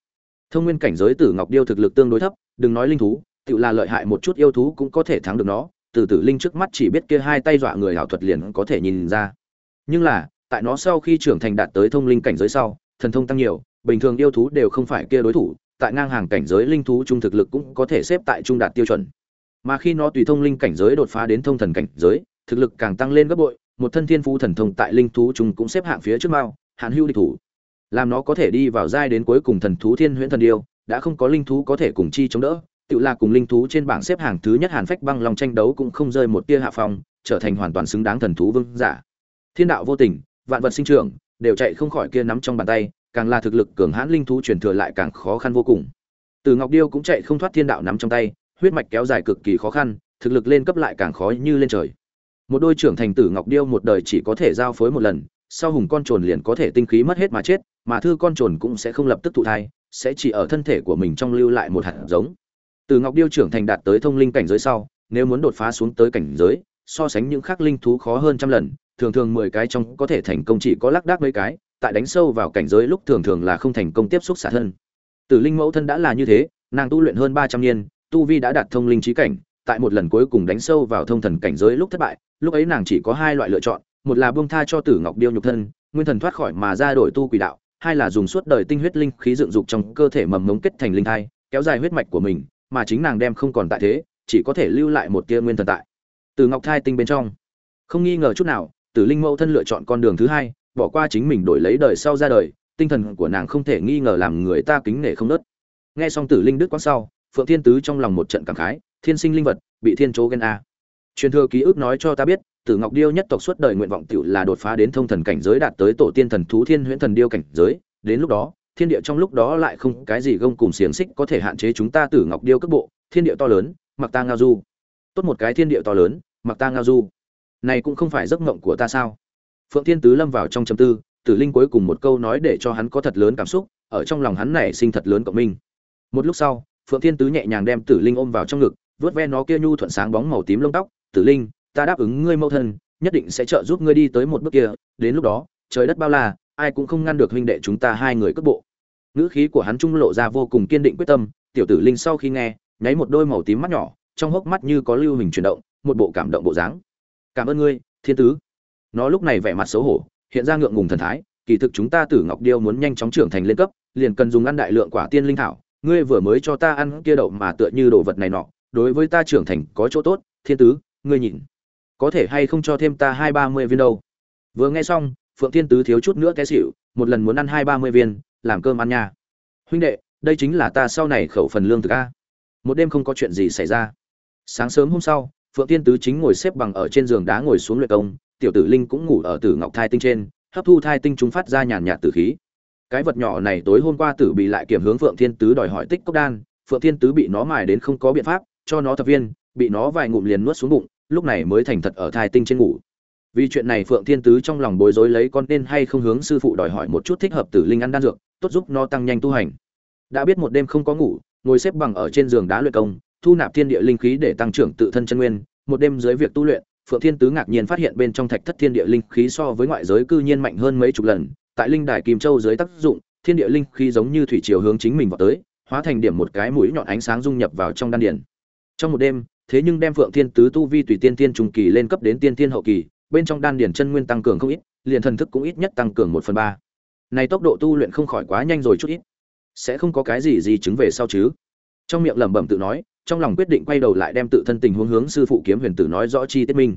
Thông nguyên cảnh giới tử ngọc điêu thực lực tương đối thấp, đừng nói linh thú, tự là lợi hại một chút yêu thú cũng có thể thắng được nó, từ tử linh trước mắt chỉ biết kia hai tay dọa người hảo thuật liền có thể nhìn ra. Nhưng là tại nó sau khi trưởng thành đạt tới thông linh cảnh giới sau, thần thông tăng nhiều, bình thường yêu thú đều không phải kia đối thủ, tại ngang hàng cảnh giới linh thú trung thực lực cũng có thể xếp tại trung đạt tiêu chuẩn. Mà khi nó tùy thông linh cảnh giới đột phá đến thông thần cảnh giới, thực lực càng tăng lên gấp bội, một thân thiên phú thần thông tại linh thú trung cũng xếp hạng phía trước mao hạn hưu địch thủ. Làm nó có thể đi vào giai đến cuối cùng thần thú thiên huyễn thần điêu đã không có linh thú có thể cùng chi chống đỡ, tự là cùng linh thú trên bảng xếp hạng thứ nhất hàn phách băng long tranh đấu cũng không rơi một tia hạ phong, trở thành hoàn toàn xứng đáng thần thú vương giả. Thiên đạo vô tình vạn vật sinh trưởng, đều chạy không khỏi kia nắm trong bàn tay, càng là thực lực cường hãn linh thú truyền thừa lại càng khó khăn vô cùng. Từ ngọc điêu cũng chạy không thoát thiên đạo nắm trong tay, huyết mạch kéo dài cực kỳ khó khăn, thực lực lên cấp lại càng khó như lên trời. Một đôi trưởng thành tử ngọc điêu một đời chỉ có thể giao phối một lần, sau hùng con trồn liền có thể tinh khí mất hết mà chết, mà thư con trồn cũng sẽ không lập tức thụ thai, sẽ chỉ ở thân thể của mình trong lưu lại một hạt giống. Từ ngọc điêu trưởng thành đạt tới thông linh cảnh giới sau, nếu muốn đột phá xuống tới cảnh giới, so sánh những khác linh thú khó hơn trăm lần thường thường mười cái trong có thể thành công chỉ có lác đác mấy cái, tại đánh sâu vào cảnh giới lúc thường thường là không thành công tiếp xúc xả thân. Tử linh mẫu thân đã là như thế, nàng tu luyện hơn ba trăm niên, tu vi đã đạt thông linh trí cảnh, tại một lần cuối cùng đánh sâu vào thông thần cảnh giới lúc thất bại, lúc ấy nàng chỉ có hai loại lựa chọn, một là buông tha cho tử ngọc điêu nhục thân, nguyên thần thoát khỏi mà ra đổi tu quỷ đạo, hai là dùng suốt đời tinh huyết linh khí dựng dục trong cơ thể mầm mống kết thành linh thai, kéo dài huyết mạch của mình, mà chính nàng đem không còn tại thế, chỉ có thể lưu lại một tia nguyên thần tại. Từ ngọc thai tinh bên trong. Không nghi ngờ chút nào tử linh mẫu thân lựa chọn con đường thứ hai, bỏ qua chính mình đổi lấy đời sau ra đời, tinh thần của nàng không thể nghi ngờ làm người ta kính nể không nớt. Nghe xong tử linh đức quang sau, phượng thiên tứ trong lòng một trận cảm khái, thiên sinh linh vật, bị thiên chố ghen a. Truyền thừa ký ức nói cho ta biết, tử ngọc điêu nhất tộc suốt đời nguyện vọng tiểu là đột phá đến thông thần cảnh giới đạt tới tổ tiên thần thú thiên huyễn thần điêu cảnh giới, đến lúc đó, thiên địa trong lúc đó lại không cái gì gông cùng xiềng xích có thể hạn chế chúng ta tử ngọc điêu cấp bộ, thiên địa to lớn, mặc ta ngao du. Tốt một cái thiên địa to lớn, mặc ta ngao du này cũng không phải giấc mộng của ta sao? Phượng thiên tứ lâm vào trong chấm tư, tử linh cuối cùng một câu nói để cho hắn có thật lớn cảm xúc, ở trong lòng hắn này sinh thật lớn cộng minh. Một lúc sau, phượng thiên tứ nhẹ nhàng đem tử linh ôm vào trong ngực vớt ve nó kia nhu thuận sáng bóng màu tím lông tóc, tử linh, ta đáp ứng ngươi mẫu thân, nhất định sẽ trợ giúp ngươi đi tới một bước kia, đến lúc đó, trời đất bao la, ai cũng không ngăn được huynh đệ chúng ta hai người cất bộ. Ngữ khí của hắn trung lộ ra vô cùng kiên định quyết tâm, tiểu tử linh sau khi nghe, nháy một đôi màu tím mắt nhỏ, trong hốc mắt như có lưu hình chuyển động, một bộ cảm động bộ dáng cảm ơn ngươi, thiên tứ. Nó lúc này vẻ mặt xấu hổ, hiện ra ngượng ngùng thần thái, kỳ thực chúng ta tử ngọc điêu muốn nhanh chóng trưởng thành lên cấp, liền cần dùng ăn đại lượng quả tiên linh thảo, ngươi vừa mới cho ta ăn kia đậu mà tựa như đồ vật này nọ, đối với ta trưởng thành có chỗ tốt, thiên tứ, ngươi nhìn, có thể hay không cho thêm ta hai ba mươi viên đâu? Vừa nghe xong, phượng thiên tứ thiếu chút nữa té xịu một lần muốn ăn hai ba mươi viên, làm cơm ăn nha. Huynh đệ, đây chính là ta sau này khẩu phần lương thực a. Một đêm không có chuyện gì xảy ra. Sáng sớm hôm sau phượng thiên tứ chính ngồi xếp bằng ở trên giường đá ngồi xuống luyện công, tiểu tử linh cũng ngủ ở tử ngọc thai tinh trên, hấp thu thai tinh chúng phát ra nhàn nhạt tử khí. Cái vật nhỏ này tối hôm qua tử bị lại kiểm hướng phượng thiên tứ đòi hỏi tích cốc đan, phượng thiên tứ bị nó mài đến không có biện pháp, cho nó thập viên, bị nó vài ngụm liền nuốt xuống bụng, lúc này mới thành thật ở thai tinh trên ngủ. Vì chuyện này phượng thiên tứ trong lòng bối rối lấy con nên hay không hướng sư phụ đòi hỏi một chút thích hợp tử linh ăn đan dược, tốt giúp nó tăng nhanh tu hành. Đã biết một đêm không có ngủ, ngồi xếp bằng ở trên giường đá luyện công thu nạp thiên địa linh khí để tăng trưởng tự thân chân nguyên, một đêm dưới việc tu luyện, phượng thiên tứ ngạc nhiên phát hiện bên trong thạch thất thiên địa linh khí so với ngoại giới cư nhiên mạnh hơn mấy chục lần, tại linh đài kim châu dưới tác dụng, thiên địa linh khí giống như thủy chiều hướng chính mình vào tới, hóa thành điểm một cái mũi nhọn ánh sáng dung nhập vào trong đan điển trong một đêm, thế nhưng đem phượng thiên tứ tu vi tùy tiên tiên trung kỳ lên cấp đến tiên tiên hậu kỳ, bên trong đan điển chân nguyên tăng cường không ít, liền thần thức cũng ít nhất tăng cường một phần ba. Này tốc độ tu luyện không khỏi quá nhanh rồi chút ít. Sẽ không có cái gì gì chứng về sau chứ? Trong miệng lẩm bẩm tự nói trong lòng quyết định quay đầu lại đem tự thân tình huống hướng sư phụ kiếm huyền tử nói rõ chi tiết minh.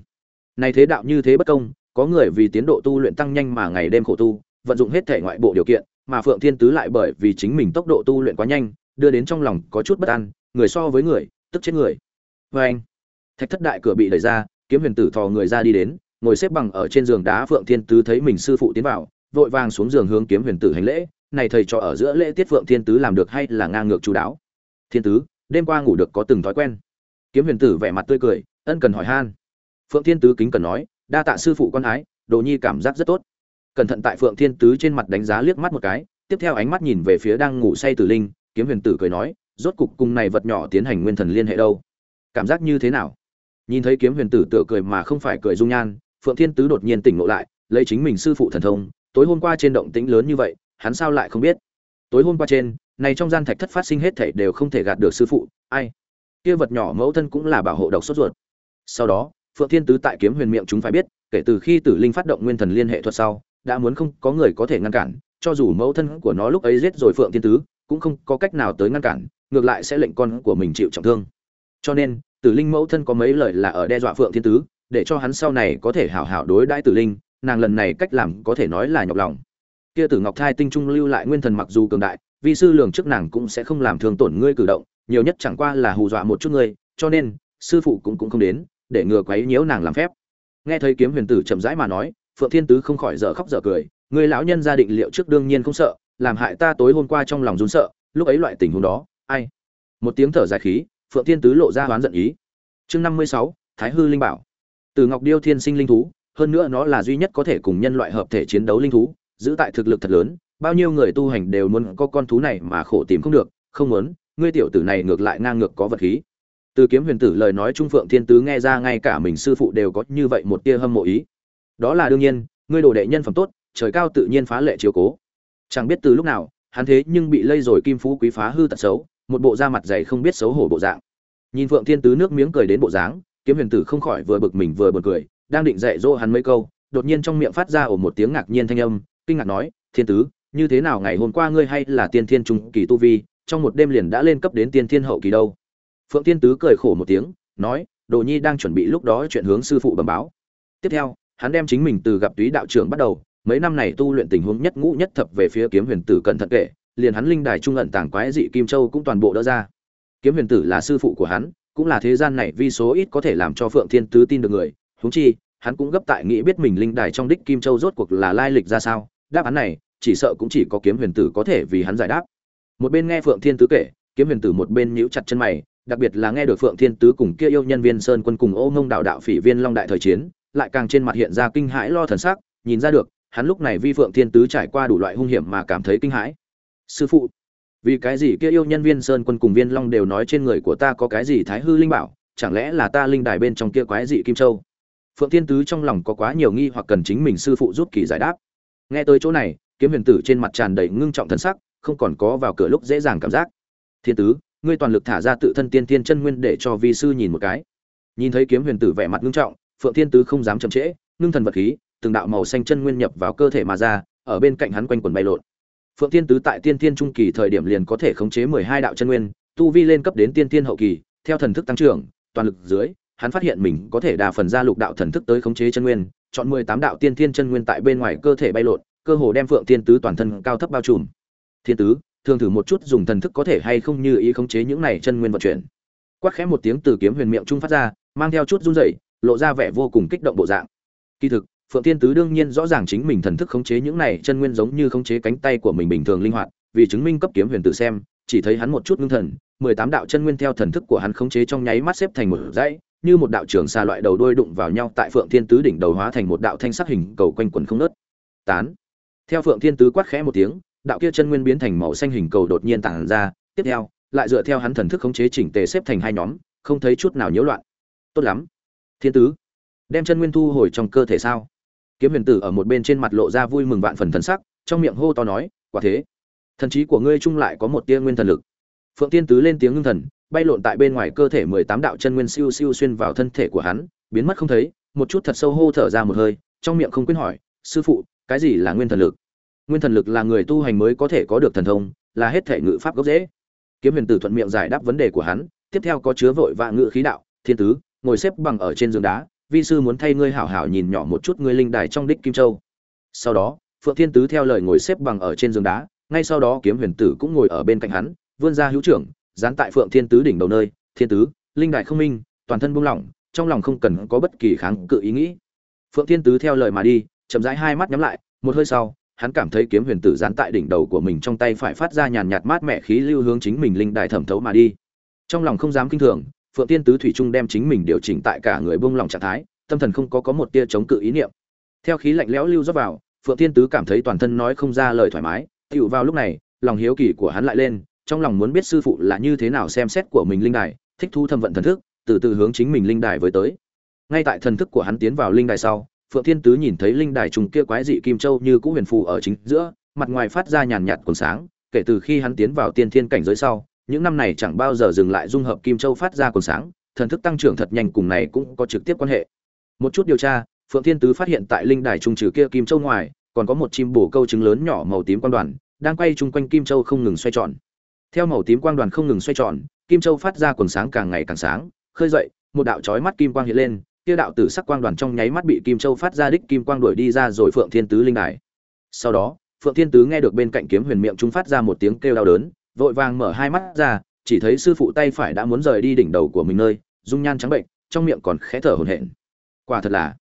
Này thế đạo như thế bất công, có người vì tiến độ tu luyện tăng nhanh mà ngày đêm khổ tu, vận dụng hết thể ngoại bộ điều kiện, mà phượng thiên tứ lại bởi vì chính mình tốc độ tu luyện quá nhanh, đưa đến trong lòng có chút bất an, người so với người, tức chết người. Vê anh, thạch thất đại cửa bị đẩy ra, kiếm huyền tử thò người ra đi đến, ngồi xếp bằng ở trên giường đá phượng thiên tứ thấy mình sư phụ tiến vào, vội vàng xuống giường hướng kiếm huyền tử hành lễ, này thầy trò ở giữa lễ tiết phượng thiên tứ làm được hay là ngang ngược chú đáo? Thiên tứ đêm qua ngủ được có từng thói quen. Kiếm huyền tử vẻ mặt tươi cười, ân cần hỏi han. Phượng thiên tứ kính cần nói, đa tạ sư phụ con ái, đồ nhi cảm giác rất tốt. Cẩn thận tại phượng thiên tứ trên mặt đánh giá liếc mắt một cái, tiếp theo ánh mắt nhìn về phía đang ngủ say tử linh, kiếm huyền tử cười nói, rốt cục cùng này vật nhỏ tiến hành nguyên thần liên hệ đâu. Cảm giác như thế nào? Nhìn thấy kiếm huyền tử tựa cười mà không phải cười dung nhan, phượng thiên tứ đột nhiên tỉnh ngộ lại, lấy chính mình sư phụ thần thông, tối hôm qua trên động tĩnh lớn như vậy, hắn sao lại không biết? Tối hôm qua trên này trong gian thạch thất phát sinh hết thảy đều không thể gạt được sư phụ, ai? Kia vật nhỏ mẫu thân cũng là bảo hộ độc sốt ruột. Sau đó, phượng thiên tứ tại kiếm huyền miệng chúng phải biết, kể từ khi tử linh phát động nguyên thần liên hệ thuật sau, đã muốn không có người có thể ngăn cản, cho dù mẫu thân của nó lúc ấy giết rồi phượng thiên tứ, cũng không có cách nào tới ngăn cản, ngược lại sẽ lệnh con của mình chịu trọng thương. Cho nên, tử linh mẫu thân có mấy lời là ở đe dọa phượng thiên tứ, để cho hắn sau này có thể hảo hảo đối đãi tử linh, nàng lần này cách làm có thể nói là nhọc lòng. Kia tử ngọc thai tinh trung lưu lại nguyên thần mặc dù cường đại vi sư lường trước nàng cũng sẽ không làm thương tổn ngươi cử động, nhiều nhất chẳng qua là hù dọa một chút ngươi, cho nên, sư phụ cũng cũng không đến, để ngừa quấy nhiễu nàng làm phép. Nghe thấy kiếm huyền tử chậm rãi mà nói, phượng thiên tứ không khỏi dở khóc dở cười, người lão nhân gia định liệu trước đương nhiên không sợ, làm hại ta tối hôm qua trong lòng run sợ, lúc ấy loại tình huống đó, ai? Một tiếng thở dài khí, phượng thiên tứ lộ ra đoán giận ý. Chương năm mươi sáu, thái hư linh bảo. Từ ngọc điêu thiên sinh linh thú, hơn nữa nó là duy nhất có thể cùng nhân loại hợp thể chiến đấu linh thú, giữ tại thực lực thật lớn bao nhiêu người tu hành đều muốn có con thú này mà khổ tìm không được, không muốn, ngươi tiểu tử này ngược lại ngang ngược có vật khí. Từ kiếm huyền tử lời nói trung phượng thiên tứ nghe ra ngay cả mình sư phụ đều có như vậy một tia hâm mộ ý. Đó là đương nhiên, ngươi đồ đệ nhân phẩm tốt, trời cao tự nhiên phá lệ chiếu cố. Chẳng biết từ lúc nào, hắn thế nhưng bị lây rồi kim phú quý phá hư tật xấu, một bộ da mặt dày không biết xấu hổ bộ dạng. Nhìn phượng thiên tứ nước miếng cười đến bộ dáng, kiếm huyền tử không khỏi vừa bực mình vừa bực cười, đang định dạy dỗ hắn mấy câu, đột nhiên trong miệng phát ra ổ một tiếng ngạc nhiên thanh âm, kinh ngạc nói, thiên tứ như thế nào ngày hôm qua ngươi hay là tiên thiên trung kỳ tu vi, trong một đêm liền đã lên cấp đến tiên thiên hậu kỳ đâu? Phượng tiên tứ cười khổ một tiếng, nói, đồ nhi đang chuẩn bị lúc đó chuyện hướng sư phụ bẩm báo. Tiếp theo, hắn đem chính mình từ gặp túy đạo trưởng bắt đầu, mấy năm này tu luyện tình huống nhất ngũ nhất thập về phía kiếm huyền tử cẩn thận kể, liền hắn linh đài trung ẩn tàng quái dị kim châu cũng toàn bộ đỡ ra. Kiếm huyền tử là sư phụ của hắn, cũng là thế gian này vi số ít có thể làm cho phượng thiên tứ tin được người. Huống chi, hắn cũng gấp tại nghĩ biết mình linh đài trong đích kim châu rốt cuộc là lai lịch ra sao. Đáp án này chỉ sợ cũng chỉ có kiếm huyền tử có thể vì hắn giải đáp. Một bên nghe phượng thiên tứ kể, kiếm huyền tử một bên nhíu chặt chân mày, đặc biệt là nghe được phượng thiên tứ cùng kia yêu nhân viên sơn quân cùng ô ngông đạo đạo phỉ viên long đại thời chiến, lại càng trên mặt hiện ra kinh hãi lo thần sắc, nhìn ra được, hắn lúc này vi phượng thiên tứ trải qua đủ loại hung hiểm mà cảm thấy kinh hãi. Sư phụ, vì cái gì kia yêu nhân viên sơn quân cùng viên long đều nói trên người của ta có cái gì thái hư linh bảo, chẳng lẽ là ta linh đài bên trong kia quái dị kim châu? Phượng thiên tứ trong lòng có quá nhiều nghi hoặc cần chính mình sư phụ giúp kỳ giải đáp. Nghe tới chỗ này kiếm huyền tử trên mặt tràn đầy ngưng trọng thần sắc, không còn có vào cửa lúc dễ dàng cảm giác. Thiên tứ, ngươi toàn lực thả ra tự thân tiên tiên chân nguyên để cho vi sư nhìn một cái. Nhìn thấy kiếm huyền tử vẻ mặt ngưng trọng, phượng thiên tứ không dám chậm trễ, ngưng thần vật khí, từng đạo màu xanh chân nguyên nhập vào cơ thể mà ra, ở bên cạnh hắn quanh quần bay lộn. Phượng thiên tứ tại tiên tiên trung kỳ thời điểm liền có thể khống chế mười hai đạo chân nguyên, tu vi lên cấp đến tiên tiên hậu kỳ, theo thần thức tăng trưởng, toàn lực dưới, hắn phát hiện mình có thể đà phần ra lục đạo thần thức tới khống chế chân nguyên, chọn mười tám đạo tiên tiên chân nguyên tại bên ngoài cơ thể bay lộn cơ hồ đem phượng thiên tứ toàn thân cao thấp bao trùm. Thiên tứ, thường thử một chút dùng thần thức có thể hay không như ý khống chế những này chân nguyên vận chuyển. Quát khẽ một tiếng từ kiếm huyền miệng trung phát ra, mang theo chút run rẩy, lộ ra vẻ vô cùng kích động bộ dạng. Kỳ thực, phượng thiên tứ đương nhiên rõ ràng chính mình thần thức khống chế những này chân nguyên giống như khống chế cánh tay của mình bình thường linh hoạt, vì chứng minh cấp kiếm huyền tử xem, chỉ thấy hắn một chút ngưng thần, mười tám đạo chân nguyên theo thần thức của hắn khống chế trong nháy mắt xếp thành một dãy, như một đạo trường xa loại đầu đôi đụng vào nhau tại phượng thiên tứ đỉnh đầu hóa thành một đạo thanh sắc hình cầu quanh quần không nớt tán theo phượng thiên tứ quát khẽ một tiếng, đạo kia chân nguyên biến thành màu xanh hình cầu đột nhiên tản ra, tiếp theo, lại dựa theo hắn thần thức khống chế chỉnh tề xếp thành hai nhóm, không thấy chút nào nhiễu loạn. Tốt lắm. Thiên tứ, đem chân nguyên thu hồi trong cơ thể sao? Kiếm huyền tử ở một bên trên mặt lộ ra vui mừng vạn phần thần sắc, trong miệng hô to nói, quả thế. Thần trí của ngươi chung lại có một tia nguyên thần lực. Phượng thiên tứ lên tiếng ngưng thần, bay lộn tại bên ngoài cơ thể mười tám đạo chân nguyên siêu siêu xuyên vào thân thể của hắn, biến mất không thấy, một chút thật sâu hô thở ra một hơi, trong miệng không quyết hỏi, sư phụ cái gì là nguyên thần lực? Nguyên thần lực là người tu hành mới có thể có được thần thông, là hết thể ngự pháp gốc dễ kiếm huyền tử thuận miệng giải đáp vấn đề của hắn, tiếp theo có chứa vội vã ngự khí đạo, thiên tứ, ngồi xếp bằng ở trên giường đá, vi sư muốn thay ngươi hảo hảo nhìn nhỏ một chút ngươi linh đài trong đích kim châu. Sau đó, phượng thiên tứ theo lời ngồi xếp bằng ở trên giường đá, ngay sau đó kiếm huyền tử cũng ngồi ở bên cạnh hắn, vươn ra hữu trưởng, dán tại phượng thiên tứ đỉnh đầu nơi, thiên tứ, linh đại không minh, toàn thân buông lỏng, trong lòng không cần có bất kỳ kháng cự ý nghĩ. Phượng thiên tứ theo lời mà đi chậm rãi hai mắt nhắm lại, một hơi sau, hắn cảm thấy kiếm huyền tử dán tại đỉnh đầu của mình trong tay phải phát ra nhàn nhạt mát mẻ khí lưu hướng chính mình linh đài thẩm thấu mà đi. Trong lòng không dám kinh thường, phượng tiên tứ thủy trung đem chính mình điều chỉnh tại cả người buông lòng trạng thái, tâm thần không có có một tia chống cự ý niệm. Theo khí lạnh lẽo lưu rót vào, phượng tiên tứ cảm thấy toàn thân nói không ra lời thoải mái, tựu vào lúc này, lòng hiếu kỳ của hắn lại lên, trong lòng muốn biết sư phụ là như thế nào xem xét của mình linh đài, thích thu thâm vận thần thức, từ từ hướng chính mình linh đài với tới. Ngay tại thần thức của hắn tiến vào linh đài sau phượng thiên tứ nhìn thấy linh đài trùng kia quái dị kim châu như cũ huyền phù ở chính giữa, mặt ngoài phát ra nhàn nhạt quần sáng, kể từ khi hắn tiến vào tiên thiên cảnh giới sau, những năm này chẳng bao giờ dừng lại dung hợp kim châu phát ra quần sáng, thần thức tăng trưởng thật nhanh cùng này cũng có trực tiếp quan hệ. Một chút điều tra, phượng thiên tứ phát hiện tại linh đài trung trừ kia kim châu ngoài, còn có một chim bổ câu trứng lớn nhỏ màu tím quang đoàn, đang quay chung quanh kim châu không ngừng xoay tròn. Theo màu tím quang đoàn không ngừng xoay tròn, kim châu phát ra quần sáng càng ngày càng sáng, khơi dậy, một đạo chói mắt kim quang hiện lên kia đạo tử sắc quang đoàn trong nháy mắt bị kim châu phát ra đích kim quang đuổi đi ra rồi phượng thiên tứ linh đài. Sau đó, phượng thiên tứ nghe được bên cạnh kiếm huyền miệng chúng phát ra một tiếng kêu đau đớn, vội vàng mở hai mắt ra, chỉ thấy sư phụ tay phải đã muốn rời đi đỉnh đầu của mình nơi, dung nhan trắng bệnh, trong miệng còn khẽ thở hổn hển. Quả thật là,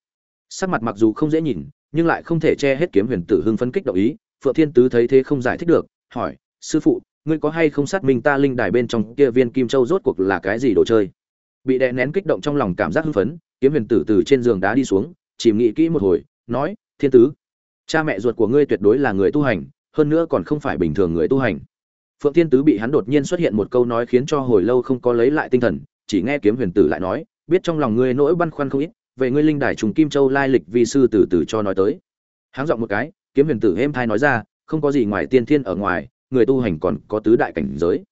sắc mặt mặc dù không dễ nhìn, nhưng lại không thể che hết kiếm huyền tử hưng phấn kích động ý, phượng thiên tứ thấy thế không giải thích được, hỏi, sư phụ, ngươi có hay không sát minh ta linh đài bên trong kia viên kim châu rốt cuộc là cái gì đồ chơi? Bị đè nén kích động trong lòng cảm giác hưng phấn kiếm huyền tử từ trên giường đá đi xuống, chìm nghĩ kỹ một hồi, nói, thiên tứ, cha mẹ ruột của ngươi tuyệt đối là người tu hành, hơn nữa còn không phải bình thường người tu hành. Phượng thiên tứ bị hắn đột nhiên xuất hiện một câu nói khiến cho hồi lâu không có lấy lại tinh thần, chỉ nghe kiếm huyền tử lại nói, biết trong lòng ngươi nỗi băn khoăn không ít, về ngươi linh đài trùng kim châu lai lịch vi sư từ từ cho nói tới. Háng giọng một cái, kiếm huyền tử êm thai nói ra, không có gì ngoài tiên thiên ở ngoài, người tu hành còn có tứ đại cảnh giới.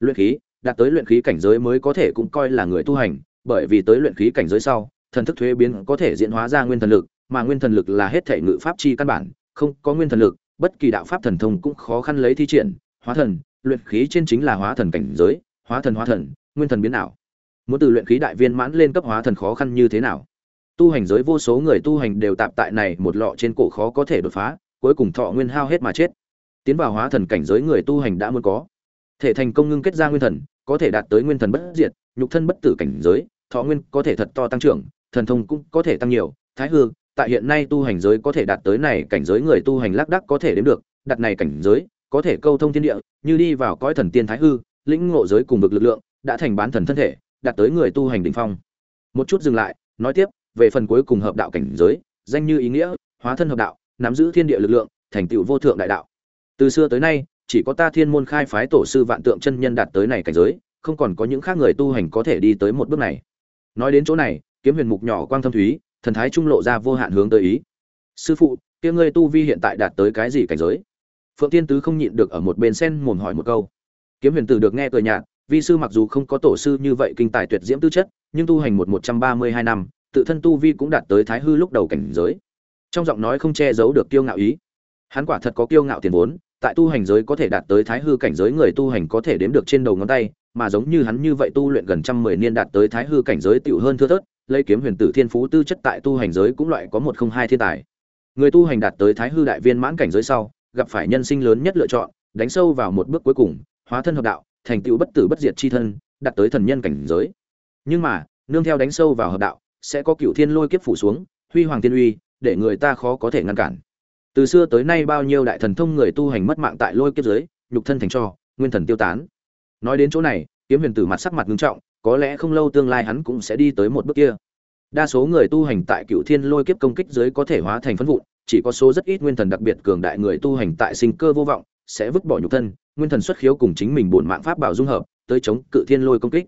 Luyện khí, đạt tới luyện khí cảnh giới mới có thể cũng coi là người tu hành, bởi vì tới luyện khí cảnh giới sau thần thức thuế biến có thể diễn hóa ra nguyên thần lực, mà nguyên thần lực là hết thể ngự pháp chi căn bản, không có nguyên thần lực, bất kỳ đạo pháp thần thông cũng khó khăn lấy thi triển. Hóa thần, luyện khí trên chính là hóa thần cảnh giới, hóa thần hóa thần, nguyên thần biến ảo. Muốn từ luyện khí đại viên mãn lên cấp hóa thần khó khăn như thế nào? Tu hành giới vô số người tu hành đều tạp tại này một lọ trên cổ khó có thể đột phá, cuối cùng thọ nguyên hao hết mà chết. Tiến vào hóa thần cảnh giới người tu hành đã muốn có. Thể thành công ngưng kết ra nguyên thần, có thể đạt tới nguyên thần bất diệt, nhục thân bất tử cảnh giới, thọ nguyên có thể thật to tăng trưởng thần thông cũng có thể tăng nhiều. Thái hư, tại hiện nay tu hành giới có thể đạt tới này cảnh giới người tu hành lác đắc có thể đến được. Đặt này cảnh giới, có thể câu thông thiên địa, như đi vào cõi thần tiên thái hư, lĩnh ngộ giới cùng vực lực lượng, đã thành bán thần thân thể, đạt tới người tu hành đỉnh phong. Một chút dừng lại, nói tiếp, về phần cuối cùng hợp đạo cảnh giới, danh như ý nghĩa, hóa thân hợp đạo, nắm giữ thiên địa lực lượng, thành tựu vô thượng đại đạo. Từ xưa tới nay, chỉ có ta thiên môn khai phái tổ sư vạn tượng chân nhân đạt tới này cảnh giới, không còn có những khác người tu hành có thể đi tới một bước này. Nói đến chỗ này kiếm huyền mục nhỏ quang thâm thúy, thần thái trung lộ ra vô hạn hướng tới ý. Sư phụ, kia ngươi tu vi hiện tại đạt tới cái gì cảnh giới? Phượng tiên tứ không nhịn được ở một bên sen mồm hỏi một câu. Kiếm huyền tử được nghe cười nhạt, vi sư mặc dù không có tổ sư như vậy kinh tài tuyệt diễm tư chất, nhưng tu hành một một trăm ba mươi hai năm, tự thân tu vi cũng đạt tới thái hư lúc đầu cảnh giới. Trong giọng nói không che giấu được kiêu ngạo ý. Hắn quả thật có kiêu ngạo tiền vốn, tại tu hành giới có thể đạt tới thái hư cảnh giới người tu hành có thể đếm được trên đầu ngón tay, mà giống như hắn như vậy tu luyện gần trăm mười niên đạt tới thái hư cảnh giới tiểu hơn thưa thớt lấy kiếm huyền tử thiên phú tư chất tại tu hành giới cũng loại có một không hai thiên tài. Người tu hành đạt tới thái hư đại viên mãn cảnh giới sau, gặp phải nhân sinh lớn nhất lựa chọn, đánh sâu vào một bước cuối cùng, hóa thân hợp đạo, thành tựu bất tử bất diệt chi thân, đạt tới thần nhân cảnh giới. Nhưng mà, nương theo đánh sâu vào hợp đạo, sẽ có cựu thiên lôi kiếp phủ xuống, huy hoàng thiên uy, để người ta khó có thể ngăn cản. Từ xưa tới nay bao nhiêu đại thần thông người tu hành mất mạng tại lôi kiếp giới, nhục thân thành cho, nguyên thần tiêu tán. Nói đến chỗ này, kiếm huyền tử mặt sắc mặt ngưng trọng có lẽ không lâu tương lai hắn cũng sẽ đi tới một bước kia. Đa số người tu hành tại cựu thiên lôi kiếp công kích giới có thể hóa thành phân vụn, chỉ có số rất ít nguyên thần đặc biệt cường đại người tu hành tại sinh cơ vô vọng, sẽ vứt bỏ nhục thân, nguyên thần xuất khiếu cùng chính mình bổn mạng pháp bảo dung hợp, tới chống cự thiên lôi công kích.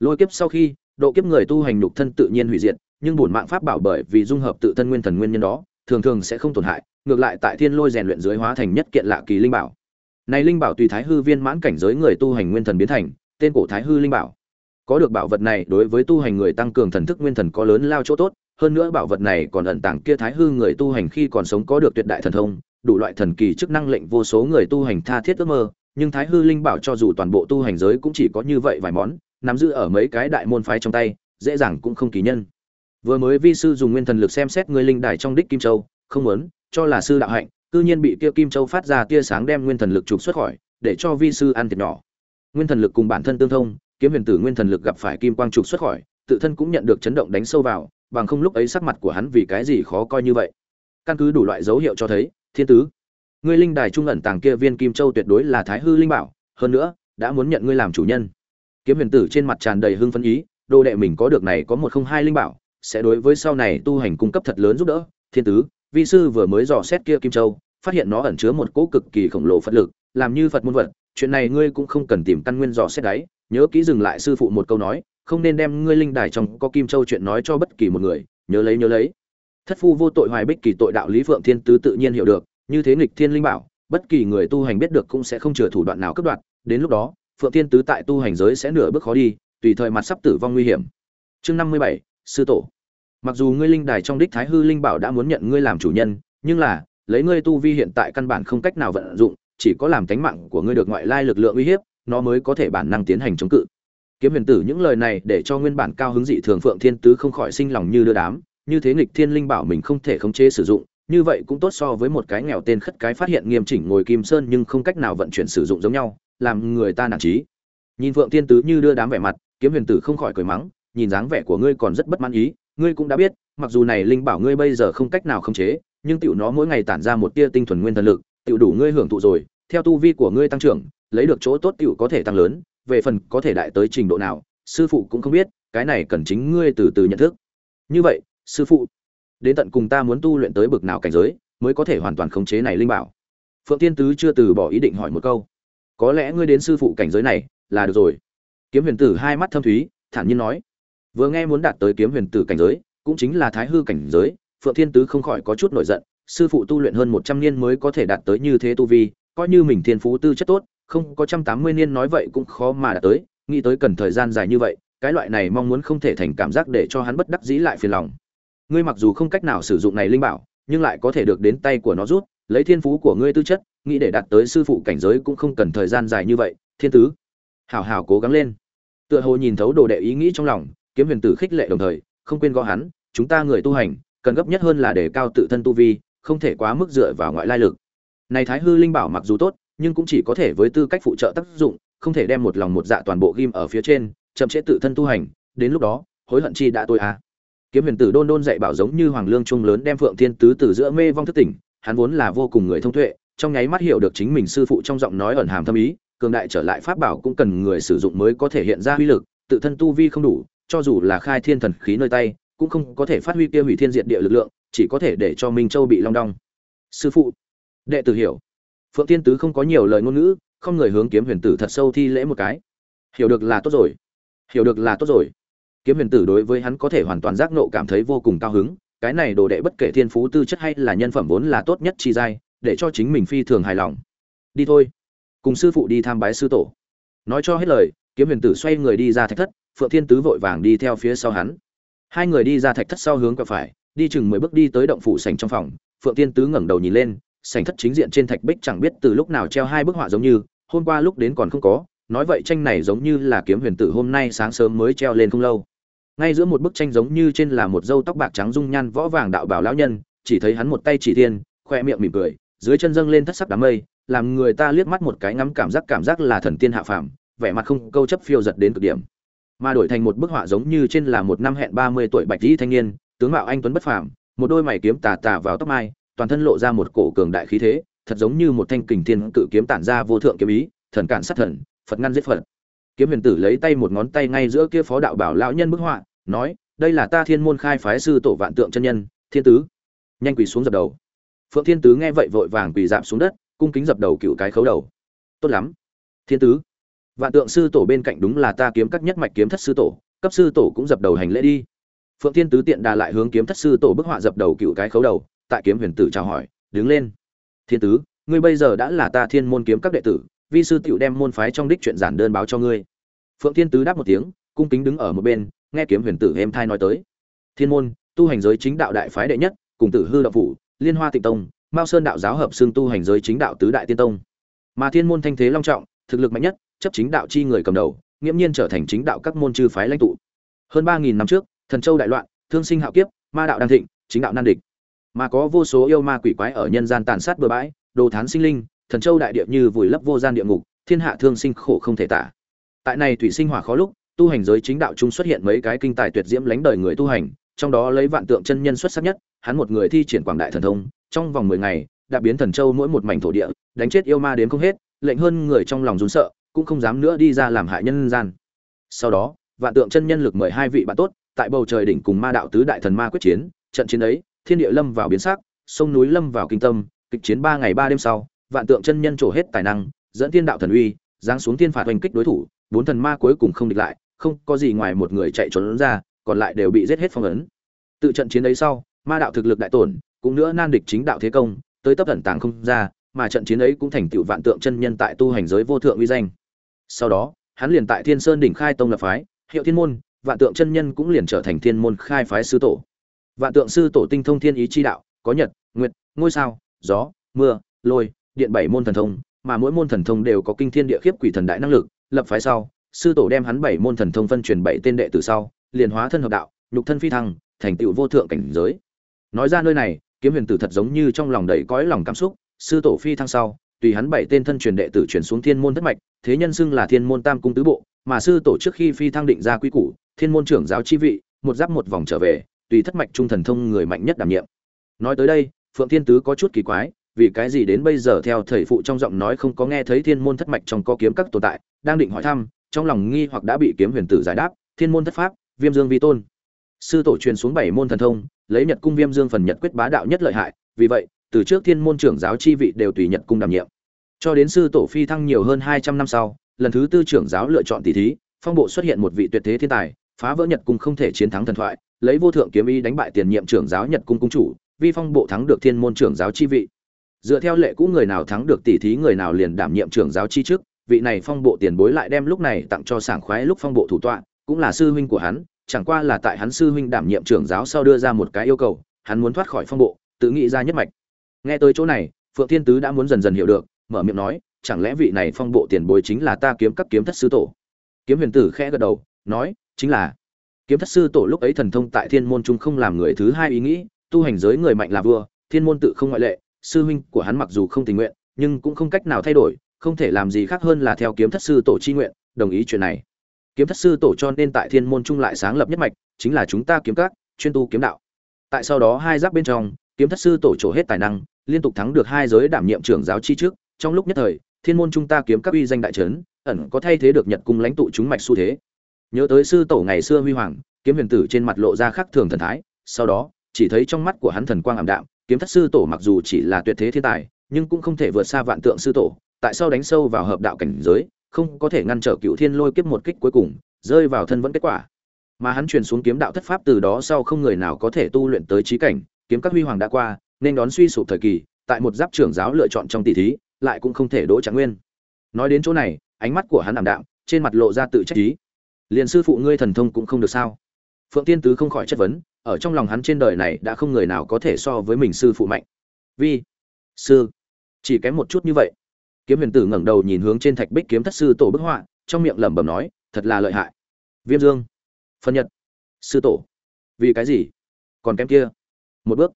Lôi kiếp sau khi, độ kiếp người tu hành nhục thân tự nhiên hủy diệt, nhưng bổn mạng pháp bảo bởi vì dung hợp tự thân nguyên thần nguyên nhân đó, thường thường sẽ không tổn hại, ngược lại tại thiên lôi rèn luyện dưới hóa thành nhất kiện lạ kỳ linh bảo. Này linh bảo tùy thái hư viên mãn cảnh giới người tu hành nguyên thần biến thành, tên cổ thái hư linh bảo có được bảo vật này đối với tu hành người tăng cường thần thức nguyên thần có lớn lao chỗ tốt, hơn nữa bảo vật này còn ẩn tàng kia thái hư người tu hành khi còn sống có được tuyệt đại thần thông, đủ loại thần kỳ chức năng lệnh vô số người tu hành tha thiết ước mơ, nhưng thái hư linh bảo cho dù toàn bộ tu hành giới cũng chỉ có như vậy vài món, nắm giữ ở mấy cái đại môn phái trong tay, dễ dàng cũng không kỳ nhân. Vừa mới vi sư dùng nguyên thần lực xem xét người linh đài trong đích kim châu, không muốn, cho là sư đạo hạnh, cư nhiên bị kia kim châu phát ra tia sáng đem nguyên thần lực trục xuất khỏi, để cho vi sư ăn thiệt nhỏ. Nguyên thần lực cùng bản thân tương thông kiếm huyền tử nguyên thần lực gặp phải kim quang trục xuất khỏi, tự thân cũng nhận được chấn động đánh sâu vào, bằng không lúc ấy sắc mặt của hắn vì cái gì khó coi như vậy. Căn cứ đủ loại dấu hiệu cho thấy, thiên tứ, ngươi linh đài trung ẩn tàng kia viên kim châu tuyệt đối là thái hư linh bảo, hơn nữa, đã muốn nhận ngươi làm chủ nhân. Kiếm huyền tử trên mặt tràn đầy hưng phấn ý, đồ đệ mình có được này có một không hai linh bảo, sẽ đối với sau này tu hành cung cấp thật lớn giúp đỡ. Thiên tứ, vi sư vừa mới dò xét kia kim châu, phát hiện nó ẩn chứa một cỗ cực kỳ khổng lồ phật lực, làm như phật muôn vật, chuyện này ngươi cũng không cần tìm căn nguyên dò xét đáy nhớ kỹ dừng lại sư phụ một câu nói, không nên đem ngươi linh đài trong có kim châu chuyện nói cho bất kỳ một người, nhớ lấy nhớ lấy. Thất phu vô tội hoài bích kỳ tội đạo lý phượng thiên tứ tự nhiên hiểu được, như thế nghịch thiên linh bảo, bất kỳ người tu hành biết được cũng sẽ không chừa thủ đoạn nào cấp đoạt, đến lúc đó, phượng thiên tứ tại tu hành giới sẽ nửa bước khó đi, tùy thời mặt sắp tử vong nguy hiểm. Chương năm mươi bảy, sư tổ. Mặc dù ngươi linh đài trong đích thái hư linh bảo đã muốn nhận ngươi làm chủ nhân, nhưng là, lấy ngươi tu vi hiện tại căn bản không cách nào vận dụng, chỉ có làm tánh mạng của ngươi được ngoại lai lực lượng uy hiếp nó mới có thể bản năng tiến hành chống cự. Kiếm huyền tử những lời này để cho nguyên bản cao hứng dị thường phượng thiên tứ không khỏi sinh lòng như đưa đám. Như thế nghịch thiên linh bảo mình không thể khống chế sử dụng, như vậy cũng tốt so với một cái nghèo tên khất cái phát hiện nghiêm chỉnh ngồi kim sơn nhưng không cách nào vận chuyển sử dụng giống nhau, làm người ta nản trí. Nhìn phượng thiên tứ như đưa đám vẻ mặt, kiếm huyền tử không khỏi cười mắng, nhìn dáng vẻ của ngươi còn rất bất mãn ý, ngươi cũng đã biết, mặc dù này linh bảo ngươi bây giờ không cách nào khống chế, nhưng tiểu nó mỗi ngày tản ra một tia tinh thuần nguyên thần lực, tiểu đủ ngươi hưởng thụ rồi, theo tu vi của ngươi tăng trưởng lấy được chỗ tốt tiểu có thể tăng lớn, về phần có thể đại tới trình độ nào, sư phụ cũng không biết, cái này cần chính ngươi từ từ nhận thức. Như vậy, sư phụ, đến tận cùng ta muốn tu luyện tới bực nào cảnh giới, mới có thể hoàn toàn khống chế này linh bảo? Phượng tiên tứ chưa từ bỏ ý định hỏi một câu. Có lẽ ngươi đến sư phụ cảnh giới này, là được rồi. Kiếm huyền tử hai mắt thâm thúy, thản nhiên nói. Vừa nghe muốn đạt tới kiếm huyền tử cảnh giới, cũng chính là thái hư cảnh giới, phượng thiên tứ không khỏi có chút nổi giận, sư phụ tu luyện hơn một trăm niên mới có thể đạt tới như thế tu vi, coi như mình thiên phú tư chất tốt không có trăm tám mươi niên nói vậy cũng khó mà đạt tới, nghĩ tới cần thời gian dài như vậy, cái loại này mong muốn không thể thành cảm giác để cho hắn bất đắc dĩ lại phiền lòng. Ngươi mặc dù không cách nào sử dụng này linh bảo, nhưng lại có thể được đến tay của nó rút, lấy thiên phú của ngươi tư chất, nghĩ để đạt tới sư phụ cảnh giới cũng không cần thời gian dài như vậy, thiên tứ. Hảo hảo cố gắng lên. Tựa hồ nhìn thấu đồ đệ ý nghĩ trong lòng, kiếm huyền tử khích lệ đồng thời, không quên gõ hắn, chúng ta người tu hành, cần gấp nhất hơn là để cao tự thân tu vi, không thể quá mức dựa vào ngoại lai lực. Này thái hư linh bảo mặc dù tốt nhưng cũng chỉ có thể với tư cách phụ trợ tác dụng, không thể đem một lòng một dạ toàn bộ ghim ở phía trên, chậm chế tự thân tu hành, đến lúc đó, hối hận chi đã tôi à. Kiếm huyền tử đôn đôn dạy bảo giống như hoàng lương trung lớn đem phượng thiên tứ từ giữa mê vong thức tỉnh, hắn vốn là vô cùng người thông tuệ, trong nháy mắt hiểu được chính mình sư phụ trong giọng nói ẩn hàm thâm ý, cường đại trở lại pháp bảo cũng cần người sử dụng mới có thể hiện ra uy lực, tự thân tu vi không đủ, cho dù là khai thiên thần khí nơi tay, cũng không có thể phát huy kia hủy thiên diệt địa lực lượng, chỉ có thể để cho minh châu bị long đong. Sư phụ, đệ tử hiểu phượng tiên tứ không có nhiều lời ngôn ngữ, không người hướng kiếm huyền tử thật sâu thi lễ một cái. Hiểu được là tốt rồi. Hiểu được là tốt rồi. Kiếm huyền tử đối với hắn có thể hoàn toàn giác nộ cảm thấy vô cùng cao hứng. Cái này đồ đệ bất kể thiên phú tư chất hay là nhân phẩm vốn là tốt nhất chi giai, để cho chính mình phi thường hài lòng. Đi thôi. Cùng sư phụ đi tham bái sư tổ. Nói cho hết lời, kiếm huyền tử xoay người đi ra thạch thất, phượng thiên tứ vội vàng đi theo phía sau hắn. Hai người đi ra thạch thất sau hướng quẹo phải, đi chừng mười bước đi tới động phủ sành trong phòng. Phượng thiên tứ ngẩng đầu nhìn lên sành thất chính diện trên thạch bích chẳng biết từ lúc nào treo hai bức họa giống như, hôm qua lúc đến còn không có, nói vậy tranh này giống như là kiếm huyền tử hôm nay sáng sớm mới treo lên không lâu. Ngay giữa một bức tranh giống như trên là một dâu tóc bạc trắng dung nhan võ vàng đạo bảo lão nhân, chỉ thấy hắn một tay chỉ thiên, khoe miệng mỉm cười, dưới chân dâng lên thất sắc đám mây, làm người ta liếc mắt một cái ngắm cảm giác cảm giác là thần tiên hạ phàm, vẻ mặt không câu chấp phiêu giật đến cực điểm. Mà đổi thành một bức họa giống như trên là một năm hẹn ba mươi tuổi bạch y thanh niên, tướng mạo anh tuấn bất phàm, một đôi mày kiếm tà tà vào tóc mai toàn thân lộ ra một cổ cường đại khí thế, thật giống như một thanh kình thiên cự kiếm tản ra vô thượng kiếm ý, thần cản sát thần, phật ngăn giết phật. Kiếm huyền tử lấy tay một ngón tay ngay giữa kia phó đạo bảo lão nhân bức họa, nói, đây là ta thiên môn khai phái sư tổ vạn tượng chân nhân, thiên tứ. Nhanh quỳ xuống dập đầu. Phượng thiên tứ nghe vậy vội vàng quỳ rạp xuống đất, cung kính dập đầu cựu cái khấu đầu. Tốt lắm. Thiên tứ. Vạn tượng sư tổ bên cạnh đúng là ta kiếm các nhất mạch kiếm thất sư tổ, cấp sư tổ cũng dập đầu hành lễ đi. Phượng thiên tứ tiện đà lại hướng kiếm thất sư tổ bức họa dập đầu cựu cái khấu đầu tại kiếm huyền tử chào hỏi, đứng lên. Thiên tứ, ngươi bây giờ đã là ta thiên môn kiếm các đệ tử, vi sư tựu đem môn phái trong đích chuyện giản đơn báo cho ngươi. Phượng thiên tứ đáp một tiếng, cung kính đứng ở một bên, nghe kiếm huyền tử em thai nói tới. Thiên môn, tu hành giới chính đạo đại phái đệ nhất, cùng tử hư đạo phủ, liên hoa tịnh tông, mao sơn đạo giáo hợp xương tu hành giới chính đạo tứ đại tiên tông. Mà thiên môn thanh thế long trọng, thực lực mạnh nhất, chấp chính đạo chi người cầm đầu, nghiễm nhiên trở thành chính đạo các môn chư phái lãnh tụ. Hơn ba nghìn năm trước, thần châu đại loạn, thương sinh hạo kiếp, ma đạo đan thịnh, chính đạo nan địch mà có vô số yêu ma quỷ quái ở nhân gian tàn sát bừa bãi, đồ thán sinh linh, thần châu đại địa như vùi lấp vô gian địa ngục, thiên hạ thương sinh khổ không thể tả. Tại này thủy sinh hỏa khó lúc, tu hành giới chính đạo trung xuất hiện mấy cái kinh tài tuyệt diễm lánh đời người tu hành, trong đó lấy vạn tượng chân nhân xuất sắc nhất, hắn một người thi triển quảng đại thần thông, trong vòng mười ngày, đã biến thần châu mỗi một mảnh thổ địa, đánh chết yêu ma đến không hết, lệnh hơn người trong lòng run sợ, cũng không dám nữa đi ra làm hại nhân gian. Sau đó, vạn tượng chân nhân lực mời hai vị bạn tốt, tại bầu trời đỉnh cùng ma đạo tứ đại thần ma quyết chiến, trận chiến ấy thiên địa lâm vào biến sắc, sông núi lâm vào kinh tâm, kịch chiến ba ngày ba đêm sau, vạn tượng chân nhân trổ hết tài năng, dẫn thiên đạo thần uy, giáng xuống thiên phạt oanh kích đối thủ, bốn thần ma cuối cùng không địch lại, không có gì ngoài một người chạy trốn ra, còn lại đều bị giết hết phong ấn. Tự trận chiến ấy sau, ma đạo thực lực đại tổn, cũng nữa nan địch chính đạo thế công, tới tấp ẩn tàng không ra, mà trận chiến ấy cũng thành tựu vạn tượng chân nhân tại tu hành giới vô thượng uy danh. Sau đó, hắn liền tại thiên sơn đỉnh khai tông lập phái, hiệu thiên môn, vạn tượng chân nhân cũng liền trở thành thiên môn khai phái sư tổ vạn tượng sư tổ tinh thông thiên ý chi đạo, có nhật, nguyệt, ngôi sao, gió, mưa, lôi, điện bảy môn thần thông, mà mỗi môn thần thông đều có kinh thiên địa khiếp quỷ thần đại năng lực, lập phái sau, sư tổ đem hắn bảy môn thần thông phân truyền bảy tên đệ tử sau, liền hóa thân hợp đạo, nhục thân phi thăng, thành tựu vô thượng cảnh giới. Nói ra nơi này, kiếm huyền tử thật giống như trong lòng đầy cõi lòng cảm xúc, sư tổ phi thăng sau, tùy hắn bảy tên thân truyền đệ tử chuyển xuống thiên môn thất mạch, thế nhân xưng là thiên môn tam cung tứ bộ, mà sư tổ trước khi phi thăng định ra quy củ, thiên môn trưởng giáo chi vị, một giáp một vòng trở về tùy thất mạch trung thần thông người mạnh nhất đảm nhiệm. Nói tới đây, phượng thiên tứ có chút kỳ quái, vì cái gì đến bây giờ theo thầy phụ trong giọng nói không có nghe thấy thiên môn thất mạch trong có kiếm các tồn tại, đang định hỏi thăm, trong lòng nghi hoặc đã bị kiếm huyền tử giải đáp, thiên môn thất pháp, viêm dương vi tôn. Sư tổ truyền xuống bảy môn thần thông, lấy nhật cung viêm dương phần nhật quyết bá đạo nhất lợi hại, vì vậy, từ trước thiên môn trưởng giáo chi vị đều tùy nhật cung đảm nhiệm. Cho đến sư tổ phi thăng nhiều hơn hai trăm năm sau, lần thứ tư trưởng giáo lựa chọn tỷ thí, phong bộ xuất hiện một vị tuyệt thế thiên tài, phá vỡ nhật cung không thể chiến thắng thần thoại lấy vô thượng kiếm ý đánh bại tiền nhiệm trưởng giáo nhật cung cung chủ, vi phong bộ thắng được thiên môn trưởng giáo chi vị. Dựa theo lệ cũ người nào thắng được tỷ thí người nào liền đảm nhiệm trưởng giáo chi trước vị này phong bộ tiền bối lại đem lúc này tặng cho sảng khoái lúc phong bộ thủ tọa, cũng là sư huynh của hắn, chẳng qua là tại hắn sư huynh đảm nhiệm trưởng giáo sau đưa ra một cái yêu cầu, hắn muốn thoát khỏi phong bộ, tự nghĩ ra nhất mạch. Nghe tới chỗ này, phượng thiên tứ đã muốn dần dần hiểu được, mở miệng nói, chẳng lẽ vị này phong bộ tiền bối chính là ta kiếm các kiếm thất sư tổ? Kiếm huyền tử khẽ gật đầu, nói, chính là kiếm thất sư tổ lúc ấy thần thông tại thiên môn trung không làm người thứ hai ý nghĩ, tu hành giới người mạnh là vua, thiên môn tự không ngoại lệ, sư huynh của hắn mặc dù không tình nguyện, nhưng cũng không cách nào thay đổi, không thể làm gì khác hơn là theo kiếm thất sư tổ chi nguyện, đồng ý chuyện này. Kiếm thất sư tổ cho nên tại thiên môn trung lại sáng lập nhất mạch, chính là chúng ta kiếm các, chuyên tu kiếm đạo. Tại sau đó hai giáp bên trong, kiếm thất sư tổ trổ hết tài năng, liên tục thắng được hai giới đảm nhiệm trưởng giáo chi trước. Trong lúc nhất thời, thiên môn chúng ta kiếm các uy danh đại trấn, ẩn có thay thế được nhật cung lãnh tụ chúng mạch xu thế nhớ tới sư tổ ngày xưa huy hoàng, kiếm huyền tử trên mặt lộ ra khắc thường thần thái, sau đó, chỉ thấy trong mắt của hắn thần quang ảm đạm, kiếm thất sư tổ mặc dù chỉ là tuyệt thế thiên tài, nhưng cũng không thể vượt xa vạn tượng sư tổ, tại sao đánh sâu vào hợp đạo cảnh giới, không có thể ngăn trở cựu thiên lôi kiếp một kích cuối cùng, rơi vào thân vẫn kết quả. Mà hắn truyền xuống kiếm đạo thất pháp từ đó sau không người nào có thể tu luyện tới trí cảnh, kiếm các huy hoàng đã qua, nên đón suy sụp thời kỳ, tại một giáp trưởng giáo lựa chọn trong tỷ thí, lại cũng không thể đỗ trạng nguyên. Nói đến chỗ này, ánh mắt của hắn ảm đạm, trên mặt lộ ra tự trách ý liền sư phụ ngươi thần thông cũng không được sao? Phượng tiên tứ không khỏi chất vấn, ở trong lòng hắn trên đời này đã không người nào có thể so với mình sư phụ mạnh. Vi sư, chỉ kém một chút như vậy. Kiếm huyền tử ngẩng đầu nhìn hướng trên thạch bích kiếm thất sư tổ bức họa, trong miệng lẩm bẩm nói, thật là lợi hại. Viêm dương, phân nhật. Sư tổ, vì cái gì? Còn kém kia. Một bước.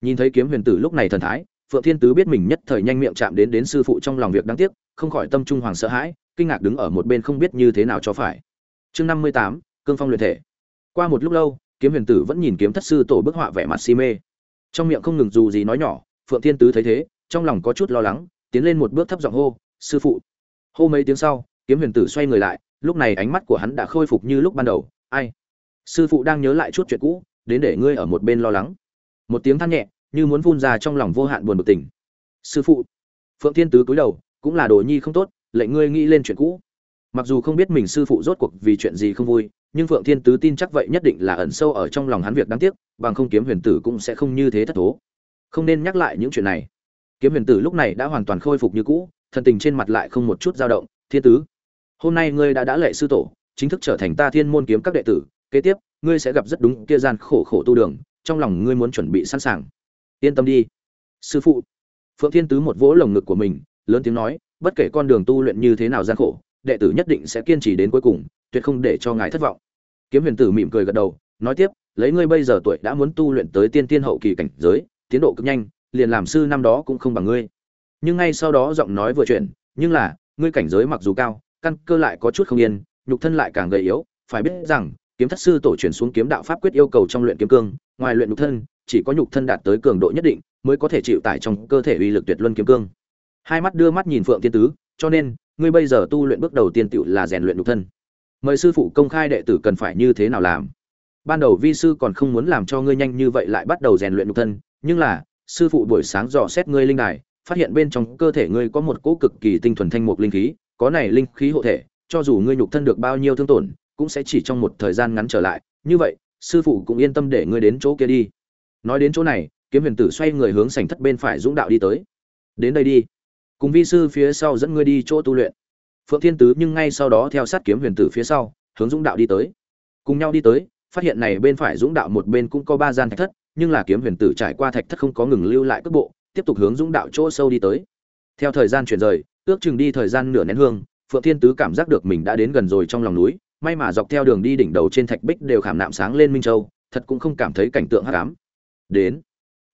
Nhìn thấy kiếm huyền tử lúc này thần thái, phượng thiên tứ biết mình nhất thời nhanh miệng chạm đến đến sư phụ trong lòng việc đáng tiếc, không khỏi tâm trung hoàng sợ hãi, kinh ngạc đứng ở một bên không biết như thế nào cho phải chương năm mươi tám, cương phong luyện thể. Qua một lúc lâu, kiếm huyền tử vẫn nhìn kiếm thất sư tổ bức họa vẻ mặt si mê. Trong miệng không ngừng dù gì nói nhỏ, phượng thiên tứ thấy thế, trong lòng có chút lo lắng, tiến lên một bước thấp giọng hô, sư phụ. Hô mấy tiếng sau, kiếm huyền tử xoay người lại, lúc này ánh mắt của hắn đã khôi phục như lúc ban đầu, ai? Sư phụ đang nhớ lại chút chuyện cũ, đến để ngươi ở một bên lo lắng. Một tiếng than nhẹ, như muốn phun ra trong lòng vô hạn buồn bực tỉnh. Sư phụ. Phượng thiên tứ cúi đầu, cũng là đồ nhi không tốt, lệnh ngươi nghĩ lên chuyện cũ mặc dù không biết mình sư phụ rốt cuộc vì chuyện gì không vui, nhưng phượng thiên tứ tin chắc vậy nhất định là ẩn sâu ở trong lòng hắn việc đáng tiếc, bằng không kiếm huyền tử cũng sẽ không như thế thất thố. Không nên nhắc lại những chuyện này. Kiếm huyền tử lúc này đã hoàn toàn khôi phục như cũ, thần tình trên mặt lại không một chút dao động, thiên tứ, hôm nay ngươi đã đã lệ sư tổ, chính thức trở thành ta thiên môn kiếm các đệ tử, kế tiếp, ngươi sẽ gặp rất đúng kia gian khổ khổ tu đường, trong lòng ngươi muốn chuẩn bị sẵn sàng. Yên tâm đi, sư phụ. Phượng thiên tứ một vỗ lồng ngực của mình, lớn tiếng nói, bất kể con đường tu luyện như thế nào gian khổ đệ tử nhất định sẽ kiên trì đến cuối cùng, tuyệt không để cho ngài thất vọng. Kiếm huyền tử mỉm cười gật đầu, nói tiếp, lấy ngươi bây giờ tuổi đã muốn tu luyện tới tiên tiên hậu kỳ cảnh giới, tiến độ cực nhanh, liền làm sư năm đó cũng không bằng ngươi. Nhưng ngay sau đó giọng nói vừa chuyển, nhưng là, ngươi cảnh giới mặc dù cao, căn cơ lại có chút không yên, nhục thân lại càng gầy yếu, phải biết rằng, kiếm thất sư tổ truyền xuống kiếm đạo pháp quyết yêu cầu trong luyện kiếm cương, ngoài luyện nhục thân, chỉ có nhục thân đạt tới cường độ nhất định, mới có thể chịu tải trong cơ thể uy lực tuyệt luân kiếm cương. Hai mắt đưa mắt nhìn phượng tiên tứ cho nên, ngươi bây giờ tu luyện bước đầu tiên tựu là rèn luyện nhục thân. Mời sư phụ công khai đệ tử cần phải như thế nào làm? Ban đầu vi sư còn không muốn làm cho ngươi nhanh như vậy lại bắt đầu rèn luyện nhục thân, nhưng là, sư phụ buổi sáng dò xét ngươi linh đài, phát hiện bên trong cơ thể ngươi có một cỗ cực kỳ tinh thuần thanh mục linh khí, có này linh khí hộ thể, cho dù ngươi nhục thân được bao nhiêu thương tổn, cũng sẽ chỉ trong một thời gian ngắn trở lại. Như vậy, sư phụ cũng yên tâm để ngươi đến chỗ kia đi. Nói đến chỗ này, kiếm huyền tử xoay người hướng sảnh thất bên phải dũng đạo đi tới. Đến đây đi cùng vi sư phía sau dẫn ngươi đi chỗ tu luyện. Phượng thiên tứ nhưng ngay sau đó theo sát kiếm huyền tử phía sau, hướng dũng đạo đi tới. Cùng nhau đi tới, phát hiện này bên phải dũng đạo một bên cũng có ba gian thạch thất, nhưng là kiếm huyền tử trải qua thạch thất không có ngừng lưu lại cước bộ, tiếp tục hướng dũng đạo chỗ sâu đi tới. Theo thời gian chuyển rời, ước chừng đi thời gian nửa nén hương, phượng thiên tứ cảm giác được mình đã đến gần rồi trong lòng núi, may mà dọc theo đường đi đỉnh đầu trên thạch bích đều khảm nạm sáng lên minh châu, thật cũng không cảm thấy cảnh tượng hắc ám. Đến,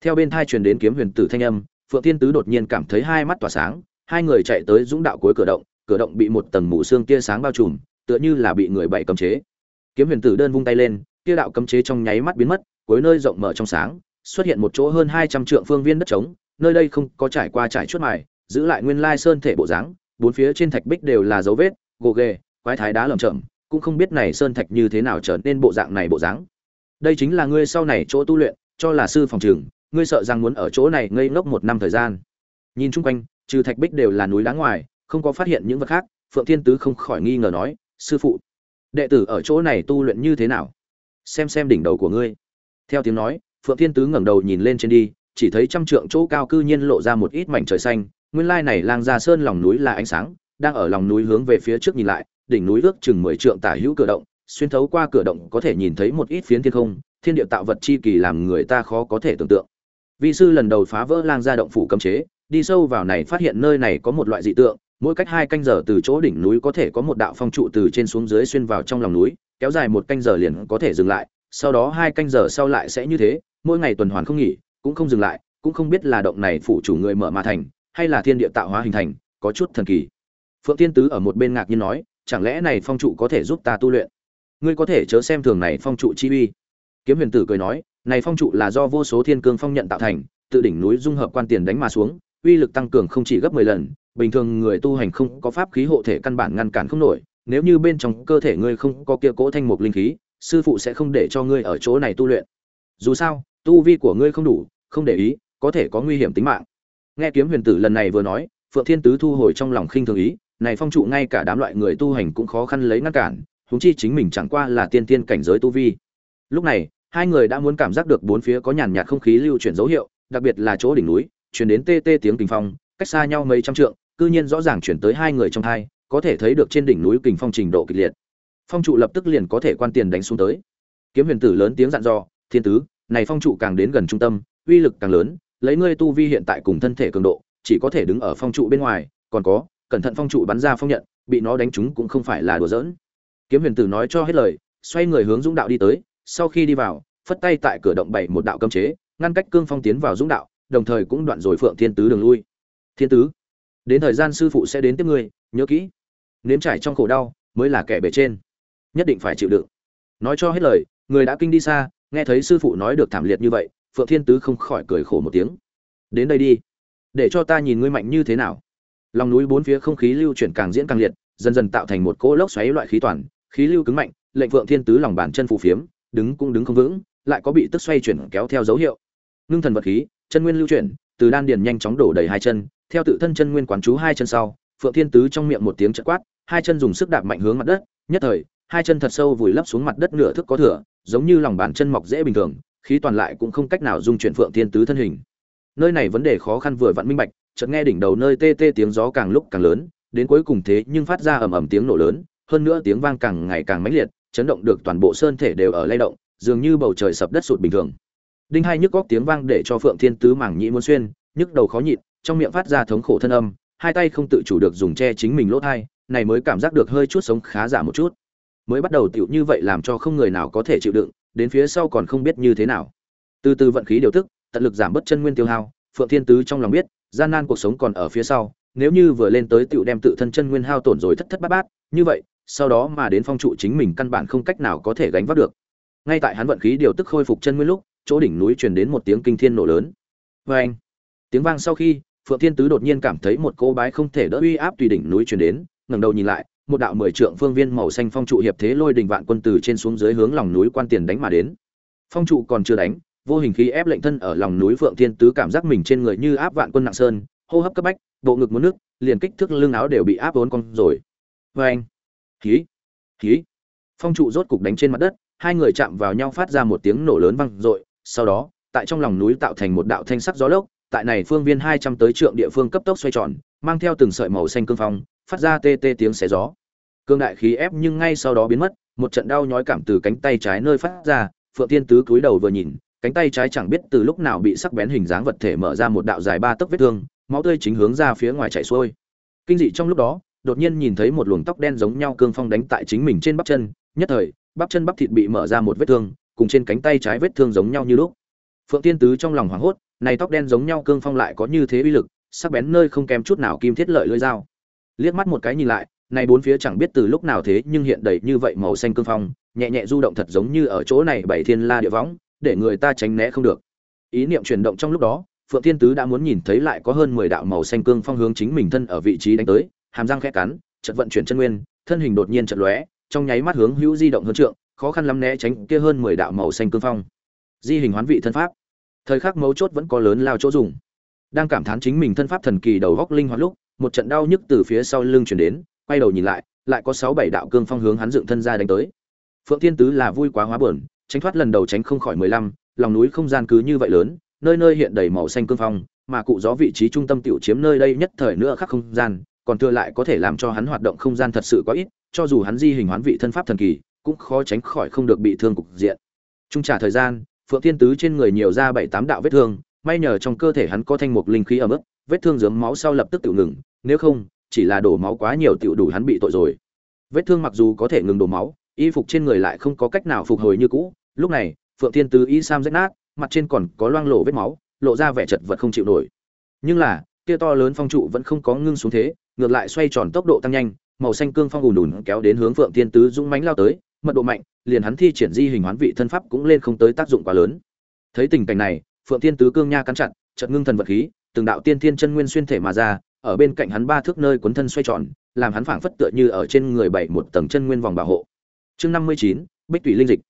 theo bên thai truyền đến kiếm huyền tử thanh âm phượng thiên tứ đột nhiên cảm thấy hai mắt tỏa sáng, hai người chạy tới dũng đạo cuối cửa động cửa động bị một tầng mù xương tia sáng bao trùm, tựa như là bị người bậy cấm chế. Kiếm huyền tử đơn vung tay lên, tia đạo cấm chế trong nháy mắt biến mất, cuối nơi rộng mở trong sáng, xuất hiện một chỗ hơn hai trăm trượng phương viên đất trống, nơi đây không có trải qua trải chuốt mài, giữ lại nguyên lai sơn thể bộ dáng, bốn phía trên thạch bích đều là dấu vết, gồ ghề, quái thái đá lởm chởm, cũng không biết này sơn thạch như thế nào trở nên bộ dạng này bộ dáng. Đây chính là ngươi sau này chỗ tu luyện, cho là sư phòng trường ngươi sợ rằng muốn ở chỗ này ngây ngốc một năm thời gian. Nhìn chung quanh, trừ thạch bích đều là núi đá ngoài, không có phát hiện những vật khác, phượng thiên tứ không khỏi nghi ngờ nói, sư phụ, đệ tử ở chỗ này tu luyện như thế nào? Xem xem đỉnh đầu của ngươi. Theo tiếng nói, phượng thiên tứ ngẩng đầu nhìn lên trên đi, chỉ thấy trăm trượng chỗ cao cư nhiên lộ ra một ít mảnh trời xanh, nguyên lai này lang gia sơn lòng núi là ánh sáng, đang ở lòng núi hướng về phía trước nhìn lại, đỉnh núi ước chừng mười trượng tả hữu cửa động, xuyên thấu qua cửa động có thể nhìn thấy một ít phiến thiên không, thiên địa tạo vật chi kỳ làm người ta khó có thể tưởng tượng vị sư lần đầu phá vỡ lang gia động phủ cấm chế, đi sâu vào này phát hiện nơi này có một loại dị tượng, mỗi cách hai canh giờ từ chỗ đỉnh núi có thể có một đạo phong trụ từ trên xuống dưới xuyên vào trong lòng núi, kéo dài một canh giờ liền có thể dừng lại, sau đó hai canh giờ sau lại sẽ như thế, mỗi ngày tuần hoàn không nghỉ, cũng không dừng lại, cũng không biết là động này phủ chủ người mở mà thành, hay là thiên địa tạo hóa hình thành, có chút thần kỳ. Phượng tiên tứ ở một bên ngạc nhiên nói, chẳng lẽ này phong trụ có thể giúp ta tu luyện? Ngươi có thể chớ xem thường này phong trụ chi uy. Kiếm huyền tử cười nói này phong trụ là do vô số thiên cương phong nhận tạo thành, tự đỉnh núi dung hợp quan tiền đánh mà xuống, uy lực tăng cường không chỉ gấp 10 lần, bình thường người tu hành không có pháp khí hộ thể căn bản ngăn cản không nổi, nếu như bên trong cơ thể ngươi không có kia cỗ thanh mục linh khí, sư phụ sẽ không để cho ngươi ở chỗ này tu luyện. Dù sao, tu vi của ngươi không đủ, không để ý, có thể có nguy hiểm tính mạng. Nghe kiếm huyền tử lần này vừa nói, phượng thiên tứ thu hồi trong lòng khinh thường ý, này phong trụ ngay cả đám loại người tu hành cũng khó khăn lấy ngăn cản, huống chi chính mình chẳng qua là tiên tiên cảnh giới tu vi. Lúc này hai người đã muốn cảm giác được bốn phía có nhàn nhạt không khí lưu chuyển dấu hiệu, đặc biệt là chỗ đỉnh núi truyền đến tê tê tiếng kình phong, cách xa nhau mấy trăm trượng, cư nhiên rõ ràng chuyển tới hai người trong hai, có thể thấy được trên đỉnh núi kình phong trình độ kịch liệt. Phong trụ lập tức liền có thể quan tiền đánh xuống tới. Kiếm huyền tử lớn tiếng dặn dò, thiên tứ, này phong trụ càng đến gần trung tâm, uy lực càng lớn, lấy ngươi tu vi hiện tại cùng thân thể cường độ, chỉ có thể đứng ở phong trụ bên ngoài, còn có, cẩn thận phong trụ bắn ra phong nhận, bị nó đánh trúng cũng không phải là đùa giỡn. Kiếm huyền tử nói cho hết lời, xoay người hướng dũng đạo đi tới sau khi đi vào, phất tay tại cửa động bảy một đạo cấm chế, ngăn cách cương phong tiến vào dũng đạo, đồng thời cũng đoạn rồi phượng thiên tứ đường lui. Thiên tứ, đến thời gian sư phụ sẽ đến tiếp ngươi, nhớ kỹ. Nếm trải trong khổ đau mới là kẻ bề trên, nhất định phải chịu đựng. Nói cho hết lời, người đã kinh đi xa, nghe thấy sư phụ nói được thảm liệt như vậy, phượng thiên tứ không khỏi cười khổ một tiếng. Đến đây đi, để cho ta nhìn ngươi mạnh như thế nào. Lòng núi bốn phía không khí lưu chuyển càng diễn càng liệt, dần dần tạo thành một cỗ lốc xoáy loại khí toàn, khí lưu cứng mạnh, lệnh phượng thiên tứ lòng bàn chân phù phiếm đứng cũng đứng không vững, lại có bị tức xoay chuyển kéo theo dấu hiệu. Ngưng thần vật khí, chân nguyên lưu chuyển, từ đan điền nhanh chóng đổ đầy hai chân, theo tự thân chân nguyên quán chú hai chân sau, phượng thiên tứ trong miệng một tiếng chợt quát, hai chân dùng sức đạp mạnh hướng mặt đất, nhất thời, hai chân thật sâu vùi lấp xuống mặt đất nửa thước có thừa, giống như lòng bàn chân mọc dễ bình thường, khí toàn lại cũng không cách nào dung chuyển phượng thiên tứ thân hình. Nơi này vấn đề khó khăn vừa vặn minh bạch, chợt nghe đỉnh đầu nơi tê tê tiếng gió càng lúc càng lớn, đến cuối cùng thế nhưng phát ra ầm ầm tiếng nổ lớn, hơn nữa tiếng vang càng ngày càng mãnh liệt chấn động được toàn bộ sơn thể đều ở lay động, dường như bầu trời sập đất sụt bình thường. Đinh hai nhức góc tiếng vang để cho phượng thiên tứ mảng nhĩ muốn xuyên, nhức đầu khó nhịn, trong miệng phát ra thống khổ thân âm, hai tay không tự chủ được dùng che chính mình lỗ thai, này mới cảm giác được hơi chút sống khá giả một chút. Mới bắt đầu tiểu như vậy làm cho không người nào có thể chịu đựng, đến phía sau còn không biết như thế nào. Từ từ vận khí điều tức, tận lực giảm bớt chân nguyên tiêu hao, phượng thiên tứ trong lòng biết, gian nan cuộc sống còn ở phía sau, nếu như vừa lên tới tiểu đem tự thân chân nguyên hao tổn rồi thất thất bát bát, như vậy sau đó mà đến phong trụ chính mình căn bản không cách nào có thể gánh vác được. Ngay tại hắn vận khí điều tức khôi phục chân nguyên lúc, chỗ đỉnh núi truyền đến một tiếng kinh thiên nổ lớn. Vê anh, tiếng vang sau khi, phượng thiên tứ đột nhiên cảm thấy một cô bái không thể đỡ uy áp tùy đỉnh núi truyền đến, ngẩng đầu nhìn lại, một đạo mười trượng phương viên màu xanh phong trụ hiệp thế lôi đình vạn quân từ trên xuống dưới hướng lòng núi quan tiền đánh mà đến. Phong trụ còn chưa đánh, vô hình khí ép lệnh thân ở lòng núi phượng thiên tứ cảm giác mình trên người như áp vạn quân nặng sơn, hô hấp cấp bách, bộ ngực muốn nước, liền kích thước lưng áo đều bị áp vốn con rồi. Vê anh khí khí. Phong trụ rốt cục đánh trên mặt đất, hai người chạm vào nhau phát ra một tiếng nổ lớn vang dội, sau đó, tại trong lòng núi tạo thành một đạo thanh sắc gió lốc, tại này phương viên hai trăm tới trượng địa phương cấp tốc xoay tròn, mang theo từng sợi màu xanh cương phong, phát ra tê tê tiếng xé gió. Cương đại khí ép nhưng ngay sau đó biến mất, một trận đau nhói cảm từ cánh tay trái nơi phát ra, phượng tiên tứ cúi đầu vừa nhìn, cánh tay trái chẳng biết từ lúc nào bị sắc bén hình dáng vật thể mở ra một đạo dài ba tấc vết thương, máu tươi chính hướng ra phía ngoài chảy xuôi. Kinh dị trong lúc đó đột nhiên nhìn thấy một luồng tóc đen giống nhau cương phong đánh tại chính mình trên bắp chân, nhất thời, bắp chân bắp thịt bị mở ra một vết thương, cùng trên cánh tay trái vết thương giống nhau như lúc. Phượng tiên tứ trong lòng hoảng hốt, này tóc đen giống nhau cương phong lại có như thế uy lực, sắc bén nơi không kém chút nào kim thiết lợi lưỡi dao. Liếc mắt một cái nhìn lại, này bốn phía chẳng biết từ lúc nào thế nhưng hiện đầy như vậy màu xanh cương phong, nhẹ nhẹ du động thật giống như ở chỗ này bảy thiên la địa võng, để người ta tránh né không được. Ý niệm chuyển động trong lúc đó, phượng thiên tứ đã muốn nhìn thấy lại có hơn mười đạo màu xanh cương phong hướng chính mình thân ở vị trí đánh tới hàm răng khẽ cắn, chợt vận chuyển chân nguyên, thân hình đột nhiên chợt lóe, trong nháy mắt hướng hữu di động hơn trượng, khó khăn lắm né tránh kia hơn mười đạo màu xanh cương phong. Di hình hoán vị thân pháp. Thời khắc mấu chốt vẫn có lớn lao chỗ dùng. Đang cảm thán chính mình thân pháp thần kỳ đầu góc linh hoạt lúc, một trận đau nhức từ phía sau lưng truyền đến, quay đầu nhìn lại lại có sáu bảy đạo cương phong hướng hắn dựng thân ra đánh tới. Phượng thiên tứ là vui quá hóa buồn, tránh thoát lần đầu tránh không khỏi mười lăm, lòng núi không gian cứ như vậy lớn, nơi nơi hiện đầy màu xanh cương phong, mà cụ gió vị trí trung tâm tiểu chiếm nơi đây nhất thời nữa khắc không gian còn thừa lại có thể làm cho hắn hoạt động không gian thật sự quá ít, cho dù hắn di hình hoán vị thân pháp thần kỳ, cũng khó tránh khỏi không được bị thương cục diện. Trung trả thời gian, phượng thiên tứ trên người nhiều ra bảy tám đạo vết thương, may nhờ trong cơ thể hắn có thanh mục linh khí ở mức vết thương rớm máu sau lập tức tự ngừng, nếu không, chỉ là đổ máu quá nhiều tiểu đủ hắn bị tội rồi. Vết thương mặc dù có thể ngừng đổ máu, y phục trên người lại không có cách nào phục hồi như cũ, lúc này, phượng thiên tứ y sam rách nát, mặt trên còn có loang lổ vết máu, lộ ra vẻ chật vật không chịu nổi. Nhưng là, kia to lớn phong trụ vẫn không có ngưng xuống thế ngược lại xoay tròn tốc độ tăng nhanh, màu xanh cương phong ùn ùn kéo đến hướng phượng thiên tứ dũng mãnh lao tới, mật độ mạnh, liền hắn thi triển di hình hoán vị thân pháp cũng lên không tới tác dụng quá lớn. Thấy tình cảnh này, phượng thiên tứ cương nha cắn chặt, chợt ngưng thần vật khí, từng đạo tiên thiên chân nguyên xuyên thể mà ra, ở bên cạnh hắn ba thước nơi cuốn thân xoay tròn, làm hắn phảng phất tựa như ở trên người bảy một tầng chân nguyên vòng bảo hộ. Chương năm mươi chín, bích thủy linh dịch.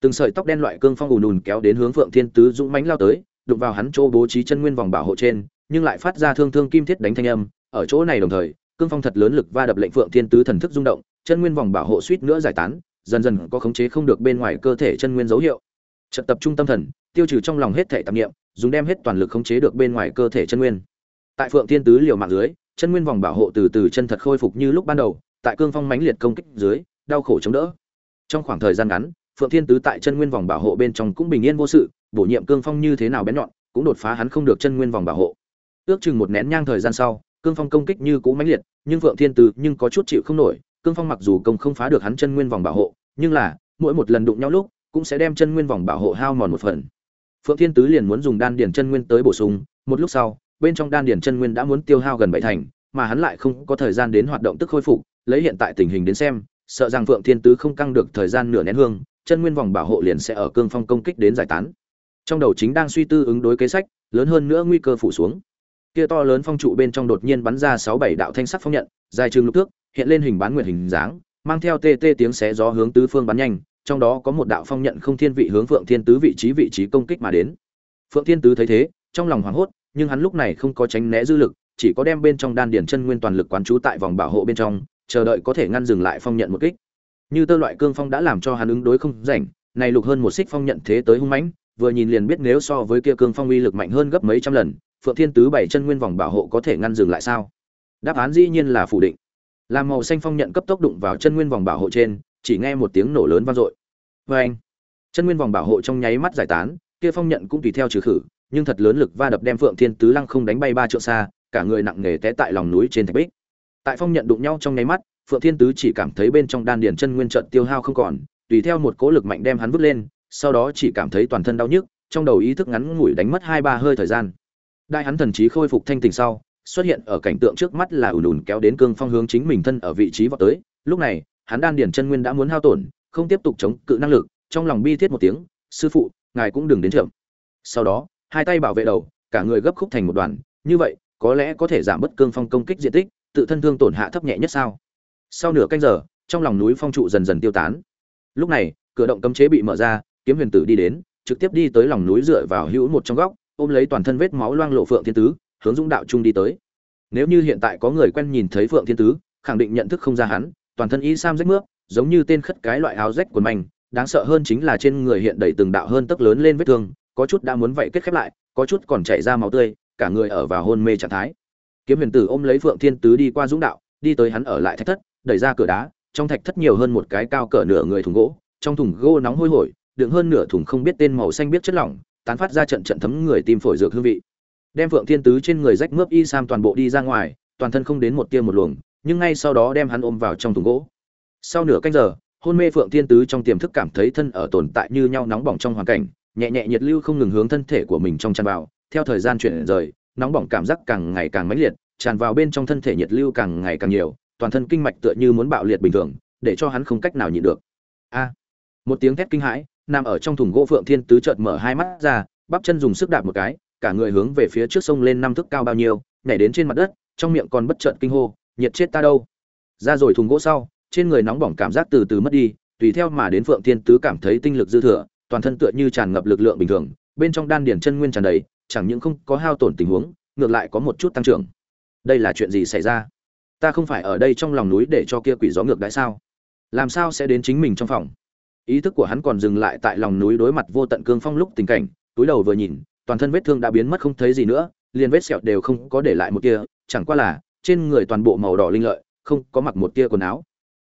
Từng sợi tóc đen loại cương phong ùn ùn kéo đến hướng phượng thiên tứ dũng mãnh lao tới, đụng vào hắn chỗ bố trí chân nguyên vòng bảo hộ trên nhưng lại phát ra thương thương kim thiết đánh thanh âm, ở chỗ này đồng thời, cương phong thật lớn lực va đập lệnh phượng thiên tứ thần thức rung động, chân nguyên vòng bảo hộ suýt nữa giải tán, dần dần có khống chế không được bên ngoài cơ thể chân nguyên dấu hiệu. Trận tập trung tâm thần, tiêu trừ trong lòng hết thể tạp niệm, dùng đem hết toàn lực khống chế được bên ngoài cơ thể chân nguyên. Tại phượng thiên tứ liều mạng dưới, chân nguyên vòng bảo hộ từ từ chân thật khôi phục như lúc ban đầu, tại cương phong mãnh liệt công kích dưới, đau khổ chống đỡ. Trong khoảng thời gian ngắn, phượng thiên tứ tại chân nguyên vòng bảo hộ bên trong cũng bình yên vô sự, bổ nhiệm cương phong như thế nào bén nhọn, cũng đột phá hắn không được chân nguyên vòng bảo hộ ước chừng một nén nhang thời gian sau, cương phong công kích như cũ mãnh liệt, nhưng phượng thiên tứ nhưng có chút chịu không nổi, cương phong mặc dù công không phá được hắn chân nguyên vòng bảo hộ, nhưng là, mỗi một lần đụng nhau lúc, cũng sẽ đem chân nguyên vòng bảo hộ hao mòn một phần. Phượng thiên tứ liền muốn dùng đan điền chân nguyên tới bổ sung, một lúc sau, bên trong đan điền chân nguyên đã muốn tiêu hao gần bảy thành, mà hắn lại không có thời gian đến hoạt động tức khôi phục, lấy hiện tại tình hình đến xem, sợ rằng phượng thiên tứ không căng được thời gian nửa nén hương, chân nguyên vòng bảo hộ liền sẽ ở cương phong công kích đến giải tán. Trong đầu chính đang suy tư ứng đối kế sách, lớn hơn nữa nguy cơ phủ xuống kia to lớn phong trụ bên trong đột nhiên bắn ra sáu bảy đạo thanh sắc phong nhận, dài trường lục thước, hiện lên hình bán nguyệt hình dáng, mang theo tê tê tiếng xé gió hướng tứ phương bắn nhanh, trong đó có một đạo phong nhận không thiên vị hướng phượng thiên tứ vị trí vị trí công kích mà đến. Phượng thiên tứ thấy thế, trong lòng hoảng hốt, nhưng hắn lúc này không có tránh né dư lực, chỉ có đem bên trong đan điển chân nguyên toàn lực quán trú tại vòng bảo hộ bên trong, chờ đợi có thể ngăn dừng lại phong nhận một kích. Như tơ loại cương phong đã làm cho hắn ứng đối không rảnh, này lục hơn một xích phong nhận thế tới hung mãnh, vừa nhìn liền biết nếu so với kia cương phong uy lực mạnh hơn gấp mấy trăm lần phượng thiên tứ bảy chân nguyên vòng bảo hộ có thể ngăn dừng lại sao? Đáp án dĩ nhiên là phủ định. Làm màu xanh phong nhận cấp tốc đụng vào chân nguyên vòng bảo hộ trên, chỉ nghe một tiếng nổ lớn vang dội. Vê anh, chân nguyên vòng bảo hộ trong nháy mắt giải tán, kia phong nhận cũng tùy theo trừ khử, nhưng thật lớn lực va đập đem phượng thiên tứ lăng không đánh bay ba trượng xa, cả người nặng nề té tại lòng núi trên thạch bích. Tại phong nhận đụng nhau trong nháy mắt, phượng thiên tứ chỉ cảm thấy bên trong đan điền chân nguyên trận tiêu hao không còn, tùy theo một cỗ lực mạnh đem hắn vứt lên, sau đó chỉ cảm thấy toàn thân đau nhức, trong đầu ý thức ngắn ngủi đánh mất hai ba hơi thời gian đại hắn thần trí khôi phục thanh tình sau, xuất hiện ở cảnh tượng trước mắt là ùn ùn kéo đến cương phong hướng chính mình thân ở vị trí vọt tới. Lúc này, hắn đan điển chân nguyên đã muốn hao tổn, không tiếp tục chống cự năng lực, trong lòng bi thiết một tiếng, sư phụ, ngài cũng đừng đến chậm. Sau đó, hai tay bảo vệ đầu, cả người gấp khúc thành một đoàn, như vậy, có lẽ có thể giảm bớt cương phong công kích diện tích, tự thân thương tổn hạ thấp nhẹ nhất sao? Sau nửa canh giờ, trong lòng núi phong trụ dần dần tiêu tán. Lúc này, cửa động cấm chế bị mở ra, kiếm huyền tử đi đến, trực tiếp đi tới lòng núi dựa vào hữu một trong góc ôm lấy toàn thân vết máu loang lộ phượng thiên tứ, hướng dũng đạo trung đi tới. Nếu như hiện tại có người quen nhìn thấy phượng thiên tứ, khẳng định nhận thức không ra hắn, toàn thân y sam rách mướp, giống như tên khất cái loại áo rách quần manh đáng sợ hơn chính là trên người hiện đầy từng đạo hơn tấc lớn lên vết thương, có chút đã muốn vậy kết khép lại, có chút còn chảy ra máu tươi, cả người ở vào hôn mê trạng thái. Kiếm huyền tử ôm lấy phượng thiên tứ đi qua dũng đạo, đi tới hắn ở lại thạch thất, đẩy ra cửa đá, trong thạch thất nhiều hơn một cái cao cỡ nửa người thùng gỗ, trong thùng gỗ nóng hôi hổi, đựng hơn nửa thùng không biết tên màu xanh biết chất lỏng tán phát ra trận trận thấm người tim phổi dược hương vị. Đem phượng thiên tứ trên người rách mướp y sam toàn bộ đi ra ngoài, toàn thân không đến một tia một luồng, nhưng ngay sau đó đem hắn ôm vào trong thùng gỗ. Sau nửa canh giờ, hôn mê phượng thiên tứ trong tiềm thức cảm thấy thân ở tồn tại như nhau nóng bỏng trong hoàn cảnh, nhẹ nhẹ nhiệt lưu không ngừng hướng thân thể của mình trong tràn vào, theo thời gian chuyển rời, nóng bỏng cảm giác càng ngày càng mãnh liệt, tràn vào bên trong thân thể nhiệt lưu càng ngày càng nhiều, toàn thân kinh mạch tựa như muốn bạo liệt bình thường, để cho hắn không cách nào nhịn được. A! Một tiếng thét kinh hãi nằm ở trong thùng gỗ phượng thiên tứ chợt mở hai mắt ra, bắp chân dùng sức đạp một cái, cả người hướng về phía trước sông lên năm thước cao bao nhiêu, nhảy đến trên mặt đất, trong miệng còn bất chợt kinh hô, nhiệt chết ta đâu? Ra rồi thùng gỗ sau, trên người nóng bỏng cảm giác từ từ mất đi, tùy theo mà đến phượng thiên tứ cảm thấy tinh lực dư thừa, toàn thân tựa như tràn ngập lực lượng bình thường, bên trong đan điển chân nguyên tràn đầy, chẳng những không có hao tổn tình huống, ngược lại có một chút tăng trưởng. Đây là chuyện gì xảy ra? Ta không phải ở đây trong lòng núi để cho kia quỷ gió ngược đãi sao? Làm sao sẽ đến chính mình trong phòng? Ý thức của hắn còn dừng lại tại lòng núi đối mặt vô tận cương phong lúc tình cảnh, túi đầu vừa nhìn, toàn thân vết thương đã biến mất không thấy gì nữa, liền vết sẹo đều không có để lại một tia, chẳng qua là, trên người toàn bộ màu đỏ linh lợi, không có mặc một tia quần áo.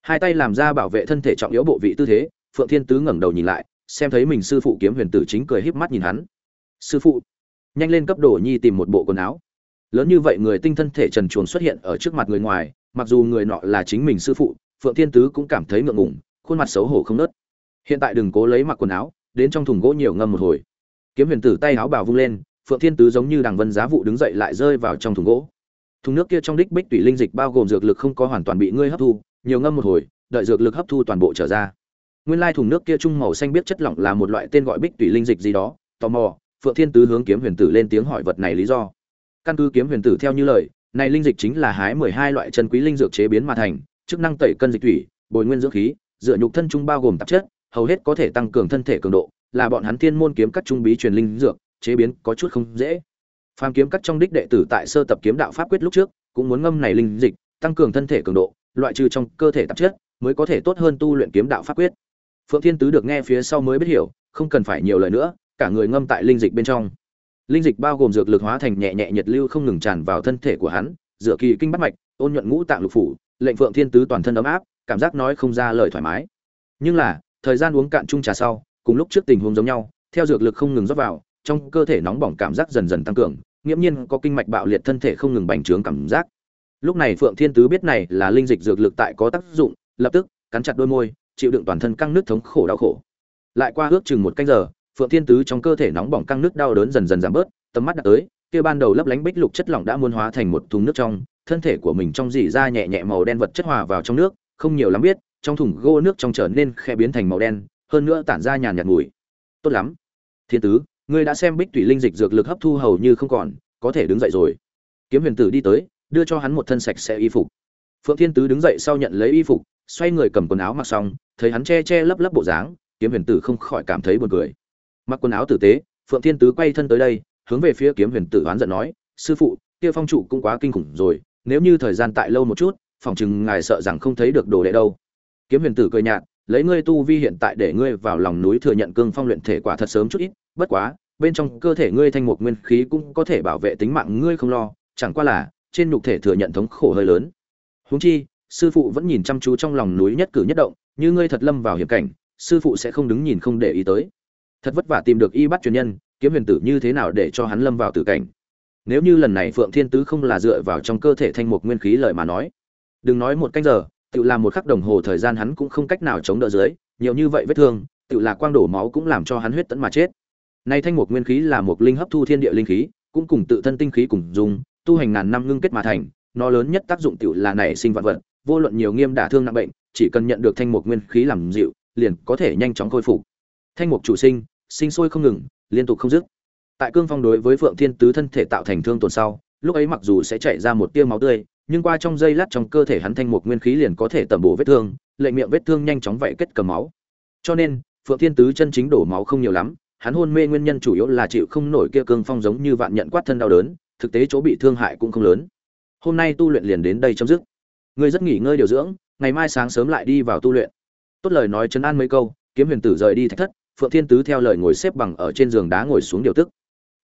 Hai tay làm ra bảo vệ thân thể trọng yếu bộ vị tư thế, phượng thiên tứ ngẩng đầu nhìn lại, xem thấy mình sư phụ kiếm huyền tử chính cười híp mắt nhìn hắn. Sư phụ, nhanh lên cấp đồ nhi tìm một bộ quần áo. Lớn như vậy người tinh thân thể trần truồng xuất hiện ở trước mặt người ngoài, mặc dù người nọ là chính mình sư phụ, phượng thiên tứ cũng cảm thấy ngượng ngùng, khuôn mặt xấu hổ không nớt hiện tại đừng cố lấy mặc quần áo, đến trong thùng gỗ nhiều ngâm một hồi. Kiếm huyền tử tay áo bào vung lên, phượng thiên tứ giống như đằng vân giá vụ đứng dậy lại rơi vào trong thùng gỗ. Thùng nước kia trong đích bích tủy linh dịch bao gồm dược lực không có hoàn toàn bị ngươi hấp thu, nhiều ngâm một hồi, đợi dược lực hấp thu toàn bộ trở ra. Nguyên lai thùng nước kia trung màu xanh biết chất lỏng là một loại tên gọi bích tủy linh dịch gì đó, tò mò, phượng thiên tứ hướng kiếm huyền tử lên tiếng hỏi vật này lý do. Căn cứ kiếm huyền tử theo như lời, này linh dịch chính là hái mười hai loại chân quý linh dược chế biến mà thành, chức năng tẩy cân dịch thủy bồi nguyên dưỡng khí, dựa nhục thân trung bao gồm tạp chất hầu hết có thể tăng cường thân thể cường độ, là bọn hắn thiên môn kiếm cắt trung bí truyền linh dược, chế biến có chút không dễ. Phàm kiếm cắt trong đích đệ tử tại sơ tập kiếm đạo pháp quyết lúc trước, cũng muốn ngâm này linh dịch, tăng cường thân thể cường độ, loại trừ trong cơ thể tạp chất, mới có thể tốt hơn tu luyện kiếm đạo pháp quyết. Phượng thiên tứ được nghe phía sau mới biết hiểu, không cần phải nhiều lời nữa, cả người ngâm tại linh dịch bên trong. Linh dịch bao gồm dược lực hóa thành nhẹ nhẹ nhiệt lưu không ngừng tràn vào thân thể của hắn, dựa kỳ kinh bát mạch, ôn nhuận ngũ tạng lục phủ, lệnh phượng thiên tứ toàn thân ấm áp, cảm giác nói không ra lời thoải mái. Nhưng là thời gian uống cạn chung trà sau, cùng lúc trước tình huống giống nhau, theo dược lực không ngừng rót vào, trong cơ thể nóng bỏng cảm giác dần dần tăng cường, nghiễm nhiên có kinh mạch bạo liệt thân thể không ngừng bành trướng cảm giác. Lúc này phượng thiên tứ biết này là linh dịch dược lực tại có tác dụng, lập tức cắn chặt đôi môi, chịu đựng toàn thân căng nước thống khổ đau khổ. Lại qua ước chừng một canh giờ, phượng thiên tứ trong cơ thể nóng bỏng căng nước đau đớn dần dần giảm bớt, tầm mắt đã tới, kia ban đầu lấp lánh bích lục chất lỏng đã muôn hóa thành một thùng nước trong, thân thể của mình trong dỉ ra nhẹ nhẹ màu đen vật chất hòa vào trong nước, không nhiều lắm biết trong thùng gỗ nước trong trở nên khe biến thành màu đen, hơn nữa tản ra nhàn nhạt mùi. Tốt lắm. Thiên tứ, ngươi đã xem bích thủy linh dịch dược lực hấp thu hầu như không còn, có thể đứng dậy rồi. Kiếm huyền tử đi tới, đưa cho hắn một thân sạch sẽ y phục. Phượng thiên tứ đứng dậy sau nhận lấy y phục, xoay người cầm quần áo mặc xong, thấy hắn che che lấp lấp bộ dáng, kiếm huyền tử không khỏi cảm thấy buồn cười. Mặc quần áo tử tế, phượng thiên tứ quay thân tới đây, hướng về phía kiếm huyền tử oán giận nói, sư phụ, kia phong trụ cũng quá kinh khủng rồi, nếu như thời gian tại lâu một chút phỏng chừng ngài sợ rằng không thấy được đồ đệ đâu kiếm huyền tử cười nhạt, lấy ngươi tu vi hiện tại để ngươi vào lòng núi thừa nhận cương phong luyện thể quả thật sớm chút ít, bất quá, bên trong cơ thể ngươi thanh mục nguyên khí cũng có thể bảo vệ tính mạng ngươi không lo, chẳng qua là, trên nhục thể thừa nhận thống khổ hơi lớn. Huống chi, sư phụ vẫn nhìn chăm chú trong lòng núi nhất cử nhất động, như ngươi thật lâm vào hiểm cảnh, sư phụ sẽ không đứng nhìn không để ý tới. Thật vất vả tìm được y bắt truyền nhân, kiếm huyền tử như thế nào để cho hắn lâm vào tử cảnh? Nếu như lần này phượng thiên tứ không là dựa vào trong cơ thể thanh mục nguyên khí lời mà nói, đừng nói một canh giờ tự làm một khắc đồng hồ thời gian hắn cũng không cách nào chống đỡ dưới, nhiều như vậy vết thương tự là quang đổ máu cũng làm cho hắn huyết tận mà chết. Nay thanh mục nguyên khí là một linh hấp thu thiên địa linh khí, cũng cùng tự thân tinh khí cùng dùng, tu hành ngàn năm ngưng kết mà thành, nó lớn nhất tác dụng tự là nảy sinh vạn vật, vô luận nhiều nghiêm đả thương nặng bệnh, chỉ cần nhận được thanh mục nguyên khí làm dịu, liền có thể nhanh chóng khôi phục. Thanh mục chủ sinh sinh sôi không ngừng, liên tục không dứt. Tại cương phong đối với phượng thiên tứ thân thể tạo thành thương tổn sau, lúc ấy mặc dù sẽ chảy ra một tia máu tươi nhưng qua trong giây lát trong cơ thể hắn thanh một nguyên khí liền có thể tẩm bổ vết thương, lệnh miệng vết thương nhanh chóng vậy kết cầm máu. Cho nên, phượng thiên tứ chân chính đổ máu không nhiều lắm, hắn hôn mê nguyên nhân chủ yếu là chịu không nổi kia cương phong giống như vạn nhận quát thân đau đớn, thực tế chỗ bị thương hại cũng không lớn. Hôm nay tu luyện liền đến đây chấm dứt. Ngươi rất nghỉ ngơi điều dưỡng, ngày mai sáng sớm lại đi vào tu luyện. Tốt lời nói chấn an mấy câu, kiếm huyền tử rời đi thạch thất, phượng thiên tứ theo lời ngồi xếp bằng ở trên giường đá ngồi xuống điều tức.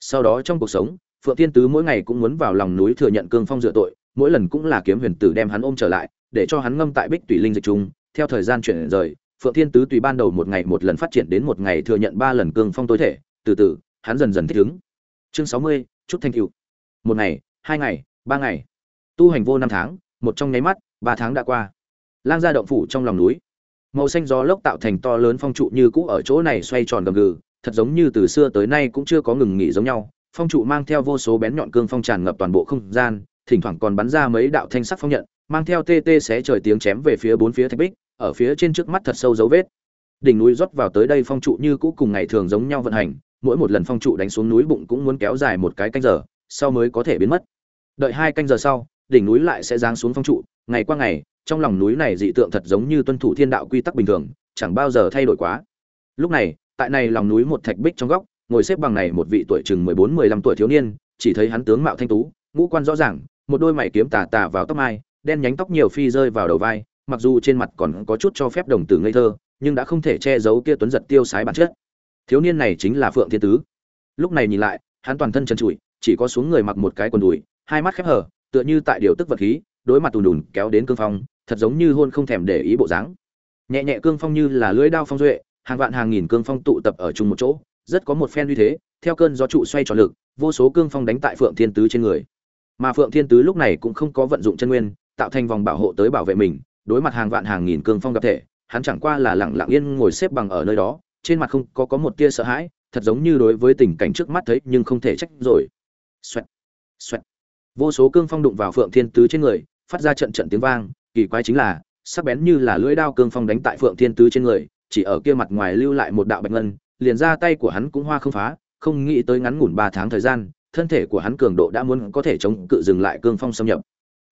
Sau đó trong cuộc sống, phượng thiên tứ mỗi ngày cũng muốn vào lòng núi thừa nhận cương phong dựa tội mỗi lần cũng là kiếm huyền tử đem hắn ôm trở lại, để cho hắn ngâm tại bích tùy linh dịch trung. Theo thời gian chuyển rời, phượng thiên tứ tùy ban đầu một ngày một lần phát triển đến một ngày thừa nhận ba lần cương phong tối thể. Từ từ, hắn dần dần thích ứng. Chương sáu mươi, chúc thanh cựu một ngày, hai ngày, ba ngày. Tu hành vô năm tháng, một trong nháy mắt, ba tháng đã qua. Lang gia động phủ trong lòng núi. Màu xanh gió lốc tạo thành to lớn phong trụ như cũ ở chỗ này xoay tròn gầm gừ, thật giống như từ xưa tới nay cũng chưa có ngừng nghỉ giống nhau. Phong trụ mang theo vô số bén nhọn cương phong tràn ngập toàn bộ không gian thỉnh thoảng còn bắn ra mấy đạo thanh sắc phong nhận, mang theo tê tê xé trời tiếng chém về phía bốn phía thạch bích, ở phía trên trước mắt thật sâu dấu vết. Đỉnh núi rót vào tới đây phong trụ như cũ cùng ngày thường giống nhau vận hành, mỗi một lần phong trụ đánh xuống núi bụng cũng muốn kéo dài một cái canh giờ, sau mới có thể biến mất. Đợi hai canh giờ sau, đỉnh núi lại sẽ giáng xuống phong trụ, ngày qua ngày, trong lòng núi này dị tượng thật giống như tuân thủ thiên đạo quy tắc bình thường, chẳng bao giờ thay đổi quá. Lúc này, tại này lòng núi một thạch bích trong góc, ngồi xếp bằng này một vị tuổi chừng mười bốn mười lăm tuổi thiếu niên, chỉ thấy hắn tướng mạo thanh tú, ngũ quan rõ ràng một đôi mày kiếm tà tà vào tóc mai, đen nhánh tóc nhiều phi rơi vào đầu vai, mặc dù trên mặt còn có chút cho phép đồng tử ngây thơ, nhưng đã không thể che giấu kia tuấn giật tiêu sái bản chất. Thiếu niên này chính là phượng thiên tứ. Lúc này nhìn lại, hắn toàn thân trần trụi, chỉ có xuống người mặc một cái quần đùi, hai mắt khép hờ, tựa như tại điều tức vật khí, đối mặt tùn đùn kéo đến cương phong, thật giống như hôn không thèm để ý bộ dáng. Nhẹ nhẹ cương phong như là lưỡi đao phong duệ, hàng vạn hàng nghìn cương phong tụ tập ở chung một chỗ, rất có một phen uy thế, theo cơn gió trụ xoay tròn lực, vô số cương phong đánh tại phượng thiên tứ trên người mà phượng thiên tứ lúc này cũng không có vận dụng chân nguyên, tạo thành vòng bảo hộ tới bảo vệ mình, đối mặt hàng vạn hàng nghìn cương phong gặp thể, hắn chẳng qua là lặng lặng yên ngồi xếp bằng ở nơi đó, trên mặt không có có một tia sợ hãi, thật giống như đối với tình cảnh trước mắt thấy nhưng không thể trách rồi. Xoẹt xoẹt. Vô số cương phong đụng vào phượng thiên tứ trên người, phát ra trận trận tiếng vang, kỳ quái chính là, sắc bén như là lưỡi đao cương phong đánh tại phượng thiên tứ trên người, chỉ ở kia mặt ngoài lưu lại một đạo bạch ngân, liền ra tay của hắn cũng hoa không phá, không nghĩ tới ngắn ngủn ba tháng thời gian thân thể của hắn cường độ đã muốn có thể chống cự dừng lại cương phong xâm nhập.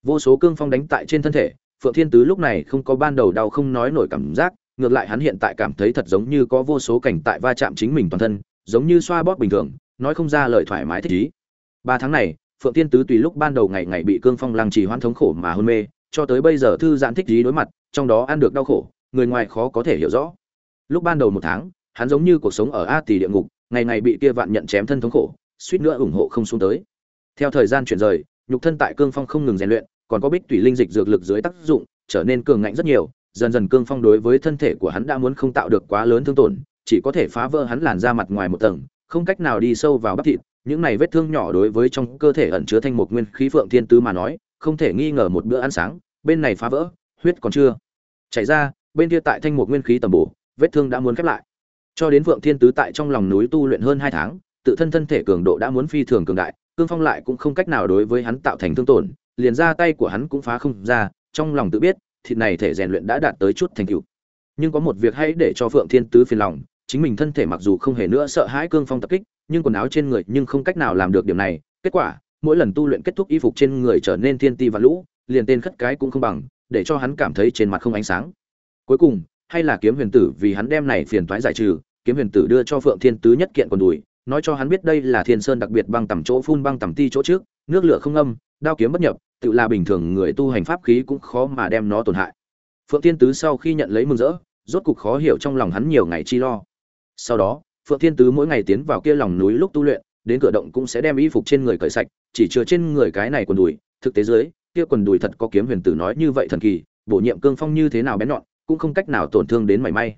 Vô số cương phong đánh tại trên thân thể, phượng thiên tứ lúc này không có ban đầu đau không nói nổi cảm giác, ngược lại hắn hiện tại cảm thấy thật giống như có vô số cảnh tại va chạm chính mình toàn thân, giống như xoa bóp bình thường, nói không ra lời thoải mái thích ý. Ba tháng này, phượng thiên tứ tùy lúc ban đầu ngày ngày bị cương phong lăng trì hoãn thống khổ mà hôn mê, cho tới bây giờ thư giãn thích ý đối mặt, trong đó ăn được đau khổ, người ngoài khó có thể hiểu rõ. Lúc ban đầu một tháng, hắn giống như cuộc sống ở a tỷ địa ngục, ngày ngày bị kia vạn nhận chém thân thống khổ suýt nữa ủng hộ không xuống tới. Theo thời gian chuyển rời, nhục thân tại cương phong không ngừng rèn luyện, còn có bích tùy linh dịch dược lực dưới tác dụng, trở nên cường ngạnh rất nhiều, dần dần cương phong đối với thân thể của hắn đã muốn không tạo được quá lớn thương tổn, chỉ có thể phá vỡ hắn làn da mặt ngoài một tầng, không cách nào đi sâu vào bắp thịt, những này vết thương nhỏ đối với trong cơ thể ẩn chứa thanh mục nguyên khí phượng thiên tứ mà nói, không thể nghi ngờ một bữa ăn sáng, bên này phá vỡ, huyết còn chưa chảy ra, bên kia tại thanh mục nguyên khí tầm bổ, vết thương đã muốn khép lại. Cho đến phượng thiên tứ tại trong lòng núi tu luyện hơn hai tháng tự thân thân thể cường độ đã muốn phi thường cường đại, cương phong lại cũng không cách nào đối với hắn tạo thành thương tổn, liền ra tay của hắn cũng phá không ra, trong lòng tự biết, thịt này thể rèn luyện đã đạt tới chút thành tựu. Nhưng có một việc hãy để cho phượng thiên tứ phiền lòng, chính mình thân thể mặc dù không hề nữa sợ hãi cương phong tập kích, nhưng quần áo trên người nhưng không cách nào làm được điểm này. Kết quả, mỗi lần tu luyện kết thúc y phục trên người trở nên thiên ti và lũ, liền tên khất cái cũng không bằng, để cho hắn cảm thấy trên mặt không ánh sáng. Cuối cùng, hay là kiếm huyền tử vì hắn đem này phiền toái giải trừ, kiếm huyền tử đưa cho phượng thiên tứ nhất kiện quần đùi nói cho hắn biết đây là thiên sơn đặc biệt băng tầm chỗ phun băng tầm ti chỗ trước, nước lửa không âm, đao kiếm bất nhập, tự là bình thường người tu hành pháp khí cũng khó mà đem nó tổn hại. Phượng thiên tứ sau khi nhận lấy mừng rỡ, rốt cục khó hiểu trong lòng hắn nhiều ngày chi lo. Sau đó, phượng thiên tứ mỗi ngày tiến vào kia lòng núi lúc tu luyện, đến cửa động cũng sẽ đem y phục trên người cởi sạch, chỉ chứa trên người cái này quần đùi. Thực tế dưới, kia quần đùi thật có kiếm huyền tử nói như vậy thần kỳ, bổ nhiệm cương phong như thế nào bén nhọn, cũng không cách nào tổn thương đến mảy may.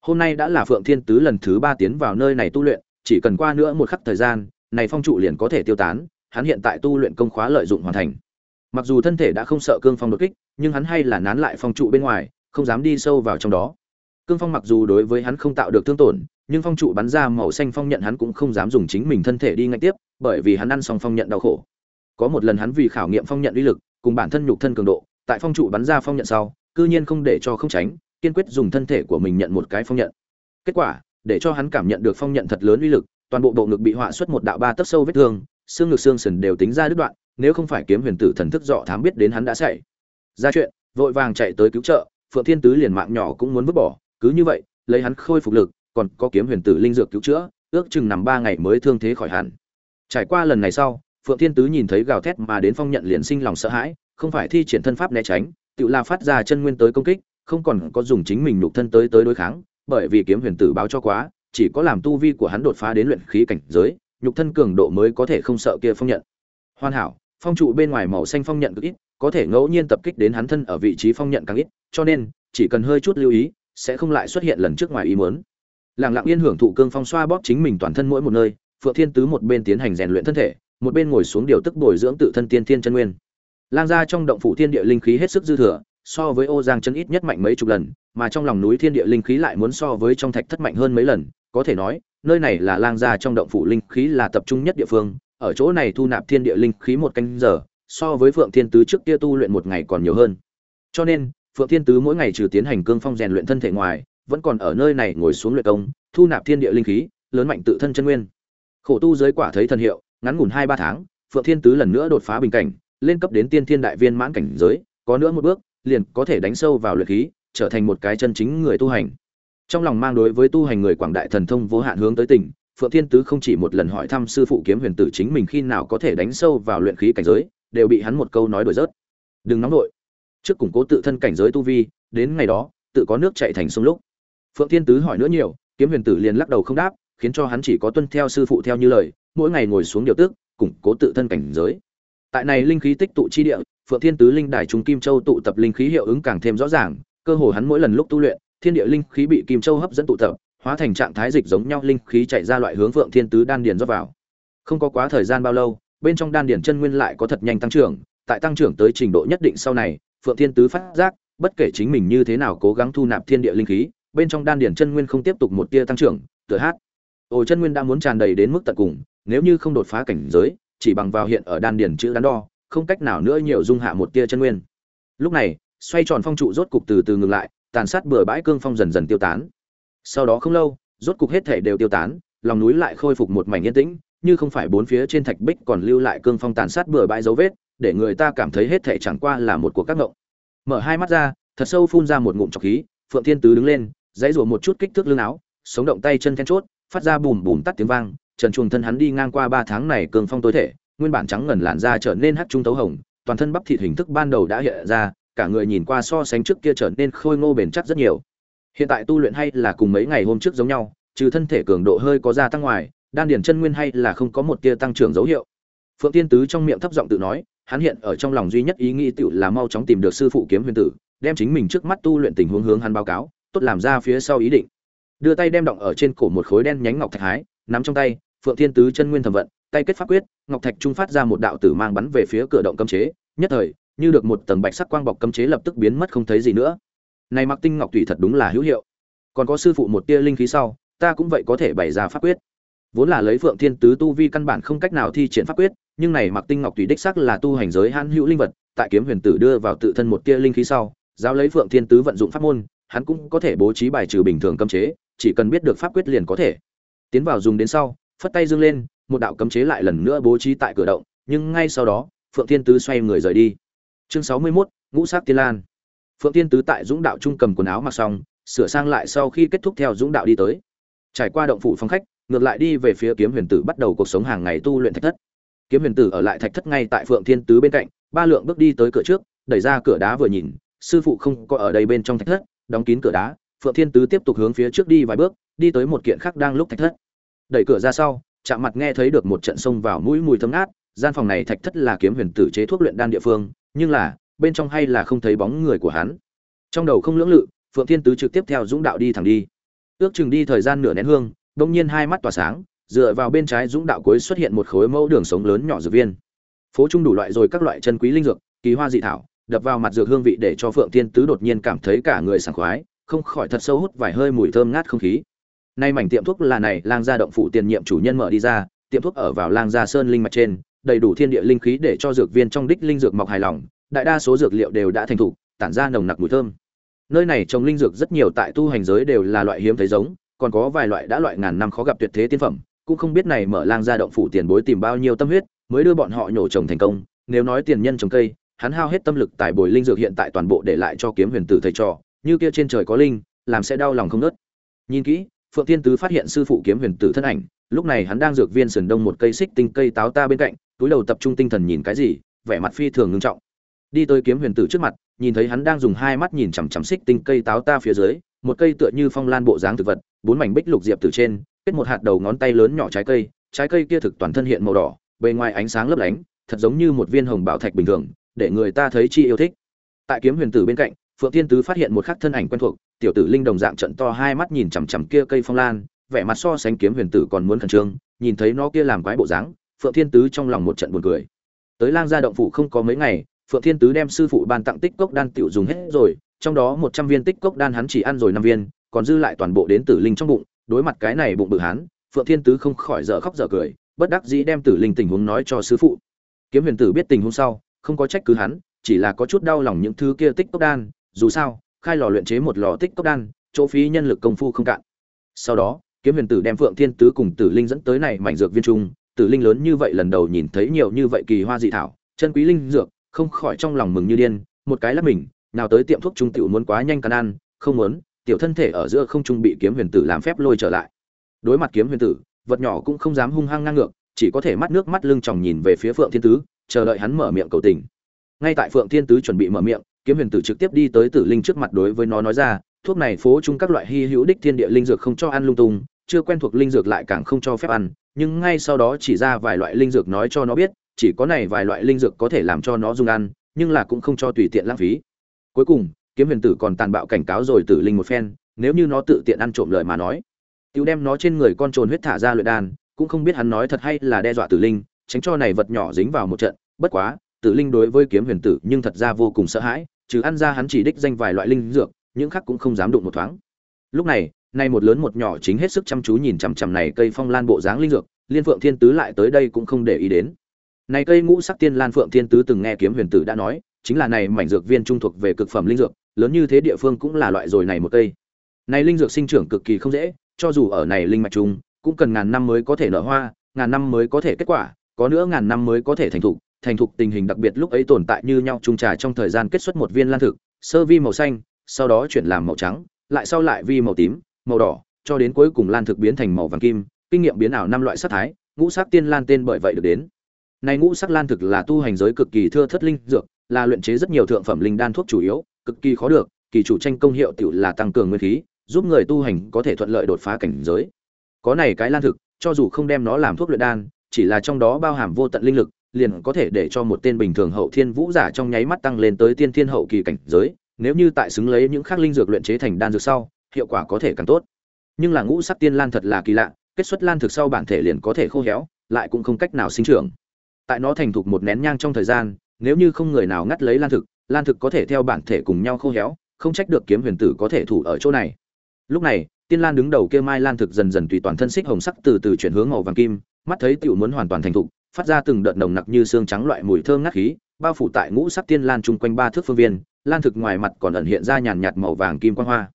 Hôm nay đã là phượng thiên tứ lần thứ ba tiến vào nơi này tu luyện chỉ cần qua nữa một khắc thời gian, này phong trụ liền có thể tiêu tán, hắn hiện tại tu luyện công khóa lợi dụng hoàn thành. Mặc dù thân thể đã không sợ cương phong đột kích, nhưng hắn hay là nán lại phong trụ bên ngoài, không dám đi sâu vào trong đó. Cương phong mặc dù đối với hắn không tạo được thương tổn, nhưng phong trụ bắn ra màu xanh phong nhận hắn cũng không dám dùng chính mình thân thể đi ngay tiếp, bởi vì hắn ăn xong phong nhận đau khổ. Có một lần hắn vì khảo nghiệm phong nhận uy lực, cùng bản thân nhục thân cường độ, tại phong trụ bắn ra phong nhận sau, cư nhiên không để cho không tránh, kiên quyết dùng thân thể của mình nhận một cái phong nhận. Kết quả để cho hắn cảm nhận được phong nhận thật lớn uy lực, toàn bộ bộ ngực bị họa xuất một đạo ba tấc sâu vết thương, xương ngực xương sườn đều tính ra đứt đoạn, nếu không phải kiếm huyền tử thần thức dọ thám biết đến hắn đã chạy. Ra chuyện, vội vàng chạy tới cứu trợ, phượng thiên tứ liền mạng nhỏ cũng muốn vứt bỏ, cứ như vậy, lấy hắn khôi phục lực, còn có kiếm huyền tử linh dược cứu chữa, ước chừng nằm ba ngày mới thương thế khỏi hẳn. Trải qua lần này sau, phượng thiên tứ nhìn thấy gào thét mà đến phong nhận liền sinh lòng sợ hãi, không phải thi triển thân pháp né tránh, tự la phát ra chân nguyên tới công kích, không còn có dùng chính mình nhục thân tới tới đối kháng bởi vì kiếm huyền tử báo cho quá, chỉ có làm tu vi của hắn đột phá đến luyện khí cảnh giới, nhục thân cường độ mới có thể không sợ kia phong nhận. Hoàn hảo, phong trụ bên ngoài màu xanh phong nhận cực ít, có thể ngẫu nhiên tập kích đến hắn thân ở vị trí phong nhận càng ít, cho nên, chỉ cần hơi chút lưu ý, sẽ không lại xuất hiện lần trước ngoài ý muốn. Lặng lặng yên hưởng thụ cương phong xoa bóp chính mình toàn thân mỗi một nơi, phượng thiên tứ một bên tiến hành rèn luyện thân thể, một bên ngồi xuống điều tức bồi dưỡng tự thân tiên thiên chân nguyên. Lang gia trong động phủ thiên địa linh khí hết sức dư thừa so với ô giang chân ít nhất mạnh mấy chục lần, mà trong lòng núi thiên địa linh khí lại muốn so với trong thạch thất mạnh hơn mấy lần. Có thể nói, nơi này là lang gia trong động phủ linh khí là tập trung nhất địa phương, ở chỗ này thu nạp thiên địa linh khí một canh giờ, so với phượng thiên tứ trước kia tu luyện một ngày còn nhiều hơn. Cho nên, phượng thiên tứ mỗi ngày trừ tiến hành cương phong rèn luyện thân thể ngoài, vẫn còn ở nơi này ngồi xuống luyện công, thu nạp thiên địa linh khí, lớn mạnh tự thân chân nguyên. Khổ tu giới quả thấy thần hiệu, ngắn ngủn hai ba tháng, phượng thiên tứ lần nữa đột phá bình cảnh, lên cấp đến tiên thiên đại viên mãn cảnh giới, có nữa một bước liền có thể đánh sâu vào luyện khí, trở thành một cái chân chính người tu hành. Trong lòng mang đối với tu hành người quảng đại thần thông vô hạn hướng tới tỉnh, phượng thiên tứ không chỉ một lần hỏi thăm sư phụ kiếm huyền tử chính mình khi nào có thể đánh sâu vào luyện khí cảnh giới, đều bị hắn một câu nói đổi rớt. Đừng nóng nội. trước củng cố tự thân cảnh giới tu vi, đến ngày đó, tự có nước chảy thành sông lúc. Phượng thiên tứ hỏi nữa nhiều, kiếm huyền tử liền lắc đầu không đáp, khiến cho hắn chỉ có tuân theo sư phụ theo như lời, mỗi ngày ngồi xuống điều tức, củng cố tự thân cảnh giới. Tại này linh khí tích tụ chi địa phượng thiên tứ linh đài trung kim châu tụ tập linh khí hiệu ứng càng thêm rõ ràng, cơ hồ hắn mỗi lần lúc tu luyện, thiên địa linh khí bị kim châu hấp dẫn tụ tập, hóa thành trạng thái dịch giống nhau linh khí chạy ra loại hướng phượng thiên tứ đan điền rót vào. Không có quá thời gian bao lâu, bên trong đan điền chân nguyên lại có thật nhanh tăng trưởng, tại tăng trưởng tới trình độ nhất định sau này, phượng thiên tứ phát giác, bất kể chính mình như thế nào cố gắng thu nạp thiên địa linh khí, bên trong đan điền chân nguyên không tiếp tục một tia tăng trưởng, tựa hát. Ôi, chân nguyên đã muốn tràn đầy đến mức tận cùng, nếu như không đột phá cảnh giới, chỉ bằng vào hiện ở đan điền chữ đắn đo không cách nào nữa nhiều dung hạ một tia chân nguyên. Lúc này, xoay tròn phong trụ rốt cục từ từ ngừng lại, tàn sát bừa bãi cương phong dần dần tiêu tán. Sau đó không lâu, rốt cục hết thể đều tiêu tán, lòng núi lại khôi phục một mảnh yên tĩnh, như không phải bốn phía trên thạch bích còn lưu lại cương phong tàn sát bừa bãi dấu vết, để người ta cảm thấy hết thể chẳng qua là một cuộc các ngộng. Mở hai mắt ra, thật sâu phun ra một ngụm trọc khí, phượng thiên tứ đứng lên, dãy rủa một chút kích thước lưng áo, sống động tay chân then chốt, phát ra bùm bùm tắt tiếng vang, trần chuồng thân hắn đi ngang qua ba tháng này cường phong tối thể nguyên bản trắng ngần làn da trở nên hắc trung tấu hồng, toàn thân bắp thịt hình thức ban đầu đã hiện ra, cả người nhìn qua so sánh trước kia trở nên khôi ngô bền chắc rất nhiều. Hiện tại tu luyện hay là cùng mấy ngày hôm trước giống nhau, trừ thân thể cường độ hơi có gia tăng ngoài, đan điền chân nguyên hay là không có một tia tăng trưởng dấu hiệu. Phượng tiên tứ trong miệng thấp giọng tự nói, hắn hiện ở trong lòng duy nhất ý nghĩ tự là mau chóng tìm được sư phụ kiếm huyền tử, đem chính mình trước mắt tu luyện tình huống hướng hắn báo cáo, tốt làm ra phía sau ý định. Đưa tay đem động ở trên cổ một khối đen nhánh ngọc thạch hái, nắm trong tay, phượng thiên tứ chân nguyên thẩm vận tay kết pháp quyết, ngọc thạch trung phát ra một đạo tử mang bắn về phía cửa động cấm chế. Nhất thời, như được một tầng bạch sắc quang bọc cấm chế lập tức biến mất không thấy gì nữa. Này mặc tinh ngọc thủy thật đúng là hữu hiệu. Còn có sư phụ một tia linh khí sau, ta cũng vậy có thể bày ra pháp quyết. Vốn là lấy phượng thiên tứ tu vi căn bản không cách nào thi triển pháp quyết, nhưng này mặc tinh ngọc thủy đích sắc là tu hành giới hãn hữu linh vật, tại kiếm huyền tử đưa vào tự thân một tia linh khí sau, giáo lấy phượng thiên tứ vận dụng pháp môn, hắn cũng có thể bố trí bài trừ bình thường cấm chế, chỉ cần biết được pháp quyết liền có thể. Tiến vào dùng đến sau, phất tay dương lên một đạo cấm chế lại lần nữa bố trí tại cửa động nhưng ngay sau đó phượng thiên tứ xoay người rời đi. Chương sáu mươi 61, ngũ sắc tiên lan. Phượng thiên tứ tại dũng đạo trung cầm quần áo mặc xong sửa sang lại sau khi kết thúc theo dũng đạo đi tới. Trải qua động phủ phong khách ngược lại đi về phía kiếm huyền tử bắt đầu cuộc sống hàng ngày tu luyện thạch thất. Kiếm huyền tử ở lại thạch thất ngay tại phượng thiên tứ bên cạnh ba lượng bước đi tới cửa trước đẩy ra cửa đá vừa nhìn sư phụ không có ở đây bên trong thạch thất đóng kín cửa đá phượng thiên tứ tiếp tục hướng phía trước đi vài bước đi tới một kiện khác đang lúc thạch thất. Đẩy cửa ra sau chạm mặt nghe thấy được một trận sông vào mũi mùi thơm ngát, gian phòng này thạch thất là kiếm huyền tử chế thuốc luyện đan địa phương, nhưng là, bên trong hay là không thấy bóng người của hắn. Trong đầu không lưỡng lự, phượng thiên tứ trực tiếp theo dũng đạo đi thẳng đi. Ước chừng đi thời gian nửa nén hương đông nhiên hai mắt tỏa sáng, dựa vào bên trái dũng đạo cuối xuất hiện một khối mẫu đường sống lớn nhỏ dược viên. Phố trung đủ loại rồi các loại chân quý linh dược, kỳ hoa dị thảo, đập vào mặt dược hương vị để cho phượng thiên tứ đột nhiên cảm thấy cả người sảng khoái, không khỏi thật sâu hút vài hơi mùi thơm ngát không khí nay mảnh tiệm thuốc là này, lang gia động phủ tiền nhiệm chủ nhân mở đi ra, tiệm thuốc ở vào lang gia sơn linh mạch trên, đầy đủ thiên địa linh khí để cho dược viên trong đích linh dược mọc hài lòng, đại đa số dược liệu đều đã thành thục, tản ra nồng nặc mùi thơm. Nơi này trồng linh dược rất nhiều tại tu hành giới đều là loại hiếm thấy giống, còn có vài loại đã loại ngàn năm khó gặp tuyệt thế tiên phẩm, cũng không biết này mở lang gia động phủ tiền bối tìm bao nhiêu tâm huyết, mới đưa bọn họ nhổ trồng thành công, nếu nói tiền nhân trồng cây, hắn hao hết tâm lực tại bồi linh dược hiện tại toàn bộ để lại cho kiếm huyền tử thầy trò, như kia trên trời có linh, làm sẽ đau lòng không nớt. Nhìn kỹ phượng Thiên tứ phát hiện sư phụ kiếm huyền tử thân ảnh, lúc này hắn đang dược viên sườn đông một cây xích tinh cây táo ta bên cạnh, túi đầu tập trung tinh thần nhìn cái gì, vẻ mặt phi thường ngưng trọng. Đi tới kiếm huyền tử trước mặt, nhìn thấy hắn đang dùng hai mắt nhìn chằm chằm xích tinh cây táo ta phía dưới, một cây tựa như phong lan bộ dáng thực vật, bốn mảnh bích lục diệp từ trên, kết một hạt đầu ngón tay lớn nhỏ trái cây trái cây kia thực toàn thân hiện màu đỏ, bề ngoài ánh sáng lấp lánh, thật giống như một viên hồng bảo thạch bình thường, để người ta thấy chi yêu thích. Tại kiếm huyền tử bên cạnh, phượng thiên tứ phát hiện một khắc thân ảnh quen thuộc tiểu tử linh đồng dạng trận to hai mắt nhìn chằm chằm kia cây phong lan, vẻ mặt so sánh kiếm huyền tử còn muốn khẩn trương, nhìn thấy nó kia làm quái bộ dáng, phượng thiên tứ trong lòng một trận buồn cười. Tới lang gia động phủ không có mấy ngày, phượng thiên tứ đem sư phụ ban tặng tích cốc đan tiểu dùng hết rồi, trong đó một trăm viên tích cốc đan hắn chỉ ăn rồi năm viên, còn dư lại toàn bộ đến tử linh trong bụng, đối mặt cái này bụng bự hắn, phượng thiên tứ không khỏi dở khóc dở cười, bất đắc dĩ đem tử linh tình huống nói cho sư phụ. Kiếm huyền tử biết tình huống sau, không có trách cứ hắn, chỉ là có chút đau lòng những thứ kia tích cốc đan, dù sao khai lò luyện chế một lò tích cốc đan, chỗ phí nhân lực công phu không cạn. Sau đó, kiếm huyền tử đem phượng thiên tứ cùng tử linh dẫn tới này mảnh dược viên trung. Tử linh lớn như vậy lần đầu nhìn thấy nhiều như vậy kỳ hoa dị thảo, chân quý linh dược, không khỏi trong lòng mừng như điên. Một cái lắc mình, nào tới tiệm thuốc trung tiểu muốn quá nhanh cắn ăn, không muốn, tiểu thân thể ở giữa không trung bị kiếm huyền tử làm phép lôi trở lại. Đối mặt kiếm huyền tử, vật nhỏ cũng không dám hung hăng ngang ngược, chỉ có thể mắt nước mắt lưng tròng nhìn về phía phượng thiên tứ, chờ đợi hắn mở miệng cầu tình. Ngay tại phượng thiên tứ chuẩn bị mở miệng kiếm huyền tử trực tiếp đi tới tử linh trước mặt đối với nó nói ra, thuốc này phố chung các loại hy hữu đích thiên địa linh dược không cho ăn lung tung, chưa quen thuộc linh dược lại càng không cho phép ăn, nhưng ngay sau đó chỉ ra vài loại linh dược nói cho nó biết, chỉ có này vài loại linh dược có thể làm cho nó dùng ăn, nhưng là cũng không cho tùy tiện lãng phí. Cuối cùng, kiếm huyền tử còn tàn bạo cảnh cáo rồi tử linh một phen, nếu như nó tự tiện ăn trộm lời mà nói tiêu đem nó trên người con trồn huyết thả ra luyện đan, cũng không biết hắn nói thật hay là đe dọa tử linh, tránh cho này vật nhỏ dính vào một trận, bất quá, tử linh đối với kiếm huyền tử nhưng thật ra vô cùng sợ hãi trừ ăn ra hắn chỉ đích danh vài loại linh dược, những khác cũng không dám đụng một thoáng. Lúc này, nay một lớn một nhỏ chính hết sức chăm chú nhìn chằm chằm này cây phong lan bộ dáng linh dược, liên phượng thiên tứ lại tới đây cũng không để ý đến. Này cây ngũ sắc tiên lan phượng thiên tứ từng nghe kiếm huyền tử đã nói, chính là này mảnh dược viên trung thuộc về cực phẩm linh dược, lớn như thế địa phương cũng là loại rồi này một cây. Này linh dược sinh trưởng cực kỳ không dễ, cho dù ở này linh mạch trung, cũng cần ngàn năm mới có thể nở hoa, ngàn năm mới có thể kết quả, có nữa ngàn năm mới có thể thành thục thành thục tình hình đặc biệt lúc ấy tồn tại như nhau trung trà trong thời gian kết xuất một viên lan thực, sơ vi màu xanh, sau đó chuyển làm màu trắng, lại sau lại vi màu tím, màu đỏ, cho đến cuối cùng lan thực biến thành màu vàng kim. Kinh nghiệm biến ảo năm loại sắc thái, ngũ sắc tiên lan tên bởi vậy được đến. Này ngũ sắc lan thực là tu hành giới cực kỳ thưa thất linh dược, là luyện chế rất nhiều thượng phẩm linh đan thuốc chủ yếu, cực kỳ khó được, kỳ chủ tranh công hiệu tiểu là tăng cường nguyên khí, giúp người tu hành có thể thuận lợi đột phá cảnh giới. Có này cái lan thực, cho dù không đem nó làm thuốc luyện đan, chỉ là trong đó bao hàm vô tận linh lực liền có thể để cho một tên bình thường hậu thiên vũ giả trong nháy mắt tăng lên tới tiên thiên hậu kỳ cảnh giới, nếu như tại xứng lấy những khác linh dược luyện chế thành đan dược sau, hiệu quả có thể càng tốt. Nhưng là ngũ sắc tiên lan thật là kỳ lạ, kết xuất lan thực sau bản thể liền có thể khô héo, lại cũng không cách nào sinh trưởng. Tại nó thành thục một nén nhang trong thời gian, nếu như không người nào ngắt lấy lan thực lan thực có thể theo bản thể cùng nhau khô héo, không trách được kiếm huyền tử có thể thủ ở chỗ này. Lúc này, tiên lan đứng đầu kia mai lan thực dần dần tùy toàn thân xích hồng sắc từ từ chuyển hướng màu vàng kim, mắt thấy tiểu muốn hoàn toàn thành thục phát ra từng đợt nồng nặc như xương trắng loại mùi thơm ngát khí, bao phủ tại ngũ sắc tiên lan chung quanh ba thước phương viên, lan thực ngoài mặt còn ẩn hiện ra nhàn nhạt màu vàng kim quang hoa.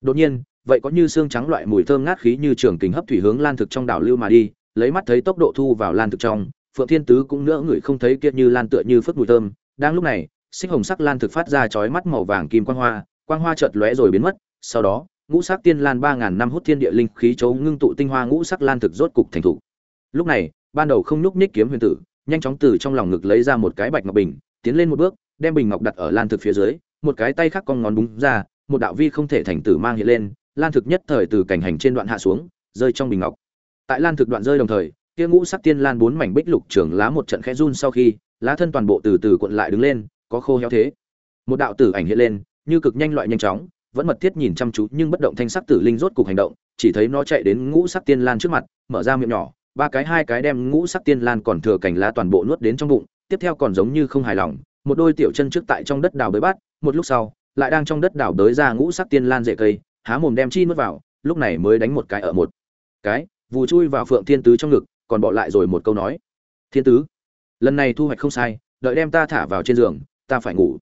Đột nhiên, vậy có như xương trắng loại mùi thơm ngát khí như trường kình hấp thủy hướng lan thực trong đảo lưu mà đi, lấy mắt thấy tốc độ thu vào lan thực trong, phượng thiên tứ cũng nữa người không thấy kia như lan tựa như phất mùi thơm. Đang lúc này, xích hồng sắc lan thực phát ra chói mắt màu vàng kim quang hoa quang hoa chợt lóe rồi biến mất, sau đó, ngũ sắc tiên lan ba ngàn năm hút thiên địa linh khí chấu ngưng tụ tinh hoa ngũ sắc lan thực rốt cục thành thủ lúc này ban đầu không nhúc nhích kiếm huyền tử, nhanh chóng từ trong lòng ngực lấy ra một cái bạch ngọc bình, tiến lên một bước, đem bình ngọc đặt ở lan thực phía dưới, một cái tay khác con ngón búng ra, một đạo vi không thể thành tử mang hiện lên, lan thực nhất thời từ cảnh hành trên đoạn hạ xuống, rơi trong bình ngọc. Tại lan thực đoạn rơi đồng thời, kia ngũ sắc tiên lan bốn mảnh bích lục trưởng lá một trận khẽ run sau khi, lá thân toàn bộ từ từ cuộn lại đứng lên, có khô héo thế. Một đạo tử ảnh hiện lên, như cực nhanh loại nhanh chóng, vẫn mật thiết nhìn chăm chú nhưng bất động thanh sắc tử linh rốt cục hành động, chỉ thấy nó chạy đến ngũ sắc tiên lan trước mặt, mở ra miệng nhỏ ba cái hai cái đem ngũ sắc tiên lan còn thừa cành lá toàn bộ nuốt đến trong bụng, tiếp theo còn giống như không hài lòng, một đôi tiểu chân trước tại trong đất đào bới bát, một lúc sau, lại đang trong đất đào bới ra ngũ sắc tiên lan rễ cây, há mồm đem chi nuốt vào, lúc này mới đánh một cái ở một. Cái, vù chui vào phượng thiên tứ trong ngực, còn bỏ lại rồi một câu nói. Thiên tứ, lần này thu hoạch không sai, đợi đem ta thả vào trên giường, ta phải ngủ.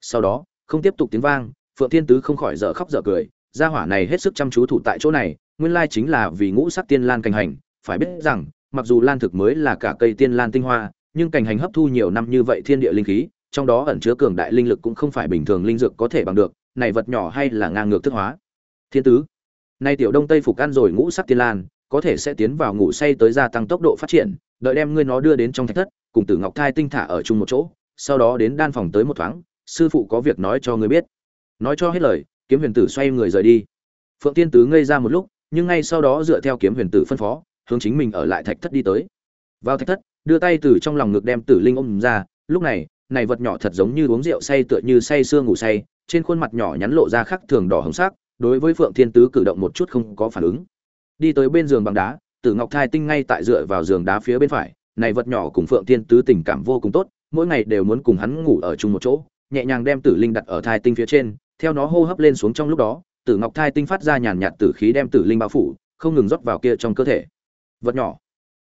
Sau đó, không tiếp tục tiếng vang, phượng thiên tứ không khỏi dở khóc dở cười, gia hỏa này hết sức chăm chú thủ tại chỗ này, nguyên lai chính là vì ngũ sắc tiên lan cành hành phải biết rằng, mặc dù lan thực mới là cả cây tiên lan tinh hoa, nhưng cành hành hấp thu nhiều năm như vậy thiên địa linh khí, trong đó ẩn chứa cường đại linh lực cũng không phải bình thường linh dược có thể bằng được, này vật nhỏ hay là ngang ngược thức hóa. Thiên tứ, nay tiểu đông tây phục ăn rồi ngũ sắc tiên lan, có thể sẽ tiến vào ngủ say tới gia tăng tốc độ phát triển, đợi đem ngươi nó đưa đến trong thạch thất, cùng tử ngọc thai tinh thả ở chung một chỗ, sau đó đến đan phòng tới một thoáng, sư phụ có việc nói cho ngươi biết. Nói cho hết lời, kiếm huyền tử xoay người rời đi. Phượng tiên tứ ngây ra một lúc, nhưng ngay sau đó dựa theo kiếm huyền tử phân phó hướng chính mình ở lại thạch thất đi tới. Vào thạch thất, đưa tay từ trong lòng ngực đem tử linh ôm ra, lúc này này vật nhỏ thật giống như uống rượu say tựa như say sưa ngủ say, trên khuôn mặt nhỏ nhắn lộ ra khắc thường đỏ hồng sắc, đối với phượng thiên tứ cử động một chút không có phản ứng. Đi tới bên giường bằng đá, tử ngọc thai tinh ngay tại dựa vào giường đá phía bên phải, này vật nhỏ cùng phượng thiên tứ tình cảm vô cùng tốt, mỗi ngày đều muốn cùng hắn ngủ ở chung một chỗ, nhẹ nhàng đem tử linh đặt ở thai tinh phía trên, theo nó hô hấp lên xuống trong lúc đó, tử ngọc thai tinh phát ra nhàn nhạt tử khí đem tử linh bao phủ, không ngừng rót vào kia trong cơ thể vật nhỏ.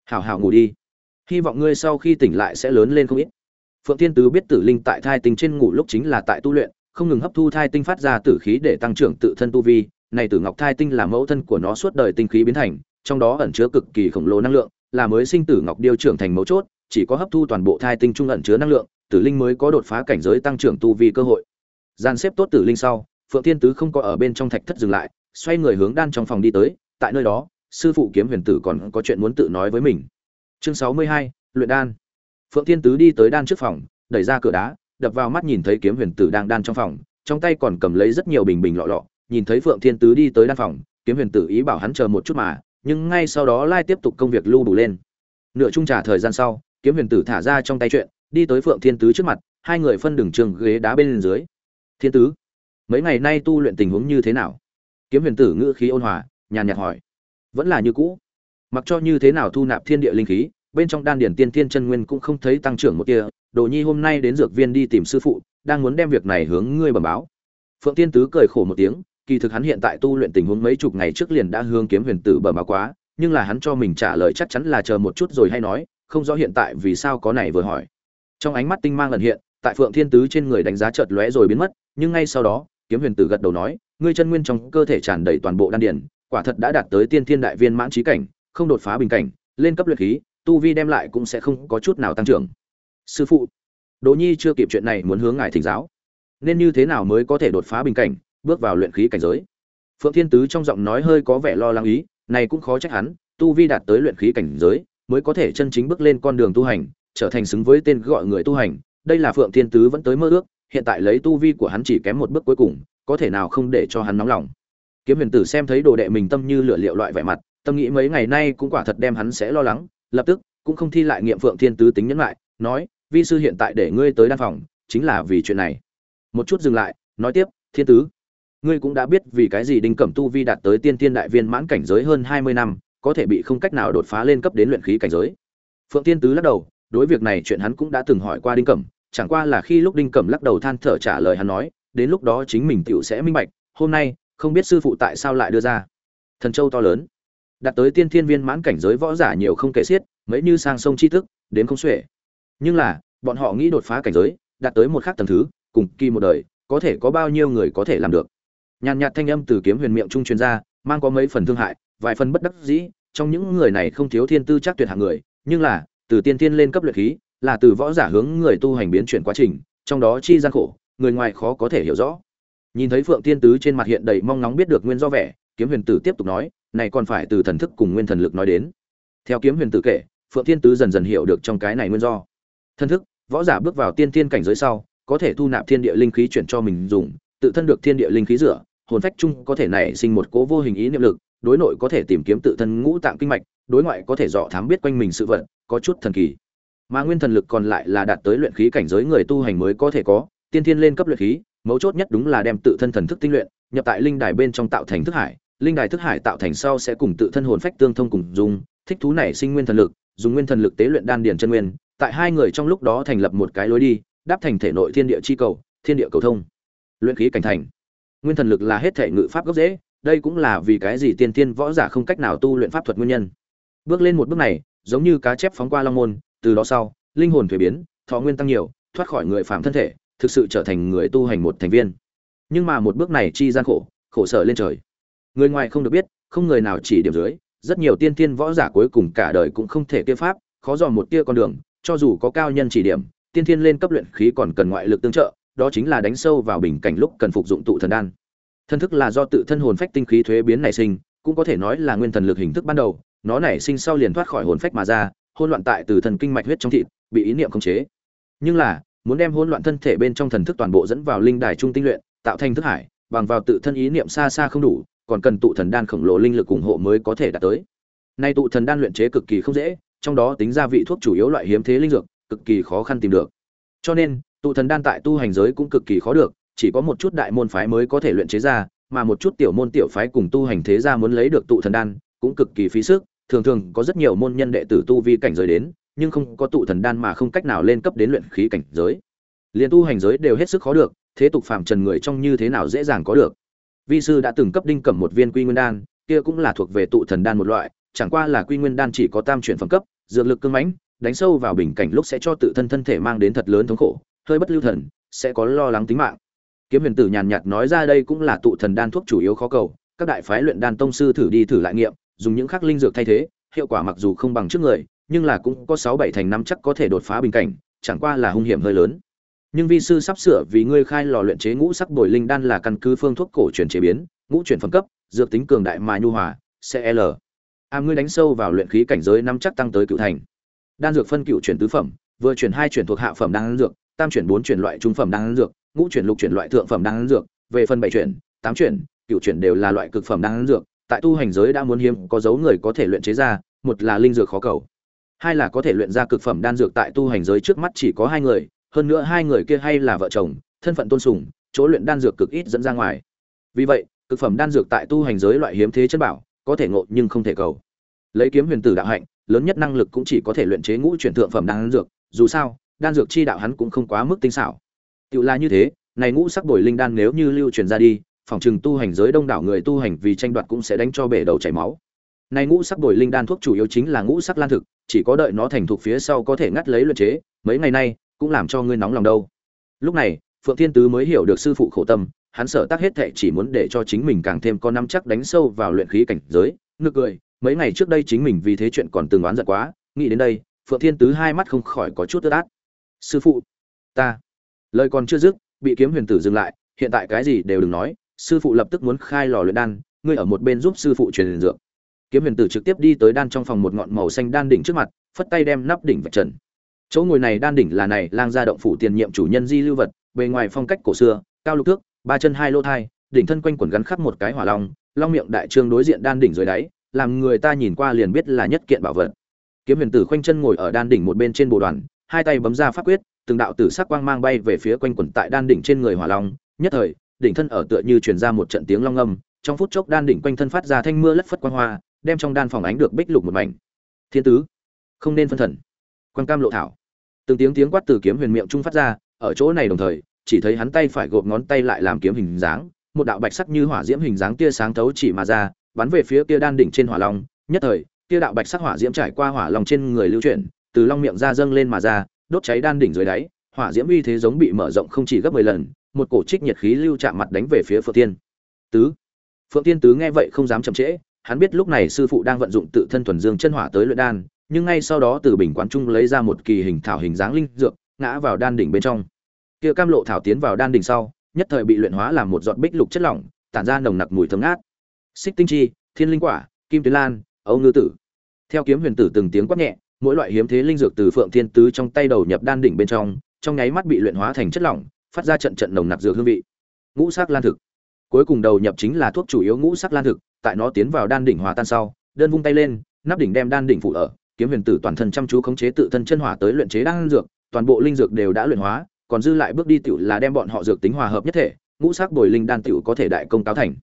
Hảo hảo ngủ đi. Hy vọng ngươi sau khi tỉnh lại sẽ lớn lên không ít. Phượng thiên tứ biết tử linh tại thai tinh trên ngủ lúc chính là tại tu luyện, không ngừng hấp thu thai tinh phát ra tử khí để tăng trưởng tự thân tu vi. Này tử ngọc thai tinh là mẫu thân của nó suốt đời tinh khí biến thành, trong đó ẩn chứa cực kỳ khổng lồ năng lượng, là mới sinh tử ngọc điêu trưởng thành mấu chốt, chỉ có hấp thu toàn bộ thai tinh trung ẩn chứa năng lượng, tử linh mới có đột phá cảnh giới tăng trưởng tu vi cơ hội. Gian xếp tốt tử linh sau, phượng thiên tứ không có ở bên trong thạch thất dừng lại, xoay người hướng đan trong phòng đi tới, tại nơi đó sư phụ kiếm huyền tử còn có chuyện muốn tự nói với mình. Chương sáu mươi hai, luyện đan. Phượng thiên tứ đi tới đan trước phòng, đẩy ra cửa đá, đập vào mắt nhìn thấy kiếm huyền tử đang đan trong phòng, trong tay còn cầm lấy rất nhiều bình bình lọ lọ, nhìn thấy phượng thiên tứ đi tới đan phòng, kiếm huyền tử ý bảo hắn chờ một chút mà, nhưng ngay sau đó lai tiếp tục công việc lưu đủ lên. Nửa chung trả thời gian sau, kiếm huyền tử thả ra trong tay chuyện, đi tới phượng thiên tứ trước mặt, hai người phân đường trường ghế đá bên dưới. Thiên tứ, mấy ngày nay tu luyện tình huống như thế nào? Kiếm huyền tử ngữ khí ôn hòa, nhàn nhạt hỏi vẫn là như cũ. Mặc cho như thế nào thu nạp thiên địa linh khí, bên trong đan điển tiên thiên chân nguyên cũng không thấy tăng trưởng một tia. Đồ nhi hôm nay đến dược viên đi tìm sư phụ, đang muốn đem việc này hướng ngươi bẩm báo. Phượng tiên tứ cười khổ một tiếng, kỳ thực hắn hiện tại tu luyện tình huống mấy chục ngày trước liền đã hướng kiếm huyền tử bẩm báo quá, nhưng là hắn cho mình trả lời chắc chắn là chờ một chút rồi hay nói, không rõ hiện tại vì sao có này vừa hỏi. Trong ánh mắt tinh mang lần hiện, tại phượng thiên tứ trên người đánh giá chợt lóe rồi biến mất, nhưng ngay sau đó, kiếm huyền tử gật đầu nói, ngươi chân nguyên trong cơ thể tràn đầy toàn bộ đan điển quả thật đã đạt tới tiên thiên đại viên mãn trí cảnh, không đột phá bình cảnh, lên cấp luyện khí, tu vi đem lại cũng sẽ không có chút nào tăng trưởng. Sư phụ, đỗ nhi chưa kịp chuyện này muốn hướng ngài thỉnh giáo. Nên như thế nào mới có thể đột phá bình cảnh, bước vào luyện khí cảnh giới? Phượng thiên tứ trong giọng nói hơi có vẻ lo lắng ý, này cũng khó trách hắn, tu vi đạt tới luyện khí cảnh giới, mới có thể chân chính bước lên con đường tu hành, trở thành xứng với tên gọi người tu hành. Đây là phượng thiên tứ vẫn tới mơ ước, hiện tại lấy tu vi của hắn chỉ kém một bước cuối cùng, có thể nào không để cho hắn nóng lòng? Kiếm huyền tử xem thấy đồ đệ mình tâm như lửa liệu loại vẻ mặt, tâm nghĩ mấy ngày nay cũng quả thật đem hắn sẽ lo lắng, lập tức cũng không thi lại nghiệm phượng thiên tứ tính nhẫn lại, nói, vi sư hiện tại để ngươi tới đan phòng, chính là vì chuyện này. Một chút dừng lại, nói tiếp, thiên tứ, ngươi cũng đã biết vì cái gì đinh cẩm tu vi đạt tới tiên tiên đại viên mãn cảnh giới hơn hai mươi năm, có thể bị không cách nào đột phá lên cấp đến luyện khí cảnh giới? Phượng thiên tứ lắc đầu, đối việc này chuyện hắn cũng đã từng hỏi qua đinh cẩm, chẳng qua là khi lúc đinh cẩm lắc đầu than thở trả lời hắn nói, đến lúc đó chính mình tựu sẽ minh bạch, hôm nay không biết sư phụ tại sao lại đưa ra. Thần châu to lớn. Đạt tới tiên thiên viên mãn cảnh giới võ giả nhiều không kể xiết, mấy như sang sông tri thức đến không xuể. Nhưng là, bọn họ nghĩ đột phá cảnh giới, đạt tới một khác tầng thứ, cùng kỳ một đời, có thể có bao nhiêu người có thể làm được. Nhàn nhạt thanh âm từ kiếm huyền miệng trung chuyên gia mang có mấy phần thương hại, vài phần bất đắc dĩ, trong những người này không thiếu thiên tư chắc tuyệt hạng người, nhưng là, từ tiên tiên lên cấp luyện khí, là từ võ giả hướng người tu hành biến chuyển quá trình, trong đó chi gian khổ, người ngoài khó có thể hiểu rõ nhìn thấy phượng Thiên tứ trên mặt hiện đầy mong ngóng biết được nguyên do vẻ, kiếm huyền tử tiếp tục nói, này còn phải từ thần thức cùng nguyên thần lực nói đến. Theo kiếm huyền tử kể, phượng Thiên tứ dần dần hiểu được trong cái này nguyên do. Thần thức, võ giả bước vào tiên Thiên cảnh giới sau, có thể thu nạp thiên địa linh khí chuyển cho mình dùng, tự thân được thiên địa linh khí rửa, hồn phách chung có thể nảy sinh một cố vô hình ý niệm lực, đối nội có thể tìm kiếm tự thân ngũ tạng kinh mạch, đối ngoại có thể dọ thám biết quanh mình sự vật, có chút thần kỳ. Mà nguyên thần lực còn lại là đạt tới luyện khí cảnh giới người tu hành mới có thể có, tiên thiên lên cấp luyện khí mấu chốt nhất đúng là đem tự thân thần thức tinh luyện, nhập tại linh đài bên trong tạo thành thức hải. Linh đài thức hải tạo thành sau sẽ cùng tự thân hồn phách tương thông cùng dùng, thích thú này sinh nguyên thần lực, dùng nguyên thần lực tế luyện đan điền chân nguyên, tại hai người trong lúc đó thành lập một cái lối đi, đáp thành thể nội thiên địa chi cầu, thiên địa cầu thông. Luyện khí cảnh thành. Nguyên thần lực là hết thể ngự pháp gốc dễ đây cũng là vì cái gì tiên tiên võ giả không cách nào tu luyện pháp thuật nguyên nhân. Bước lên một bước này, giống như cá chép phóng qua long môn, từ đó sau, linh hồn thuế biến, thọ nguyên tăng nhiều, thoát khỏi người phạm thân thể thực sự trở thành người tu hành một thành viên. Nhưng mà một bước này chi gian khổ khổ sở lên trời. Người ngoài không được biết, không người nào chỉ điểm dưới, rất nhiều tiên tiên võ giả cuối cùng cả đời cũng không thể kia pháp, khó dò một tia con đường, cho dù có cao nhân chỉ điểm, tiên tiên lên cấp luyện khí còn cần ngoại lực tương trợ, đó chính là đánh sâu vào bình cảnh lúc cần phục dụng tụ thần đan. Thân thức là do tự thân hồn phách tinh khí thuế biến nảy sinh, cũng có thể nói là nguyên thần lực hình thức ban đầu, nó nảy sinh sau liền thoát khỏi hồn phách mà ra hôn loạn tại từ thần kinh mạch huyết trong thịt, bị ý niệm khống chế. Nhưng là muốn đem hỗn loạn thân thể bên trong thần thức toàn bộ dẫn vào linh đài trung tinh luyện, tạo thành thức hải, bằng vào tự thân ý niệm xa xa không đủ, còn cần tụ thần đan khổng lồ linh lực ủng hộ mới có thể đạt tới. Nay tụ thần đan luyện chế cực kỳ không dễ, trong đó tính ra vị thuốc chủ yếu loại hiếm thế linh dược, cực kỳ khó khăn tìm được. Cho nên, tụ thần đan tại tu hành giới cũng cực kỳ khó được, chỉ có một chút đại môn phái mới có thể luyện chế ra, mà một chút tiểu môn tiểu phái cùng tu hành thế gia muốn lấy được tụ thần đan, cũng cực kỳ phí sức. Thường thường có rất nhiều môn nhân đệ tử tu vi cảnh giới đến nhưng không có tụ thần đan mà không cách nào lên cấp đến luyện khí cảnh giới. Liên tu hành giới đều hết sức khó được, thế tục phàm trần người trong như thế nào dễ dàng có được. Vi sư đã từng cấp đinh cẩm một viên quy nguyên đan, kia cũng là thuộc về tụ thần đan một loại, chẳng qua là quy nguyên đan chỉ có tam chuyển phẩm cấp, dược lực cương mãnh đánh sâu vào bình cảnh lúc sẽ cho tự thân thân thể mang đến thật lớn thống khổ hơi bất lưu thần sẽ có lo lắng tính mạng kiếm huyền tử nhàn nhạt nói ra đây cũng là tụ thần đan thuốc chủ yếu khó cầu các đại phái luyện đan tông sư thử đi thử lại nghiệm dùng những khắc linh dược thay thế hiệu quả mặc dù không bằng trước người nhưng là cũng có sáu bảy thành năm chắc có thể đột phá bình cảnh, chẳng qua là hung hiểm hơi lớn. Nhưng vi sư sắp sửa vì ngươi khai lò luyện chế ngũ sắc bồi linh đan là căn cứ phương thuốc cổ truyền chế biến, ngũ chuyển phẩm cấp, dược tính cường đại mà nhu hòa CL. À ngươi đánh sâu vào luyện khí cảnh giới năm chắc tăng tới cựu thành. Đan dược phân cựu chuyển tứ phẩm, vừa chuyển hai chuyển thuộc hạ phẩm đan dược, tam chuyển bốn chuyển loại trung phẩm đan dược, ngũ chuyển lục chuyển loại thượng phẩm đan dược, về phần bảy chuyển, tám chuyển, cựu chuyển đều là loại cực phẩm đan dược, tại tu hành giới đã muốn hiếm, có dấu người có thể luyện chế ra, một là linh dược khó cầu hai là có thể luyện ra cực phẩm đan dược tại tu hành giới trước mắt chỉ có hai người, hơn nữa hai người kia hay là vợ chồng, thân phận tôn sùng, chỗ luyện đan dược cực ít dẫn ra ngoài. Vì vậy, cực phẩm đan dược tại tu hành giới loại hiếm thế chân bảo, có thể ngộ nhưng không thể cầu. Lấy kiếm huyền tử đạo hạnh, lớn nhất năng lực cũng chỉ có thể luyện chế ngũ chuyển thượng phẩm đan dược, dù sao, đan dược chi đạo hắn cũng không quá mức tinh xảo. Tự là như thế, này ngũ sắc bồi linh đan nếu như lưu truyền ra đi, phòng trừng tu hành giới đông đảo người tu hành vì tranh đoạt cũng sẽ đánh cho bể đầu chảy máu này ngũ sắc bồi linh đan thuốc chủ yếu chính là ngũ sắc lan thực, chỉ có đợi nó thành thục phía sau có thể ngắt lấy luyện chế, mấy ngày nay, cũng làm cho ngươi nóng lòng đâu. Lúc này, phượng thiên tứ mới hiểu được sư phụ khổ tâm, hắn sợ tác hết thệ chỉ muốn để cho chính mình càng thêm có năm chắc đánh sâu vào luyện khí cảnh giới, ngược cười, mấy ngày trước đây chính mình vì thế chuyện còn từng oán giận quá, nghĩ đến đây, phượng thiên tứ hai mắt không khỏi có chút tức át. Sư phụ, ta, lời còn chưa dứt, bị kiếm huyền tử dừng lại, hiện tại cái gì đều đừng nói, sư phụ lập tức muốn khai lò luyện đan, ngươi ở một bên giúp sư phụ truyền dược kiếm huyền tử trực tiếp đi tới đan trong phòng một ngọn màu xanh đan đỉnh trước mặt phất tay đem nắp đỉnh vạch trần. Chỗ ngồi này đan đỉnh là này lang gia động phủ tiền nhiệm chủ nhân di lưu vật bề ngoài phong cách cổ xưa cao lục thước ba chân hai lô thai đỉnh thân quanh quần gắn khắp một cái hỏa long long miệng đại trương đối diện đan đỉnh dưới đáy làm người ta nhìn qua liền biết là nhất kiện bảo vật. Kiếm huyền tử khoanh chân ngồi ở đan đỉnh một bên trên bồ đoàn hai tay bấm ra pháp quyết từng đạo tử sắc quang mang bay về phía quanh quần tại đan đỉnh trên người hỏa long nhất thời đỉnh thân ở tựa như truyền ra một trận tiếng long âm, trong phút chốc đan đỉnh quanh thân phát ra thanh mưa lất phất quang hoa đem trong đan phòng ánh được bích lục một mảnh. Thiên tứ, không nên phân thần. Quan cam lộ thảo. Từng tiếng tiếng quát từ kiếm huyền miệng trung phát ra, ở chỗ này đồng thời, chỉ thấy hắn tay phải gộp ngón tay lại làm kiếm hình dáng, một đạo bạch sắc như hỏa diễm hình dáng tia sáng thấu chỉ mà ra, bắn về phía kia đan đỉnh trên hỏa long. Nhất thời, kia đạo bạch sắc hỏa diễm trải qua hỏa long trên người lưu chuyển, từ long miệng ra dâng lên mà ra, đốt cháy đan đỉnh dưới đáy, hỏa diễm uy thế giống bị mở rộng không chỉ gấp mười lần, một cổ trích nhiệt khí lưu chạm mặt đánh về phía phượng tiên. Tứ, phượng tiên tứ nghe vậy không dám chậm trễ hắn biết lúc này sư phụ đang vận dụng tự thân thuần dương chân hỏa tới luyện đan, nhưng ngay sau đó từ bình quán trung lấy ra một kỳ hình thảo hình dáng linh dược, ngã vào đan đỉnh bên trong. Kia cam lộ thảo tiến vào đan đỉnh sau, nhất thời bị luyện hóa làm một giọt bích lục chất lỏng, tản ra nồng nặc mùi thơm ngát. Xích tinh chi, thiên linh quả, kim tuyến lan âu ngư tử. Theo kiếm huyền tử từng tiếng quát nhẹ, mỗi loại hiếm thế linh dược từ phượng thiên tứ trong tay đầu nhập đan đỉnh bên trong trong nháy mắt bị luyện hóa thành chất lỏng, phát ra trận trận nồng nặc dược hương vị. Ngũ sắc lan thực. Cuối cùng đầu nhập chính là thuốc chủ yếu ngũ sắc lan thực tại nó tiến vào đan đỉnh hòa tan sau, đơn vung tay lên, nắp đỉnh đem đan đỉnh phụ ở, kiếm huyền tử toàn thân chăm chú khống chế tự thân chân hỏa tới luyện chế đan dược, toàn bộ linh dược đều đã luyện hóa, còn dư lại bước đi tiểu là đem bọn họ dược tính hòa hợp nhất thể, ngũ sắc bồi linh đan tiểu có thể đại công cáo thành.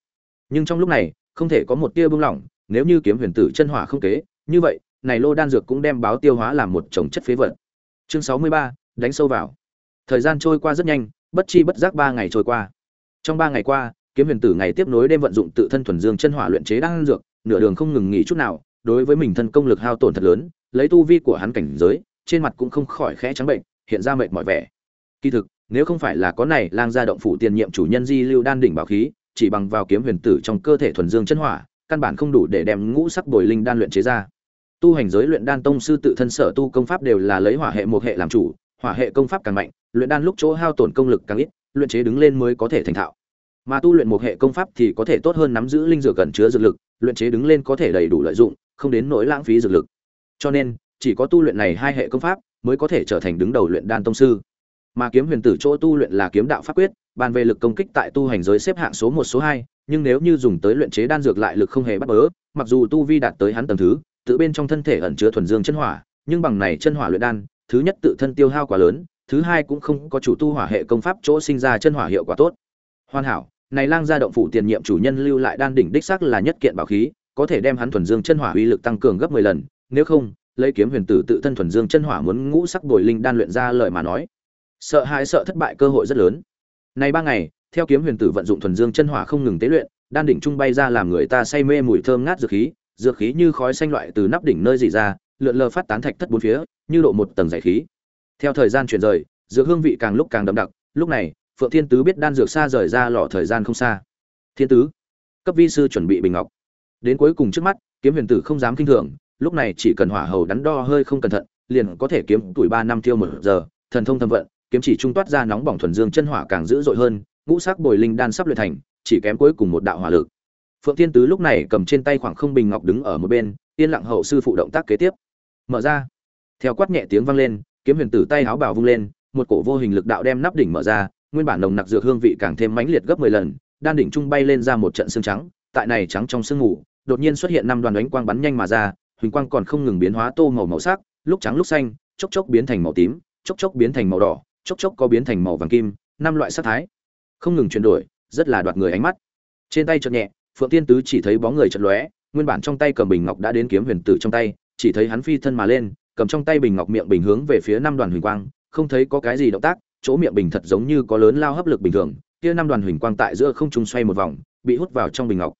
Nhưng trong lúc này, không thể có một tia bưng lỏng, nếu như kiếm huyền tử chân hỏa không kế, như vậy, này lô đan dược cũng đem báo tiêu hóa làm một chồng chất phế vật. Chương sáu mươi ba, đánh sâu vào. Thời gian trôi qua rất nhanh, bất chi bất giác ba ngày trôi qua. Trong ba ngày qua kiếm huyền tử ngày tiếp nối đêm vận dụng tự thân thuần dương chân hỏa luyện chế đan dược, nửa đường không ngừng nghỉ chút nào, đối với mình thân công lực hao tổn thật lớn, lấy tu vi của hắn cảnh giới, trên mặt cũng không khỏi khẽ trắng bệnh, hiện ra mệt mỏi vẻ. Kỳ thực, nếu không phải là có này lang gia động phủ tiền nhiệm chủ nhân di lưu đan đỉnh bảo khí, chỉ bằng vào kiếm huyền tử trong cơ thể thuần dương chân hỏa, căn bản không đủ để đem ngũ sắc bồi linh đan luyện chế ra. Tu hành giới luyện đan tông sư tự thân sở tu công pháp đều là lấy hỏa hệ một hệ làm chủ, hỏa hệ công pháp càng mạnh, luyện đan lúc chỗ hao tổn công lực càng ít, luyện chế đứng lên mới có thể thành thạo mà tu luyện một hệ công pháp thì có thể tốt hơn nắm giữ linh dược gần chứa dược lực, luyện chế đứng lên có thể đầy đủ lợi dụng, không đến nỗi lãng phí dược lực. Cho nên, chỉ có tu luyện này hai hệ công pháp mới có thể trở thành đứng đầu luyện đan tông sư. Mà kiếm huyền tử chỗ tu luyện là kiếm đạo pháp quyết, bàn về lực công kích tại tu hành giới xếp hạng số một, số hai, nhưng nếu như dùng tới luyện chế đan dược lại lực không hề bắt bớ, mặc dù tu vi đạt tới hắn tầng thứ, tự bên trong thân thể ẩn chứa thuần dương chân hỏa, nhưng bằng này chân hỏa luyện đan, thứ nhất tự thân tiêu hao quá lớn, thứ hai cũng không có chủ tu hỏa hệ công pháp chỗ sinh ra chân hỏa hiệu quả tốt. Hoàn hảo này lang gia động phủ tiền nhiệm chủ nhân lưu lại đan đỉnh đích xác là nhất kiện bảo khí, có thể đem hắn thuần dương chân hỏa uy lực tăng cường gấp 10 lần, nếu không, lấy kiếm huyền tử tự thân thuần dương chân hỏa muốn ngũ sắc bồi linh đan luyện ra lời mà nói. Sợ hãi, sợ thất bại cơ hội rất lớn. Này ba ngày, theo kiếm huyền tử vận dụng thuần dương chân hỏa không ngừng tế luyện, đan đỉnh trung bay ra làm người ta say mê mùi thơm ngát dược khí dược khí như khói xanh loại từ nắp đỉnh nơi dỉ ra, lượn lờ phát tán thạch thất bốn phía, như độ một tầng giải khí. Theo thời gian chuyển rời, dược hương vị càng lúc càng đậm đặc, lúc này phượng thiên tứ biết đan dược xa rời ra lò thời gian không xa. Thiên tứ, cấp vi sư chuẩn bị bình ngọc. Đến cuối cùng trước mắt, kiếm huyền tử không dám kinh thường, lúc này chỉ cần hỏa hầu đắn đo hơi không cẩn thận, liền có thể kiếm tuổi ba năm tiêu một giờ, thần thông thâm vận, kiếm chỉ trung toát ra nóng bỏng thuần dương chân hỏa càng dữ dội hơn, ngũ sắc bồi linh đan sắp luyện thành, chỉ kém cuối cùng một đạo hỏa lực. Phượng thiên tứ lúc này cầm trên tay khoảng không bình ngọc đứng ở một bên, yên lặng hậu sư phụ động tác kế tiếp. Mở ra. Theo quát nhẹ tiếng vang lên, kiếm huyền tử tay áo bào vung lên, một cổ vô hình lực đạo đem nắp đỉnh mở ra nguyên bản nồng nặc dược hương vị càng thêm mãnh liệt gấp 10 lần, đan đỉnh trung bay lên ra một trận sương trắng, tại này trắng trong sương ngủ đột nhiên xuất hiện năm đoàn ánh quang bắn nhanh mà ra, huỳnh quang còn không ngừng biến hóa tô màu màu sắc, lúc trắng lúc xanh, chốc chốc biến thành màu tím, chốc chốc biến thành màu đỏ, chốc chốc có biến thành màu vàng kim, năm loại sắc thái. Không ngừng chuyển đổi, rất là đoạt người ánh mắt. Trên tay chợt nhẹ, phượng tiên tứ chỉ thấy bóng người chợt lóe, nguyên bản trong tay cầm bình ngọc đã đến kiếm huyền tử trong tay, chỉ thấy hắn phi thân mà lên, cầm trong tay bình ngọc miệng bình hướng về phía năm đoàn huỳnh quang, không thấy có cái gì động tác chỗ miệng bình thật giống như có lớn lao hấp lực bình thường, kia năm đoàn huỳnh quang tại giữa không trung xoay một vòng, bị hút vào trong bình ngọc.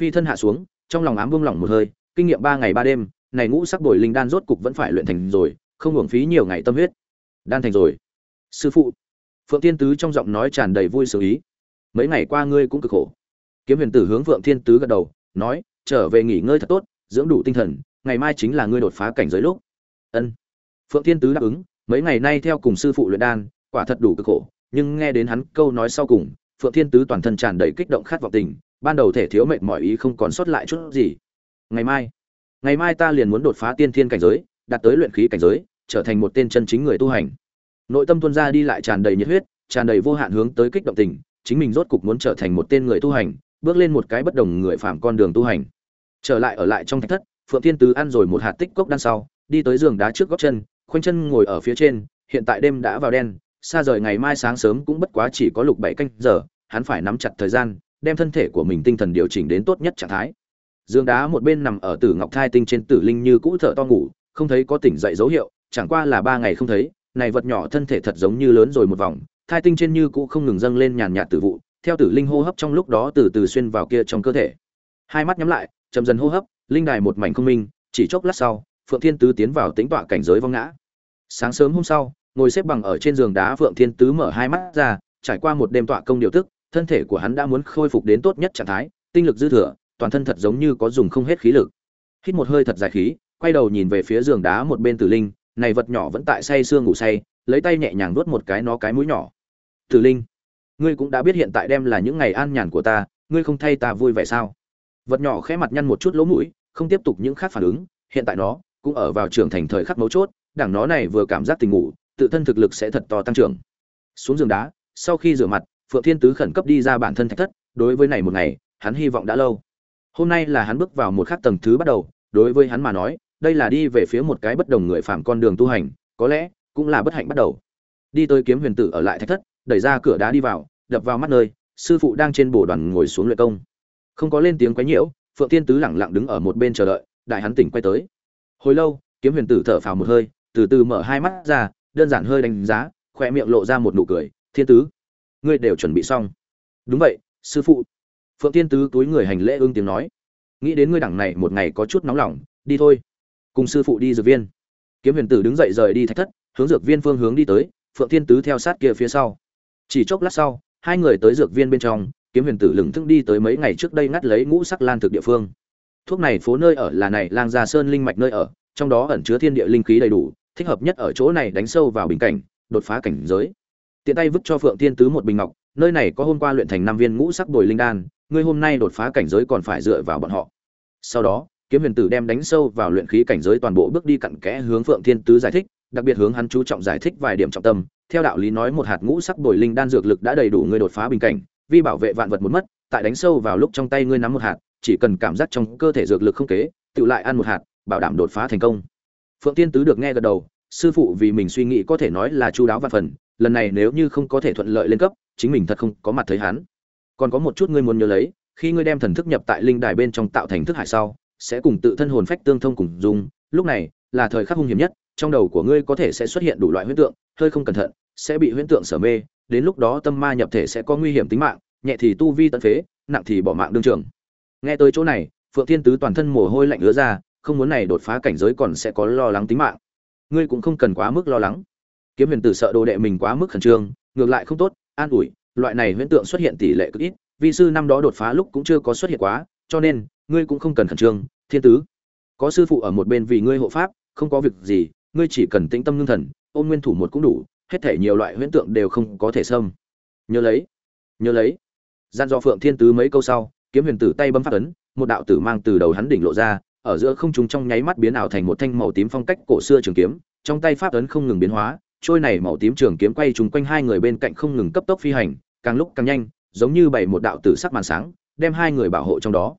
Phi thân hạ xuống, trong lòng ám buông lỏng một hơi, kinh nghiệm ba ngày ba đêm, này ngũ sắc bồi linh đan rốt cục vẫn phải luyện thành rồi, không hưởng phí nhiều ngày tâm huyết. Đan thành rồi. Sư phụ. Phượng thiên tứ trong giọng nói tràn đầy vui sướng ý. Mấy ngày qua ngươi cũng cực khổ. Kiếm huyền tử hướng phượng thiên tứ gật đầu, nói, trở về nghỉ ngơi thật tốt, dưỡng đủ tinh thần, ngày mai chính là ngươi đột phá cảnh giới lúc. Ân. Phượng thiên tứ đáp ứng, mấy ngày nay theo cùng sư phụ luyện đan quả thật đủ cực khổ, nhưng nghe đến hắn câu nói sau cùng, phượng thiên tứ toàn thân tràn đầy kích động khát vọng tình, ban đầu thể thiếu mệt mỏi ý không còn sót lại chút gì. Ngày mai ngày mai ta liền muốn đột phá tiên thiên cảnh giới, đạt tới luyện khí cảnh giới, trở thành một tên chân chính người tu hành. Nội tâm tuân ra đi lại tràn đầy nhiệt huyết, tràn đầy vô hạn hướng tới kích động tình, chính mình rốt cục muốn trở thành một tên người tu hành, bước lên một cái bất đồng người phạm con đường tu hành. Trở lại ở lại trong thạch thất, phượng thiên tứ ăn rồi một hạt tích cốc đan sau, đi tới giường đá trước góc chân, khoanh chân ngồi ở phía trên, hiện tại đêm đã vào đen xa rời ngày mai sáng sớm cũng bất quá chỉ có lục bảy canh giờ, hắn phải nắm chặt thời gian, đem thân thể của mình tinh thần điều chỉnh đến tốt nhất trạng thái. Dương đá một bên nằm ở tử ngọc thai tinh trên tử linh như cũ thở to ngủ, không thấy có tỉnh dậy dấu hiệu, chẳng qua là ba ngày không thấy, này vật nhỏ thân thể thật giống như lớn rồi một vòng, thai tinh trên như cũ không ngừng dâng lên nhàn nhạt tử vụ, theo tử linh hô hấp trong lúc đó từ từ xuyên vào kia trong cơ thể. Hai mắt nhắm lại, chậm dần hô hấp, linh đài một mảnh không minh, chỉ chốc lát sau, phượng thiên tứ tiến vào tính tọa cảnh giới vong ngã. Sáng sớm hôm sau ngồi xếp bằng ở trên giường đá phượng thiên tứ mở hai mắt ra, trải qua một đêm tọa công điều tức, thân thể của hắn đã muốn khôi phục đến tốt nhất trạng thái, tinh lực dư thừa, toàn thân thật giống như có dùng không hết khí lực. Hít một hơi thật dài khí, quay đầu nhìn về phía giường đá một bên tử linh, này vật nhỏ vẫn tại say sương ngủ say, lấy tay nhẹ nhàng nuốt một cái nó cái mũi nhỏ. Tử linh, ngươi cũng đã biết hiện tại đem là những ngày an nhàn của ta, ngươi không thay ta vui vẻ sao? Vật nhỏ khẽ mặt nhăn một chút lỗ mũi, không tiếp tục những khác phản ứng, hiện tại nó cũng ở vào trưởng thành thời khắc mấu chốt, đảng nó này vừa cảm giác tình ngủ tự thân thực lực sẽ thật to tăng trưởng. Xuống giường đá, sau khi rửa mặt, phượng thiên tứ khẩn cấp đi ra bản thân thạch thất, đối với này một ngày, hắn hy vọng đã lâu. Hôm nay là hắn bước vào một khắc tầng thứ bắt đầu, đối với hắn mà nói, đây là đi về phía một cái bất đồng người phạm con đường tu hành, có lẽ cũng là bất hạnh bắt đầu. Đi tới kiếm huyền tử ở lại thạch thất, đẩy ra cửa đá đi vào, đập vào mắt nơi, sư phụ đang trên bồ đoàn ngồi xuống luyện công. Không có lên tiếng quấy nhiễu, phượng thiên tứ lẳng lặng đứng ở một bên chờ đợi, đại hắn tỉnh quay tới. Hồi lâu, kiếm huyền tử thở phào một hơi, từ từ mở hai mắt ra đơn giản hơi đánh giá khoe miệng lộ ra một nụ cười, thiên tứ, ngươi đều chuẩn bị xong. Đúng vậy, sư phụ. Phượng thiên tứ túi người hành lễ ương tiếng nói. Nghĩ đến ngươi đẳng này một ngày có chút nóng lòng, đi thôi. Cùng sư phụ đi dược viên. Kiếm huyền tử đứng dậy rời đi thách thất, hướng dược viên phương hướng đi tới, phượng thiên tứ theo sát kia phía sau. Chỉ chốc lát sau, hai người tới dược viên bên trong, kiếm huyền tử lừng thức đi tới mấy ngày trước đây ngắt lấy ngũ sắc lan thực địa phương. Thuốc này phố nơi ở là này lang gia sơn linh mạch nơi ở, trong đó ẩn chứa thiên địa linh khí đầy đủ thích hợp nhất ở chỗ này đánh sâu vào bình cảnh, đột phá cảnh giới. Tiện tay vứt cho phượng thiên tứ một bình ngọc, nơi này có hôm qua luyện thành năm viên ngũ sắc bồi linh đan, ngươi hôm nay đột phá cảnh giới còn phải dựa vào bọn họ. Sau đó, kiếm huyền tử đem đánh sâu vào luyện khí cảnh giới toàn bộ bước đi cặn kẽ hướng phượng thiên tứ giải thích, đặc biệt hướng hắn chú trọng giải thích vài điểm trọng tâm. Theo đạo lý nói một hạt ngũ sắc bồi linh đan dược lực đã đầy đủ ngươi đột phá bình cảnh, vì bảo vệ vạn vật một mất, tại đánh sâu vào lúc trong tay ngươi nắm một hạt, chỉ cần cảm giác trong cơ thể dược lực không kế, tự lại ăn một hạt, bảo đảm đột phá thành công phượng tiên tứ được nghe gật đầu, sư phụ vì mình suy nghĩ có thể nói là chu đáo và phần, lần này nếu như không có thể thuận lợi lên cấp, chính mình thật không có mặt thấy hắn. Còn có một chút ngươi muốn nhớ lấy, khi ngươi đem thần thức nhập tại linh đài bên trong tạo thành thức hải sau, sẽ cùng tự thân hồn phách tương thông cùng dùng, lúc này là thời khắc hung hiểm nhất, trong đầu của ngươi có thể sẽ xuất hiện đủ loại huyễn tượng, hơi không cẩn thận, sẽ bị huyễn tượng sở mê, đến lúc đó tâm ma nhập thể sẽ có nguy hiểm tính mạng, nhẹ thì tu vi tận phế, nặng thì bỏ mạng đương trường. Nghe tới chỗ này, phượng thiên tứ toàn thân mồ hôi lạnh ứa ra không muốn này đột phá cảnh giới còn sẽ có lo lắng tính mạng. Ngươi cũng không cần quá mức lo lắng. Kiếm huyền tử sợ đồ đệ mình quá mức khẩn trương, ngược lại không tốt, an ủi, loại này huyễn tượng xuất hiện tỷ lệ cực ít, vi sư năm đó đột phá lúc cũng chưa có xuất hiện quá, cho nên, ngươi cũng không cần khẩn trương, thiên tứ. Có sư phụ ở một bên vì ngươi hộ pháp, không có việc gì, ngươi chỉ cần tĩnh tâm ngưng thần, ôn nguyên thủ một cũng đủ, hết thể nhiều loại huyễn tượng đều không có thể xâm. Nhớ lấy nhớ lấy. Gian do phượng thiên tứ mấy câu sau, kiếm huyền tử tay bấm phát ấn, một đạo tử mang từ đầu hắn đỉnh lộ ra ở giữa không trung trong nháy mắt biến ảo thành một thanh màu tím phong cách cổ xưa trường kiếm, trong tay pháp ấn không ngừng biến hóa, trôi này màu tím trường kiếm quay trùng quanh hai người bên cạnh không ngừng cấp tốc phi hành, càng lúc càng nhanh, giống như bảy một đạo tử sắc màn sáng, đem hai người bảo hộ trong đó.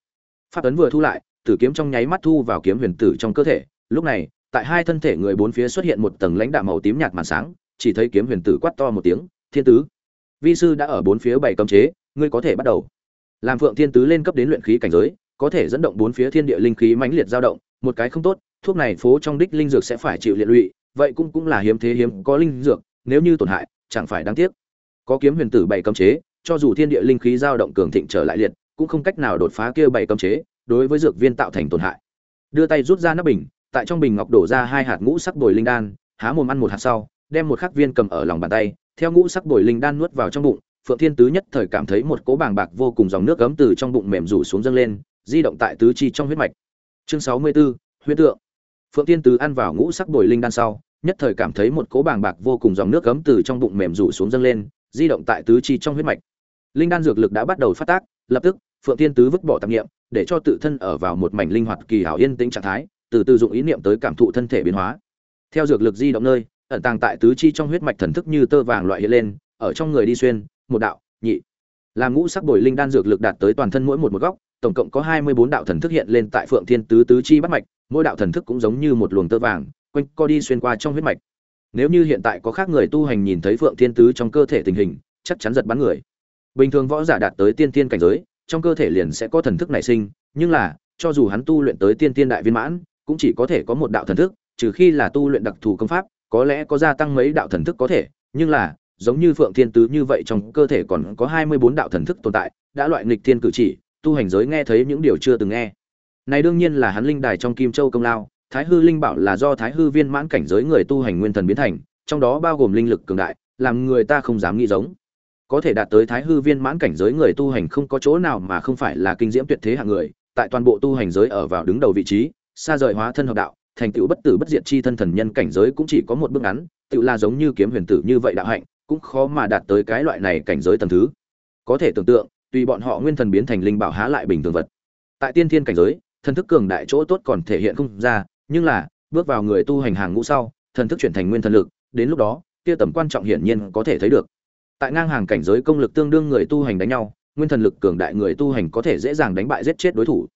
Pháp ấn vừa thu lại, tử kiếm trong nháy mắt thu vào kiếm huyền tử trong cơ thể, lúc này, tại hai thân thể người bốn phía xuất hiện một tầng lãnh đạo màu tím nhạt màn sáng, chỉ thấy kiếm huyền tử quát to một tiếng, thiên tứ, vi sư đã ở bốn phía bảy cấm chế, ngươi có thể bắt đầu. Làm phượng thiên tứ lên cấp đến luyện khí cảnh giới có thể dẫn động bốn phía thiên địa linh khí mãnh liệt dao động, một cái không tốt, thuốc này phố trong đích linh dược sẽ phải chịu liệt lụy, vậy cũng cũng là hiếm thế hiếm có linh dược, nếu như tổn hại, chẳng phải đáng tiếc. Có kiếm huyền tử bảy cấm chế, cho dù thiên địa linh khí dao động cường thịnh trở lại liệt, cũng không cách nào đột phá kia bảy cấm chế, đối với dược viên tạo thành tổn hại. Đưa tay rút ra nắp bình, tại trong bình ngọc đổ ra hai hạt ngũ sắc bồi linh đan, há mồm ăn một hạt sau, đem một khắc viên cầm ở lòng bàn tay, theo ngũ sắc bồi linh đan nuốt vào trong bụng, phượng thiên tứ nhất thời cảm thấy một cỗ bàng bạc vô cùng dòng nước gấm từ trong bụng mềm rủ xuống dâng lên di động tại tứ chi trong huyết mạch. Chương sáu mươi 64, huyết tượng. Phượng thiên tứ ăn vào ngũ sắc bồi linh đan sau nhất thời cảm thấy một cỗ bàng bạc vô cùng dòng nước gấm từ trong bụng mềm rủ xuống dâng lên di động tại tứ chi trong huyết mạch. Linh đan dược lực đã bắt đầu phát tác lập tức phượng thiên tứ vứt bỏ tạp niệm để cho tự thân ở vào một mảnh linh hoạt kỳ hảo yên tĩnh trạng thái từ từ dụng ý niệm tới cảm thụ thân thể biến hóa. Theo dược lực di động nơi ẩn tàng tại tứ chi trong huyết mạch thần thức như tơ vàng loại hiện lên ở trong người đi xuyên một đạo nhị. Làm ngũ sắc bồi linh đan dược lực đạt tới toàn thân mỗi một một góc tổng cộng có hai mươi bốn đạo thần thức hiện lên tại phượng thiên tứ tứ chi bắt mạch, mỗi đạo thần thức cũng giống như một luồng tơ vàng, quanh co đi xuyên qua trong huyết mạch. Nếu như hiện tại có khác người tu hành nhìn thấy phượng thiên tứ trong cơ thể tình hình, chắc chắn giật bắn người. Bình thường võ giả đạt tới tiên tiên cảnh giới, trong cơ thể liền sẽ có thần thức nảy sinh, nhưng là, cho dù hắn tu luyện tới tiên tiên đại viên mãn, cũng chỉ có thể có một đạo thần thức, trừ khi là tu luyện đặc thù công pháp, có lẽ có gia tăng mấy đạo thần thức có thể, nhưng là, giống như phượng thiên tứ như vậy trong cơ thể còn có hai mươi bốn đạo thần thức tồn tại, đã loại nghịch thiên cử chỉ tu hành giới nghe thấy những điều chưa từng nghe. Này đương nhiên là hắn linh đài trong kim châu công lao, thái hư linh bảo là do thái hư viên mãn cảnh giới người tu hành nguyên thần biến thành, trong đó bao gồm linh lực cường đại, làm người ta không dám nghĩ giống. Có thể đạt tới thái hư viên mãn cảnh giới người tu hành không có chỗ nào mà không phải là kinh diễm tuyệt thế hạng người, tại toàn bộ tu hành giới ở vào đứng đầu vị trí, xa rời hóa thân hợp đạo, thành tựu bất tử bất diệt chi thân thần nhân cảnh giới cũng chỉ có một bước ngắn, tựu là giống như kiếm huyền tử như vậy đạo hạnh, cũng khó mà đạt tới cái loại này cảnh giới tầng thứ. Có thể tưởng tượng tùy bọn họ nguyên thần biến thành linh bảo há lại bình thường vật. Tại tiên thiên cảnh giới, thần thức cường đại chỗ tốt còn thể hiện không ra, nhưng là, bước vào người tu hành hàng ngũ sau, thần thức chuyển thành nguyên thần lực, đến lúc đó, kia tầm quan trọng hiển nhiên có thể thấy được. Tại ngang hàng cảnh giới công lực tương đương người tu hành đánh nhau, nguyên thần lực cường đại người tu hành có thể dễ dàng đánh bại giết chết đối thủ.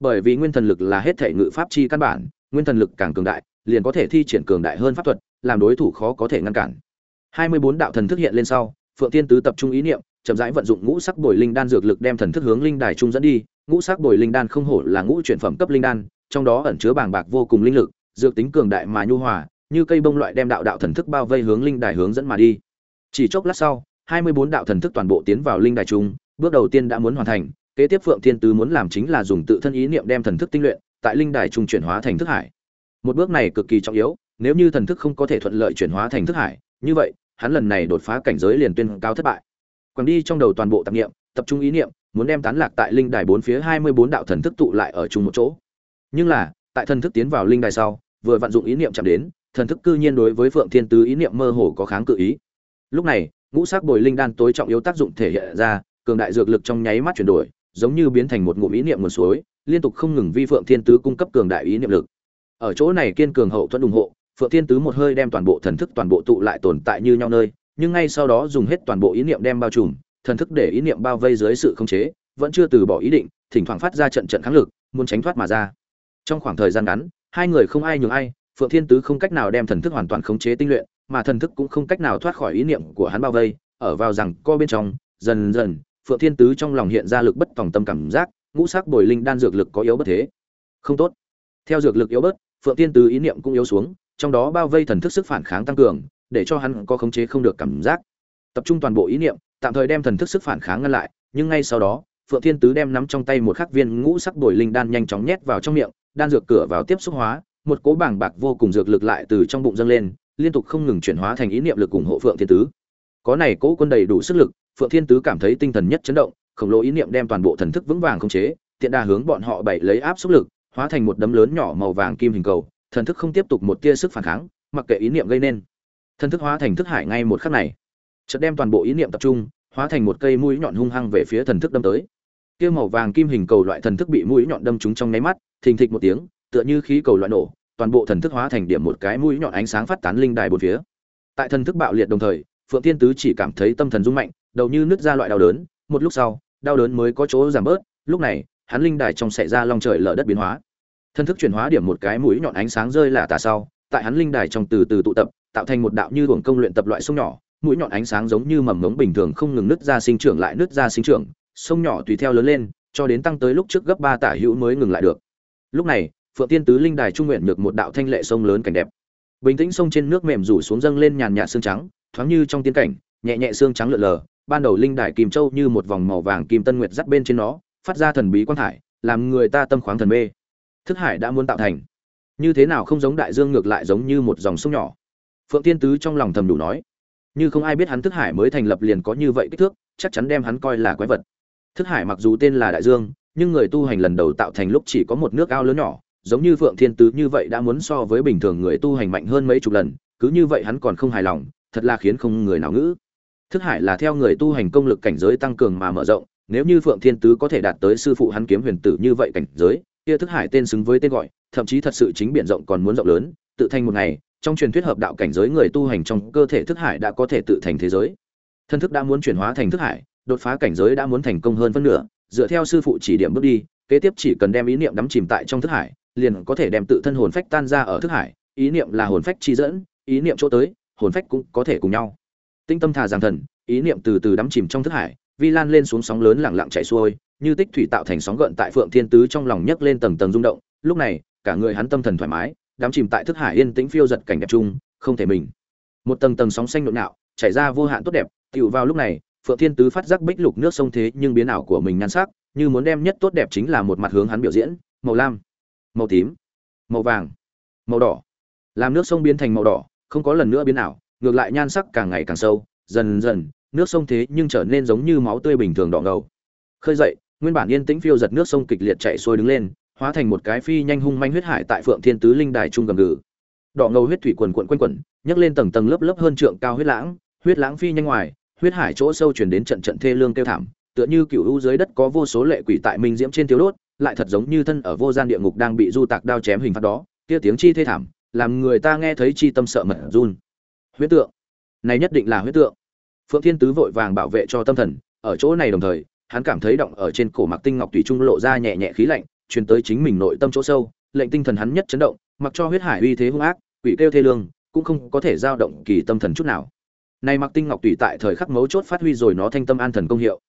Bởi vì nguyên thần lực là hết thể ngự pháp chi căn bản, nguyên thần lực càng cường đại, liền có thể thi triển cường đại hơn pháp thuật, làm đối thủ khó có thể ngăn cản. Hai mươi bốn đạo thần thức hiện lên sau, phượng tiên tứ tập trung ý niệm chậm rãi vận dụng ngũ sắc bồi linh đan dược lực đem thần thức hướng linh đài trung dẫn đi. Ngũ sắc bồi linh đan không hổ là ngũ chuyển phẩm cấp linh đan, trong đó ẩn chứa bàng bạc vô cùng linh lực, dược tính cường đại mà nhu hòa, như cây bông loại đem đạo đạo thần thức bao vây hướng linh đài hướng dẫn mà đi. Chỉ chốc lát sau, hai mươi bốn đạo thần thức toàn bộ tiến vào linh đài trung, bước đầu tiên đã muốn hoàn thành, kế tiếp phượng thiên tứ muốn làm chính là dùng tự thân ý niệm đem thần thức tinh luyện, tại linh đài trung chuyển hóa thành thức hải. Một bước này cực kỳ trọng yếu, nếu như thần thức không có thể thuận lợi chuyển hóa thành thức hải, như vậy, hắn lần này đột phá cảnh giới liền tuyên cao thất bại quẳng đi trong đầu toàn bộ tạp niệm tập trung ý niệm, muốn đem tán lạc tại linh đài bốn phía hai mươi bốn đạo thần thức tụ lại ở chung một chỗ. Nhưng là, tại thần thức tiến vào linh đài sau, vừa vận dụng ý niệm chạm đến, thần thức cư nhiên đối với phượng thiên tứ ý niệm mơ hồ có kháng cự ý. Lúc này, ngũ sắc bồi linh đan tối trọng yếu tác dụng thể hiện ra, cường đại dược lực trong nháy mắt chuyển đổi, giống như biến thành một ngụm ý niệm nguồn suối, liên tục không ngừng vi phượng thiên tứ cung cấp cường đại ý niệm lực. Ở chỗ này kiên cường hậu thuẫn ủng hộ, phượng thiên tứ một hơi đem toàn bộ thần thức toàn bộ tụ lại tồn tại như nhau nơi nhưng ngay sau đó dùng hết toàn bộ ý niệm đem bao trùm, thần thức để ý niệm bao vây dưới sự khống chế, vẫn chưa từ bỏ ý định, thỉnh thoảng phát ra trận trận kháng lực, muốn tránh thoát mà ra. Trong khoảng thời gian ngắn, hai người không ai nhường ai, phượng thiên tứ không cách nào đem thần thức hoàn toàn khống chế tinh luyện, mà thần thức cũng không cách nào thoát khỏi ý niệm của hắn bao vây, ở vào rằng co bên trong, dần dần, phượng thiên tứ trong lòng hiện ra lực bất tòng tâm cảm giác, ngũ sắc bồi linh đan dược lực có yếu bất thế. Không tốt. Theo dược lực yếu bớt, phượng thiên tứ ý niệm cũng yếu xuống, trong đó bao vây thần thức sức phản kháng tăng cường để cho hắn có khống chế không được cảm giác. Tập trung toàn bộ ý niệm, tạm thời đem thần thức sức phản kháng ngăn lại, nhưng ngay sau đó, phượng thiên tứ đem nắm trong tay một khắc viên ngũ sắc bồi linh đan nhanh chóng nhét vào trong miệng, đan dược cửa vào tiếp xúc hóa, một cỗ bảng bạc vô cùng dược lực lại từ trong bụng dâng lên, liên tục không ngừng chuyển hóa thành ý niệm lực ủng hộ phượng thiên tứ. Có này cỗ quân đầy đủ sức lực, phượng thiên tứ cảm thấy tinh thần nhất chấn động, khổng lồ ý niệm đem toàn bộ thần thức vững vàng khống chế, tiện đà hướng bọn họ bảy lấy áp xúc lực, hóa thành một đấm lớn nhỏ màu vàng kim hình cầu, thần thức không tiếp tục một tia sức phản kháng, mặc kệ ý niệm gây nên thần thức hóa thành thức hải ngay một khắc này. Chợt đem toàn bộ ý niệm tập trung, hóa thành một cây mũi nhọn hung hăng về phía thần thức đâm tới. Kia màu vàng kim hình cầu loại thần thức bị mũi nhọn đâm trúng trong nháy mắt, thình thịch một tiếng, tựa như khí cầu loại nổ, toàn bộ thần thức hóa thành điểm một cái mũi nhọn ánh sáng phát tán linh đài bốn phía. Tại thần thức bạo liệt đồng thời, phượng thiên tứ chỉ cảm thấy tâm thần rung mạnh, đầu như nứt ra loại đau đớn, một lúc sau, đau đớn mới có chỗ giảm bớt, lúc này, hắn linh đài trong xảy ra long trời lở đất biến hóa. Thần thức chuyển hóa điểm một cái mũi nhọn ánh sáng rơi là tà sau, tại hắn linh đài trong từ từ tụ tập tạo thành một đạo như luồng công luyện tập loại sông nhỏ, mũi nhọn ánh sáng giống như mầm ngống bình thường không ngừng nứt ra sinh trưởng lại nứt ra sinh trưởng, sông nhỏ tùy theo lớn lên, cho đến tăng tới lúc trước gấp ba tả hữu mới ngừng lại được. Lúc này, phượng tiên tứ linh đài trung nguyện được một đạo thanh lệ sông lớn cảnh đẹp. Bình tĩnh sông trên nước mềm rủ xuống dâng lên nhàn nhạt xương trắng, thoáng như trong tiên cảnh, nhẹ nhẹ xương trắng lượn lờ, ban đầu linh đài kim châu như một vòng màu vàng kim tân nguyệt dắt bên trên nó, phát ra thần bí quang thải làm người ta tâm khoáng thần mê. Thức hải đã muốn tạo thành. Như thế nào không giống đại dương ngược lại giống như một dòng sông nhỏ phượng tiên tứ trong lòng thầm đủ nói, như không ai biết hắn thức hải mới thành lập liền có như vậy kích thước, chắc chắn đem hắn coi là quái vật. Thức hải mặc dù tên là đại dương, nhưng người tu hành lần đầu tạo thành lúc chỉ có một nước ao lớn nhỏ, giống như phượng thiên tứ như vậy đã muốn so với bình thường người tu hành mạnh hơn mấy chục lần, cứ như vậy hắn còn không hài lòng, thật là khiến không người nào ngữ. Thức hải là theo người tu hành công lực cảnh giới tăng cường mà mở rộng, nếu như phượng thiên tứ có thể đạt tới sư phụ hắn kiếm huyền tử như vậy cảnh giới, kia thức hải tên xứng với tên gọi, thậm chí thật sự chính biển rộng còn muốn rộng lớn, tự thành một ngày trong truyền thuyết hợp đạo cảnh giới người tu hành trong cơ thể thức hải đã có thể tự thành thế giới. Thân thức đã muốn chuyển hóa thành thức hải, đột phá cảnh giới đã muốn thành công hơn phân nửa, dựa theo sư phụ chỉ điểm bước đi, kế tiếp chỉ cần đem ý niệm đắm chìm tại trong thức hải, liền có thể đem tự thân hồn phách tan ra ở thức hải, ý niệm là hồn phách chi dẫn, ý niệm chỗ tới, hồn phách cũng có thể cùng nhau. Tinh tâm thà giang thần, ý niệm từ từ đắm chìm trong thức hải, vi lan lên xuống sóng lớn lặng lặng chảy xuôi, như tích thủy tạo thành sóng gợn tại phượng thiên tứ trong lòng nhấc lên tầng tầng rung động, lúc này, cả người hắn tâm thần thoải mái đắm chìm tại thức hải yên tĩnh phiêu giật cảnh đẹp chung, không thể mình. Một tầng tầng sóng xanh nhộn nhạo chảy ra vô hạn tốt đẹp, tiểu vào lúc này, phượng thiên tứ phát giác bích lục nước sông thế nhưng biến ảo của mình nhan sắc, như muốn đem nhất tốt đẹp chính là một mặt hướng hắn biểu diễn, màu lam, màu tím, màu vàng, màu đỏ. Làm nước sông biến thành màu đỏ, không có lần nữa biến ảo, ngược lại nhan sắc càng ngày càng sâu, dần dần, nước sông thế nhưng trở nên giống như máu tươi bình thường đỏ ngầu. Khơi dậy, nguyên bản yên tĩnh phiêu giật nước sông kịch liệt chạy xuôi đứng lên hóa thành một cái phi nhanh hung manh huyết hải tại phượng thiên tứ linh đài trung gầm gừ. Đỏ ngầu huyết thủy quần quần quanh quẩn, nhấc lên tầng tầng lớp lớp hơn trượng cao huyết lãng huyết lãng phi nhanh ngoài, huyết hải chỗ sâu truyền đến trận trận thê lương kêu thảm, tựa như cựu u dưới đất có vô số lệ quỷ tại minh diễm trên thiếu đốt, lại thật giống như thân ở vô gian địa ngục đang bị du tạc đao chém hình phạt đó, kia tiếng chi thê thảm, làm người ta nghe thấy chi tâm sợ mật run. Huyết tượng. Này nhất định là huyết tượng. Phượng thiên tứ vội vàng bảo vệ cho tâm thần, ở chỗ này đồng thời, hắn cảm thấy động ở trên cổ mặc tinh ngọc tùy trung lộ ra nhẹ nhẹ khí lạnh truyền tới chính mình nội tâm chỗ sâu, lệnh tinh thần hắn nhất chấn động, mặc cho huyết hải uy thế hung ác, quỷ kêu thê lương, cũng không có thể giao động kỳ tâm thần chút nào. Nay mặc tinh ngọc tùy tại thời khắc mấu chốt phát huy rồi nó thanh tâm an thần công hiệu.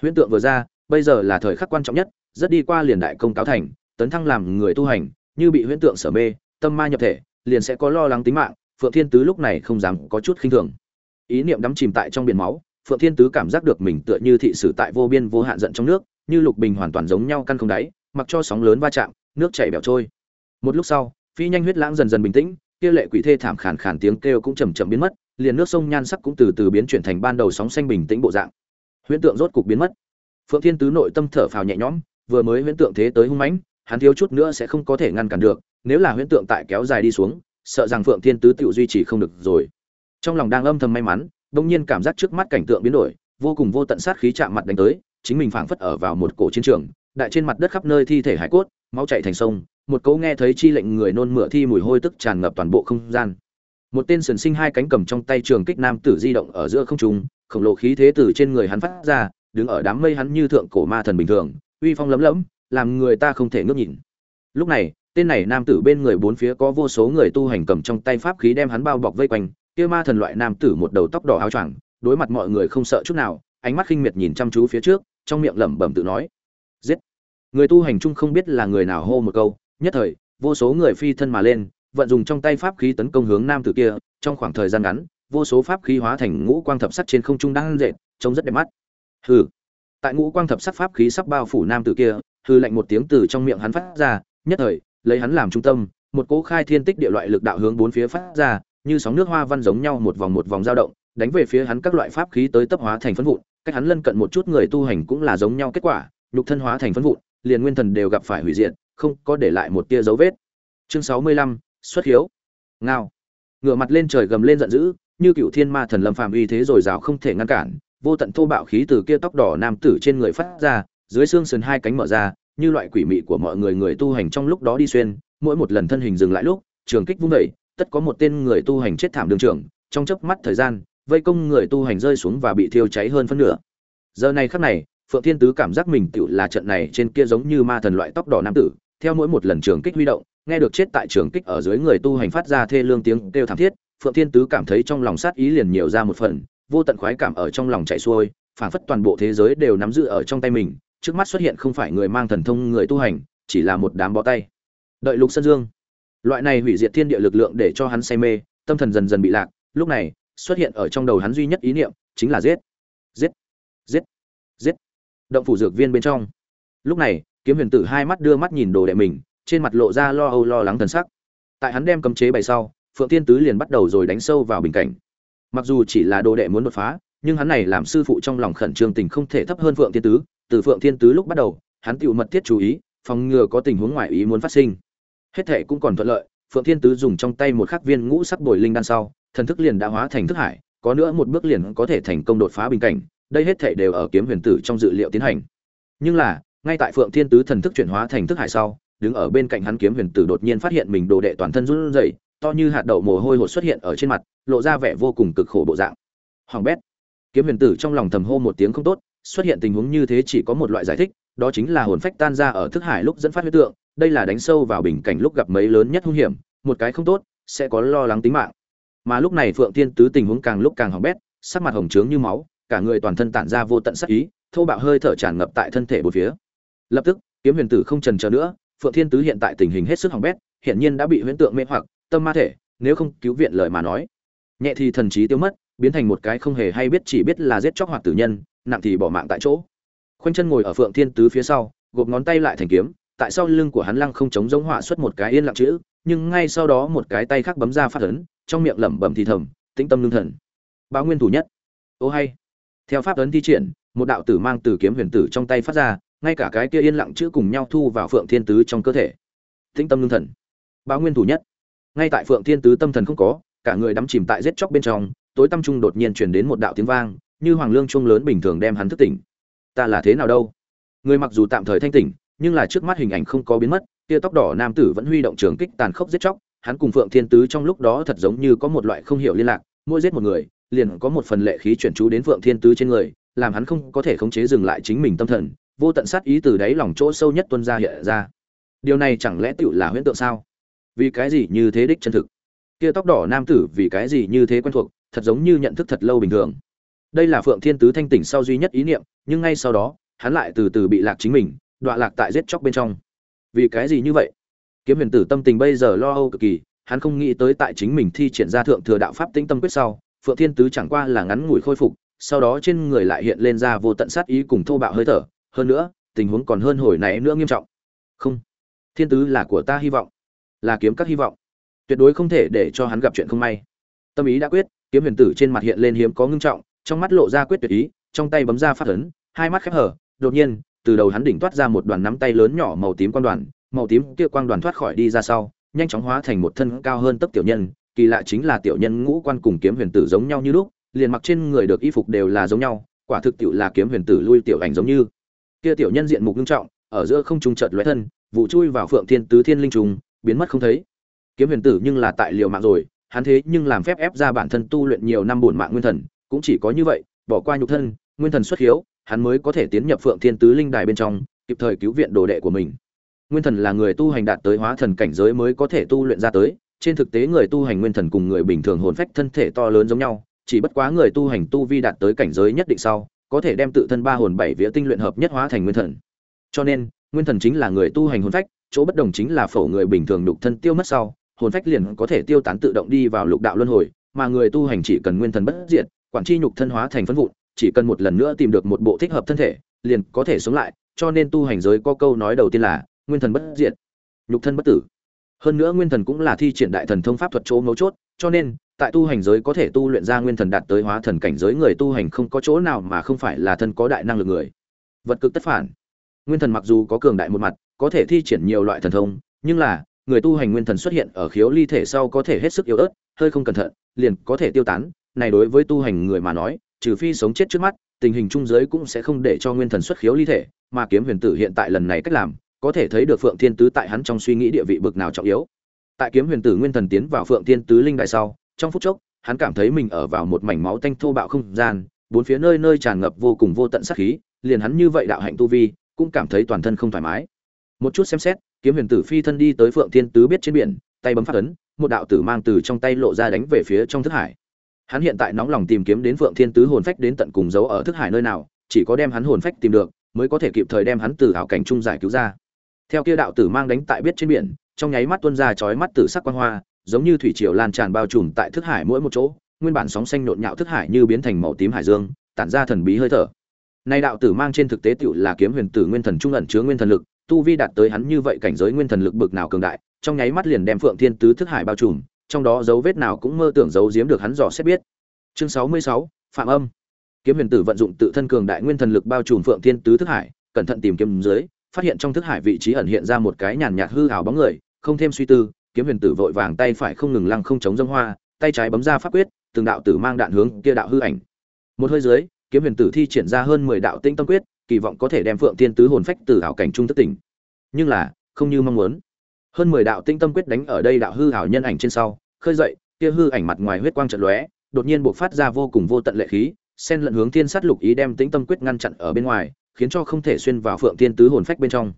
Huyễn tượng vừa ra, bây giờ là thời khắc quan trọng nhất, rất đi qua liền đại công cáo thành, tấn thăng làm người tu hành, như bị huyễn tượng sở mê, tâm ma nhập thể, liền sẽ có lo lắng tính mạng, phượng thiên tứ lúc này không dám có chút khinh thường. Ý niệm đắm chìm tại trong biển máu, phượng thiên tứ cảm giác được mình tựa như thị sử tại vô biên vô hạn giận trong nước, như lục bình hoàn toàn giống nhau căn không đáy mặc cho sóng lớn va chạm, nước chảy bẻo trôi. Một lúc sau, phi nhanh huyết lãng dần dần bình tĩnh, kia lệ quỷ thê thảm khàn khàn tiếng kêu cũng chậm chậm biến mất, liền nước sông nhan sắc cũng từ từ biến chuyển thành ban đầu sóng xanh bình tĩnh bộ dạng. Huyễn tượng rốt cục biến mất. Phượng thiên tứ nội tâm thở phào nhẹ nhõm, vừa mới huyễn tượng thế tới hung mãnh, hắn thiếu chút nữa sẽ không có thể ngăn cản được, nếu là huyễn tượng tại kéo dài đi xuống, sợ rằng phượng thiên tứ tự duy trì không được rồi. Trong lòng đang âm thầm may mắn bỗng nhiên cảm giác trước mắt cảnh tượng biến đổi, vô cùng vô tận sát khí chạm mặt đánh tới, chính mình phảng phất ở vào một cổ chiến trường đại trên mặt đất khắp nơi thi thể hải cốt, máu chảy thành sông, một cấu nghe thấy chi lệnh người nôn mửa thi mùi hôi tức tràn ngập toàn bộ không gian. Một tên sườn sinh hai cánh cầm trong tay trường kích nam tử di động ở giữa không trung, khổng lồ khí thế từ trên người hắn phát ra, đứng ở đám mây hắn như thượng cổ ma thần bình thường, uy phong lấm lẫm làm người ta không thể ngước nhìn. Lúc này, tên này nam tử bên người bốn phía có vô số người tu hành cầm trong tay pháp khí đem hắn bao bọc vây quanh, kia ma thần loại nam tử một đầu tóc đỏ áo choàng, đối mặt mọi người không sợ chút nào, ánh mắt khinh miệt nhìn chăm chú phía trước, trong miệng lẩm bẩm tự nói giết. Người tu hành chung không biết là người nào hô một câu, nhất thời, vô số người phi thân mà lên, vận dùng trong tay pháp khí tấn công hướng nam tử kia, trong khoảng thời gian ngắn, vô số pháp khí hóa thành ngũ quang thập sắc trên không trung đang dệt trông rất đẹp mắt. Hừ. Tại ngũ quang thập sắc pháp khí sắp bao phủ nam tử kia hư lạnh một tiếng từ trong miệng hắn phát ra, nhất thời, lấy hắn làm trung tâm, một cỗ khai thiên tích địa loại lực đạo hướng bốn phía phát ra, như sóng nước hoa văn giống nhau một vòng một vòng dao động, đánh về phía hắn các loại pháp khí tới tấp hóa thành phân vụn, cách hắn lân cận một chút người tu hành cũng là giống nhau kết quả nhục thân hóa thành phân vụn liền nguyên thần đều gặp phải hủy diệt không có để lại một tia dấu vết. Chương sáu mươi lăm xuất hiếu. Ngao. Ngửa mặt lên trời gầm lên giận dữ như cựu thiên ma thần lâm phàm uy thế rồi rào không thể ngăn cản vô tận thô bạo khí từ kia tóc đỏ nam tử trên người phát ra dưới xương sườn hai cánh mở ra như loại quỷ mị của mọi người người tu hành trong lúc đó đi xuyên mỗi một lần thân hình dừng lại lúc trường kích vung dậy, tất có một tên người tu hành chết thảm đường trường trong chớp mắt thời gian vây công người tu hành rơi xuống và bị thiêu cháy hơn phân nửa. Giờ này khắc này phượng thiên tứ cảm giác mình tựu là trận này trên kia giống như ma thần loại tóc đỏ nam tử, theo mỗi một lần trường kích huy động, nghe được chết tại trường kích ở dưới người tu hành phát ra thê lương tiếng kêu thảm thiết, phượng thiên tứ cảm thấy trong lòng sát ý liền nhiều ra một phần, vô tận khoái cảm ở trong lòng chạy xuôi, phảng phất toàn bộ thế giới đều nắm giữ ở trong tay mình, trước mắt xuất hiện không phải người mang thần thông người tu hành, chỉ là một đám bó tay. Đợi lục sơn dương. Loại này hủy diệt thiên địa lực lượng để cho hắn say mê, tâm thần dần dần bị lạc, lúc này, xuất hiện ở trong đầu hắn duy nhất ý niệm, chính là giết. Giết. Giết. Giết động phủ dược viên bên trong. Lúc này, kiếm huyền tử hai mắt đưa mắt nhìn đồ đệ mình, trên mặt lộ ra lo âu lo lắng thần sắc. Tại hắn đem cấm chế bày sau, phượng tiên tứ liền bắt đầu rồi đánh sâu vào bình cảnh. Mặc dù chỉ là đồ đệ muốn đột phá, nhưng hắn này làm sư phụ trong lòng khẩn trương tình không thể thấp hơn phượng tiên tứ. Từ phượng thiên tứ lúc bắt đầu, hắn tự mật thiết chú ý, phòng ngừa có tình huống ngoại ý muốn phát sinh. Hết thệ cũng còn thuận lợi, phượng thiên tứ dùng trong tay một khắc viên ngũ sắc bồi linh đan sau, thần thức liền đã hóa thành thức hải, có nữa một bước liền có thể thành công đột phá bình cảnh đây hết thảy đều ở kiếm huyền tử trong dự liệu tiến hành. Nhưng là, ngay tại phượng thiên tứ thần thức chuyển hóa thành thức hải sau, đứng ở bên cạnh hắn kiếm huyền tử đột nhiên phát hiện mình đồ đệ toàn thân run rẩy, to như hạt đậu mồ hôi hột xuất hiện ở trên mặt, lộ ra vẻ vô cùng cực khổ bộ dạng. Hoàng bét. Kiếm huyền tử trong lòng thầm hô một tiếng không tốt, xuất hiện tình huống như thế chỉ có một loại giải thích, đó chính là hồn phách tan ra ở thức hải lúc dẫn phát huyết tượng, đây là đánh sâu vào bình cảnh lúc gặp mấy lớn nhất hung hiểm, một cái không tốt, sẽ có lo lắng tính mạng. Mà lúc này phượng thiên tứ tình huống càng lúc càng hỏng bét, sắc mặt hồng trướng như máu cả người toàn thân tản ra vô tận sắc ý, thô bạo hơi thở tràn ngập tại thân thể bốn phía. Lập tức, kiếm huyền tử không trần chờ nữa, phượng thiên tứ hiện tại tình hình hết sức hỏng bét hiện nhiên đã bị huyễn tượng mê hoặc, tâm ma thể, nếu không cứu viện lời mà nói. Nhẹ thì thần trí tiêu mất, biến thành một cái không hề hay biết chỉ biết là giết chóc hoặc tử nhân, nặng thì bỏ mạng tại chỗ. Khoanh chân ngồi ở phượng thiên tứ phía sau, gộp ngón tay lại thành kiếm, tại sau lưng của hắn lăng không chống giống họa xuất một cái yên lặng chữ, nhưng ngay sau đó một cái tay khác bấm ra phát ấn, trong miệng lẩm bẩm thì thầm, tĩnh tâm lương thần. Báo nguyên thủ nhất. Ô hay theo pháp ấn thi triển, một đạo tử mang từ kiếm huyền tử trong tay phát ra, ngay cả cái kia yên lặng chữ cùng nhau thu vào phượng thiên tứ trong cơ thể. Tĩnh tâm lương thần. Báo nguyên thủ nhất. Ngay tại phượng thiên tứ tâm thần không có, cả người đắm chìm tại giết chóc bên trong, tối tâm trung đột nhiên truyền đến một đạo tiếng vang, như hoàng lương trung lớn bình thường đem hắn thức tỉnh. Ta là thế nào đâu? Người mặc dù tạm thời thanh tỉnh, nhưng là trước mắt hình ảnh không có biến mất, kia tóc đỏ nam tử vẫn huy động trường kích tàn khốc giết chóc, hắn cùng phượng thiên tứ trong lúc đó thật giống như có một loại không hiểu liên lạc, mỗi giết một người liền có một phần lệ khí chuyển chú đến phượng thiên tứ trên người, làm hắn không có thể khống chế dừng lại chính mình tâm thần, vô tận sát ý từ đáy lòng chỗ sâu nhất tuôn ra hiện ra. Điều này chẳng lẽ tựu là huyễn tượng sao? Vì cái gì như thế đích chân thực? Kia tóc đỏ nam tử vì cái gì như thế quen thuộc, thật giống như nhận thức thật lâu bình thường. Đây là phượng thiên tứ thanh tỉnh sau duy nhất ý niệm, nhưng ngay sau đó, hắn lại từ từ bị lạc chính mình, đọa lạc tại giết chóc bên trong. Vì cái gì như vậy? Kiếm huyền tử tâm tình bây giờ lo âu cực kỳ, hắn không nghĩ tới tại chính mình thi triển ra thượng thừa đạo pháp tĩnh tâm quyết sau phượng thiên tứ chẳng qua là ngắn ngủi khôi phục, sau đó trên người lại hiện lên ra vô tận sát ý cùng thô bạo hơi thở, hơn nữa, tình huống còn hơn hồi nãy nữa nghiêm trọng. Không, thiên tứ là của ta hy vọng, là kiếm các hy vọng. Tuyệt đối không thể để cho hắn gặp chuyện không may. Tâm ý đã quyết, kiếm huyền tử trên mặt hiện lên hiếm có ngưng trọng, trong mắt lộ ra quyết tuyệt ý, trong tay bấm ra phát ấn, hai mắt khép hở, đột nhiên, từ đầu hắn đỉnh toát ra một đoàn nắm tay lớn nhỏ màu tím quang đoàn, màu tím kia quang đoàn thoát khỏi đi ra sau, nhanh chóng hóa thành một thân cao hơn tấc tiểu nhân kỳ lạ chính là tiểu nhân ngũ quan cùng kiếm huyền tử giống nhau như lúc, liền mặc trên người được y phục đều là giống nhau, quả thực tiểu là kiếm huyền tử lui tiểu ảnh giống như. Kia tiểu nhân diện mục nghiêm trọng, ở giữa không trung chợt lóe thân, vụ chui vào phượng thiên tứ thiên linh trùng, biến mất không thấy. Kiếm huyền tử nhưng là tại liều mạng rồi, hắn thế nhưng làm phép ép ra bản thân tu luyện nhiều năm bổn mạng nguyên thần, cũng chỉ có như vậy, bỏ qua nhục thân, nguyên thần xuất hiếu, hắn mới có thể tiến nhập phượng thiên tứ linh đài bên trong, kịp thời cứu viện đồ đệ của mình. Nguyên thần là người tu hành đạt tới hóa thần cảnh giới mới có thể tu luyện ra tới trên thực tế người tu hành nguyên thần cùng người bình thường hồn phách thân thể to lớn giống nhau, chỉ bất quá người tu hành tu vi đạt tới cảnh giới nhất định sau, có thể đem tự thân ba hồn bảy vía tinh luyện hợp nhất hóa thành nguyên thần. Cho nên, nguyên thần chính là người tu hành hồn phách, chỗ bất đồng chính là phổ người bình thường lục thân tiêu mất sau, hồn phách liền có thể tiêu tán tự động đi vào lục đạo luân hồi, mà người tu hành chỉ cần nguyên thần bất diệt, quản chi nhục thân hóa thành phân vụn, chỉ cần một lần nữa tìm được một bộ thích hợp thân thể, liền có thể sống lại, cho nên tu hành giới có câu nói đầu tiên là, nguyên thần bất diệt, nhục thân bất tử hơn nữa nguyên thần cũng là thi triển đại thần thông pháp thuật chỗ mấu chốt, cho nên, tại tu hành giới có thể tu luyện ra nguyên thần đạt tới hóa thần cảnh giới người tu hành không có chỗ nào mà không phải là thân có đại năng lực người. Vật cực tất phản. Nguyên thần mặc dù có cường đại một mặt, có thể thi triển nhiều loại thần thông, nhưng là, người tu hành nguyên thần xuất hiện ở khiếu ly thể sau có thể hết sức yếu ớt, hơi không cẩn thận, liền có thể tiêu tán. Này đối với tu hành người mà nói, trừ phi sống chết trước mắt, tình hình trung giới cũng sẽ không để cho nguyên thần xuất khiếu ly thể, mà kiếm huyền tử hiện tại lần này cách làm có thể thấy được phượng thiên tứ tại hắn trong suy nghĩ địa vị bực nào trọng yếu. Tại kiếm huyền tử nguyên thần tiến vào phượng thiên tứ linh đại sau, trong phút chốc, hắn cảm thấy mình ở vào một mảnh máu tanh thô bạo không gian, bốn phía nơi nơi tràn ngập vô cùng vô tận sát khí, liền hắn như vậy đạo hạnh tu vi, cũng cảm thấy toàn thân không thoải mái. Một chút xem xét, kiếm huyền tử phi thân đi tới phượng thiên tứ biết trên biển, tay bấm phát ấn, một đạo tử mang từ trong tay lộ ra đánh về phía trong thức hải. Hắn hiện tại nóng lòng tìm kiếm đến phượng thiên tứ hồn phách đến tận cùng giấu ở thức hải nơi nào, chỉ có đem hắn hồn phách tìm được, mới có thể kịp thời đem hắn từ ảo cảnh trung giải cứu ra theo kia đạo tử mang đánh tại biết trên biển, trong nháy mắt tuôn ra chói mắt tử sắc quang hoa, giống như thủy triều lan tràn bao trùm tại thức hải mỗi một chỗ, nguyên bản sóng xanh nộn nhạo thức hải như biến thành màu tím hải dương, tản ra thần bí hơi thở. Nay đạo tử mang trên thực tế tựu là kiếm huyền tử nguyên thần trung ẩn chứa nguyên thần lực, tu vi đạt tới hắn như vậy cảnh giới nguyên thần lực bực nào cường đại, trong nháy mắt liền đem phượng thiên tứ thức hải bao trùm, trong đó dấu vết nào cũng mơ tưởng giấu giếm được hắn dò xét biết. Chương sáu mươi sáu, phạm âm. Kiếm huyền tử vận dụng tự thân cường đại nguyên thần lực bao trùm phượng thiên tứ thức hải, cẩn thận tìm kiếm dưới phát hiện trong thức hải vị trí ẩn hiện ra một cái nhàn nhạt hư ảo bóng người, không thêm suy tư, kiếm huyền tử vội vàng tay phải không ngừng lăng không chống dâng hoa, tay trái bấm ra pháp quyết, từng đạo tử mang đạn hướng kia đạo hư ảnh. Một hơi dưới, kiếm huyền tử thi triển ra hơn mười đạo tinh tâm quyết, kỳ vọng có thể đem phượng thiên tứ hồn phách từ ảo cảnh trung thức tỉnh. Nhưng là, không như mong muốn. Hơn mười đạo tinh tâm quyết đánh ở đây đạo hư ảo nhân ảnh trên sau, khơi dậy, kia hư ảnh mặt ngoài huyết quang trận lóe, đột nhiên bộc phát ra vô cùng vô tận lệ khí, xen lẫn hướng thiên sát lục ý đem tĩnh tâm quyết ngăn chặn ở bên ngoài khiến cho không thể xuyên vào phượng thiên tứ hồn phách bên trong.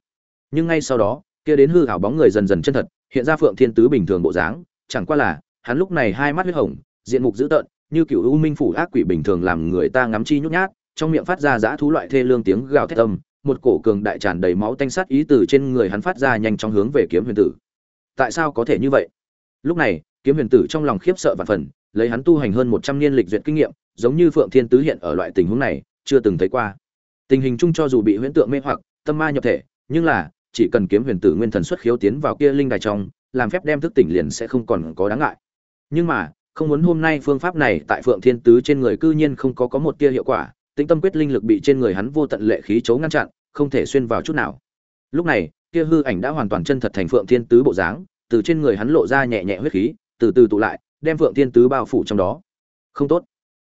Nhưng ngay sau đó, kia đến hư ảo bóng người dần dần chân thật, hiện ra phượng thiên tứ bình thường bộ dáng, chẳng qua là, hắn lúc này hai mắt huyết hồng, diện mục dữ tợn, như cựu u minh phủ ác quỷ bình thường làm người ta ngắm chi nhút nhát, trong miệng phát ra dã thú loại thê lương tiếng gào thét âm, một cổ cường đại tràn đầy máu tanh sát ý từ trên người hắn phát ra nhanh chóng hướng về kiếm huyền tử. Tại sao có thể như vậy? Lúc này, kiếm huyền tử trong lòng khiếp sợ và phần, lấy hắn tu hành hơn một trăm niên lịch duyệt kinh nghiệm, giống như phượng thiên tứ hiện ở loại tình huống này, chưa từng thấy qua tình hình chung cho dù bị huyễn tượng mê hoặc, tâm ma nhập thể, nhưng là, chỉ cần kiếm huyền tử nguyên thần xuất khiếu tiến vào kia linh đài trong, làm phép đem thức tỉnh liền sẽ không còn có đáng ngại. Nhưng mà, không muốn hôm nay phương pháp này tại phượng thiên tứ trên người cư nhiên không có có một tia hiệu quả, tĩnh tâm quyết linh lực bị trên người hắn vô tận lệ khí chấu ngăn chặn, không thể xuyên vào chút nào. Lúc này, kia hư ảnh đã hoàn toàn chân thật thành phượng thiên tứ bộ dáng, từ trên người hắn lộ ra nhẹ nhẹ huyết khí, từ từ tụ lại, đem phượng thiên tứ bao phủ trong đó. Không tốt.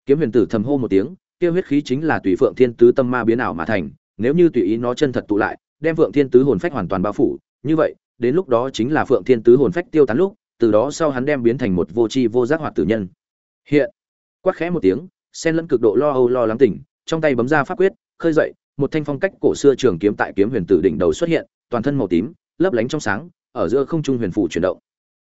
Kiếm huyền tử thầm hô một tiếng kia huyết khí chính là tùy phượng thiên tứ tâm ma biến ảo mà thành, nếu như tùy ý nó chân thật tụ lại, đem phượng thiên tứ hồn phách hoàn toàn bao phủ, như vậy, đến lúc đó chính là phượng thiên tứ hồn phách tiêu tán lúc, từ đó sau hắn đem biến thành một vô tri vô giác hoạt tử nhân. Hiện, quát khẽ một tiếng sen lẫn cực độ lo âu lo lắng tỉnh, trong tay bấm ra pháp quyết, khơi dậy, một thanh phong cách cổ xưa trường kiếm tại kiếm huyền tử đỉnh đầu xuất hiện, toàn thân màu tím, lấp lánh trong sáng, ở giữa không trung huyền phủ chuyển động.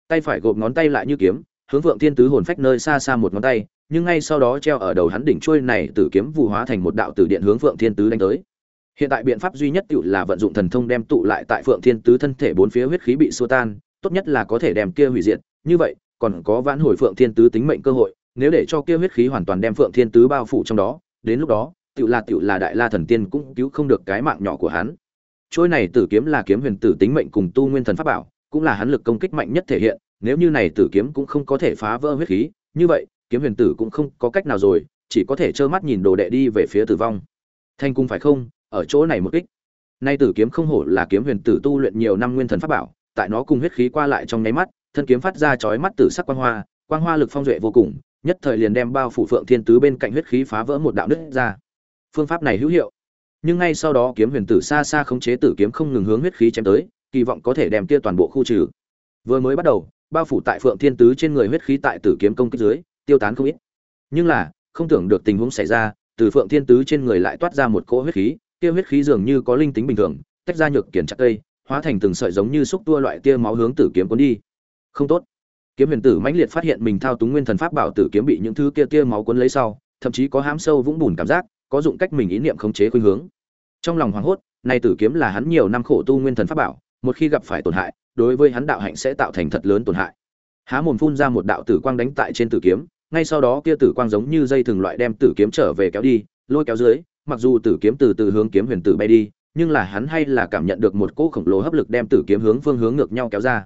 Tay phải gộp ngón tay lại như kiếm hướng vượng thiên tứ hồn phách nơi xa xa một ngón tay, nhưng ngay sau đó treo ở đầu hắn đỉnh chuôi này tử kiếm vụ hóa thành một đạo tử điện hướng vượng thiên tứ đánh tới. Hiện tại biện pháp duy nhất tự là vận dụng thần thông đem tụ lại tại phượng thiên tứ thân thể bốn phía huyết khí bị xua tan, tốt nhất là có thể đem kia hủy diệt. Như vậy, còn có vãn hồi phượng thiên tứ tính mệnh cơ hội, nếu để cho kia huyết khí hoàn toàn đem phượng thiên tứ bao phủ trong đó, đến lúc đó tự là tự là đại la thần tiên cũng cứu không được cái mạng nhỏ của hắn. Trôi này tử kiếm là kiếm huyền tử tính mệnh cùng tu nguyên thần pháp bảo, cũng là hắn lực công kích mạnh nhất thể hiện nếu như này tử kiếm cũng không có thể phá vỡ huyết khí, như vậy, kiếm huyền tử cũng không có cách nào rồi, chỉ có thể trơ mắt nhìn đồ đệ đi về phía tử vong. Thanh cung phải không? Ở chỗ này một kích. Nay tử kiếm không hổ là kiếm huyền tử tu luyện nhiều năm nguyên thần pháp bảo, tại nó cùng huyết khí qua lại trong nháy mắt, thân kiếm phát ra chói mắt tử sắc quang hoa quang hoa lực phong duệ vô cùng, nhất thời liền đem bao phủ phượng thiên tứ bên cạnh huyết khí phá vỡ một đạo nứt ra. Phương pháp này hữu hiệu. Nhưng ngay sau đó kiếm huyền tử xa xa khống chế tử kiếm không ngừng hướng huyết khí chém tới, kỳ vọng có thể đem kia toàn bộ khu trừ. Vừa mới bắt đầu bao phủ tại phượng thiên tứ trên người huyết khí tại tử kiếm công kích dưới, tiêu tán không ít. Nhưng là, không tưởng được tình huống xảy ra, từ phượng thiên tứ trên người lại toát ra một cỗ huyết khí, kia huyết khí dường như có linh tính bình thường, tách ra nhược kiển chặt cây, hóa thành từng sợi giống như xúc tua loại tia máu hướng tử kiếm cuốn đi. Không tốt. Kiếm huyền tử mãnh liệt phát hiện mình thao túng nguyên thần pháp bảo tử kiếm bị những thứ kia tia máu cuốn lấy sau, thậm chí có hám sâu vũng bùn cảm giác, có dụng cách mình ý niệm khống chế khuynh hướng. Trong lòng hoảng hốt này tử kiếm là hắn nhiều năm khổ tu nguyên thần pháp bảo một khi gặp phải tổn hại, đối với hắn đạo hạnh sẽ tạo thành thật lớn tổn hại. Há mồm phun ra một đạo tử quang đánh tại trên tử kiếm, ngay sau đó kia tử quang giống như dây thường loại đem tử kiếm trở về kéo đi, lôi kéo dưới, mặc dù tử kiếm từ từ hướng kiếm huyền tử bay đi, nhưng là hắn hay là cảm nhận được một cỗ khổng lồ hấp lực đem tử kiếm hướng phương hướng ngược nhau kéo ra.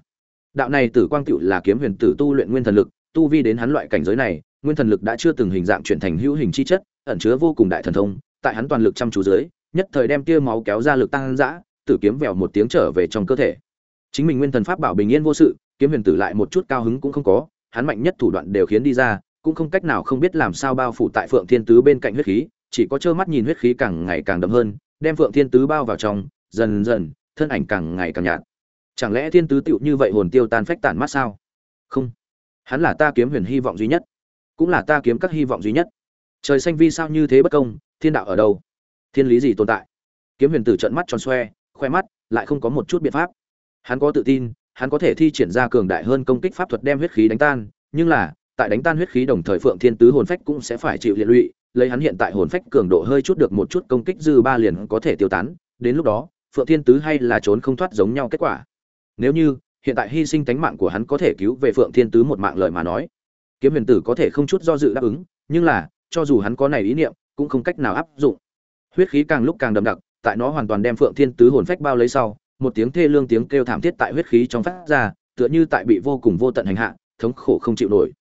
Đạo này tử quang cựu là kiếm huyền tử tu luyện nguyên thần lực, tu vi đến hắn loại cảnh giới này, nguyên thần lực đã chưa từng hình dạng chuyển thành hữu hình chi chất, ẩn chứa vô cùng đại thần thông, tại hắn toàn lực chăm chú dưới, nhất thời đem tia máu kéo ra lực tăng dã tử kiếm vèo một tiếng trở về trong cơ thể. Chính mình nguyên thần pháp bảo bình yên vô sự, kiếm huyền tử lại một chút cao hứng cũng không có, hắn mạnh nhất thủ đoạn đều khiến đi ra, cũng không cách nào không biết làm sao bao phủ tại phượng thiên tứ bên cạnh huyết khí, chỉ có trơ mắt nhìn huyết khí càng ngày càng đậm hơn, đem phượng thiên tứ bao vào trong, dần dần, thân ảnh càng ngày càng nhạt. Chẳng lẽ thiên tứ tựu như vậy hồn tiêu tan phách tản mắt sao? Không. Hắn là ta kiếm huyền hy vọng duy nhất, cũng là ta kiếm các hy vọng duy nhất. Trời xanh vi sao như thế bất công, thiên đạo ở đâu? Thiên lý gì tồn tại? Kiếm huyền tử trận mắt tròn xoe khoe mắt, lại không có một chút biện pháp. Hắn có tự tin, hắn có thể thi triển ra cường đại hơn công kích pháp thuật đem huyết khí đánh tan, nhưng là, tại đánh tan huyết khí đồng thời phượng thiên tứ hồn phách cũng sẽ phải chịu liệt lụy, lấy hắn hiện tại hồn phách cường độ hơi chút được một chút công kích dư ba liền có thể tiêu tán, đến lúc đó, phượng thiên tứ hay là trốn không thoát giống nhau kết quả. Nếu như, hiện tại hy sinh tánh mạng của hắn có thể cứu về phượng thiên tứ một mạng lời mà nói, kiếm huyền tử có thể không chút do dự đáp ứng, nhưng là, cho dù hắn có này ý niệm, cũng không cách nào áp dụng. Huyết khí càng lúc càng đậm đặc tại nó hoàn toàn đem phượng thiên tứ hồn phách bao lấy sau, một tiếng thê lương tiếng kêu thảm thiết tại huyết khí trong phát ra, tựa như tại bị vô cùng vô tận hành hạ, thống khổ không chịu nổi.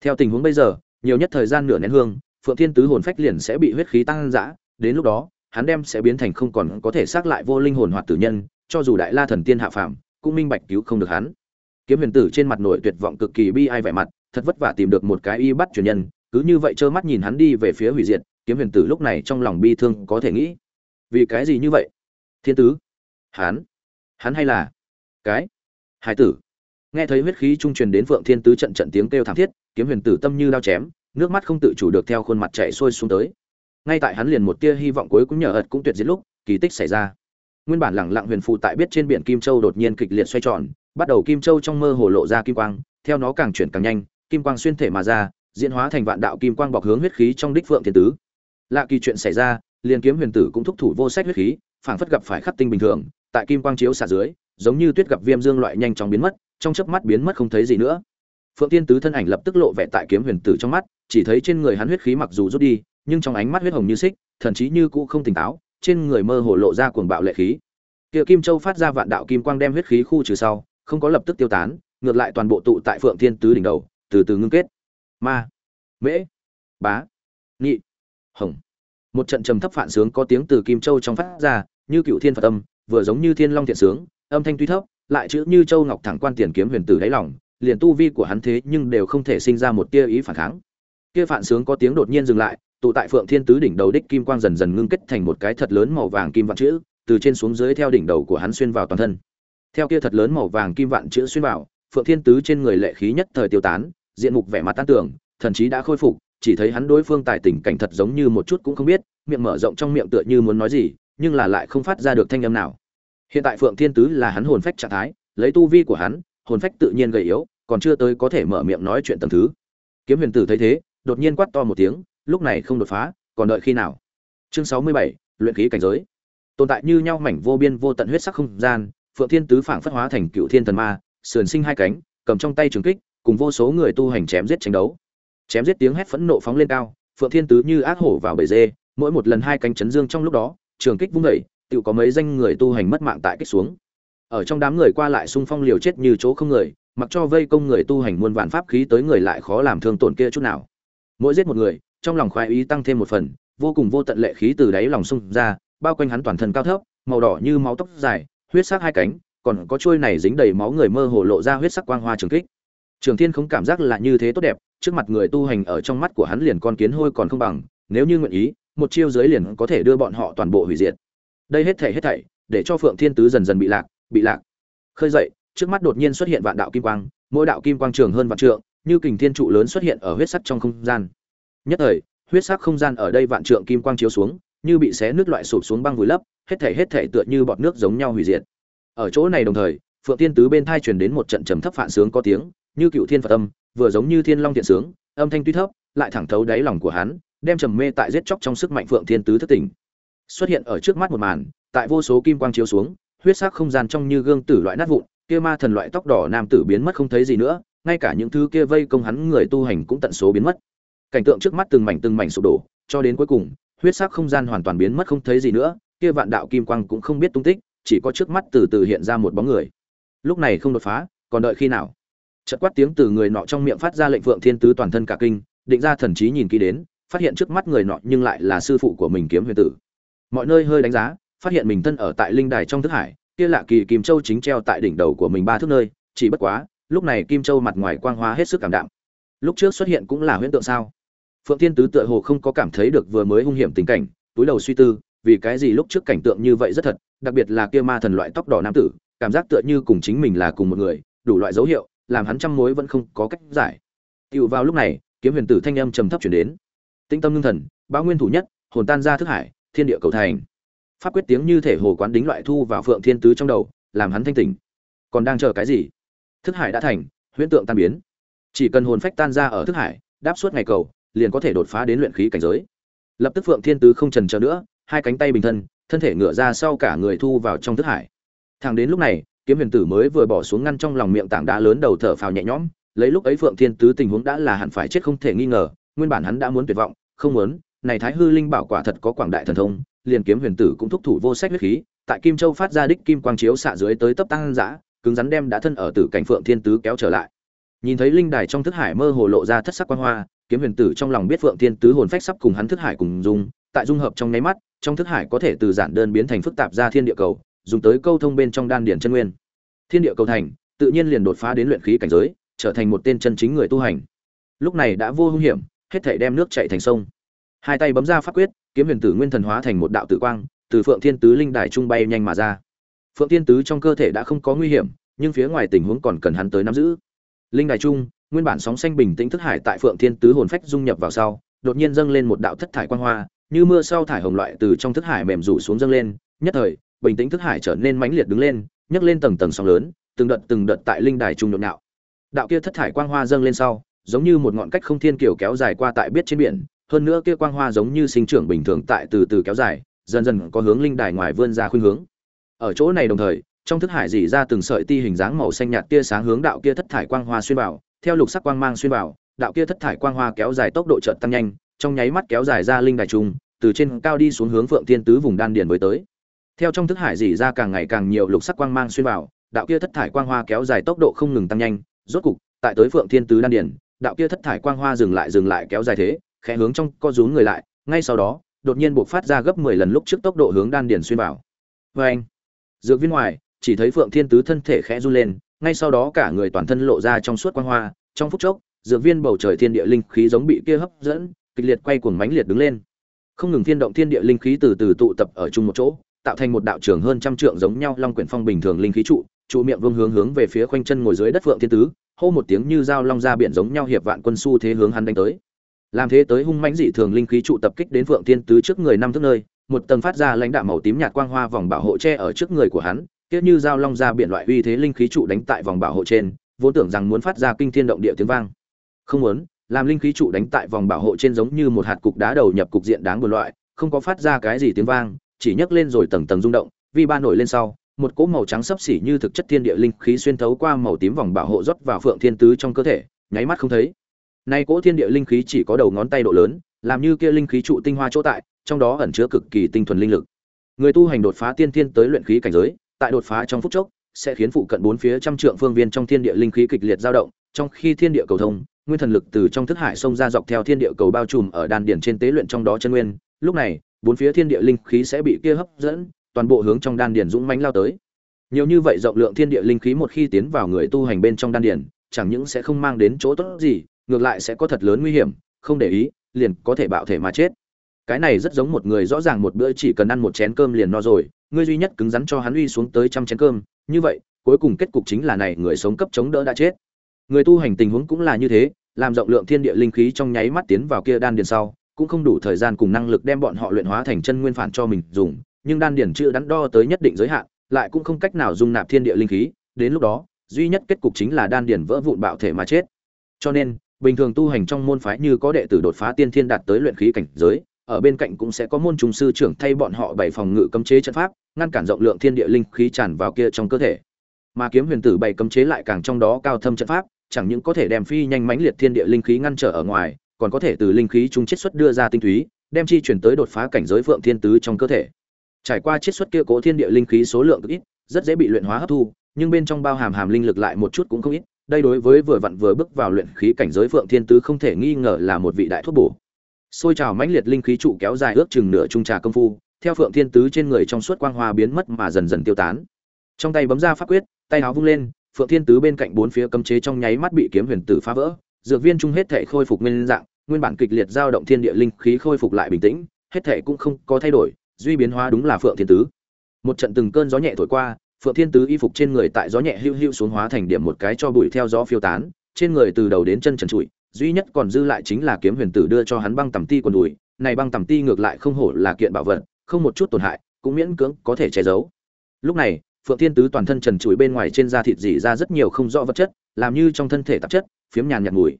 Theo tình huống bây giờ, nhiều nhất thời gian nửa nén hương, phượng thiên tứ hồn phách liền sẽ bị huyết khí tăng dã, đến lúc đó, hắn đem sẽ biến thành không còn có thể xác lại vô linh hồn hoạt tử nhân, cho dù đại la thần tiên hạ phàm, cũng minh bạch cứu không được hắn. Kiếm huyền tử trên mặt nổi tuyệt vọng cực kỳ bi ai vẻ mặt, thật vất vả tìm được một cái y bắt truyền nhân, cứ như vậy trơ mắt nhìn hắn đi về phía hủy diệt, kiếm huyền tử lúc này trong lòng bi thương có thể nghĩ vì cái gì như vậy? Thiên tứ? Hắn hắn hay là cái hải tử? Nghe thấy huyết khí trung truyền đến phượng thiên tứ trận trận tiếng kêu thảm thiết, kiếm huyền tử tâm như đao chém, nước mắt không tự chủ được theo khuôn mặt chạy xuôi xuống tới. Ngay tại hắn liền một tia hy vọng cuối cũng nhờ ật cũng tuyệt diệt lúc, kỳ tích xảy ra. Nguyên bản lẳng lặng huyền phụ tại biết trên biển kim châu đột nhiên kịch liệt xoay tròn, bắt đầu kim châu trong mơ hồ lộ ra kim quang, theo nó càng chuyển càng nhanh, kim quang xuyên thể mà ra, diễn hóa thành vạn đạo kim quang bọc hướng huyết khí trong đích phượng thiên tứ. Lạ kỳ chuyện xảy ra liền kiếm huyền tử cũng thúc thủ vô sách huyết khí, phảng phất gặp phải khắc tinh bình thường, tại kim quang chiếu xả dưới, giống như tuyết gặp viêm dương loại nhanh chóng biến mất, trong chớp mắt biến mất không thấy gì nữa. Phượng tiên tứ thân ảnh lập tức lộ vẻ tại kiếm huyền tử trong mắt, chỉ thấy trên người hắn huyết khí mặc dù rút đi, nhưng trong ánh mắt huyết hồng như xích, thần chí như cũ không tỉnh táo, trên người mơ hồ lộ ra cuồng bạo lệ khí. Kia kim châu phát ra vạn đạo kim quang đem huyết khí khu trừ sau, không có lập tức tiêu tán, ngược lại toàn bộ tụ tại phượng thiên tứ đỉnh đầu, từ từ ngưng kết. Ma, mễ, bá, nhị, hồng một trận trầm thấp phản sướng có tiếng từ kim châu trong phát ra, như cựu thiên phật âm, vừa giống như thiên long thiện sướng, âm thanh tuy thấp, lại chữ như châu ngọc thẳng quan tiền kiếm huyền tử đáy lòng, liền tu vi của hắn thế nhưng đều không thể sinh ra một tia ý phản kháng. Kia phản sướng có tiếng đột nhiên dừng lại, tụ tại phượng thiên tứ đỉnh đầu đích kim quang dần dần ngưng kết thành một cái thật lớn màu vàng kim vạn chữ, từ trên xuống dưới theo đỉnh đầu của hắn xuyên vào toàn thân. Theo kia thật lớn màu vàng kim vạn chữ xuyên vào, phượng thiên tứ trên người lệ khí nhất thời tiêu tán, diện mục vẻ mặt tan tưởng thần trí đã khôi phục chỉ thấy hắn đối phương tài tình cảnh thật giống như một chút cũng không biết, miệng mở rộng trong miệng tựa như muốn nói gì, nhưng là lại không phát ra được thanh âm nào. Hiện tại phượng thiên tứ là hắn hồn phách trạng thái, lấy tu vi của hắn, hồn phách tự nhiên gầy yếu, còn chưa tới có thể mở miệng nói chuyện tầng thứ. Kiếm huyền tử thấy thế, đột nhiên quát to một tiếng, lúc này không đột phá, còn đợi khi nào? Chương sáu mươi bảy, luyện khí cảnh giới. Tồn tại như nhau mảnh vô biên vô tận huyết sắc không gian, phượng thiên tứ phảng phất hóa thành cựu thiên thần ma, sườn sinh hai cánh, cầm trong tay trường kích, cùng vô số người tu hành chém giết tranh đấu chém giết tiếng hét phẫn nộ phóng lên cao, phượng thiên tứ như ác hổ vào bầy dê, mỗi một lần hai cánh chấn dương trong lúc đó, trường kích vung đẩy tự có mấy danh người tu hành mất mạng tại kích xuống. Ở trong đám người qua lại xung phong liều chết như chỗ không người, mặc cho vây công người tu hành muôn vạn pháp khí tới người lại khó làm thương tổn kia chút nào. Mỗi giết một người, trong lòng khoái ý tăng thêm một phần, vô cùng vô tận lệ khí từ đáy lòng sung ra, bao quanh hắn toàn thân cao thấp, màu đỏ như máu tóc dài, huyết sắc hai cánh, còn có chuôi này dính đầy máu người mơ hồ lộ ra huyết sắc quang hoa trường kích trường thiên không cảm giác là như thế tốt đẹp, trước mặt người tu hành ở trong mắt của hắn liền con kiến hôi còn không bằng, nếu như nguyện ý, một chiêu dưới liền có thể đưa bọn họ toàn bộ hủy diệt. Đây hết thảy hết thảy, để cho phượng thiên tứ dần dần bị lạc bị lạc. Khơi dậy, trước mắt đột nhiên xuất hiện vạn đạo kim quang, mỗi đạo kim quang trường hơn vạn trượng, như kình thiên trụ lớn xuất hiện ở huyết sắc trong không gian. Nhất thời, huyết sắc không gian ở đây vạn trượng kim quang chiếu xuống, như bị xé nước loại sụp xuống băng vùi lấp, hết thảy hết thảy tựa như bọt nước giống nhau hủy diệt. Ở chỗ này đồng thời, phượng Thiên tứ bên tai truyền đến một trận trầm thấp phản sướng có tiếng như cựu thiên phật âm, vừa giống như thiên long thiện sướng, âm thanh tuy thấp, lại thẳng thấu đáy lòng của hắn, đem trầm mê tại giết chóc trong sức mạnh phượng thiên tứ thất tỉnh. Xuất hiện ở trước mắt một màn, tại vô số kim quang chiếu xuống, huyết sắc không gian trong như gương tử loại nát vụn, kia ma thần loại tóc đỏ nam tử biến mất không thấy gì nữa, ngay cả những thứ kia vây công hắn người tu hành cũng tận số biến mất. Cảnh tượng trước mắt từng mảnh từng mảnh sụp đổ, cho đến cuối cùng, huyết sắc không gian hoàn toàn biến mất không thấy gì nữa, kia vạn đạo kim quang cũng không biết tung tích, chỉ có trước mắt từ từ hiện ra một bóng người. Lúc này không đột phá, còn đợi khi nào? Chợt quát tiếng từ người nọ trong miệng phát ra lệnh phượng thiên tứ toàn thân cả kinh, định ra thần trí nhìn kỹ đến, phát hiện trước mắt người nọ nhưng lại là sư phụ của mình kiếm huyền tử. Mọi nơi hơi đánh giá, phát hiện mình thân ở tại linh đài trong thức hải, kia lạ kỳ kim châu chính treo tại đỉnh đầu của mình ba thước nơi, chỉ bất quá, lúc này kim châu mặt ngoài quang hóa hết sức cảm đạm. Lúc trước xuất hiện cũng là huyễn tượng sao? Phượng thiên tứ tựa hồ không có cảm thấy được vừa mới hung hiểm tình cảnh, túi đầu suy tư, vì cái gì lúc trước cảnh tượng như vậy rất thật, đặc biệt là kia ma thần loại tóc đỏ nam tử, cảm giác tựa như cùng chính mình là cùng một người, đủ loại dấu hiệu làm hắn trăm mối vẫn không có cách giải. Tựu vào lúc này, kiếm huyền tử thanh âm trầm thấp chuyển đến. Tinh tâm ngưng thần bão nguyên thủ nhất, hồn tan ra thức hải, thiên địa cầu thành. Pháp quyết tiếng như thể hồ quán đính loại thu vào phượng thiên tứ trong đầu, làm hắn thanh tỉnh. Còn đang chờ cái gì? Thức hải đã thành, huyễn tượng tan biến. Chỉ cần hồn phách tan ra ở thức hải, đáp suốt ngày cầu, liền có thể đột phá đến luyện khí cảnh giới. Lập tức phượng thiên tứ không trần chờ nữa, hai cánh tay bình thân thân thể ngửa ra sau cả người thu vào trong thức hải. Thẳng đến lúc này kiếm huyền tử mới vừa bỏ xuống ngăn trong lòng miệng tảng đá lớn đầu thở phào nhẹ nhõm, lấy lúc ấy phượng thiên tứ tình huống đã là hẳn phải chết không thể nghi ngờ, nguyên bản hắn đã muốn tuyệt vọng, không muốn, này thái hư linh bảo quả thật có quảng đại thần thông, liền kiếm huyền tử cũng thúc thủ vô sách huyết khí, tại kim châu phát ra đích kim quang chiếu xạ dưới tới tấp tăng dã cứng rắn đem đã thân ở tử cảnh phượng thiên tứ kéo trở lại. Nhìn thấy linh đài trong thức hải mơ hồ lộ ra thất sắc quang hoa, kiếm huyền tử trong lòng biết phượng thiên tứ hồn phách sắp cùng hắn thức hải cùng dung, tại dung hợp trong nháy mắt, trong thức hải có thể từ giản đơn biến thành phức tạp ra thiên địa cầu, dùng tới câu thông bên trong đan điển chân nguyên thiên địa cầu thành, tự nhiên liền đột phá đến luyện khí cảnh giới, trở thành một tên chân chính người tu hành. Lúc này đã vô hung hiểm, hết thảy đem nước chảy thành sông. Hai tay bấm ra pháp quyết, kiếm huyền tử nguyên thần hóa thành một đạo tử quang, từ phượng thiên tứ linh đài trung bay nhanh mà ra. Phượng thiên tứ trong cơ thể đã không có nguy hiểm, nhưng phía ngoài tình huống còn cần hắn tới nắm giữ. Linh đài trung, nguyên bản sóng xanh bình tĩnh thức hải tại phượng thiên tứ hồn phách dung nhập vào sau, đột nhiên dâng lên một đạo thất thải quang hoa, như mưa sau thải hồng loại từ trong thức hải mềm rủ xuống dâng lên, nhất thời, bình tĩnh thức hải trở nên mãnh liệt đứng lên nhấc lên tầng tầng sóng lớn, từng đợt từng đợt tại linh đài trung nhộn nhạo. Đạo kia thất thải quang hoa dâng lên sau, giống như một ngọn cách không thiên kiều kéo dài qua tại biết trên biển, hơn nữa kia quang hoa giống như sinh trưởng bình thường tại từ từ kéo dài, dần dần có hướng linh đài ngoài vươn ra khuynh hướng. Ở chỗ này đồng thời, trong thức hải dỉ ra từng sợi ti hình dáng màu xanh nhạt tia sáng hướng đạo kia thất thải quang hoa xuyên vào, theo lục sắc quang mang xuyên vào, đạo kia thất thải quang hoa kéo dài tốc độ chợt tăng nhanh, trong nháy mắt kéo dài ra linh đài trung, từ trên cao đi xuống hướng phượng tiên tứ vùng đan điền mới tới theo trong thức hải dỉ ra càng ngày càng nhiều lục sắc quang mang xuyên vào, đạo kia thất thải quang hoa kéo dài tốc độ không ngừng tăng nhanh, rốt cục, tại tới phượng thiên tứ đan điền, đạo kia thất thải quang hoa dừng lại dừng lại kéo dài thế, khẽ hướng trong co rúm người lại, ngay sau đó, đột nhiên buộc phát ra gấp 10 lần lúc trước tốc độ hướng đan điền xuyên vào. Vê anh, dược viên ngoài, chỉ thấy phượng thiên tứ thân thể khẽ run lên, ngay sau đó cả người toàn thân lộ ra trong suốt quang hoa, trong phút chốc, dược viên bầu trời thiên địa linh khí giống bị kia hấp dẫn, kịch liệt quay cuồng mãnh liệt đứng lên. Không ngừng thiên động thiên địa linh khí từ từ tụ tập ở chung một chỗ tạo thành một đạo trường hơn trăm trượng giống nhau long quyển phong bình thường linh khí trụ trụ miệng vương hướng hướng về phía quanh chân ngồi dưới đất phượng thiên tứ, hô một tiếng như dao long ra biển giống nhau hiệp vạn quân su thế hướng hắn đánh tới. Làm thế tới hung mãnh dị thường linh khí trụ tập kích đến phượng thiên tứ trước người năm thước nơi, một tầng phát ra lãnh đạo màu tím nhạt quang hoa vòng bảo hộ che ở trước người của hắn, kia như dao long ra biển loại uy thế linh khí trụ đánh tại vòng bảo hộ trên, vốn tưởng rằng muốn phát ra kinh thiên động địa tiếng vang. Không muốn, làm linh khí trụ đánh tại vòng bảo hộ trên giống như một hạt cục đá đầu nhập cục diện đáng buồn loại, không có phát ra cái gì tiếng vang chỉ nhấc lên rồi tầng tầng rung động, vi ba nổi lên sau, một cỗ màu trắng sấp xỉ như thực chất thiên địa linh khí xuyên thấu qua màu tím vòng bảo hộ rót vào phượng thiên tứ trong cơ thể, nháy mắt không thấy. Nay cỗ thiên địa linh khí chỉ có đầu ngón tay độ lớn, làm như kia linh khí trụ tinh hoa chỗ tại, trong đó ẩn chứa cực kỳ tinh thuần linh lực. Người tu hành đột phá tiên thiên tới luyện khí cảnh giới, tại đột phá trong phút chốc, sẽ khiến phụ cận bốn phía trăm trượng phương viên trong thiên địa linh khí kịch liệt dao động, trong khi thiên địa cầu thông, nguyên thần lực từ trong thức hải xông ra dọc theo thiên địa cầu bao trùm ở đan điển trên tế luyện trong đó chân nguyên. Lúc này bốn phía thiên địa linh khí sẽ bị kia hấp dẫn toàn bộ hướng trong đan điền dũng mãnh lao tới. Nhiều như vậy rộng lượng thiên địa linh khí một khi tiến vào người tu hành bên trong đan điền, chẳng những sẽ không mang đến chỗ tốt gì ngược lại sẽ có thật lớn nguy hiểm không để ý liền có thể bạo thể mà chết. Cái này rất giống một người rõ ràng một bữa chỉ cần ăn một chén cơm liền no rồi ngươi duy nhất cứng rắn cho hắn uy xuống tới trăm chén cơm như vậy cuối cùng kết cục chính là này người sống cấp chống đỡ đã chết. Người tu hành tình huống cũng là như thế làm rộng lượng thiên địa linh khí trong nháy mắt tiến vào kia đan điền sau cũng không đủ thời gian cùng năng lực đem bọn họ luyện hóa thành chân nguyên phản cho mình dùng, nhưng đan điền chưa đắn đo tới nhất định giới hạn, lại cũng không cách nào dung nạp thiên địa linh khí, đến lúc đó, duy nhất kết cục chính là đan điền vỡ vụn bạo thể mà chết. Cho nên, bình thường tu hành trong môn phái như có đệ tử đột phá tiên thiên đạt tới luyện khí cảnh giới, ở bên cạnh cũng sẽ có môn trùng sư trưởng thay bọn họ bày phòng ngự cấm chế trận pháp, ngăn cản rộng lượng thiên địa linh khí tràn vào kia trong cơ thể. Mà kiếm huyền tử bày cấm chế lại càng trong đó cao thâm trận pháp, chẳng những có thể đem phi nhanh mãnh liệt thiên địa linh khí ngăn trở ở ngoài còn có thể từ linh khí trung chiết xuất đưa ra tinh túy, đem chi chuyển tới đột phá cảnh giới phượng thiên tứ trong cơ thể. Trải qua chiết xuất kia cố thiên địa linh khí số lượng cực ít, rất dễ bị luyện hóa hấp thu, nhưng bên trong bao hàm hàm linh lực lại một chút cũng không ít, đây đối với vừa vặn vừa bước vào luyện khí cảnh giới phượng thiên tứ không thể nghi ngờ là một vị đại thuốc bổ. Xôi trào mãnh liệt linh khí trụ kéo dài ước chừng nửa trung trà công phu, theo phượng thiên tứ trên người trong suốt quang hoa biến mất mà dần dần tiêu tán. Trong tay bấm ra pháp quyết, tay áo vung lên, phượng thiên tứ bên cạnh bốn phía cấm chế trong nháy mắt bị kiếm huyền tử phá vỡ dược viên trung hết thể khôi phục nguyên dạng, nguyên bản kịch liệt dao động thiên địa linh khí khôi phục lại bình tĩnh, hết thể cũng không có thay đổi, duy biến hóa đúng là phượng thiên tứ. Một trận từng cơn gió nhẹ thổi qua, phượng thiên tứ y phục trên người tại gió nhẹ hưu hưu xuống hóa thành điểm một cái cho bụi theo gió phiêu tán, trên người từ đầu đến chân trần trụi, duy nhất còn dư lại chính là kiếm huyền tử đưa cho hắn băng tầm ti quần đùi, này băng tầm ti ngược lại không hổ là kiện bảo vật, không một chút tổn hại, cũng miễn cưỡng có thể che giấu. Lúc này, phượng thiên tứ toàn thân trần trụi bên ngoài trên da thịt dỉ ra rất nhiều không rõ vật chất, làm như trong thân thể tạp chất phiếm nhàn nhạt mùi.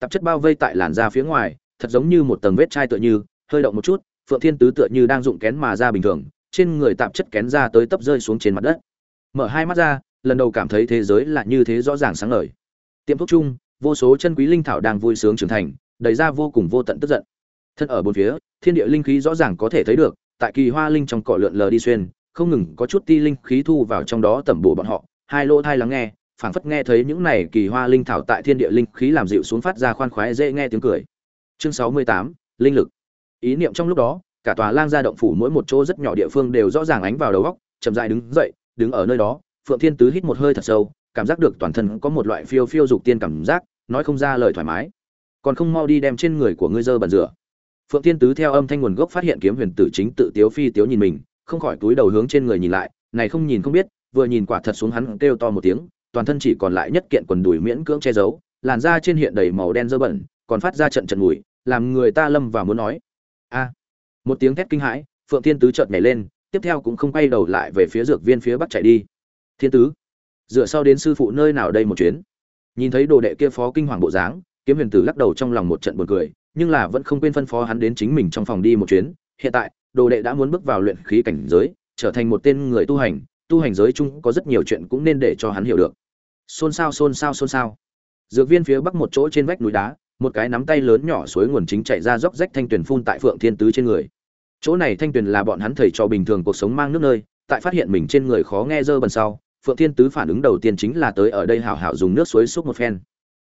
Tạp chất bao vây tại làn da phía ngoài, thật giống như một tầng vết chai tựa như, hơi động một chút, phượng thiên tứ tựa như đang dụng kén mà ra bình thường, trên người tạp chất kén ra tới tấp rơi xuống trên mặt đất. Mở hai mắt ra, lần đầu cảm thấy thế giới là như thế rõ ràng sáng ngời. Tiệm thuốc chung, vô số chân quý linh thảo đang vui sướng trưởng thành, đầy ra vô cùng vô tận tức giận. Thân ở bốn phía, thiên địa linh khí rõ ràng có thể thấy được, tại kỳ hoa linh trong cỏ lượn lờ đi xuyên, không ngừng có chút ti linh khí thu vào trong đó tẩm bổ bọn họ, hai lỗ thai lắng nghe phảng phất nghe thấy những này kỳ hoa linh thảo tại thiên địa linh khí làm dịu xuống phát ra khoan khoái dễ nghe tiếng cười. Chương sáu mươi tám, linh lực. Ý niệm trong lúc đó, cả tòa lang gia động phủ mỗi một chỗ rất nhỏ địa phương đều rõ ràng ánh vào đầu góc chậm rãi đứng dậy, đứng ở nơi đó, phượng thiên tứ hít một hơi thật sâu, cảm giác được toàn thân có một loại phiêu phiêu dục tiên cảm giác, nói không ra lời thoải mái. Còn không mau đi đem trên người của ngươi dơ bẩn rửa. Phượng thiên tứ theo âm thanh nguồn gốc phát hiện kiếm huyền tử chính tự tiếu phi tiếu nhìn mình, không khỏi túi đầu hướng trên người nhìn lại, này không nhìn không biết, vừa nhìn quả thật xuống hắn kêu to một tiếng toàn thân chỉ còn lại nhất kiện quần đùi miễn cưỡng che giấu, làn da trên hiện đầy màu đen dơ bẩn, còn phát ra trận trận mùi, làm người ta lâm vào muốn nói. A! Một tiếng thét kinh hãi, phượng thiên tứ chợt nhảy lên, tiếp theo cũng không quay đầu lại về phía dược viên phía bắc chạy đi. Thiên tứ, dựa sau đến sư phụ nơi nào đây một chuyến? Nhìn thấy đồ đệ kia phó kinh hoàng bộ dáng, kiếm huyền tử lắc đầu trong lòng một trận buồn cười, nhưng là vẫn không quên phân phó hắn đến chính mình trong phòng đi một chuyến. Hiện tại, đồ đệ đã muốn bước vào luyện khí cảnh giới, trở thành một tên người tu hành tu hành giới chung có rất nhiều chuyện cũng nên để cho hắn hiểu được. Xôn xao xôn xao xôn xao. Dược viên phía bắc một chỗ trên vách núi đá, một cái nắm tay lớn nhỏ suối nguồn chính chạy ra róc rách thanh tuyền phun tại phượng thiên tứ trên người. Chỗ này thanh tuyền là bọn hắn thầy trò bình thường cuộc sống mang nước nơi, tại phát hiện mình trên người khó nghe dơ bẩn sau, phượng thiên tứ phản ứng đầu tiên chính là tới ở đây hảo hảo dùng nước suối xúc một phen.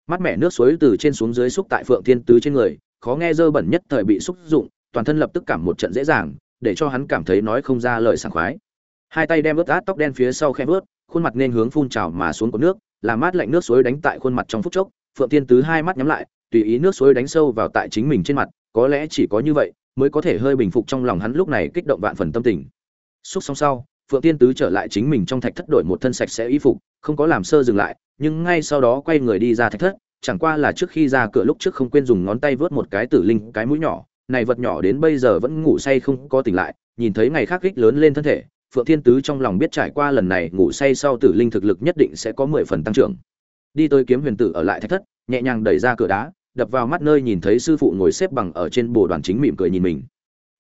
Mắt mẹ nước suối từ trên xuống dưới xúc tại phượng thiên tứ trên người, khó nghe dơ bẩn nhất thời bị xúc dụng, toàn thân lập tức cảm một trận dễ dàng, để cho hắn cảm thấy nói không ra lời sảng khoái hai tay đem ướt át tóc đen phía sau khe vớt, khuôn mặt nên hướng phun trào mà xuống của nước làm mát lạnh nước suối đánh tại khuôn mặt trong phút chốc. Phượng thiên tứ hai mắt nhắm lại, tùy ý nước suối đánh sâu vào tại chính mình trên mặt, có lẽ chỉ có như vậy mới có thể hơi bình phục trong lòng hắn lúc này kích động vạn phần tâm tình. Xúc xong sau, phượng tiên tứ trở lại chính mình trong thạch thất đổi một thân sạch sẽ y phục, không có làm sơ dừng lại, nhưng ngay sau đó quay người đi ra thạch thất, chẳng qua là trước khi ra cửa lúc trước không quên dùng ngón tay vớt một cái tử linh, cái mũi nhỏ. Này vật nhỏ đến bây giờ vẫn ngủ say không có tỉnh lại, nhìn thấy ngày khác kích lớn lên thân thể phượng thiên tứ trong lòng biết trải qua lần này ngủ say sau tử linh thực lực nhất định sẽ có mười phần tăng trưởng. Đi tới kiếm huyền tử ở lại thạch thất, nhẹ nhàng đẩy ra cửa đá, đập vào mắt nơi nhìn thấy sư phụ ngồi xếp bằng ở trên bồ đoàn chính mỉm cười nhìn mình.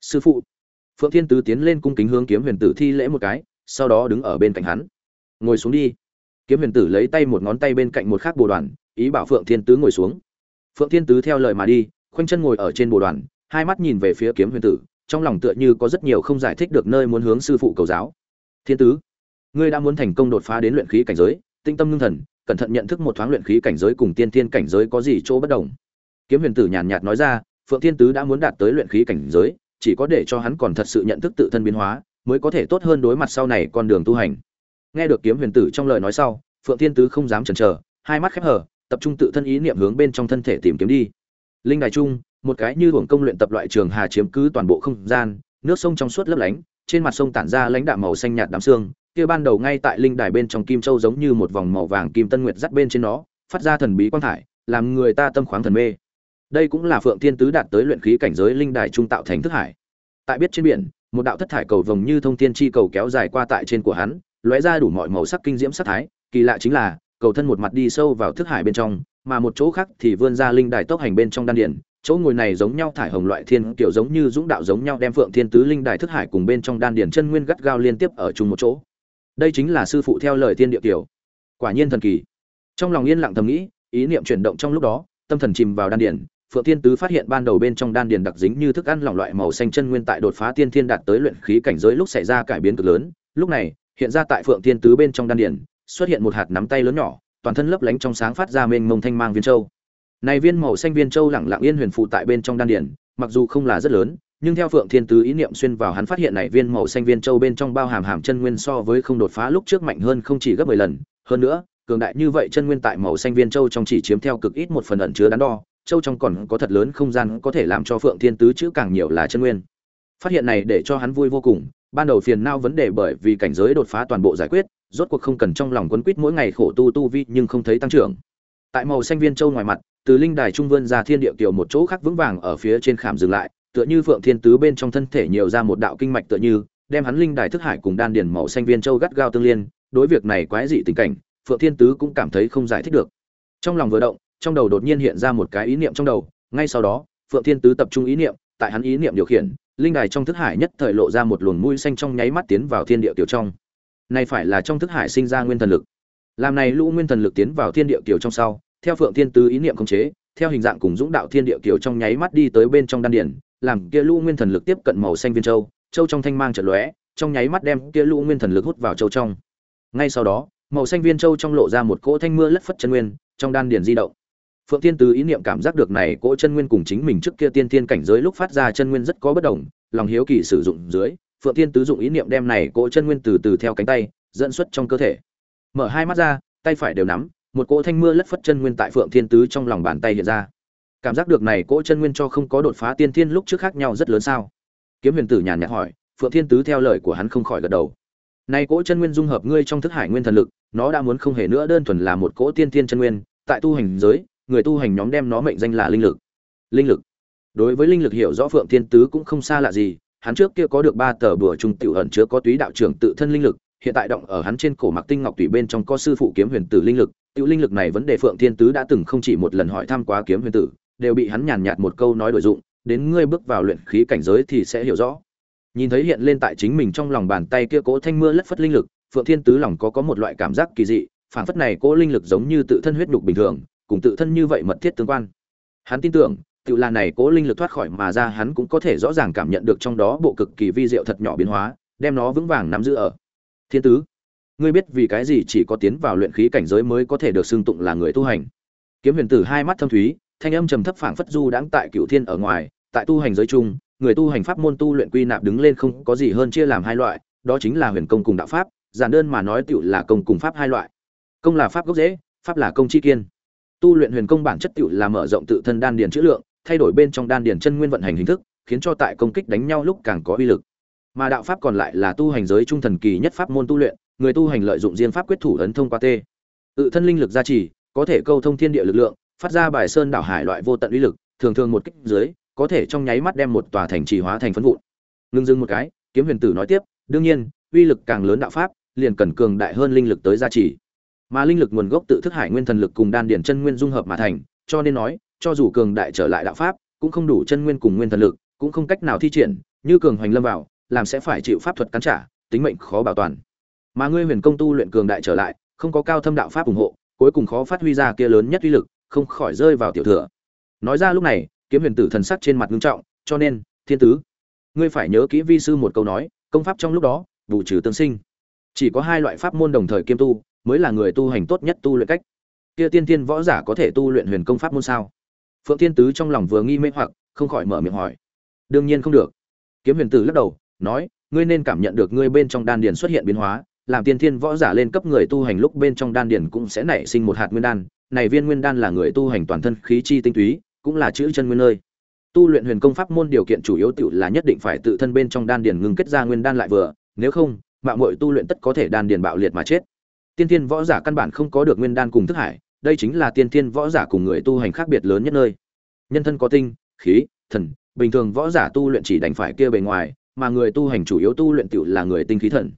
Sư phụ. Phượng thiên tứ tiến lên cung kính hướng kiếm huyền tử thi lễ một cái, sau đó đứng ở bên cạnh hắn. Ngồi xuống đi. Kiếm huyền tử lấy tay một ngón tay bên cạnh một khác bồ đoàn, ý bảo phượng thiên tứ ngồi xuống. Phượng thiên tứ theo lời mà đi, khoanh chân ngồi ở trên bồ đoàn, hai mắt nhìn về phía kiếm huyền tử trong lòng tựa như có rất nhiều không giải thích được nơi muốn hướng sư phụ cầu giáo. Thiên tứ, ngươi đã muốn thành công đột phá đến luyện khí cảnh giới, tinh tâm ngưng thần, cẩn thận nhận thức một thoáng luyện khí cảnh giới cùng tiên thiên cảnh giới có gì chỗ bất đồng. Kiếm huyền tử nhàn nhạt nói ra, phượng thiên tứ đã muốn đạt tới luyện khí cảnh giới, chỉ có để cho hắn còn thật sự nhận thức tự thân biến hóa, mới có thể tốt hơn đối mặt sau này con đường tu hành. Nghe được kiếm huyền tử trong lời nói sau, phượng thiên tứ không dám chần chờ, hai mắt khép hờ, tập trung tự thân ý niệm hướng bên trong thân thể tìm kiếm đi. Linh đài trung một cái như hưởng công luyện tập loại trường hà chiếm cứ toàn bộ không gian, nước sông trong suốt lấp lánh, trên mặt sông tản ra lãnh đạm màu xanh nhạt đám xương, kia ban đầu ngay tại linh đài bên trong kim châu giống như một vòng màu vàng kim tân nguyệt dắt bên trên nó, phát ra thần bí quang thải, làm người ta tâm khoáng thần mê. Đây cũng là phượng thiên tứ đạt tới luyện khí cảnh giới linh đài trung tạo thành thức hải. Tại biết trên biển, một đạo thất thải cầu vồng như thông thiên chi cầu kéo dài qua tại trên của hắn, lóe ra đủ mọi màu sắc kinh diễm sắc thái, kỳ lạ chính là, cầu thân một mặt đi sâu vào thức hải bên trong, mà một chỗ khác thì vươn ra linh đài tốc hành bên trong đan điền chỗ ngồi này giống nhau thải hồng loại thiên kiểu giống như dũng đạo giống nhau đem phượng thiên tứ linh đài thức hải cùng bên trong đan điển chân nguyên gắt gao liên tiếp ở chung một chỗ. Đây chính là sư phụ theo lời thiên địa kiểu. Quả nhiên thần kỳ. Trong lòng yên lặng thầm nghĩ ý niệm chuyển động trong lúc đó tâm thần chìm vào đan điển Phượng Thiên Tứ phát hiện ban đầu bên trong đan điền đặc dính như thức ăn lỏng loại màu xanh chân nguyên tại đột phá tiên thiên đạt tới luyện khí cảnh giới lúc xảy ra cải biến cực lớn, lúc này, hiện ra tại Phượng Thiên Tứ bên trong đan điền, xuất hiện một hạt nắm tay lớn nhỏ, toàn thân lấp lánh trong sáng phát ra mênh mông thanh mang viên châu. Này viên màu xanh viên châu lặng lặng yên huyền phụ tại bên trong đan điền, mặc dù không là rất lớn, nhưng theo Phượng Thiên Tứ ý niệm xuyên vào hắn phát hiện này viên màu xanh viên châu bên trong bao hàm hàm chân nguyên so với không đột phá lúc trước mạnh hơn không chỉ gấp 10 lần, hơn nữa, cường đại như vậy chân nguyên tại màu xanh viên châu trong chỉ chiếm theo cực ít một phần ẩn chứa đắn đo, châu trong còn có thật lớn không gian có thể làm cho Phượng Thiên Tứ chữ càng nhiều là chân nguyên. Phát hiện này để cho hắn vui vô cùng, ban đầu phiền não vấn đề bởi vì cảnh giới đột phá toàn bộ giải quyết, rốt cuộc không cần trong lòng quấn quýt mỗi ngày khổ tu tu vi nhưng không thấy tăng trưởng. Tại màu xanh viên châu ngoài mặt, từ linh đài trung vươn ra thiên địa tiểu một chỗ khác vững vàng ở phía trên khảm dừng lại, tựa như Phượng Thiên Tứ bên trong thân thể nhiều ra một đạo kinh mạch tựa như, đem hắn linh đài thức hải cùng đan điền màu xanh viên châu gắt gao tương liên, đối việc này quái dị tình cảnh, Phượng Thiên Tứ cũng cảm thấy không giải thích được. Trong lòng vừa động, trong đầu đột nhiên hiện ra một cái ý niệm trong đầu, ngay sau đó, Phượng Thiên Tứ tập trung ý niệm, tại hắn ý niệm điều khiển, linh đài trong thức hải nhất thời lộ ra một luồng mũi xanh trong nháy mắt tiến vào thiên địa tiểu trong. Này phải là trong thức hải sinh ra nguyên thần lực. Làm này lũ nguyên thần lực tiến vào thiên địa tiểu trong sau, theo Phượng Thiên Tứ ý niệm khống chế, theo hình dạng cùng dũng đạo thiên địa kiều trong nháy mắt đi tới bên trong đan điển, làm kia lũ nguyên thần lực tiếp cận màu xanh viên châu, châu trong thanh mang trận lóe, trong nháy mắt đem kia lũ nguyên thần lực hút vào châu trong. Ngay sau đó, màu xanh viên châu trong lộ ra một cỗ thanh mưa lất phất chân nguyên, trong đan điển di động. Phượng Thiên Tứ ý niệm cảm giác được này cỗ chân nguyên cùng chính mình trước kia tiên thiên cảnh giới lúc phát ra chân nguyên rất có bất đồng, lòng hiếu kỳ sử dụng dưới, Phượng Thiên Tứ dụng ý niệm đem này cỗ chân nguyên từ từ theo cánh tay dẫn xuất trong cơ thể. Mở hai mắt ra, tay phải đều nắm, một cỗ thanh mưa lất phất chân nguyên tại Phượng Thiên Tứ trong lòng bàn tay hiện ra. Cảm giác được này cỗ chân nguyên cho không có đột phá tiên thiên lúc trước khác nhau rất lớn sao? Kiếm Huyền Tử nhàn nhạt hỏi, Phượng Thiên Tứ theo lời của hắn không khỏi gật đầu. nay cỗ chân nguyên dung hợp ngươi trong thức hải nguyên thần lực, nó đã muốn không hề nữa đơn thuần là một cỗ tiên thiên chân nguyên, tại tu hành giới, người tu hành nhóm đem nó mệnh danh là linh lực. Linh lực. Đối với linh lực hiểu rõ Phượng Thiên Tứ cũng không xa lạ gì, hắn trước kia có được ba tờ bùa trung tiểu ẩn chứa có túy đạo trưởng tự thân linh lực, hiện tại động ở hắn trên cổ Mặc Tinh Ngọc tùy bên trong có sư phụ kiếm huyền tử linh lực, tiểu linh lực này vấn đề Phượng Thiên Tứ đã từng không chỉ một lần hỏi thăm quá kiếm huyền tử, đều bị hắn nhàn nhạt một câu nói đổi dụng, đến ngươi bước vào luyện khí cảnh giới thì sẽ hiểu rõ. Nhìn thấy hiện lên tại chính mình trong lòng bàn tay kia cố thanh mưa lất phất linh lực, Phượng Thiên Tứ lòng có có một loại cảm giác kỳ dị, phản phất này cố linh lực giống như tự thân huyết nhục bình thường, cùng tự thân như vậy mật thiết tương quan. Hắn tin tưởng, tự là này cố linh lực thoát khỏi mà ra hắn cũng có thể rõ ràng cảm nhận được trong đó bộ cực kỳ vi diệu thật nhỏ biến hóa, đem nó vững vàng nắm giữ ở. Thiên tứ, ngươi biết vì cái gì chỉ có tiến vào luyện khí cảnh giới mới có thể được xưng tụng là người tu hành? Kiếm Huyền Tử hai mắt thâm thúy, thanh âm trầm thấp phảng phất du đãng tại Cửu Thiên ở ngoài, tại tu hành giới chung, người tu hành pháp môn tu luyện quy nạp đứng lên không có gì hơn chia làm hai loại, đó chính là huyền công cùng đạo pháp, giản đơn mà nói tựu là công cùng pháp hai loại. Công là pháp gốc rễ, pháp là công chi kiên tu luyện huyền công bản chất tựu là mở rộng tự thân đan điền chữ lượng thay đổi bên trong đan điền chân nguyên vận hành hình thức khiến cho tại công kích đánh nhau lúc càng có uy lực mà đạo pháp còn lại là tu hành giới trung thần kỳ nhất pháp môn tu luyện, người tu hành lợi dụng riêng pháp quyết thủ ấn thông qua t tự thân linh lực gia trì, có thể câu thông thiên địa lực lượng, phát ra bài sơn đảo hải loại vô tận uy lực, thường thường một kích dưới, có thể trong nháy mắt đem một tòa thành trì hóa thành phấn vụn. Ngưng dưng một cái, kiếm huyền tử nói tiếp, đương nhiên, uy lực càng lớn đạo pháp, liền cần cường đại hơn linh lực tới gia trì. Mà linh lực nguồn gốc tự thức hải nguyên thần lực cùng đan điển chân nguyên dung hợp mà thành, cho nên nói, cho dù cường đại trở lại đạo pháp, cũng không đủ chân nguyên cùng nguyên thần lực, cũng không cách nào thi triển, như cường hoành lâm vào làm sẽ phải chịu pháp thuật cắn trả, tính mệnh khó bảo toàn. Mà ngươi huyền công tu luyện cường đại trở lại, không có cao thâm đạo pháp ủng hộ, cuối cùng khó phát huy ra kia lớn nhất uy lực, không khỏi rơi vào tiểu thừa. Nói ra lúc này, kiếm huyền tử thần sắc trên mặt ngưng trọng, cho nên, thiên tứ, ngươi phải nhớ kỹ vi sư một câu nói, công pháp trong lúc đó, bù trừ tương sinh. Chỉ có hai loại pháp môn đồng thời kiêm tu, mới là người tu hành tốt nhất tu luyện cách. Kia tiên tiên võ giả có thể tu luyện huyền công pháp môn sao? Phượng thiên tứ trong lòng vừa nghi mê hoặc, không khỏi mở miệng hỏi. Đương nhiên không được. Kiếm huyền tử lắc đầu nói, ngươi nên cảm nhận được ngươi bên trong đan điền xuất hiện biến hóa, làm tiên thiên võ giả lên cấp người tu hành lúc bên trong đan điền cũng sẽ nảy sinh một hạt nguyên đan. Này viên nguyên đan là người tu hành toàn thân khí chi tinh túy, cũng là chữ chân nguyên nơi. Tu luyện huyền công pháp môn điều kiện chủ yếu tiểu là nhất định phải tự thân bên trong đan điền ngưng kết ra nguyên đan lại vừa, nếu không, mạo muội tu luyện tất có thể đan điền bạo liệt mà chết. Tiên thiên võ giả căn bản không có được nguyên đan cùng thức hải, đây chính là tiên thiên võ giả cùng người tu hành khác biệt lớn nhất nơi. Nhân thân có tinh, khí, thần, bình thường võ giả tu luyện chỉ đánh phải kia bề ngoài mà người tu hành chủ yếu tu luyện tiểu là người tinh khí thần.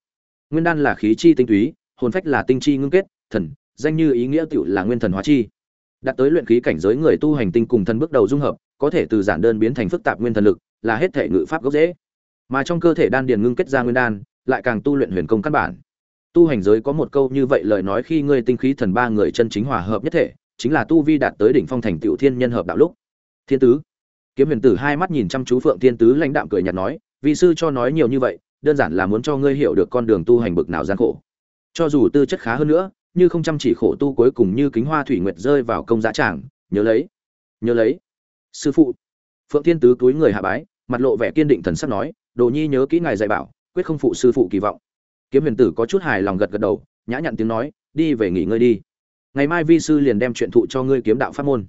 Nguyên đan là khí chi tinh túy, hồn phách là tinh chi ngưng kết, thần, danh như ý nghĩa tiểu là nguyên thần hóa chi. Đạt tới luyện khí cảnh giới người tu hành tinh cùng thần bước đầu dung hợp, có thể từ giản đơn biến thành phức tạp nguyên thần lực, là hết thể ngự pháp gốc dễ mà trong cơ thể đan điền ngưng kết ra nguyên đan, lại càng tu luyện huyền công căn bản. Tu hành giới có một câu như vậy lời nói khi ngươi tinh khí thần ba người chân chính hòa hợp nhất thể, chính là tu vi đạt tới đỉnh phong thành tiểu thiên nhân hợp đạo lúc. Thiên tứ. Kiếm huyền tử hai mắt nhìn chăm chú phượng thiên tứ lãnh đạm cười nhạt nói vị sư cho nói nhiều như vậy, đơn giản là muốn cho ngươi hiểu được con đường tu hành bực nào gian khổ. Cho dù tư chất khá hơn nữa, như không chăm chỉ khổ tu cuối cùng như kính hoa thủy nguyệt rơi vào công giá tràng, nhớ lấy nhớ lấy. Sư phụ, phượng thiên tứ túi người hạ bái, mặt lộ vẻ kiên định thần sắc nói, đồ nhi nhớ kỹ ngài dạy bảo, quyết không phụ sư phụ kỳ vọng. Kiếm huyền tử có chút hài lòng gật gật đầu, nhã nhặn tiếng nói, đi về nghỉ ngơi đi. Ngày mai vi sư liền đem chuyện thụ cho ngươi kiếm đạo pháp môn.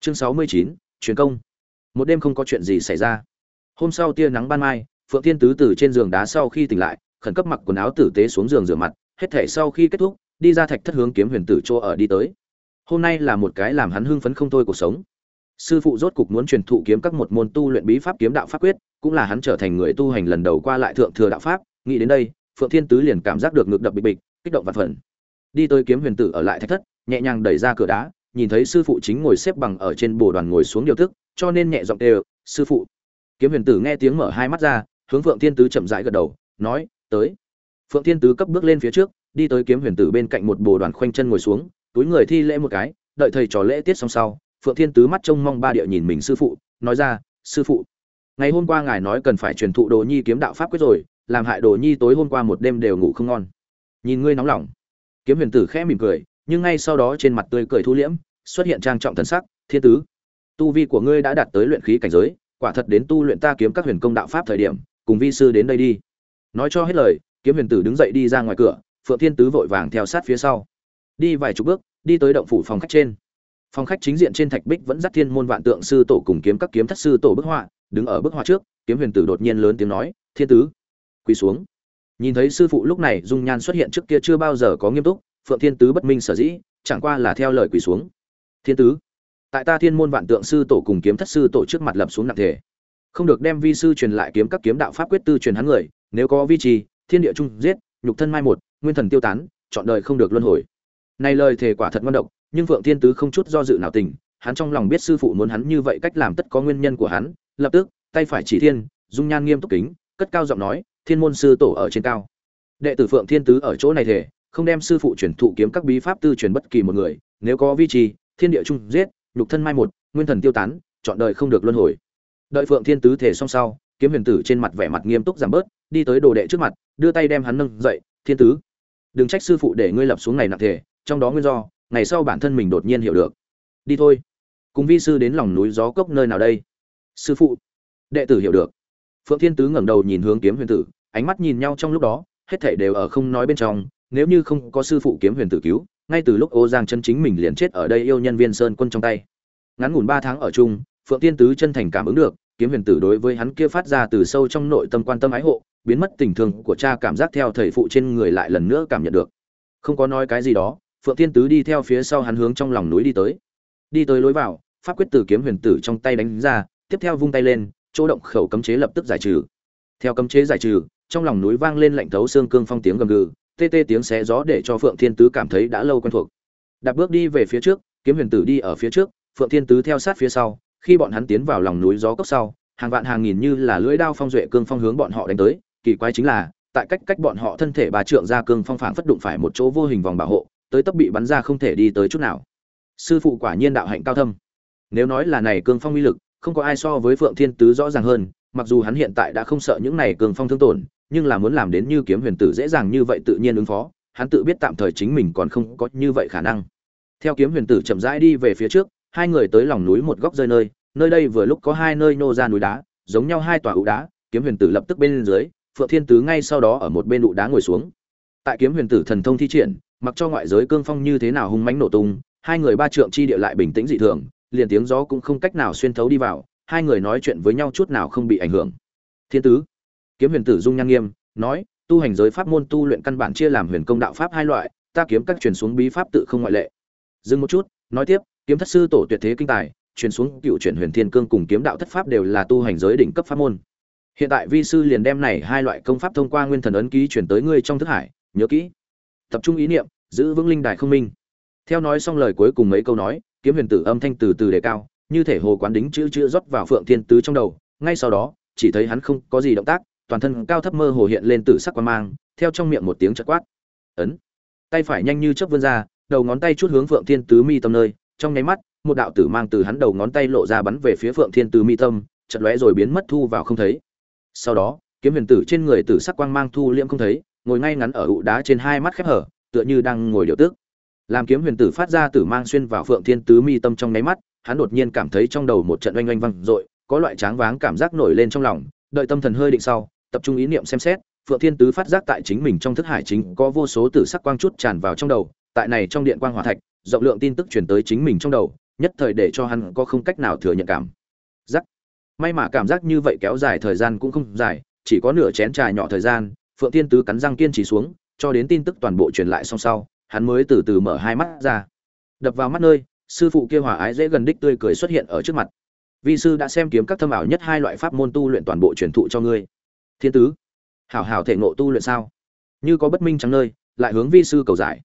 Chương sáu mươi chín, truyền công. Một đêm không có chuyện gì xảy ra. Hôm sau tia nắng ban mai phượng thiên tứ từ trên giường đá sau khi tỉnh lại, khẩn cấp mặc quần áo tử tế xuống giường rửa mặt, hết thể sau khi kết thúc, đi ra thạch thất hướng kiếm huyền tử chỗ ở đi tới. Hôm nay là một cái làm hắn hưng phấn không thôi cuộc sống. Sư phụ rốt cục muốn truyền thụ kiếm các một môn tu luyện bí pháp kiếm đạo pháp quyết, cũng là hắn trở thành người tu hành lần đầu qua lại thượng thừa đạo pháp. Nghĩ đến đây, phượng thiên tứ liền cảm giác được ngực đập bịch bịch, kích động và phần đi tới kiếm huyền tử ở lại thạch thất, nhẹ nhàng đẩy ra cửa đá, nhìn thấy sư phụ chính ngồi xếp bằng ở trên bồ đoàn ngồi xuống điều thức, cho nên nhẹ giọng đều sư phụ. Kiếm huyền tử nghe tiếng mở hai mắt ra hướng phượng thiên tứ chậm rãi gật đầu, nói, tới. Phượng thiên tứ cấp bước lên phía trước, đi tới kiếm huyền tử bên cạnh một bồ đoàn khoanh chân ngồi xuống, túi người thi lễ một cái, đợi thầy trò lễ tiết xong sau, phượng thiên tứ mắt trông mong ba địa nhìn mình sư phụ, nói ra, sư phụ, ngày hôm qua ngài nói cần phải truyền thụ đồ nhi kiếm đạo pháp quyết rồi, làm hại đồ nhi tối hôm qua một đêm đều ngủ không ngon. Nhìn ngươi nóng lòng. Kiếm huyền tử khẽ mỉm cười, nhưng ngay sau đó trên mặt tươi cười thu liễm, xuất hiện trang trọng thần sắc, thiên tứ, tu vi của ngươi đã đạt tới luyện khí cảnh giới, quả thật đến tu luyện ta kiếm các huyền công đạo pháp thời điểm cùng vi sư đến đây đi. Nói cho hết lời, kiếm huyền tử đứng dậy đi ra ngoài cửa, phượng thiên tứ vội vàng theo sát phía sau. Đi vài chục bước, đi tới động phủ phòng khách trên. Phòng khách chính diện trên thạch bích vẫn dắt thiên môn vạn tượng sư tổ cùng kiếm các kiếm thất sư tổ bức họa, đứng ở bức họa trước, kiếm huyền tử đột nhiên lớn tiếng nói, thiên tứ, quỳ xuống. Nhìn thấy sư phụ lúc này dung nhan xuất hiện trước kia chưa bao giờ có nghiêm túc, phượng thiên tứ bất minh sở dĩ, chẳng qua là theo lời quỳ xuống. Thiên tứ, tại ta thiên môn vạn tượng sư tổ cùng kiếm thất sư tổ trước mặt lập xuống nặng thể không được đem vi sư truyền lại kiếm các kiếm đạo pháp quyết tư truyền hắn người, nếu có vi trì, thiên địa trung giết, nhục thân mai một, nguyên thần tiêu tán, chọn đời không được luân hồi. Này lời thề quả thật ngon độc, nhưng phượng thiên tứ không chút do dự nào tình hắn trong lòng biết sư phụ muốn hắn như vậy cách làm tất có nguyên nhân của hắn, lập tức, tay phải chỉ thiên, dung nhan nghiêm túc kính, cất cao giọng nói, thiên môn sư tổ ở trên cao. Đệ tử phượng thiên tứ ở chỗ này thể không đem sư phụ truyền thụ kiếm các bí pháp tư truyền bất kỳ một người, nếu có vi trì, thiên địa trung giết, nhục thân mai một, nguyên thần tiêu tán, chọn đời không được luân hồi đợi phượng thiên tứ thể xong sau, kiếm huyền tử trên mặt vẻ mặt nghiêm túc giảm bớt, đi tới đồ đệ trước mặt, đưa tay đem hắn nâng dậy, thiên tứ, đừng trách sư phụ để ngươi lập xuống này nặng thể, trong đó nguyên do, ngày sau bản thân mình đột nhiên hiểu được. Đi thôi. Cùng vi sư đến lòng núi gió cốc nơi nào đây? Sư phụ. Đệ tử hiểu được. Phượng thiên tứ ngẩng đầu nhìn hướng kiếm huyền tử, ánh mắt nhìn nhau trong lúc đó, hết thảy đều ở không nói bên trong, nếu như không có sư phụ kiếm huyền tử cứu, ngay từ lúc ô giang chân chính mình liền chết ở đây yêu nhân viên sơn quân trong tay. Ngắn ngủn ba tháng ở chung phượng thiên tứ chân thành cảm ứng được, kiếm huyền tử đối với hắn kia phát ra từ sâu trong nội tâm quan tâm ái hộ, biến mất tình thương của cha cảm giác theo thầy phụ trên người lại lần nữa cảm nhận được. Không có nói cái gì đó, phượng thiên tứ đi theo phía sau hắn hướng trong lòng núi đi tới. Đi tới lối vào, pháp quyết tử kiếm huyền tử trong tay đánh ra, tiếp theo vung tay lên, chỗ động khẩu cấm chế lập tức giải trừ. Theo cấm chế giải trừ, trong lòng núi vang lên lạnh thấu xương cương phong tiếng gầm gừ, tê tê tiếng xé gió để cho phượng thiên tứ cảm thấy đã lâu quen thuộc. Đạp bước đi về phía trước, kiếm huyền tử đi ở phía trước, phượng thiên tứ theo sát phía sau khi bọn hắn tiến vào lòng núi gió cốc sau, hàng vạn hàng nghìn như là lưỡi đao phong duệ cương phong hướng bọn họ đánh tới. Kỳ quái chính là, tại cách cách bọn họ thân thể bà trượng ra cương phong phảng phất đụng phải một chỗ vô hình vòng bảo hộ, tới tấp bị bắn ra không thể đi tới chút nào. Sư phụ quả nhiên đạo hạnh cao thâm. Nếu nói là này cương phong uy lực, không có ai so với phượng thiên tứ rõ ràng hơn, mặc dù hắn hiện tại đã không sợ những này cương phong thương tổn, nhưng là muốn làm đến như kiếm huyền tử dễ dàng như vậy tự nhiên ứng phó, hắn tự biết tạm thời chính mình còn không có như vậy khả năng. Theo kiếm huyền tử chậm rãi đi về phía trước hai người tới lòng núi một góc rơi nơi nơi đây vừa lúc có hai nơi nô ra núi đá, giống nhau hai tòa ụ đá, kiếm huyền tử lập tức bên dưới, phượng thiên tứ ngay sau đó ở một bên ụ đá ngồi xuống. Tại kiếm huyền tử thần thông thi triển, mặc cho ngoại giới cương phong như thế nào hung mãnh nổ tung, hai người ba trượng chi địa lại bình tĩnh dị thường, liền tiếng gió cũng không cách nào xuyên thấu đi vào, hai người nói chuyện với nhau chút nào không bị ảnh hưởng. Thiên tứ, kiếm huyền tử dung nhan nghiêm, nói, tu hành giới pháp môn tu luyện căn bản chia làm huyền công đạo pháp hai loại, ta kiếm các truyền xuống bí pháp tự không ngoại lệ. Dừng một chút, nói tiếp kiếm thất sư tổ tuyệt thế kinh tài, truyền xuống cựu chuyển huyền thiên cương cùng kiếm đạo thất pháp đều là tu hành giới đỉnh cấp pháp môn. Hiện tại vi sư liền đem này hai loại công pháp thông qua nguyên thần ấn ký chuyển tới ngươi trong thức hải, nhớ kỹ. Tập trung ý niệm, giữ vững linh đài không minh. Theo nói xong lời cuối cùng mấy câu nói, kiếm huyền tử âm thanh từ từ đề cao, như thể hồ quán đính chữ chữ rót vào phượng thiên tứ trong đầu. Ngay sau đó, chỉ thấy hắn không có gì động tác, toàn thân cao thấp mơ hồ hiện lên tử sắc quan mang, theo trong miệng một tiếng chật quát. Ấn. Tay phải nhanh như chớp vươn ra, đầu ngón tay chút hướng phượng thiên tứ mi tâm nơi trong nháy mắt, một đạo tử mang từ hắn đầu ngón tay lộ ra bắn về phía phượng thiên tứ mi tâm, chợt lóe rồi biến mất thu vào không thấy. Sau đó, kiếm huyền tử trên người tử sắc quang mang thu liễm không thấy, ngồi ngay ngắn ở ụ đá trên hai mắt khép hở, tựa như đang ngồi điều tước làm kiếm huyền tử phát ra tử mang xuyên vào phượng thiên tứ mi tâm trong nháy mắt, hắn đột nhiên cảm thấy trong đầu một trận oanh oanh vang dội, có loại tráng váng cảm giác nổi lên trong lòng, đợi tâm thần hơi định sau, tập trung ý niệm xem xét, phượng thiên tứ phát giác tại chính mình trong thức hải chính có vô số tử sắc quang chút tràn vào trong đầu, tại này trong điện quang hỏa thạch rộng lượng tin tức truyền tới chính mình trong đầu, nhất thời để cho hắn có không cách nào thừa nhận cảm giác. May mà cảm giác như vậy kéo dài thời gian cũng không dài, chỉ có nửa chén trà nhỏ thời gian, phượng thiên tứ cắn răng kiên trì xuống, cho đến tin tức toàn bộ truyền lại xong sau, hắn mới từ từ mở hai mắt ra. Đập vào mắt nơi, sư phụ kia hòa ái dễ gần đích tươi cười xuất hiện ở trước mặt. Vi sư đã xem kiếm các thâm ảo nhất hai loại pháp môn tu luyện toàn bộ truyền thụ cho ngươi. Thiên tứ, hảo hảo thể ngộ tu luyện sao? Như có bất minh trắng nơi, lại hướng vi sư cầu giải.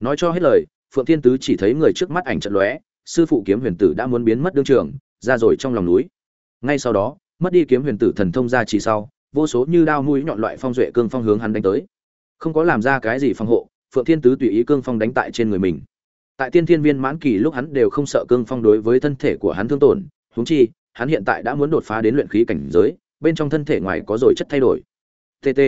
Nói cho hết lời phượng thiên tứ chỉ thấy người trước mắt ảnh trận lóe, sư phụ kiếm huyền tử đã muốn biến mất đương trường, ra rồi trong lòng núi. Ngay sau đó, mất đi kiếm huyền tử thần thông ra chỉ sau, vô số như đao mũi nhọn loại phong duệ cương phong hướng hắn đánh tới. Không có làm ra cái gì phòng hộ, phượng thiên tứ tùy ý cương phong đánh tại trên người mình. Tại tiên thiên viên mãn kỳ lúc hắn đều không sợ cương phong đối với thân thể của hắn thương tổn, huống chi, hắn hiện tại đã muốn đột phá đến luyện khí cảnh giới, bên trong thân thể ngoài có rồi chất thay đổi. Tt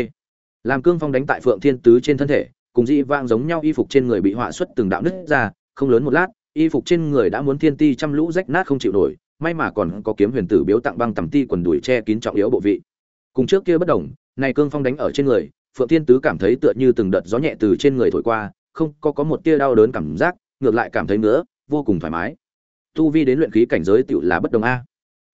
làm cương phong đánh tại phượng thiên tứ trên thân thể cùng dị vang giống nhau y phục trên người bị họa xuất từng đạo nứt ra, không lớn một lát, y phục trên người đã muốn thiên ti trăm lũ rách nát không chịu nổi, may mà còn có kiếm huyền tử biếu tặng băng tầm ti quần đùi che kín trọng yếu bộ vị. Cùng trước kia bất đồng, này cương phong đánh ở trên người, phượng thiên tứ cảm thấy tựa như từng đợt gió nhẹ từ trên người thổi qua, không có có một tia đau đớn cảm giác, ngược lại cảm thấy nữa vô cùng thoải mái. Tu vi đến luyện khí cảnh giới tựu là bất đồng a.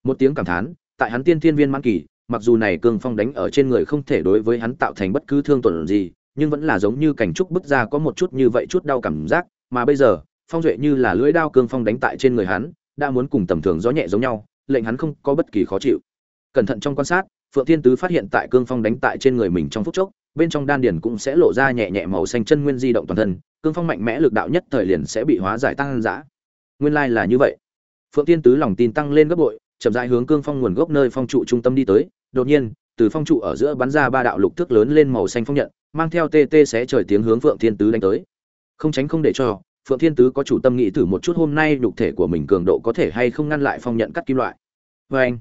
Một tiếng cảm thán, tại hắn tiên thiên viên mãn kỳ, mặc dù này cương phong đánh ở trên người không thể đối với hắn tạo thành bất cứ thương tổn gì nhưng vẫn là giống như cảnh trúc bức ra có một chút như vậy chút đau cảm giác, mà bây giờ, phong duệ như là lưỡi đao cương phong đánh tại trên người hắn, đã muốn cùng tầm thường gió nhẹ giống nhau, lệnh hắn không có bất kỳ khó chịu. Cẩn thận trong quan sát, phượng thiên tứ phát hiện tại cương phong đánh tại trên người mình trong phút chốc, bên trong đan điền cũng sẽ lộ ra nhẹ nhẹ màu xanh chân nguyên di động toàn thân, cương phong mạnh mẽ lực đạo nhất thời liền sẽ bị hóa giải tăng dã. Nguyên lai là như vậy. Phượng thiên tứ lòng tin tăng lên gấp bội, chậm rãi hướng cương phong nguồn gốc nơi phong trụ trung tâm đi tới, đột nhiên, từ phong trụ ở giữa bắn ra ba đạo lục thước lớn lên màu xanh phong nhận mang theo tê tê sẽ trời tiếng hướng phượng thiên tứ đánh tới. Không tránh không để cho, phượng thiên tứ có chủ tâm nghĩ thử một chút hôm nay nhục thể của mình cường độ có thể hay không ngăn lại phong nhận cắt kim loại. Vê anh,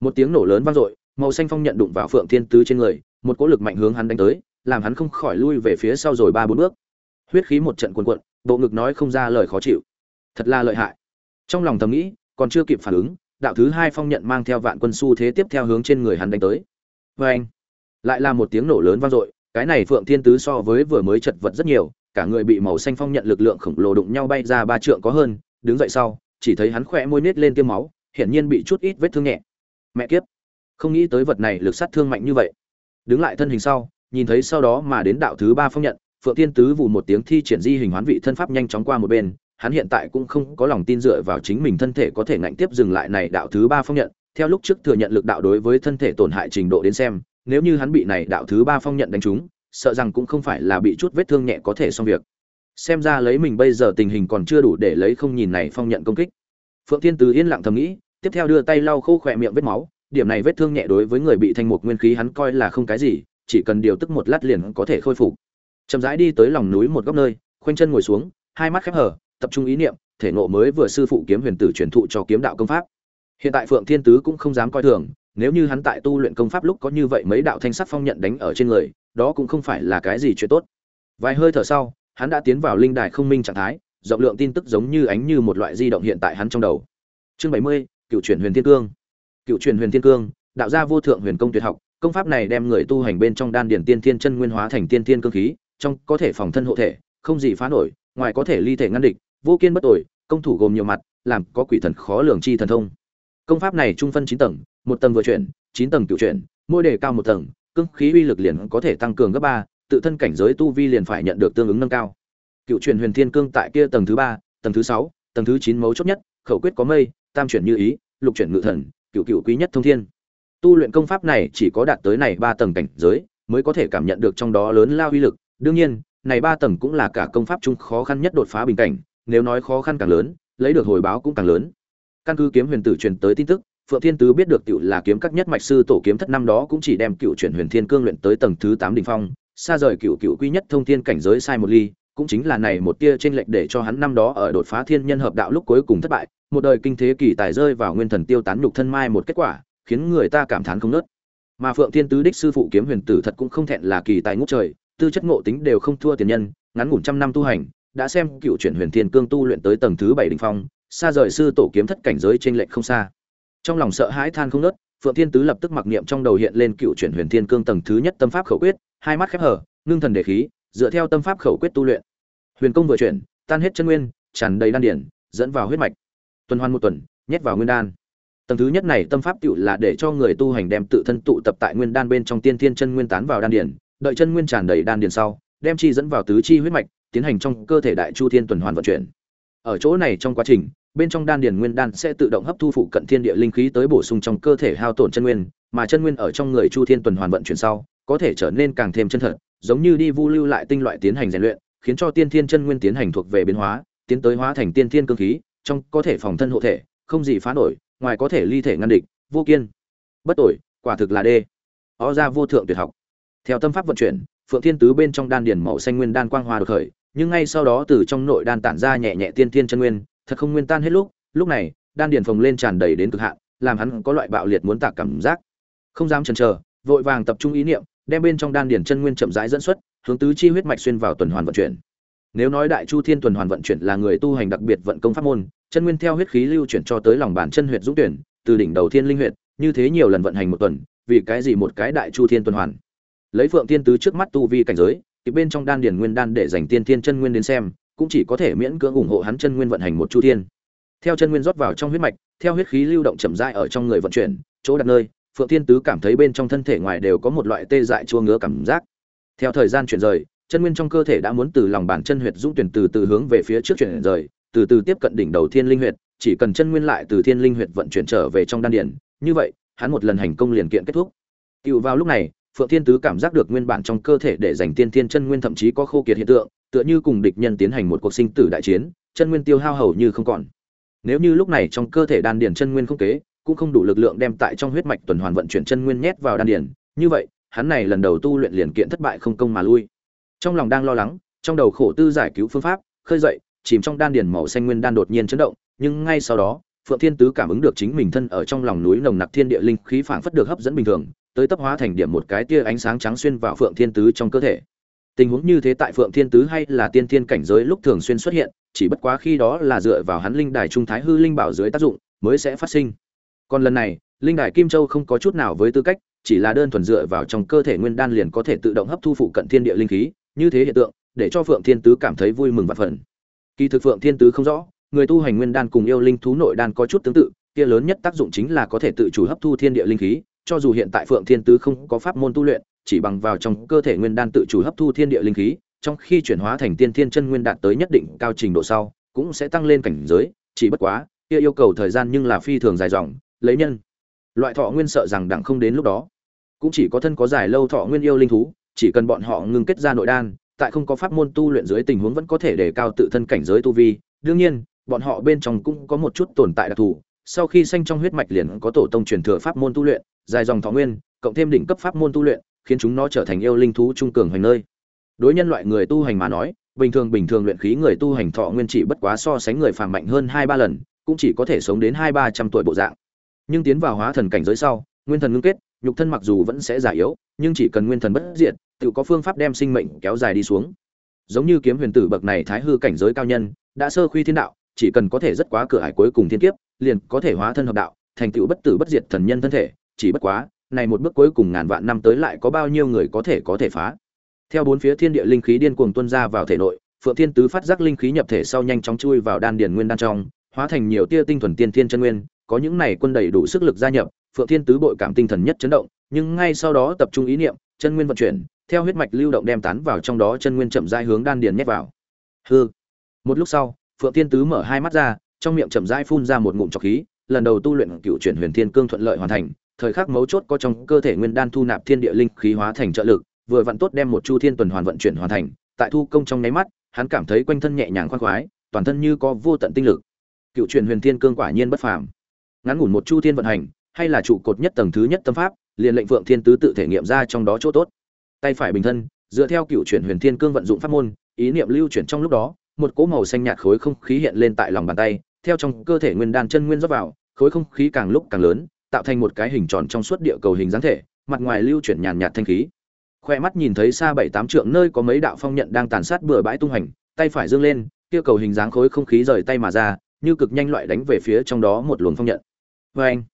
một tiếng nổ lớn vang dội, màu xanh phong nhận đụng vào phượng thiên tứ trên người, một cỗ lực mạnh hướng hắn đánh tới, làm hắn không khỏi lui về phía sau rồi ba bốn bước. Huyết khí một trận cuồn cuộn, bộ ngực nói không ra lời khó chịu. Thật là lợi hại. Trong lòng thầm nghĩ, còn chưa kịp phản ứng, đạo thứ hai phong nhận mang theo vạn quân su thế tiếp theo hướng trên người hắn đánh tới. Vê anh, lại là một tiếng nổ lớn vang dội cái này phượng thiên tứ so với vừa mới chật vật rất nhiều, cả người bị màu xanh phong nhận lực lượng khổng lồ đụng nhau bay ra ba trượng có hơn, đứng dậy sau, chỉ thấy hắn khỏe môi nết lên tiêm máu, hiển nhiên bị chút ít vết thương nhẹ. Mẹ kiếp, không nghĩ tới vật này lực sát thương mạnh như vậy. Đứng lại thân hình sau, nhìn thấy sau đó mà đến đạo thứ ba phong nhận, phượng thiên tứ vụ một tiếng thi triển di hình hoán vị thân pháp nhanh chóng qua một bên, hắn hiện tại cũng không có lòng tin dựa vào chính mình thân thể có thể ngạnh tiếp dừng lại này đạo thứ ba phong nhận, theo lúc trước thừa nhận lực đạo đối với thân thể tổn hại trình độ đến xem nếu như hắn bị này đạo thứ ba phong nhận đánh trúng, sợ rằng cũng không phải là bị chút vết thương nhẹ có thể xong việc. Xem ra lấy mình bây giờ tình hình còn chưa đủ để lấy không nhìn này phong nhận công kích. Phượng thiên tứ yên lặng thầm nghĩ, tiếp theo đưa tay lau khô khỏe miệng vết máu, điểm này vết thương nhẹ đối với người bị thanh mục nguyên khí hắn coi là không cái gì, chỉ cần điều tức một lát liền có thể khôi phục. Chậm rãi đi tới lòng núi một góc nơi, khoanh chân ngồi xuống, hai mắt khép hở tập trung ý niệm, thể nộ mới vừa sư phụ kiếm huyền tử truyền thụ cho kiếm đạo công pháp. Hiện tại phượng thiên tứ cũng không dám coi thường nếu như hắn tại tu luyện công pháp lúc có như vậy mấy đạo thanh sắc phong nhận đánh ở trên người, đó cũng không phải là cái gì chuyện tốt. Vài hơi thở sau, hắn đã tiến vào linh đài không minh trạng thái, rộng lượng tin tức giống như ánh như một loại di động hiện tại hắn trong đầu. Chương bảy mươi, cựu truyền huyền thiên cương. Cựu truyền huyền thiên cương, đạo gia vô thượng huyền công tuyệt học, công pháp này đem người tu hành bên trong đan điển tiên thiên chân nguyên hóa thành tiên thiên cương khí, trong có thể phòng thân hộ thể, không gì phá nổi, ngoài có thể ly thể ngăn địch, vô kiên bất tội công thủ gồm nhiều mặt, làm có quỷ thần khó lường chi thần thông. Công pháp này trung phân chín tầng một tầng vừa chuyển, chín tầng cựu chuyển, mỗi đề cao một tầng, cương khí uy lực liền có thể tăng cường gấp ba, tự thân cảnh giới tu vi liền phải nhận được tương ứng nâng cao. Cựu truyền huyền thiên cương tại kia tầng thứ ba, tầng thứ sáu, tầng thứ chín mấu chốt nhất, khẩu quyết có mây, tam chuyển như ý, lục chuyển ngự thần cựu cựu quý nhất thông thiên. Tu luyện công pháp này chỉ có đạt tới này ba tầng cảnh giới, mới có thể cảm nhận được trong đó lớn lao uy lực. Đương nhiên, này ba tầng cũng là cả công pháp chung khó khăn nhất đột phá bình cảnh, nếu nói khó khăn càng lớn, lấy được hồi báo cũng càng lớn. Căn cứ kiếm huyền tử truyền tới tin tức phượng thiên tứ biết được cựu là kiếm các nhất mạch sư tổ kiếm thất năm đó cũng chỉ đem cựu chuyển huyền thiên cương luyện tới tầng thứ tám đỉnh phong, xa rời cựu cựu quy nhất thông thiên cảnh giới sai một ly, cũng chính là này một tia trên lệch để cho hắn năm đó ở đột phá thiên nhân hợp đạo lúc cuối cùng thất bại, một đời kinh thế kỳ tài rơi vào nguyên thần tiêu tán nhục thân mai một kết quả, khiến người ta cảm thán không nớt. Mà phượng thiên tứ đích sư phụ kiếm huyền tử thật cũng không thẹn là kỳ tài ngút trời, tư chất ngộ tính đều không thua tiền nhân, ngắn ngủn trăm năm tu hành, đã xem cựu chuyển huyền thiên cương tu luyện tới tầng thứ bảy đỉnh phong, xa rời sư tổ kiếm thất cảnh giới trên lệch không xa trong lòng sợ hãi than không nớt phượng thiên tứ lập tức mặc niệm trong đầu hiện lên cựu chuyển huyền thiên cương tầng thứ nhất tâm pháp khẩu quyết, hai mắt khép hở ngưng thần đề khí, dựa theo tâm pháp khẩu quyết tu luyện. Huyền công vừa chuyển, tan hết chân nguyên, tràn đầy đan điển, dẫn vào huyết mạch. Tuần hoàn một tuần, nhét vào nguyên đan. Tầng thứ nhất này tâm pháp tựu là để cho người tu hành đem tự thân tụ tập tại nguyên đan bên trong tiên thiên chân nguyên tán vào đan điển, đợi chân nguyên tràn đầy đan điển sau, đem chi dẫn vào tứ chi huyết mạch, tiến hành trong cơ thể đại chu thiên tuần hoàn vận chuyển. Ở chỗ này trong quá trình bên trong đan điển nguyên đan sẽ tự động hấp thu phụ cận thiên địa linh khí tới bổ sung trong cơ thể hao tổn chân nguyên, mà chân nguyên ở trong người chu thiên tuần hoàn vận chuyển sau, có thể trở nên càng thêm chân thật, giống như đi vu lưu lại tinh loại tiến hành rèn luyện, khiến cho tiên thiên chân nguyên tiến hành thuộc về biến hóa, tiến tới hóa thành tiên thiên cương khí, trong có thể phòng thân hộ thể, không gì phá nổi, ngoài có thể ly thể ngăn địch, vô kiên. Bất đổi quả thực là đê. Ó ra vô thượng tuyệt học. Theo tâm pháp vận chuyển, phượng thiên tứ bên trong đan điền màu xanh nguyên đan quang hoa được khởi, nhưng ngay sau đó từ trong nội đan tản ra nhẹ nhẹ tiên thiên chân nguyên thật không nguyên tan hết lúc lúc này, đan điền phồng lên tràn đầy đến cực hạn, làm hắn có loại bạo liệt muốn tạc cảm giác. Không dám chần chờ, vội vàng tập trung ý niệm, đem bên trong đan điền chân nguyên chậm rãi dẫn xuất, hướng tứ chi huyết mạch xuyên vào tuần hoàn vận chuyển. Nếu nói đại chu thiên tuần hoàn vận chuyển là người tu hành đặc biệt vận công pháp môn, chân nguyên theo huyết khí lưu chuyển cho tới lòng bàn chân huyệt dũng tuyển, từ đỉnh đầu thiên linh huyệt, như thế nhiều lần vận hành một tuần, vì cái gì một cái đại chu thiên tuần hoàn? Lấy phượng tiên tứ trước mắt tu vi cảnh giới, thì bên trong đan điền nguyên đan để dành tiên thiên chân nguyên đến xem cũng chỉ có thể miễn cưỡng ủng hộ hắn chân nguyên vận hành một chu thiên. Theo chân nguyên rót vào trong huyết mạch, theo huyết khí lưu động chậm rãi ở trong người vận chuyển, chỗ đặt nơi, phượng thiên tứ cảm thấy bên trong thân thể ngoài đều có một loại tê dại chua ngứa cảm giác. Theo thời gian chuyển rời, chân nguyên trong cơ thể đã muốn từ lòng bàn chân huyệt dũng tuyển từ từ hướng về phía trước chuyển rời, từ từ tiếp cận đỉnh đầu thiên linh huyệt, chỉ cần chân nguyên lại từ thiên linh huyệt vận chuyển trở về trong đan điển như vậy, hắn một lần hành công liền kiện kết thúc. Cựu vào lúc này, phượng thiên tứ cảm giác được nguyên bản trong cơ thể để dành tiên thiên chân nguyên thậm chí có khô kiệt hiện tượng tựa như cùng địch nhân tiến hành một cuộc sinh tử đại chiến chân nguyên tiêu hao hầu như không còn. Nếu như lúc này trong cơ thể đan điền chân nguyên không kế cũng không đủ lực lượng đem tại trong huyết mạch tuần hoàn vận chuyển chân nguyên nhét vào đan điền, như vậy hắn này lần đầu tu luyện liền kiện thất bại không công mà lui. Trong lòng đang lo lắng trong đầu khổ tư giải cứu phương pháp khơi dậy chìm trong đan điền màu xanh nguyên đan đột nhiên chấn động nhưng ngay sau đó phượng thiên tứ cảm ứng được chính mình thân ở trong lòng núi nồng nặc thiên địa linh khí phảng phất được hấp dẫn bình thường tới tấp hóa thành điểm một cái tia ánh sáng trắng xuyên vào phượng thiên tứ trong cơ thể tình huống như thế tại phượng thiên tứ hay là tiên thiên cảnh giới lúc thường xuyên xuất hiện, chỉ bất quá khi đó là dựa vào hắn linh đài trung thái hư linh bảo dưới tác dụng mới sẽ phát sinh. Còn lần này, linh đài kim châu không có chút nào với tư cách, chỉ là đơn thuần dựa vào trong cơ thể nguyên đan liền có thể tự động hấp thu phụ cận thiên địa linh khí, như thế hiện tượng, để cho phượng thiên tứ cảm thấy vui mừng và phần kỳ thực phượng thiên tứ không rõ, người tu hành nguyên đan cùng yêu linh thú nội đan có chút tương tự, kia lớn nhất tác dụng chính là có thể tự chủ hấp thu thiên địa linh khí cho dù hiện tại phượng thiên tứ không có pháp môn tu luyện, chỉ bằng vào trong cơ thể nguyên đan tự chủ hấp thu thiên địa linh khí, trong khi chuyển hóa thành tiên thiên chân nguyên đạt tới nhất định cao trình độ sau, cũng sẽ tăng lên cảnh giới, chỉ bất quá, kia yêu cầu thời gian nhưng là phi thường dài dòng, lấy nhân. Loại thọ nguyên sợ rằng đặng không đến lúc đó. Cũng chỉ có thân có dài lâu thọ nguyên yêu linh thú, chỉ cần bọn họ ngừng kết ra nội đan, tại không có pháp môn tu luyện dưới tình huống vẫn có thể đề cao tự thân cảnh giới tu vi. Đương nhiên, bọn họ bên trong cũng có một chút tồn tại đặc thù, sau khi sanh trong huyết mạch liền có tổ tông truyền thừa pháp môn tu luyện dài dòng thọ nguyên, cộng thêm đỉnh cấp pháp môn tu luyện, khiến chúng nó trở thành yêu linh thú trung cường hoành nơi. Đối nhân loại người tu hành mà nói, bình thường bình thường luyện khí người tu hành thọ nguyên chỉ bất quá so sánh người phàm mạnh hơn hai ba lần, cũng chỉ có thể sống đến hai ba trăm tuổi bộ dạng. Nhưng tiến vào hóa thần cảnh giới sau, nguyên thần ngưng kết, nhục thân mặc dù vẫn sẽ già yếu, nhưng chỉ cần nguyên thần bất diệt, tự có phương pháp đem sinh mệnh kéo dài đi xuống. Giống như kiếm huyền tử bậc này thái hư cảnh giới cao nhân, đã sơ khuy thiên đạo, chỉ cần có thể rất quá cửa ải cuối cùng thiên kiếp, liền có thể hóa thân hợp đạo, thành tựu bất tử bất diệt thần nhân thân thể chỉ bất quá, này một bước cuối cùng ngàn vạn năm tới lại có bao nhiêu người có thể có thể phá. Theo bốn phía thiên địa linh khí điên cuồng tuôn ra vào thể nội, phượng thiên tứ phát giác linh khí nhập thể sau nhanh chóng chui vào đan điền nguyên đan trong, hóa thành nhiều tia tinh thuần tiên thiên chân nguyên, có những này quân đầy đủ sức lực gia nhập, phượng thiên tứ bội cảm tinh thần nhất chấn động, nhưng ngay sau đó tập trung ý niệm, chân nguyên vận chuyển, theo huyết mạch lưu động đem tán vào trong đó chân nguyên chậm rãi hướng đan điền nhét vào. Hư một lúc sau, phượng thiên tứ mở hai mắt ra, trong miệng chậm rãi phun ra một ngụm trọc khí, lần đầu tu luyện cựu chuyển huyền thiên cương thuận lợi hoàn thành thời khắc mấu chốt có trong cơ thể nguyên đan thu nạp thiên địa linh khí hóa thành trợ lực, vừa vặn tốt đem một chu thiên tuần hoàn vận chuyển hoàn thành, tại thu công trong nháy mắt, hắn cảm thấy quanh thân nhẹ nhàng khoan khoái, toàn thân như có vô tận tinh lực. Cựu truyền huyền thiên cương quả nhiên bất phàm. Ngắn ngủn một chu thiên vận hành, hay là trụ cột nhất tầng thứ nhất tâm pháp, liền lệnh vượng thiên tứ tự thể nghiệm ra trong đó chỗ tốt. Tay phải bình thân, dựa theo cựu truyền huyền thiên cương vận dụng pháp môn, ý niệm lưu chuyển trong lúc đó, một cỗ màu xanh nhạt khối không khí hiện lên tại lòng bàn tay, theo trong cơ thể nguyên đan chân nguyên rót vào, khối không khí càng lúc càng lớn tạo thành một cái hình tròn trong suốt địa cầu hình dáng thể, mặt ngoài lưu chuyển nhàn nhạt thanh khí. Khoe mắt nhìn thấy xa bảy tám trượng nơi có mấy đạo phong nhận đang tàn sát bừa bãi tung hành, tay phải dương lên, kia cầu hình dáng khối không khí rời tay mà ra, như cực nhanh loại đánh về phía trong đó một luồng phong nhận. Vê anh,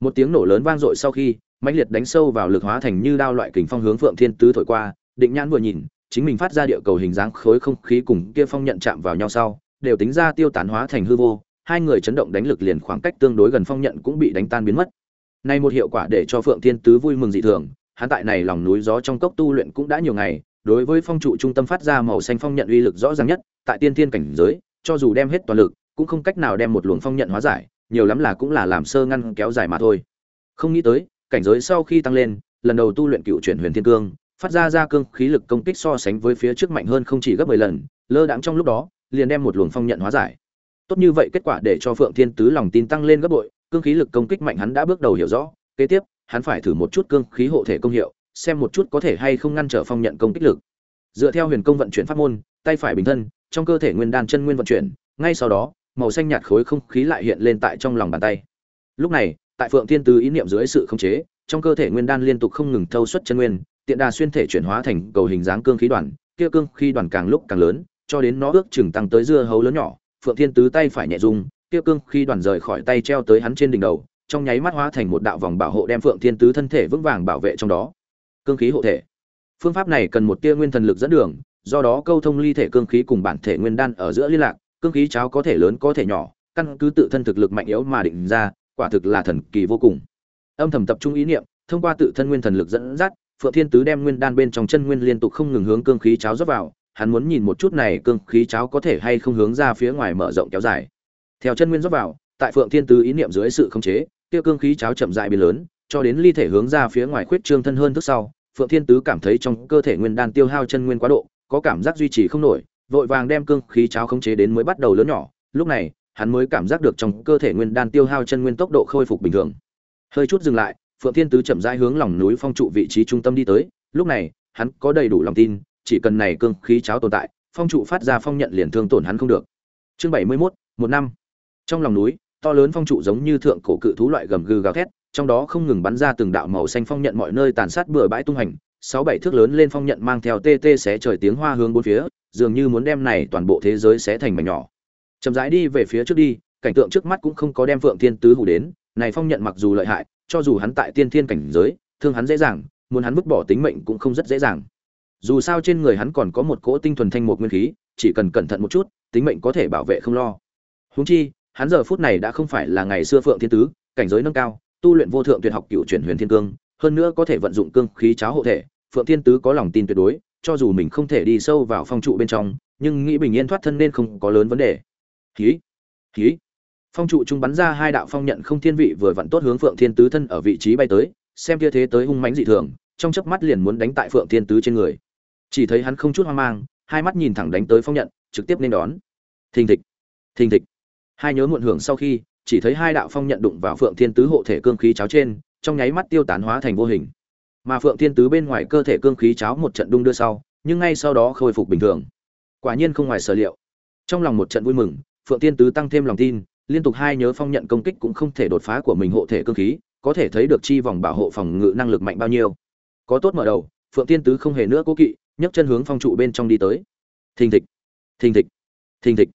một tiếng nổ lớn vang dội sau khi, mãnh liệt đánh sâu vào lực hóa thành như đao loại kình phong hướng phượng thiên tứ thổi qua, định nhãn vừa nhìn, chính mình phát ra địa cầu hình dáng khối không khí cùng kia phong nhận chạm vào nhau sau, đều tính ra tiêu tán hóa thành hư vô, hai người chấn động đánh lực liền khoảng cách tương đối gần phong nhận cũng bị đánh tan biến mất này một hiệu quả để cho phượng thiên tứ vui mừng dị thường, hắn tại này lòng núi gió trong cốc tu luyện cũng đã nhiều ngày, đối với phong trụ trung tâm phát ra màu xanh phong nhận uy lực rõ ràng nhất, tại tiên thiên cảnh giới, cho dù đem hết toàn lực, cũng không cách nào đem một luồng phong nhận hóa giải, nhiều lắm là cũng là làm sơ ngăn kéo dài mà thôi. Không nghĩ tới, cảnh giới sau khi tăng lên, lần đầu tu luyện cựu chuyển huyền thiên cương, phát ra ra cương khí lực công kích so sánh với phía trước mạnh hơn không chỉ gấp 10 lần, lơ đãng trong lúc đó, liền đem một luồng phong nhận hóa giải. Tốt như vậy kết quả để cho phượng thiên tứ lòng tin tăng lên gấp bội cương khí lực công kích mạnh hắn đã bước đầu hiểu rõ, kế tiếp, hắn phải thử một chút cương khí hộ thể công hiệu, xem một chút có thể hay không ngăn trở phong nhận công kích lực. Dựa theo huyền công vận chuyển pháp môn, tay phải bình thân, trong cơ thể nguyên đan chân nguyên vận chuyển, ngay sau đó, màu xanh nhạt khối không khí lại hiện lên tại trong lòng bàn tay. Lúc này, tại phượng thiên tứ ý niệm dưới sự khống chế, trong cơ thể nguyên đan liên tục không ngừng thâu xuất chân nguyên, tiện đà xuyên thể chuyển hóa thành cầu hình dáng cương khí đoàn, kia cương khí đoàn càng lúc càng lớn, cho đến nó ước chừng tăng tới dưa hấu lớn nhỏ, phượng thiên tứ tay phải nhẹ rung kia cương khi đoàn rời khỏi tay treo tới hắn trên đỉnh đầu, trong nháy mắt hóa thành một đạo vòng bảo hộ đem phượng thiên tứ thân thể vững vàng bảo vệ trong đó. Cương khí hộ thể. Phương pháp này cần một tia nguyên thần lực dẫn đường, do đó câu thông ly thể cương khí cùng bản thể nguyên đan ở giữa liên lạc, cương khí cháo có thể lớn có thể nhỏ, căn cứ tự thân thực lực mạnh yếu mà định ra, quả thực là thần kỳ vô cùng. Âm thầm tập trung ý niệm, thông qua tự thân nguyên thần lực dẫn dắt, phượng thiên tứ đem nguyên đan bên trong chân nguyên liên tục không ngừng hướng cương khí cháo rót vào, hắn muốn nhìn một chút này cương khí cháo có thể hay không hướng ra phía ngoài mở rộng kéo dài theo chân nguyên rót vào tại phượng thiên tứ ý niệm dưới sự khống chế kia cương khí cháo chậm rãi biến lớn cho đến ly thể hướng ra phía ngoài khuyết trương thân hơn thức sau phượng thiên tứ cảm thấy trong cơ thể nguyên đan tiêu hao chân nguyên quá độ có cảm giác duy trì không nổi vội vàng đem cương khí cháo khống chế đến mới bắt đầu lớn nhỏ. Lúc này hắn mới cảm giác được trong cơ thể nguyên đan tiêu hao chân nguyên tốc độ khôi phục bình thường. Hơi chút dừng lại phượng thiên tứ chậm rãi hướng lòng núi phong trụ vị trí trung tâm đi tới. Lúc này hắn có đầy đủ lòng tin chỉ cần này cương khí cháo tồn tại phong trụ phát ra phong nhận liền thương tổn hắn không được. Chương bảy mươi 71, một năm trong lòng núi, to lớn phong trụ giống như thượng cổ cự thú loại gầm gừ gào thét, trong đó không ngừng bắn ra từng đạo màu xanh phong nhận mọi nơi tàn sát bừa bãi tung hành. Sáu bảy thước lớn lên phong nhận mang theo tê tê xé trời tiếng hoa hướng bốn phía, dường như muốn đem này toàn bộ thế giới xé thành mảnh nhỏ. Chậm rãi đi về phía trước đi, cảnh tượng trước mắt cũng không có đem phượng thiên tứ hủ đến, này phong nhận mặc dù lợi hại, cho dù hắn tại tiên thiên cảnh giới, thương hắn dễ dàng, muốn hắn vứt bỏ tính mệnh cũng không rất dễ dàng. Dù sao trên người hắn còn có một cỗ tinh thuần thanh một nguyên khí, chỉ cần cẩn thận một chút, tính mệnh có thể bảo vệ không lo. Huống chi hắn giờ phút này đã không phải là ngày xưa phượng thiên tứ, cảnh giới nâng cao, tu luyện vô thượng tuyệt học cựu chuyển huyền thiên cương, hơn nữa có thể vận dụng cương khí cháo hộ thể, phượng thiên tứ có lòng tin tuyệt đối, cho dù mình không thể đi sâu vào phong trụ bên trong, nhưng nghĩ bình yên thoát thân nên không có lớn vấn đề. Khí khí. Phong trụ trung bắn ra hai đạo phong nhận không thiên vị vừa vặn tốt hướng phượng thiên tứ thân ở vị trí bay tới, xem kia thế tới hung mãnh dị thường, trong chớp mắt liền muốn đánh tại phượng thiên tứ trên người. Chỉ thấy hắn không chút hoang mang, hai mắt nhìn thẳng đánh tới phong nhận, trực tiếp nên đón. Thình thịch thình thịch hai nhớ muộn hưởng sau khi, chỉ thấy hai đạo phong nhận đụng vào phượng thiên tứ hộ thể cương khí cháo trên, trong nháy mắt tiêu tán hóa thành vô hình. Mà phượng thiên tứ bên ngoài cơ thể cương khí cháo một trận đung đưa sau, nhưng ngay sau đó khôi phục bình thường. Quả nhiên không ngoài sở liệu. Trong lòng một trận vui mừng, phượng thiên tứ tăng thêm lòng tin, liên tục hai nhớ phong nhận công kích cũng không thể đột phá của mình hộ thể cương khí, có thể thấy được chi vòng bảo hộ phòng ngự năng lực mạnh bao nhiêu. Có tốt mở đầu, phượng thiên tứ không hề nữa cố kỵ, nhấc chân hướng phong trụ bên trong đi tới. Thình thịch thình thịch thình thịch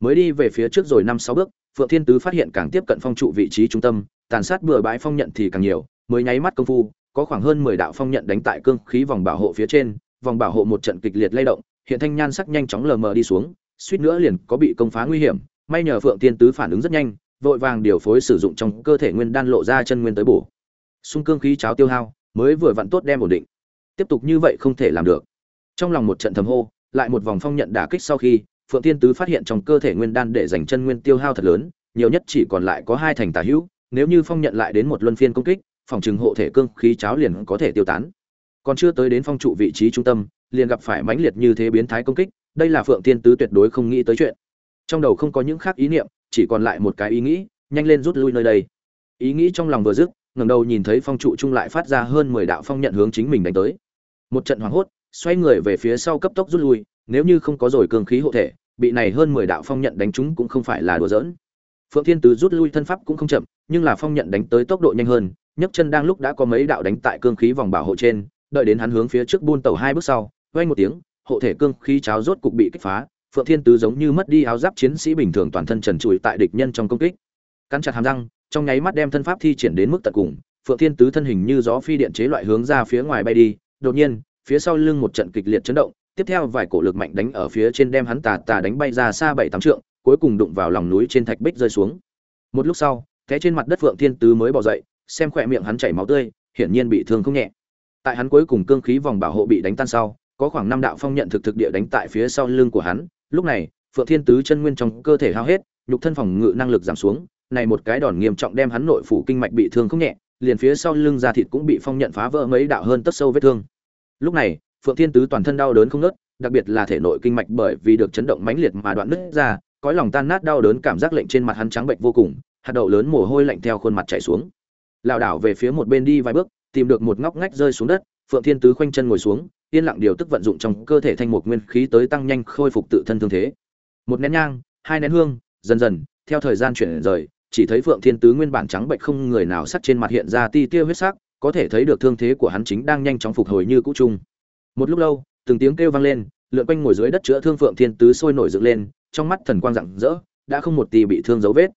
mới đi về phía trước rồi năm sáu bước, phượng thiên tứ phát hiện càng tiếp cận phong trụ vị trí trung tâm, tàn sát bừa bãi phong nhận thì càng nhiều, mới nháy mắt công phu, có khoảng hơn mười đạo phong nhận đánh tại cương khí vòng bảo hộ phía trên, vòng bảo hộ một trận kịch liệt lay động, hiện thanh nhan sắc nhanh chóng lờ mờ đi xuống, suýt nữa liền có bị công phá nguy hiểm, may nhờ phượng thiên tứ phản ứng rất nhanh, vội vàng điều phối sử dụng trong cơ thể nguyên đan lộ ra chân nguyên tới bổ. Xung cương khí cháo tiêu hao, mới vừa vặn tốt đem ổn định. Tiếp tục như vậy không thể làm được. Trong lòng một trận thầm hô, lại một vòng phong nhận đả kích sau khi phượng thiên tứ phát hiện trong cơ thể nguyên đan để dành chân nguyên tiêu hao thật lớn, nhiều nhất chỉ còn lại có hai thành tà hữu, nếu như phong nhận lại đến một luân phiên công kích, phòng trừng hộ thể cương khí cháo liền có thể tiêu tán. Còn chưa tới đến phong trụ vị trí trung tâm, liền gặp phải mãnh liệt như thế biến thái công kích, đây là phượng thiên tứ tuyệt đối không nghĩ tới chuyện. Trong đầu không có những khác ý niệm, chỉ còn lại một cái ý nghĩ, nhanh lên rút lui nơi đây. Ý nghĩ trong lòng vừa dứt, ngẩng đầu nhìn thấy phong trụ trung lại phát ra hơn mười đạo phong nhận hướng chính mình đánh tới. Một trận hoảng hốt, xoay người về phía sau cấp tốc rút lui nếu như không có rồi cường khí hộ thể, bị này hơn mười đạo phong nhận đánh trúng cũng không phải là đùa giỡn. Phượng thiên tứ rút lui thân pháp cũng không chậm, nhưng là phong nhận đánh tới tốc độ nhanh hơn, nhấc chân đang lúc đã có mấy đạo đánh tại cương khí vòng bảo hộ trên, đợi đến hắn hướng phía trước buôn tàu hai bước sau, vang một tiếng, hộ thể cương khí cháo rốt cục bị kích phá, phượng thiên tứ giống như mất đi áo giáp chiến sĩ bình thường toàn thân trần trụi tại địch nhân trong công kích. Cắn chặt hàm răng, trong nháy mắt đem thân pháp thi triển đến mức tận cùng, phượng thiên tứ thân hình như gió phi điện chế loại hướng ra phía ngoài bay đi, đột nhiên, phía sau lưng một trận kịch liệt chấn động tiếp theo vài cổ lực mạnh đánh ở phía trên đem hắn tà tà đánh bay ra xa bảy tám trượng, cuối cùng đụng vào lòng núi trên thạch bích rơi xuống. Một lúc sau té trên mặt đất phượng thiên tứ mới bỏ dậy, xem khỏe miệng hắn chảy máu tươi, hiển nhiên bị thương không nhẹ. Tại hắn cuối cùng cương khí vòng bảo hộ bị đánh tan sau, có khoảng năm đạo phong nhận thực thực địa đánh tại phía sau lưng của hắn. Lúc này, phượng thiên tứ chân nguyên trong cơ thể hao hết, nhục thân phòng ngự năng lực giảm xuống, này một cái đòn nghiêm trọng đem hắn nội phủ kinh mạch bị thương không nhẹ, liền phía sau lưng da thịt cũng bị phong nhận phá vỡ mấy đạo hơn tất sâu vết thương. Lúc này phượng thiên tứ toàn thân đau đớn không nớt đặc biệt là thể nội kinh mạch bởi vì được chấn động mãnh liệt mà đoạn nứt ra cõi lòng tan nát đau đớn cảm giác lệnh trên mặt hắn trắng bệnh vô cùng, hạt đậu lớn mồ hôi lạnh theo khuôn mặt chảy xuống. Lảo đảo về phía một bên đi vài bước, tìm được một ngóc ngách rơi xuống đất, phượng thiên tứ khoanh chân ngồi xuống, yên lặng điều tức vận dụng trong cơ thể thanh mục nguyên khí tới tăng nhanh khôi phục tự thân thương thế. Một nén nhang, hai nén hương, dần dần, theo thời gian chuyển rời, chỉ thấy phượng thiên tứ nguyên bản trắng bệnh không người nào sắc trên mặt hiện ra ti tia huyết sắc, có thể thấy được thương thế của hắn chính đang nhanh chóng phục hồi như cũ chung một lúc lâu, từng tiếng kêu vang lên, lượn quanh ngồi dưới đất chữa thương phượng thiên tứ sôi nổi dựng lên, trong mắt thần quang rạng rỡ, đã không một tì bị thương dấu vết.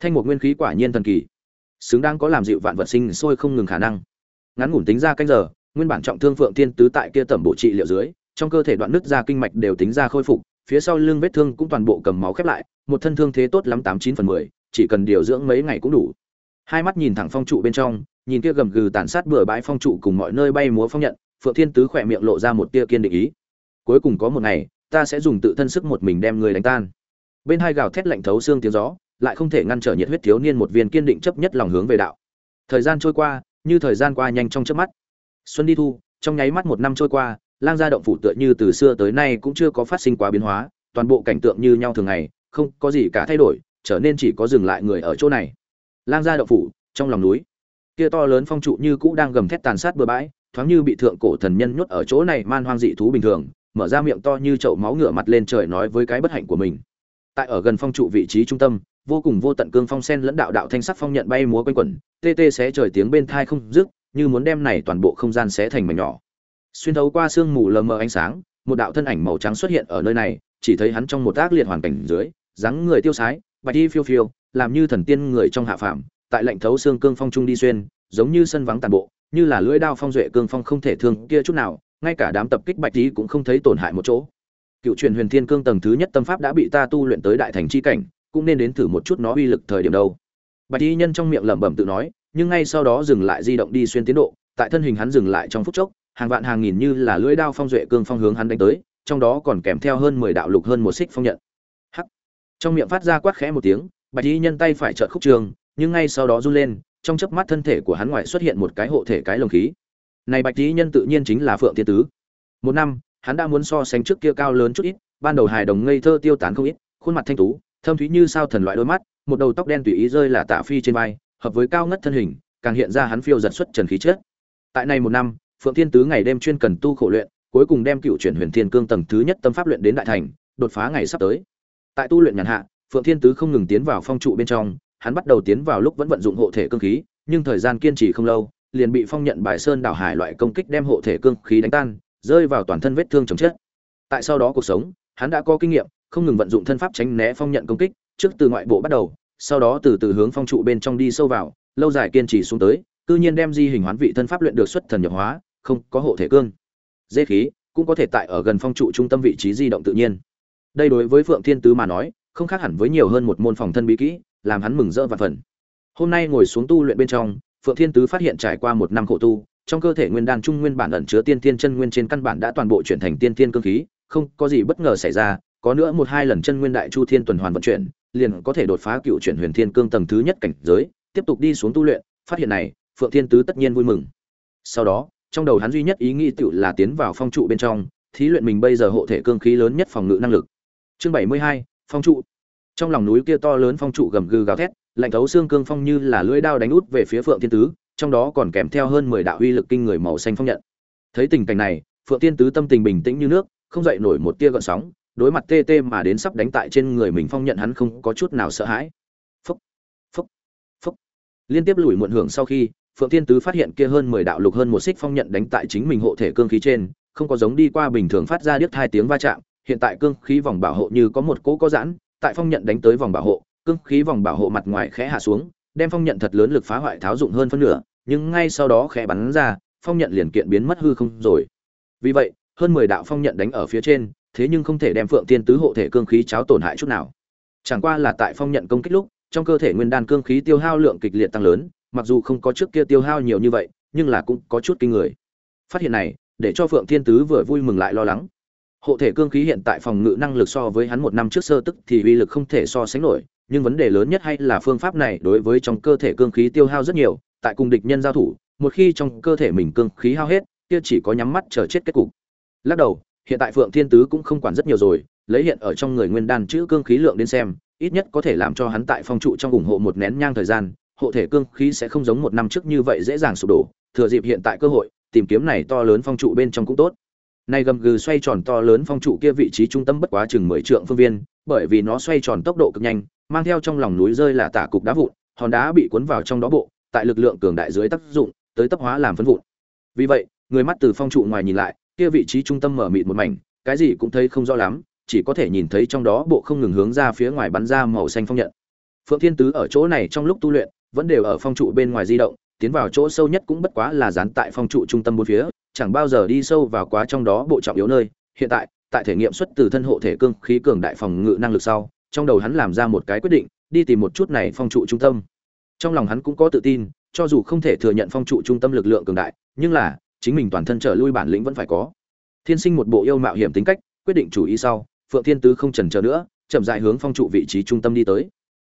Thanh một nguyên khí quả nhiên thần kỳ. Xứng đáng có làm dịu vạn vật sinh sôi không ngừng khả năng. Ngắn ngủn tính ra canh giờ, nguyên bản trọng thương phượng thiên tứ tại kia tẩm bộ trị liệu dưới, trong cơ thể đoạn nứt ra kinh mạch đều tính ra khôi phục, phía sau lưng vết thương cũng toàn bộ cầm máu khép lại, một thân thương thế tốt lắm tám chín phần mười, chỉ cần điều dưỡng mấy ngày cũng đủ. Hai mắt nhìn thẳng phong trụ bên trong, nhìn kia gầm gừ tàn sát bừa bãi phong trụ cùng mọi nơi bay múa phong nhận phượng thiên tứ khỏe miệng lộ ra một tia kiên định ý. Cuối cùng có một ngày, ta sẽ dùng tự thân sức một mình đem người đánh tan. Bên hai gào thét lạnh thấu xương tiếng gió, lại không thể ngăn trở nhiệt huyết thiếu niên một viên kiên định chấp nhất lòng hướng về đạo. Thời gian trôi qua, như thời gian qua nhanh trong chớp mắt. Xuân đi thu, trong nháy mắt một năm trôi qua, lang gia động phủ tựa như từ xưa tới nay cũng chưa có phát sinh quá biến hóa, toàn bộ cảnh tượng như nhau thường ngày, không có gì cả thay đổi, trở nên chỉ có dừng lại người ở chỗ này. Lang gia động phủ, trong lòng núi. Kia to lớn phong trụ như cũ đang gầm thét tàn sát bừa bãi thoáng như bị thượng cổ thần nhân nhốt ở chỗ này man hoang dị thú bình thường, mở ra miệng to như chậu máu ngửa mặt lên trời nói với cái bất hạnh của mình. Tại ở gần phong trụ vị trí trung tâm, vô cùng vô tận cương phong sen lẫn đạo đạo thanh sắc phong nhận bay múa quanh quẩn, tê tê xé trời tiếng bên thai không dứt, như muốn đem này toàn bộ không gian xé thành mảnh nhỏ. Xuyên thấu qua sương mù lờ mờ ánh sáng, một đạo thân ảnh màu trắng xuất hiện ở nơi này, chỉ thấy hắn trong một ác liệt hoàn cảnh dưới, dáng người tiêu sái, bạch đi phiêu phiêu, làm như thần tiên người trong hạ phàm, tại lạnh thấu xương cương phong trung đi xuyên, giống như sân vắng tàn bộ như là lưỡi đao phong duệ cương phong không thể thương kia chút nào, ngay cả đám tập kích bạch tí cũng không thấy tổn hại một chỗ. Cựu truyền huyền thiên cương tầng thứ nhất tâm pháp đã bị ta tu luyện tới đại thành chi cảnh, cũng nên đến thử một chút nó uy lực thời điểm đâu. Bạch y nhân trong miệng lẩm bẩm tự nói, nhưng ngay sau đó dừng lại di động đi xuyên tiến độ, tại thân hình hắn dừng lại trong phút chốc, hàng vạn hàng nghìn như là lưỡi đao phong duệ cương phong hướng hắn đánh tới, trong đó còn kèm theo hơn mười đạo lục hơn một xích phong nhận. Hắc. Trong miệng phát ra quát khẽ một tiếng, bạch y nhân tay phải trợn khúc trường, nhưng ngay sau đó run lên trong chớp mắt thân thể của hắn ngoại xuất hiện một cái hộ thể cái lồng khí. Này bạch Tí nhân tự nhiên chính là phượng thiên tứ. Một năm, hắn đã muốn so sánh trước kia cao lớn chút ít, ban đầu hài đồng ngây thơ tiêu tán không ít, khuôn mặt thanh tú, thâm thúy như sao thần loại đôi mắt, một đầu tóc đen tùy ý rơi là tạ phi trên vai, hợp với cao ngất thân hình, càng hiện ra hắn phiêu giật xuất trần khí chất. Tại này một năm, phượng thiên tứ ngày đêm chuyên cần tu khổ luyện, cuối cùng đem cựu chuyển huyền thiên cương tầng thứ nhất tâm pháp luyện đến đại thành, đột phá ngày sắp tới. Tại tu luyện nhàn hạ, phượng thiên tứ không ngừng tiến vào phong trụ bên trong hắn bắt đầu tiến vào lúc vẫn vận dụng hộ thể cương khí, nhưng thời gian kiên trì không lâu, liền bị phong nhận bài sơn đảo hải loại công kích đem hộ thể cương khí đánh tan, rơi vào toàn thân vết thương chồng chết. Tại sau đó cuộc sống, hắn đã có kinh nghiệm, không ngừng vận dụng thân pháp tránh né phong nhận công kích, trước từ ngoại bộ bắt đầu, sau đó từ từ hướng phong trụ bên trong đi sâu vào, lâu dài kiên trì xuống tới tự nhiên đem di hình hoán vị thân pháp luyện được xuất thần nhập hóa, không có hộ thể cương. Dễ khí cũng có thể tại ở gần phong trụ trung tâm vị trí di động tự nhiên. Đây đối với phượng thiên tứ mà nói, không khác hẳn với nhiều hơn một môn phòng thân bí kỹ làm hắn mừng rỡ và phần. Hôm nay ngồi xuống tu luyện bên trong, phượng thiên tứ phát hiện trải qua một năm khổ tu, trong cơ thể nguyên đan trung nguyên bản ẩn chứa tiên tiên chân nguyên trên căn bản đã toàn bộ chuyển thành tiên tiên cương khí, không có gì bất ngờ xảy ra, có nữa một hai lần chân nguyên đại chu thiên tuần hoàn vận chuyển, liền có thể đột phá cựu chuyển huyền thiên cương tầng thứ nhất cảnh giới, tiếp tục đi xuống tu luyện, phát hiện này, phượng thiên tứ tất nhiên vui mừng. Sau đó, trong đầu hắn duy nhất ý nghĩ tựu là tiến vào phong trụ bên trong, thí luyện mình bây giờ hộ thể cương khí lớn nhất phòng ngự năng lực. Chương bảy mươi hai, phong trụ trong lòng núi kia to lớn phong trụ gầm gừ gào thét, lạnh thấu xương cương phong như là lưỡi đao đánh út về phía phượng thiên tứ, trong đó còn kèm theo hơn mười đạo uy lực kinh người màu xanh phong nhận thấy tình cảnh này, phượng thiên tứ tâm tình bình tĩnh như nước, không dậy nổi một tia gợn sóng, đối mặt tê tê mà đến sắp đánh tại trên người mình phong nhận hắn không có chút nào sợ hãi Phúc. liên tiếp lùi muộn hưởng sau khi, phượng thiên tứ phát hiện kia hơn mười đạo lục hơn một xích phong nhận đánh tại chính mình hộ thể cương khí trên, không có giống đi qua bình thường phát ra điếc hai tiếng va chạm, hiện tại cương khí vòng bảo hộ như có một cỗ có giãn tại phong nhận đánh tới vòng bảo hộ, cương khí vòng bảo hộ mặt ngoài khẽ hạ xuống, đem phong nhận thật lớn lực phá hoại tháo dụng hơn phân nửa, nhưng ngay sau đó khẽ bắn ra, phong nhận liền kiện biến mất hư không rồi. Vì vậy, hơn mười đạo phong nhận đánh ở phía trên, thế nhưng không thể đem phượng tiên tứ hộ thể cương khí cháo tổn hại chút nào. Chẳng qua là tại phong nhận công kích lúc, trong cơ thể nguyên đan cương khí tiêu hao lượng kịch liệt tăng lớn, mặc dù không có trước kia tiêu hao nhiều như vậy, nhưng là cũng có chút kinh người. Phát hiện này, để cho phượng thiên tứ vừa vui mừng lại lo lắng hộ thể cương khí hiện tại phòng ngự năng lực so với hắn một năm trước sơ tức thì uy lực không thể so sánh nổi, nhưng vấn đề lớn nhất hay là phương pháp này đối với trong cơ thể cương khí tiêu hao rất nhiều, tại cùng địch nhân giao thủ, một khi trong cơ thể mình cương khí hao hết, kia chỉ có nhắm mắt chờ chết kết cục. Lắc đầu, hiện tại phượng thiên tứ cũng không quản rất nhiều rồi, lấy hiện ở trong người nguyên đan chữ cương khí lượng đến xem, ít nhất có thể làm cho hắn tại phong trụ trong ủng hộ một nén nhang thời gian, hộ thể cương khí sẽ không giống một năm trước như vậy dễ dàng sụp đổ, thừa dịp hiện tại cơ hội, tìm kiếm này to lớn phong trụ bên trong cũng tốt nay gầm gừ xoay tròn to lớn phong trụ kia vị trí trung tâm bất quá chừng mười trượng phương viên, bởi vì nó xoay tròn tốc độ cực nhanh, mang theo trong lòng núi rơi là tả cục đá vụn, hòn đá bị cuốn vào trong đó bộ, tại lực lượng cường đại dưới tác dụng, tới tấp hóa làm phân vụn. Vì vậy, người mắt từ phong trụ ngoài nhìn lại, kia vị trí trung tâm mở mịt một mảnh, cái gì cũng thấy không rõ lắm, chỉ có thể nhìn thấy trong đó bộ không ngừng hướng ra phía ngoài bắn ra màu xanh phong nhận. Phượng thiên tứ ở chỗ này trong lúc tu luyện, vẫn đều ở phong trụ bên ngoài di động, tiến vào chỗ sâu nhất cũng bất quá là dán tại phong trụ trung tâm bốn phía chẳng bao giờ đi sâu vào quá trong đó bộ trọng yếu nơi. Hiện tại tại thể nghiệm xuất từ thân hộ thể cương khí cường đại phòng ngự năng lực sau, trong đầu hắn làm ra một cái quyết định, đi tìm một chút này phong trụ trung tâm. Trong lòng hắn cũng có tự tin, cho dù không thể thừa nhận phong trụ trung tâm lực lượng cường đại, nhưng là, chính mình toàn thân trở lui bản lĩnh vẫn phải có. Thiên sinh một bộ yêu mạo hiểm tính cách, quyết định chủ ý sau, phượng thiên tứ không chần chờ nữa, chậm rãi hướng phong trụ vị trí trung tâm đi tới.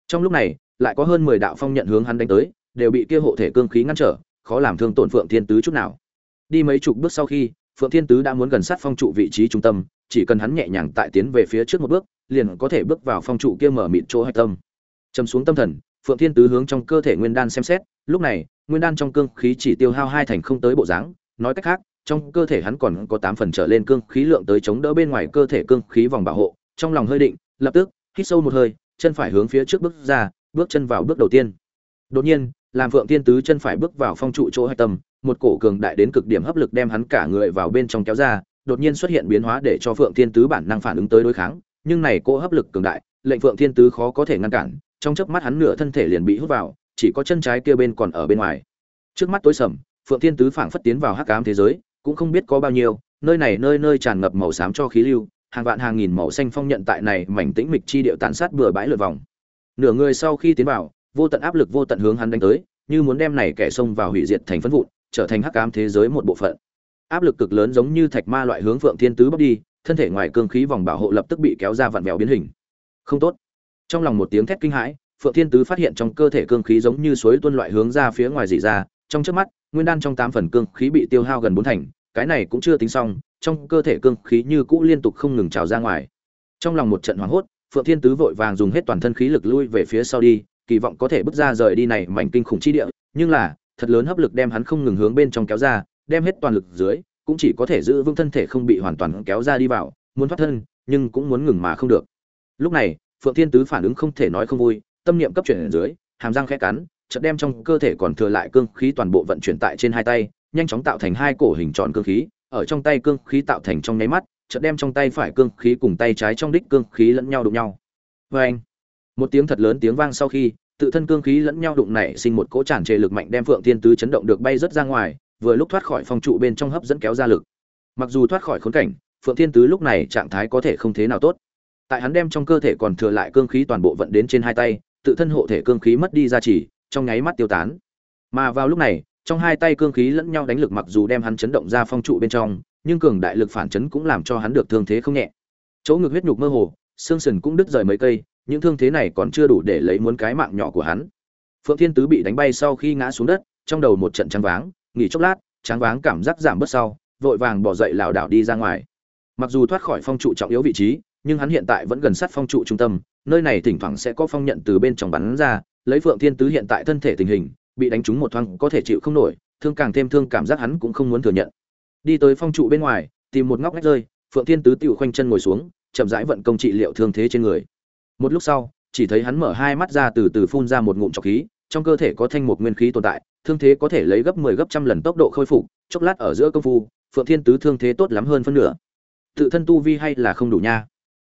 Trong lúc này, lại có hơn mười đạo phong nhận hướng hắn đánh tới, đều bị kia hộ thể cương khí ngăn trở, khó làm thương tổn phượng thiên tứ chút nào đi mấy chục bước sau khi, phượng thiên tứ đã muốn gần sát phong trụ vị trí trung tâm, chỉ cần hắn nhẹ nhàng tại tiến về phía trước một bước, liền có thể bước vào phong trụ kia mở mịn chỗ hạch tâm. Chấm xuống tâm thần, phượng thiên tứ hướng trong cơ thể nguyên đan xem xét, lúc này, nguyên đan trong cương khí chỉ tiêu hao hai thành không tới bộ dáng, nói cách khác, trong cơ thể hắn còn có tám phần trở lên cương khí lượng tới chống đỡ bên ngoài cơ thể cương khí vòng bảo hộ, trong lòng hơi định, lập tức, hít sâu một hơi, chân phải hướng phía trước bước ra, bước chân vào bước đầu tiên. Đột nhiên, làm phượng thiên tứ chân phải bước vào phong trụ chỗ hạch tâm một cổ cường đại đến cực điểm hấp lực đem hắn cả người vào bên trong kéo ra, đột nhiên xuất hiện biến hóa để cho phượng thiên tứ bản năng phản ứng tới đối kháng, nhưng này cô hấp lực cường đại, lệnh phượng thiên tứ khó có thể ngăn cản, trong chớp mắt hắn nửa thân thể liền bị hút vào, chỉ có chân trái kia bên còn ở bên ngoài. Trước mắt tối sầm, phượng thiên tứ phảng phất tiến vào hắc ám thế giới, cũng không biết có bao nhiêu, nơi này nơi nơi tràn ngập màu xám cho khí lưu, hàng vạn hàng nghìn màu xanh phong nhận tại này mảnh tĩnh mịch chi điệu tàn sát bừa bãi lượn vòng. Nửa người sau khi tiến vào, vô tận áp lực vô tận hướng hắn đánh tới, như muốn đem này kẻ xông vào hủy diệt thành phân vụn trở thành hắc ám thế giới một bộ phận. Áp lực cực lớn giống như thạch ma loại hướng phượng thiên tứ bóc đi, thân thể ngoài cương khí vòng bảo hộ lập tức bị kéo ra vặn vẹo biến hình. Không tốt. Trong lòng một tiếng thét kinh hãi, phượng thiên tứ phát hiện trong cơ thể cương khí giống như suối tuôn loại hướng ra phía ngoài dị ra, trong trước mắt, nguyên đan trong tám phần cương khí bị tiêu hao gần bốn thành, cái này cũng chưa tính xong, trong cơ thể cương khí như cũ liên tục không ngừng trào ra ngoài. Trong lòng một trận hoảng hốt, phượng thiên tứ vội vàng dùng hết toàn thân khí lực lui về phía sau đi, kỳ vọng có thể bước ra rời đi này mảnh kinh khủng chi địa, nhưng là thật lớn hấp lực đem hắn không ngừng hướng bên trong kéo ra, đem hết toàn lực dưới, cũng chỉ có thể giữ vững thân thể không bị hoàn toàn kéo ra đi vào, muốn thoát thân, nhưng cũng muốn ngừng mà không được lúc này, phượng thiên tứ phản ứng không thể nói không vui, tâm niệm cấp chuyển ở dưới, hàm răng khẽ cắn, chợt đem trong cơ thể còn thừa lại cương khí toàn bộ vận chuyển tại trên hai tay, nhanh chóng tạo thành hai cổ hình tròn cương khí, ở trong tay cương khí tạo thành trong nháy mắt, chợt đem trong tay phải cương khí cùng tay trái trong đích cương khí lẫn nhau đụng nhau Oeng! một tiếng thật lớn tiếng vang sau khi tự thân cương khí lẫn nhau đụng nảy sinh một cỗ tràn trề lực mạnh đem phượng thiên tứ chấn động được bay rất ra ngoài, vừa lúc thoát khỏi phong trụ bên trong hấp dẫn kéo ra lực. Mặc dù thoát khỏi khốn cảnh, phượng thiên tứ lúc này trạng thái có thể không thế nào tốt. Tại hắn đem trong cơ thể còn thừa lại cương khí toàn bộ vận đến trên hai tay, tự thân hộ thể cương khí mất đi ra chỉ trong nháy mắt tiêu tán. Mà vào lúc này, trong hai tay cương khí lẫn nhau đánh lực mặc dù đem hắn chấn động ra phong trụ bên trong, nhưng cường đại lực phản chấn cũng làm cho hắn được thương thế không nhẹ. Chỗ ngực huyết nhục mơ hồ, xương sườn cũng đứt rời mấy cây những thương thế này còn chưa đủ để lấy muốn cái mạng nhỏ của hắn. Phượng thiên tứ bị đánh bay sau khi ngã xuống đất, trong đầu một trận trắng váng, nghỉ chốc lát, trắng váng cảm giác giảm bớt sau, vội vàng bỏ dậy lảo đảo đi ra ngoài. Mặc dù thoát khỏi phong trụ trọng yếu vị trí, nhưng hắn hiện tại vẫn gần sát phong trụ trung tâm, nơi này thỉnh thoảng sẽ có phong nhận từ bên trong bắn ra, lấy phượng thiên tứ hiện tại thân thể tình hình, bị đánh trúng một thoáng có thể chịu không nổi, thương càng thêm thương cảm giác hắn cũng không muốn thừa nhận. Đi tới phong trụ bên ngoài, tìm một ngóc ngách rơi, phượng thiên tứ tự khoanh chân ngồi xuống, chậm rãi vận công trị liệu thương thế trên người một lúc sau, chỉ thấy hắn mở hai mắt ra từ từ phun ra một ngụm trọc khí, trong cơ thể có thanh một nguyên khí tồn tại, thương thế có thể lấy gấp 10 gấp trăm lần tốc độ khôi phục, chốc lát ở giữa công phu, phượng thiên tứ thương thế tốt lắm hơn phân nửa. Tự thân tu vi hay là không đủ nha.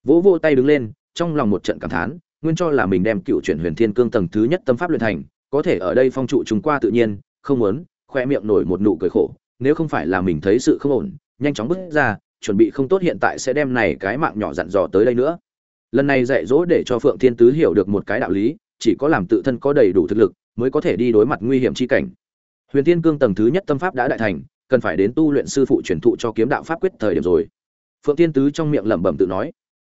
Vỗ vỗ tay đứng lên, trong lòng một trận cảm thán, nguyên cho là mình đem cựu chuyển huyền thiên cương tầng thứ nhất tâm pháp luyện thành, có thể ở đây phong trụ chúng qua tự nhiên, không muốn, khoe miệng nổi một nụ cười khổ, nếu không phải là mình thấy sự không ổn, nhanh chóng bước ra, chuẩn bị không tốt hiện tại sẽ đem này cái mạng nhỏ dặn dò tới đây nữa lần này dạy dỗ để cho phượng thiên tứ hiểu được một cái đạo lý, chỉ có làm tự thân có đầy đủ thực lực, mới có thể đi đối mặt nguy hiểm chi cảnh. Huyền thiên cương tầng thứ nhất tâm pháp đã đại thành, cần phải đến tu luyện sư phụ truyền thụ cho kiếm đạo pháp quyết thời điểm rồi. Phượng thiên tứ trong miệng lẩm bẩm tự nói.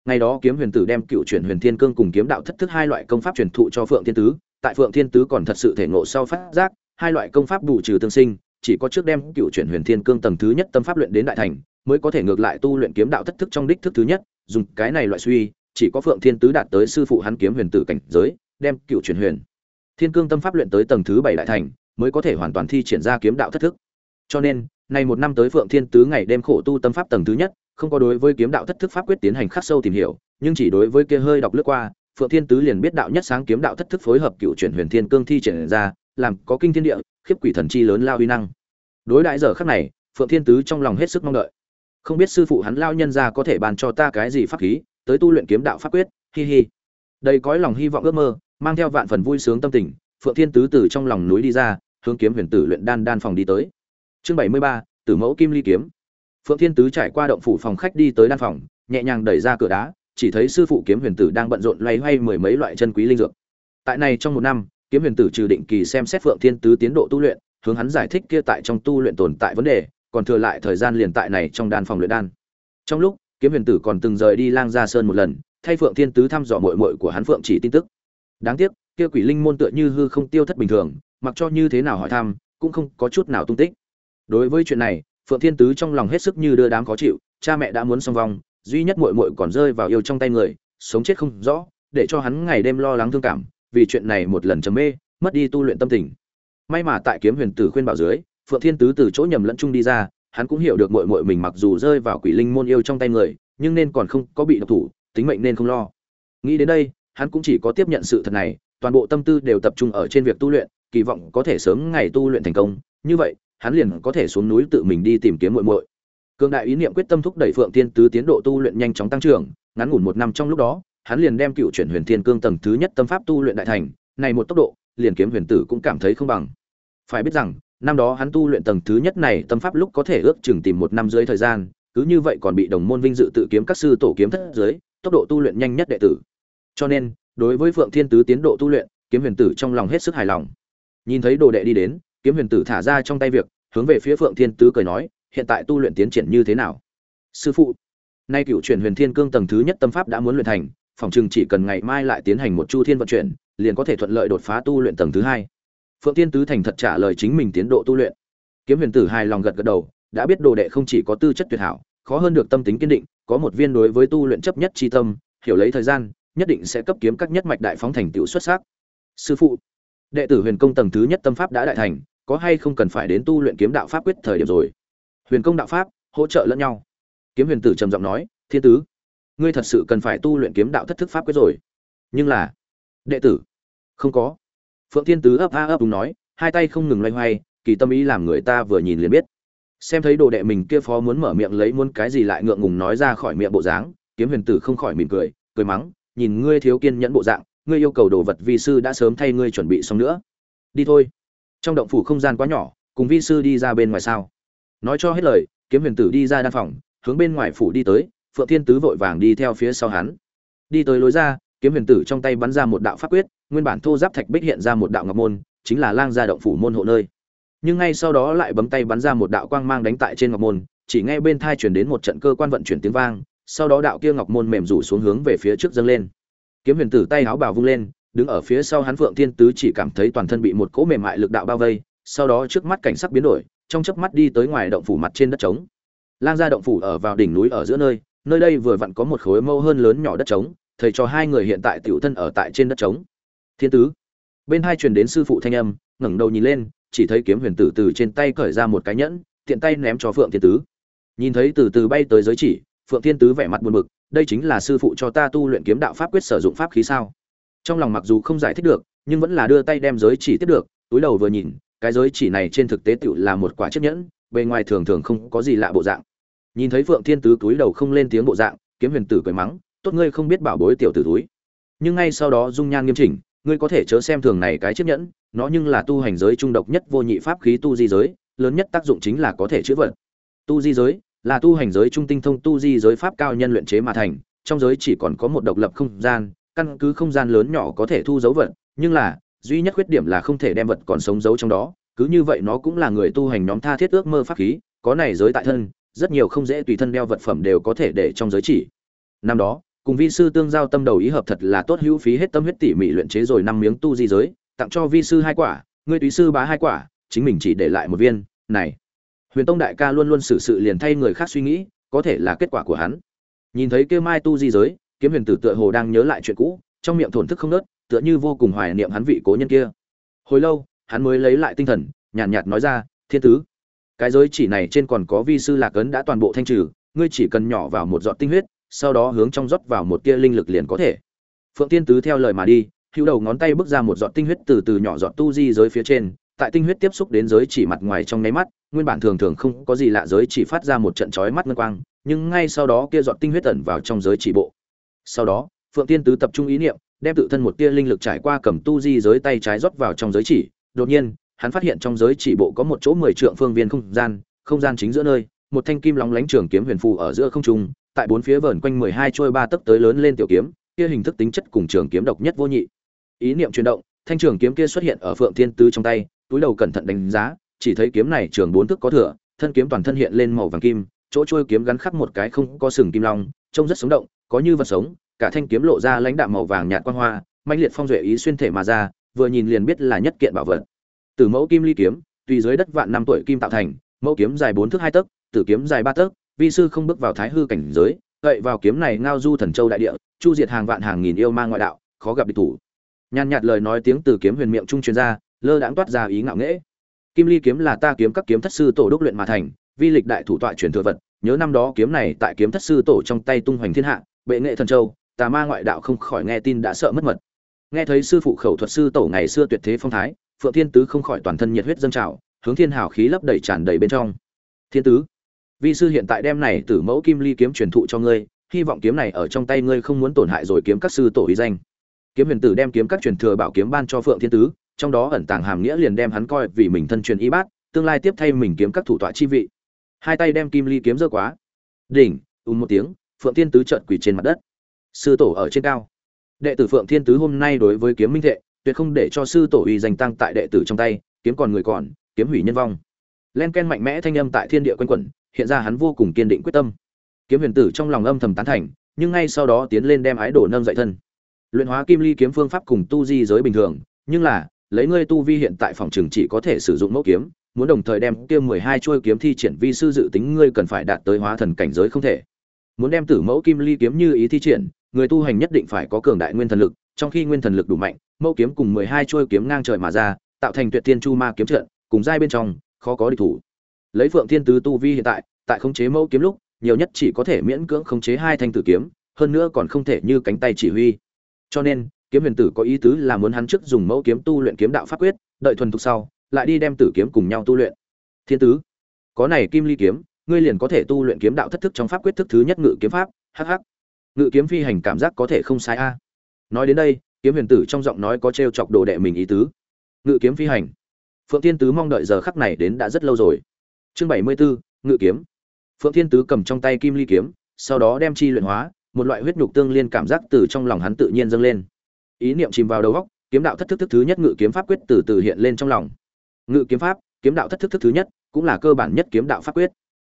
Ngày đó kiếm huyền tử đem cựu chuyển huyền thiên cương cùng kiếm đạo thất thức hai loại công pháp truyền thụ cho phượng thiên tứ, tại phượng thiên tứ còn thật sự thể ngộ sau phát giác, hai loại công pháp bù trừ tương sinh, chỉ có trước đem cựu chuyển huyền thiên cương tầng thứ nhất tâm pháp luyện đến đại thành, mới có thể ngược lại tu luyện kiếm đạo thất thức trong đích thức thứ nhất, dùng cái này loại suy chỉ có phượng thiên tứ đạt tới sư phụ hắn kiếm huyền tử cảnh giới, đem cựu truyền huyền. Thiên cương tâm pháp luyện tới tầng thứ bảy đại thành, mới có thể hoàn toàn thi triển ra kiếm đạo thất thức. Cho nên, nay một năm tới phượng thiên tứ ngày đêm khổ tu tâm pháp tầng thứ nhất, không có đối với kiếm đạo thất thức pháp quyết tiến hành khắc sâu tìm hiểu, nhưng chỉ đối với kia hơi đọc lướt qua, phượng thiên tứ liền biết đạo nhất sáng kiếm đạo thất thức phối hợp cựu chuyển huyền thiên cương thi triển ra, làm có kinh thiên địa, khiếp quỷ thần chi lớn lao uy năng. Đối đại giờ khắc này, phượng thiên tứ trong lòng hết sức mong đợi. Không biết sư phụ hắn lao nhân gia có thể bàn cho ta cái gì pháp khí tới tu luyện kiếm đạo pháp quyết, hi hi. Đầy cõi lòng hy vọng ước mơ, mang theo vạn phần vui sướng tâm tình, phượng thiên tứ từ trong lòng núi đi ra, hướng kiếm huyền tử luyện đan đan phòng đi tới. Chương bảy mươi ba, tử mẫu kim ly kiếm. Phượng thiên tứ trải qua động phủ phòng khách đi tới đan phòng, nhẹ nhàng đẩy ra cửa đá, chỉ thấy sư phụ kiếm huyền tử đang bận rộn loay hoay mười mấy loại chân quý linh dược. Tại này trong một năm, kiếm huyền tử trừ định kỳ xem xét phượng thiên tứ tiến độ tu luyện, hướng hắn giải thích kia tại trong tu luyện tồn tại vấn đề, còn thừa lại thời gian liền tại này trong đan phòng luyện đan. Trong lúc kiếm huyền tử còn từng rời đi lang gia sơn một lần, thay phượng thiên tứ thăm dò muội muội của hắn phượng chỉ tin tức. Đáng tiếc, kia quỷ linh môn tựa như hư không tiêu thất bình thường, mặc cho như thế nào hỏi thăm, cũng không có chút nào tung tích. Đối với chuyện này, phượng thiên tứ trong lòng hết sức như đưa đám khó chịu, cha mẹ đã muốn xong vong, duy nhất muội muội còn rơi vào yêu trong tay người, sống chết không rõ, để cho hắn ngày đêm lo lắng thương cảm, vì chuyện này một lần chấm mê, mất đi tu luyện tâm tình. May mà tại kiếm huyền tử khuyên bảo dưới, phượng thiên tứ từ chỗ nhầm lẫn chung đi ra hắn cũng hiểu được muội muội mình mặc dù rơi vào quỷ linh môn yêu trong tay người nhưng nên còn không có bị độc thủ tính mệnh nên không lo. Nghĩ đến đây hắn cũng chỉ có tiếp nhận sự thật này toàn bộ tâm tư đều tập trung ở trên việc tu luyện kỳ vọng có thể sớm ngày tu luyện thành công. Như vậy hắn liền có thể xuống núi tự mình đi tìm kiếm muội muội. Cương đại ý niệm quyết tâm thúc đẩy Phượng Tiên Tứ tiến độ tu luyện nhanh chóng tăng trưởng, ngắn ngủn một năm trong lúc đó, hắn liền đem cựu chuyển Huyền Thiên Cương tầng thứ nhất tâm pháp tu luyện đại thành, này một tốc độ, liền kiếm huyền tử cũng cảm thấy không bằng. Phải biết rằng, năm đó hắn tu luyện tầng thứ nhất này tâm pháp lúc có thể ước chừng tìm một năm dưới thời gian, cứ như vậy còn bị đồng môn vinh dự tự kiếm các sư tổ kiếm thất dưới, tốc độ tu luyện nhanh nhất đệ tử. Cho nên, đối với Phượng Thiên Tứ tiến độ tu luyện, kiếm huyền tử trong lòng hết sức hài lòng. Nhìn thấy đồ đệ đi đến, kiếm huyền tử thả ra trong tay việc, hướng về phía Phượng Thiên Tứ cười nói, hiện tại tu luyện tiến triển như thế nào sư phụ nay cựu chuyển huyền thiên cương tầng thứ nhất tâm pháp đã muốn luyện thành phòng chừng chỉ cần ngày mai lại tiến hành một chu thiên vận chuyển liền có thể thuận lợi đột phá tu luyện tầng thứ hai phượng tiên tứ thành thật trả lời chính mình tiến độ tu luyện. Kiếm huyền tử hài lòng gật gật đầu, đã biết đồ đệ không chỉ có tư chất tuyệt hảo, khó hơn được tâm tính kiên định, có một viên đối với tu luyện chấp nhất chi tâm, hiểu lấy thời gian, nhất định sẽ cấp kiếm các nhất mạch đại phóng thành tựu xuất sắc. Sư phụ, đệ tử huyền công tầng thứ nhất tâm pháp đã đại thành, có hay không cần phải đến tu luyện kiếm đạo pháp quyết thời điểm rồi? Huyền công đạo pháp, hỗ trợ lẫn nhau. Kiếm huyền tử trầm giọng nói, thiên tứ, ngươi thật sự cần phải tu luyện kiếm đạo thất thức pháp quyết rồi. Nhưng là, đệ tử, không có phượng thiên tứ ấp a ấp đúng nói, hai tay không ngừng loay hoay, kỳ tâm ý làm người ta vừa nhìn liền biết. Xem thấy đồ đệ mình kia phó muốn mở miệng lấy muốn cái gì lại ngượng ngùng nói ra khỏi miệng bộ dáng, kiếm huyền tử không khỏi mỉm cười cười mắng, nhìn ngươi thiếu kiên nhẫn bộ dạng, ngươi yêu cầu đồ vật vi sư đã sớm thay ngươi chuẩn bị xong nữa. Đi thôi. Trong động phủ không gian quá nhỏ, cùng vi sư đi ra bên ngoài sao. Nói cho hết lời, kiếm huyền tử đi ra đan phòng, hướng bên ngoài phủ đi tới, phượng thiên tứ vội vàng đi theo phía sau hắn. Đi tới lối ra, kiếm huyền tử trong tay bắn ra một đạo pháp quyết nguyên bản thô giáp thạch bích hiện ra một đạo ngọc môn chính là lang gia động phủ môn hộ nơi nhưng ngay sau đó lại bấm tay bắn ra một đạo quang mang đánh tại trên ngọc môn chỉ nghe bên thai truyền đến một trận cơ quan vận chuyển tiếng vang sau đó đạo kia ngọc môn mềm rủ xuống hướng về phía trước dâng lên kiếm huyền tử tay áo bào vung lên đứng ở phía sau hắn phượng thiên tứ chỉ cảm thấy toàn thân bị một cỗ mềm mại lực đạo bao vây sau đó trước mắt cảnh sắc biến đổi trong chớp mắt đi tới ngoài động phủ mặt trên đất trống. Lang gia động phủ ở vào đỉnh núi ở giữa nơi, nơi đây vừa vặn có một khối mâu hơn lớn nhỏ đất trống, thầy cho hai người hiện tại tiểu thân ở tại trên đất trống. Thiên tứ. Bên hai truyền đến sư phụ thanh âm, ngẩng đầu nhìn lên, chỉ thấy kiếm huyền tử từ trên tay cởi ra một cái nhẫn, tiện tay ném cho Phượng Thiên tứ. Nhìn thấy từ từ bay tới giới chỉ, Phượng Thiên tứ vẻ mặt buồn bực, đây chính là sư phụ cho ta tu luyện kiếm đạo pháp quyết sử dụng pháp khí sao? Trong lòng mặc dù không giải thích được, nhưng vẫn là đưa tay đem giới chỉ tiếp được túi đầu vừa nhìn cái giới chỉ này trên thực tế tựu là một quả chiếc nhẫn bề ngoài thường thường không có gì lạ bộ dạng nhìn thấy phượng thiên tứ túi đầu không lên tiếng bộ dạng kiếm huyền tử cười mắng tốt ngươi không biết bảo bối tiểu tử túi nhưng ngay sau đó dung nhan nghiêm chỉnh ngươi có thể chớ xem thường này cái chiếc nhẫn, nó nhưng là tu hành giới trung độc nhất vô nhị pháp khí tu di giới, lớn nhất tác dụng chính là có thể chữa vật. Tu di giới là tu hành giới trung tinh thông tu di giới pháp cao nhân luyện chế mà thành, trong giới chỉ còn có một độc lập không gian, căn cứ không gian lớn nhỏ có thể thu dấu vật, nhưng là, duy nhất khuyết điểm là không thể đem vật còn sống giấu trong đó, cứ như vậy nó cũng là người tu hành nhóm tha thiết ước mơ pháp khí, có này giới tại thân, rất nhiều không dễ tùy thân đeo vật phẩm đều có thể để trong giới chỉ. Năm đó cùng vi sư tương giao tâm đầu ý hợp thật là tốt hữu phí hết tâm huyết tỉ mỉ luyện chế rồi năm miếng tu di giới tặng cho vi sư hai quả ngươi túy sư bá hai quả chính mình chỉ để lại một viên này. Huyền tông đại ca luôn luôn xử sự liền thay người khác suy nghĩ có thể là kết quả của hắn. Nhìn thấy kêu mai tu di giới kiếm huyền tử tựa hồ đang nhớ lại chuyện cũ trong miệng thổn thức không nớt tựa như vô cùng hoài niệm hắn vị cố nhân kia. Hồi lâu hắn mới lấy lại tinh thần nhàn nhạt, nhạt nói ra thiên tứ cái giới chỉ này trên còn có vi sư lạc ấn đã toàn bộ thanh trừ ngươi chỉ cần nhỏ vào một giọt tinh huyết sau đó hướng trong rót vào một tia linh lực liền có thể. Phượng tiên tứ theo lời mà đi, hữu đầu ngón tay bước ra một giọt tinh huyết từ từ nhỏ giọt tu di giới phía trên, tại tinh huyết tiếp xúc đến giới chỉ mặt ngoài trong nháy mắt, nguyên bản thường thường không có gì lạ giới chỉ phát ra một trận chói mắt ngân quang, nhưng ngay sau đó kia giọt tinh huyết ẩn vào trong giới chỉ bộ. Sau đó, phượng tiên tứ tập trung ý niệm, đem tự thân một tia linh lực trải qua cầm tu di giới tay trái rót vào trong giới chỉ, đột nhiên, hắn phát hiện trong giới chỉ bộ có một chỗ mười trượng phương viên không gian không gian chính giữa nơi, một thanh kim lóng lánh trường kiếm huyền phù ở giữa không trung tại bốn phía vờn quanh mười hai trôi ba tấc tới lớn lên tiểu kiếm, kia hình thức tính chất cùng trường kiếm độc nhất vô nhị. Ý niệm chuyển động, thanh trường kiếm kia xuất hiện ở phượng thiên tứ trong tay, túi đầu cẩn thận đánh giá, chỉ thấy kiếm này trường bốn thước có thừa, thân kiếm toàn thân hiện lên màu vàng kim, chỗ trôi kiếm gắn khắc một cái không có sừng kim long, trông rất sống động, có như vật sống, cả thanh kiếm lộ ra lãnh đạm màu vàng nhạt quang hoa, mãnh liệt phong duệ ý xuyên thể mà ra, vừa nhìn liền biết là nhất kiện bảo vật. Từ mẫu kim ly kiếm, tùy dưới đất vạn năm tuổi kim tạo thành, mẫu kiếm dài bốn thước hai tấc, tử kiếm dài ba tấc vi sư không bước vào thái hư cảnh giới gậy vào kiếm này ngao du thần châu đại địa, chu diệt hàng vạn hàng nghìn yêu ma ngoại đạo, khó gặp địch thủ. Nhàn nhạt lời nói tiếng từ kiếm huyền miệng trung truyền ra, lơ đãng toát ra ý ngạo nghễ. Kim ly kiếm là ta kiếm các kiếm thất sư tổ đúc luyện mà thành, vi lịch đại thủ tọa truyền thừa vật, nhớ năm đó kiếm này tại kiếm thất sư tổ trong tay tung hoành thiên hạ, bệ nghệ thần châu, tà ma ngoại đạo không khỏi nghe tin đã sợ mất mật. Nghe thấy sư phụ khẩu thuật sư tổ ngày xưa tuyệt thế phong thái, phượng thiên tứ không khỏi toàn thân nhiệt huyết dâng trào, hướng thiên hào khí lấp đầy tràn đầy bên trong. Thiên tứ vi sư hiện tại đem này từ mẫu kim ly kiếm truyền thụ cho ngươi, hy vọng kiếm này ở trong tay ngươi không muốn tổn hại rồi kiếm các sư tổ uy danh. Kiếm huyền tử đem kiếm các truyền thừa bảo kiếm ban cho phượng thiên tứ, trong đó ẩn tàng hàm nghĩa liền đem hắn coi vì mình thân truyền y bát, tương lai tiếp thay mình kiếm các thủ tọa chi vị. Hai tay đem kim ly kiếm giơ quá. Đỉnh, ùm một tiếng, phượng thiên tứ trợn quỳ trên mặt đất. Sư tổ ở trên cao. Đệ tử phượng thiên tứ hôm nay đối với kiếm minh thệ, tuyệt không để cho sư tổ uy danh tăng tại đệ tử trong tay, kiếm còn người còn, kiếm hủy nhân vong. Len ken mạnh mẽ thanh âm tại thiên địa quanh quẩn hiện ra hắn vô cùng kiên định quyết tâm. Kiếm huyền tử trong lòng âm thầm tán thành, nhưng ngay sau đó tiến lên đem ái đổ nâng dậy thân. Luyện hóa kim ly kiếm phương pháp cùng tu di giới bình thường, nhưng là, lấy ngươi tu vi hiện tại phòng trường chỉ có thể sử dụng mẫu kiếm, muốn đồng thời đem kia mười hai chuôi kiếm thi triển vi sư dự tính ngươi cần phải đạt tới hóa thần cảnh giới không thể. Muốn đem tử mẫu kim ly kiếm như ý thi triển, người tu hành nhất định phải có cường đại nguyên thần lực, trong khi nguyên thần lực đủ mạnh, mẫu kiếm cùng mười hai chuôi kiếm ngang trời mà ra, tạo thành tuyệt tiên chu ma kiếm trận, cùng giai bên trong, khó có địch thủ lấy phượng thiên tứ tu vi hiện tại tại khống chế mẫu kiếm lúc, nhiều nhất chỉ có thể miễn cưỡng khống chế hai thanh tử kiếm, hơn nữa còn không thể như cánh tay chỉ huy. Cho nên, kiếm huyền tử có ý tứ là muốn hắn trước dùng mẫu kiếm tu luyện kiếm đạo pháp quyết, đợi thuần thục sau, lại đi đem tử kiếm cùng nhau tu luyện. Thiên tứ, có này kim ly kiếm, ngươi liền có thể tu luyện kiếm đạo thất thức trong pháp quyết thức thứ nhất ngự kiếm pháp hh ngự kiếm phi hành cảm giác có thể không sai a. Nói đến đây, kiếm huyền tử trong giọng nói có t chọc đồ đệ mình ý tứ. Ngự kiếm phi hành. Phượng thiên tứ mong đợi giờ khắc này đến đã rất lâu rồi chương bảy mươi bốn ngự kiếm. Phượng thiên tứ cầm trong tay kim ly kiếm, sau đó đem chi luyện hóa, một loại huyết nhục tương liên cảm giác từ trong lòng hắn tự nhiên dâng lên. Ý niệm chìm vào đầu óc, kiếm đạo thất thức thức thứ nhất ngự kiếm pháp quyết từ từ hiện lên trong lòng. Ngự kiếm pháp, kiếm đạo thất thức thức thứ nhất, cũng là cơ bản nhất kiếm đạo pháp quyết.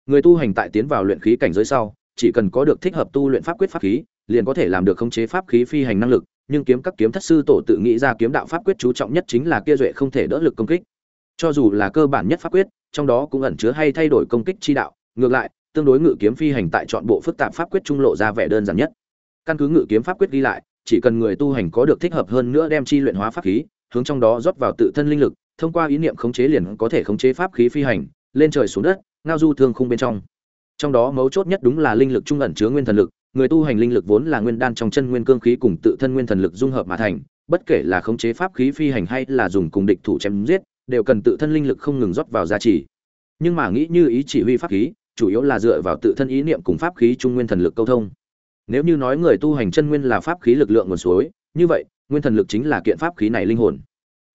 Người tu hành tại tiến vào luyện khí cảnh giới sau, chỉ cần có được thích hợp tu luyện pháp quyết pháp khí, liền có thể làm được khống chế pháp khí phi hành năng lực, nhưng kiếm các kiếm thất sư tổ tự nghĩ ra kiếm đạo pháp quyết chú trọng nhất chính là kia duệ không thể đỡ lực công kích cho dù là cơ bản nhất pháp quyết, trong đó cũng ẩn chứa hay thay đổi công kích chi đạo, ngược lại, tương đối ngự kiếm phi hành tại chọn bộ phức tạp pháp quyết trung lộ ra vẻ đơn giản nhất. Căn cứ ngự kiếm pháp quyết ghi lại, chỉ cần người tu hành có được thích hợp hơn nữa đem chi luyện hóa pháp khí, hướng trong đó rót vào tự thân linh lực, thông qua ý niệm khống chế liền có thể khống chế pháp khí phi hành, lên trời xuống đất, ngao du thương khung bên trong. Trong đó mấu chốt nhất đúng là linh lực trung ẩn chứa nguyên thần lực, người tu hành linh lực vốn là nguyên đan trong chân nguyên cương khí cùng tự thân nguyên thần lực dung hợp mà thành, bất kể là khống chế pháp khí phi hành hay là dùng cùng địch thủ chém giết đều cần tự thân linh lực không ngừng rót vào gia trì. Nhưng mà nghĩ như ý chỉ huy pháp khí, chủ yếu là dựa vào tự thân ý niệm cùng pháp khí trung nguyên thần lực câu thông. Nếu như nói người tu hành chân nguyên là pháp khí lực lượng nguồn suối, như vậy, nguyên thần lực chính là kiện pháp khí này linh hồn.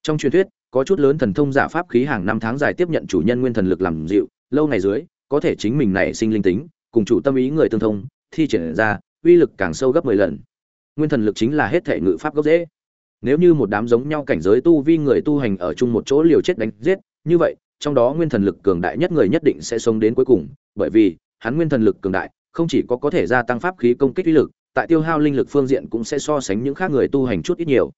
Trong truyền thuyết, có chút lớn thần thông giả pháp khí hàng năm tháng dài tiếp nhận chủ nhân nguyên thần lực làm dịu, lâu ngày dưới, có thể chính mình này sinh linh tính, cùng chủ tâm ý người tương thông, thi triển ra, uy lực càng sâu gấp 10 lần. Nguyên thần lực chính là hết thể ngự pháp gốc dễ nếu như một đám giống nhau cảnh giới tu vi người tu hành ở chung một chỗ liều chết đánh giết, như vậy, trong đó nguyên thần lực cường đại nhất người nhất định sẽ sống đến cuối cùng, bởi vì, hắn nguyên thần lực cường đại, không chỉ có có thể gia tăng pháp khí công kích uy lực, tại tiêu hao linh lực phương diện cũng sẽ so sánh những khác người tu hành chút ít nhiều.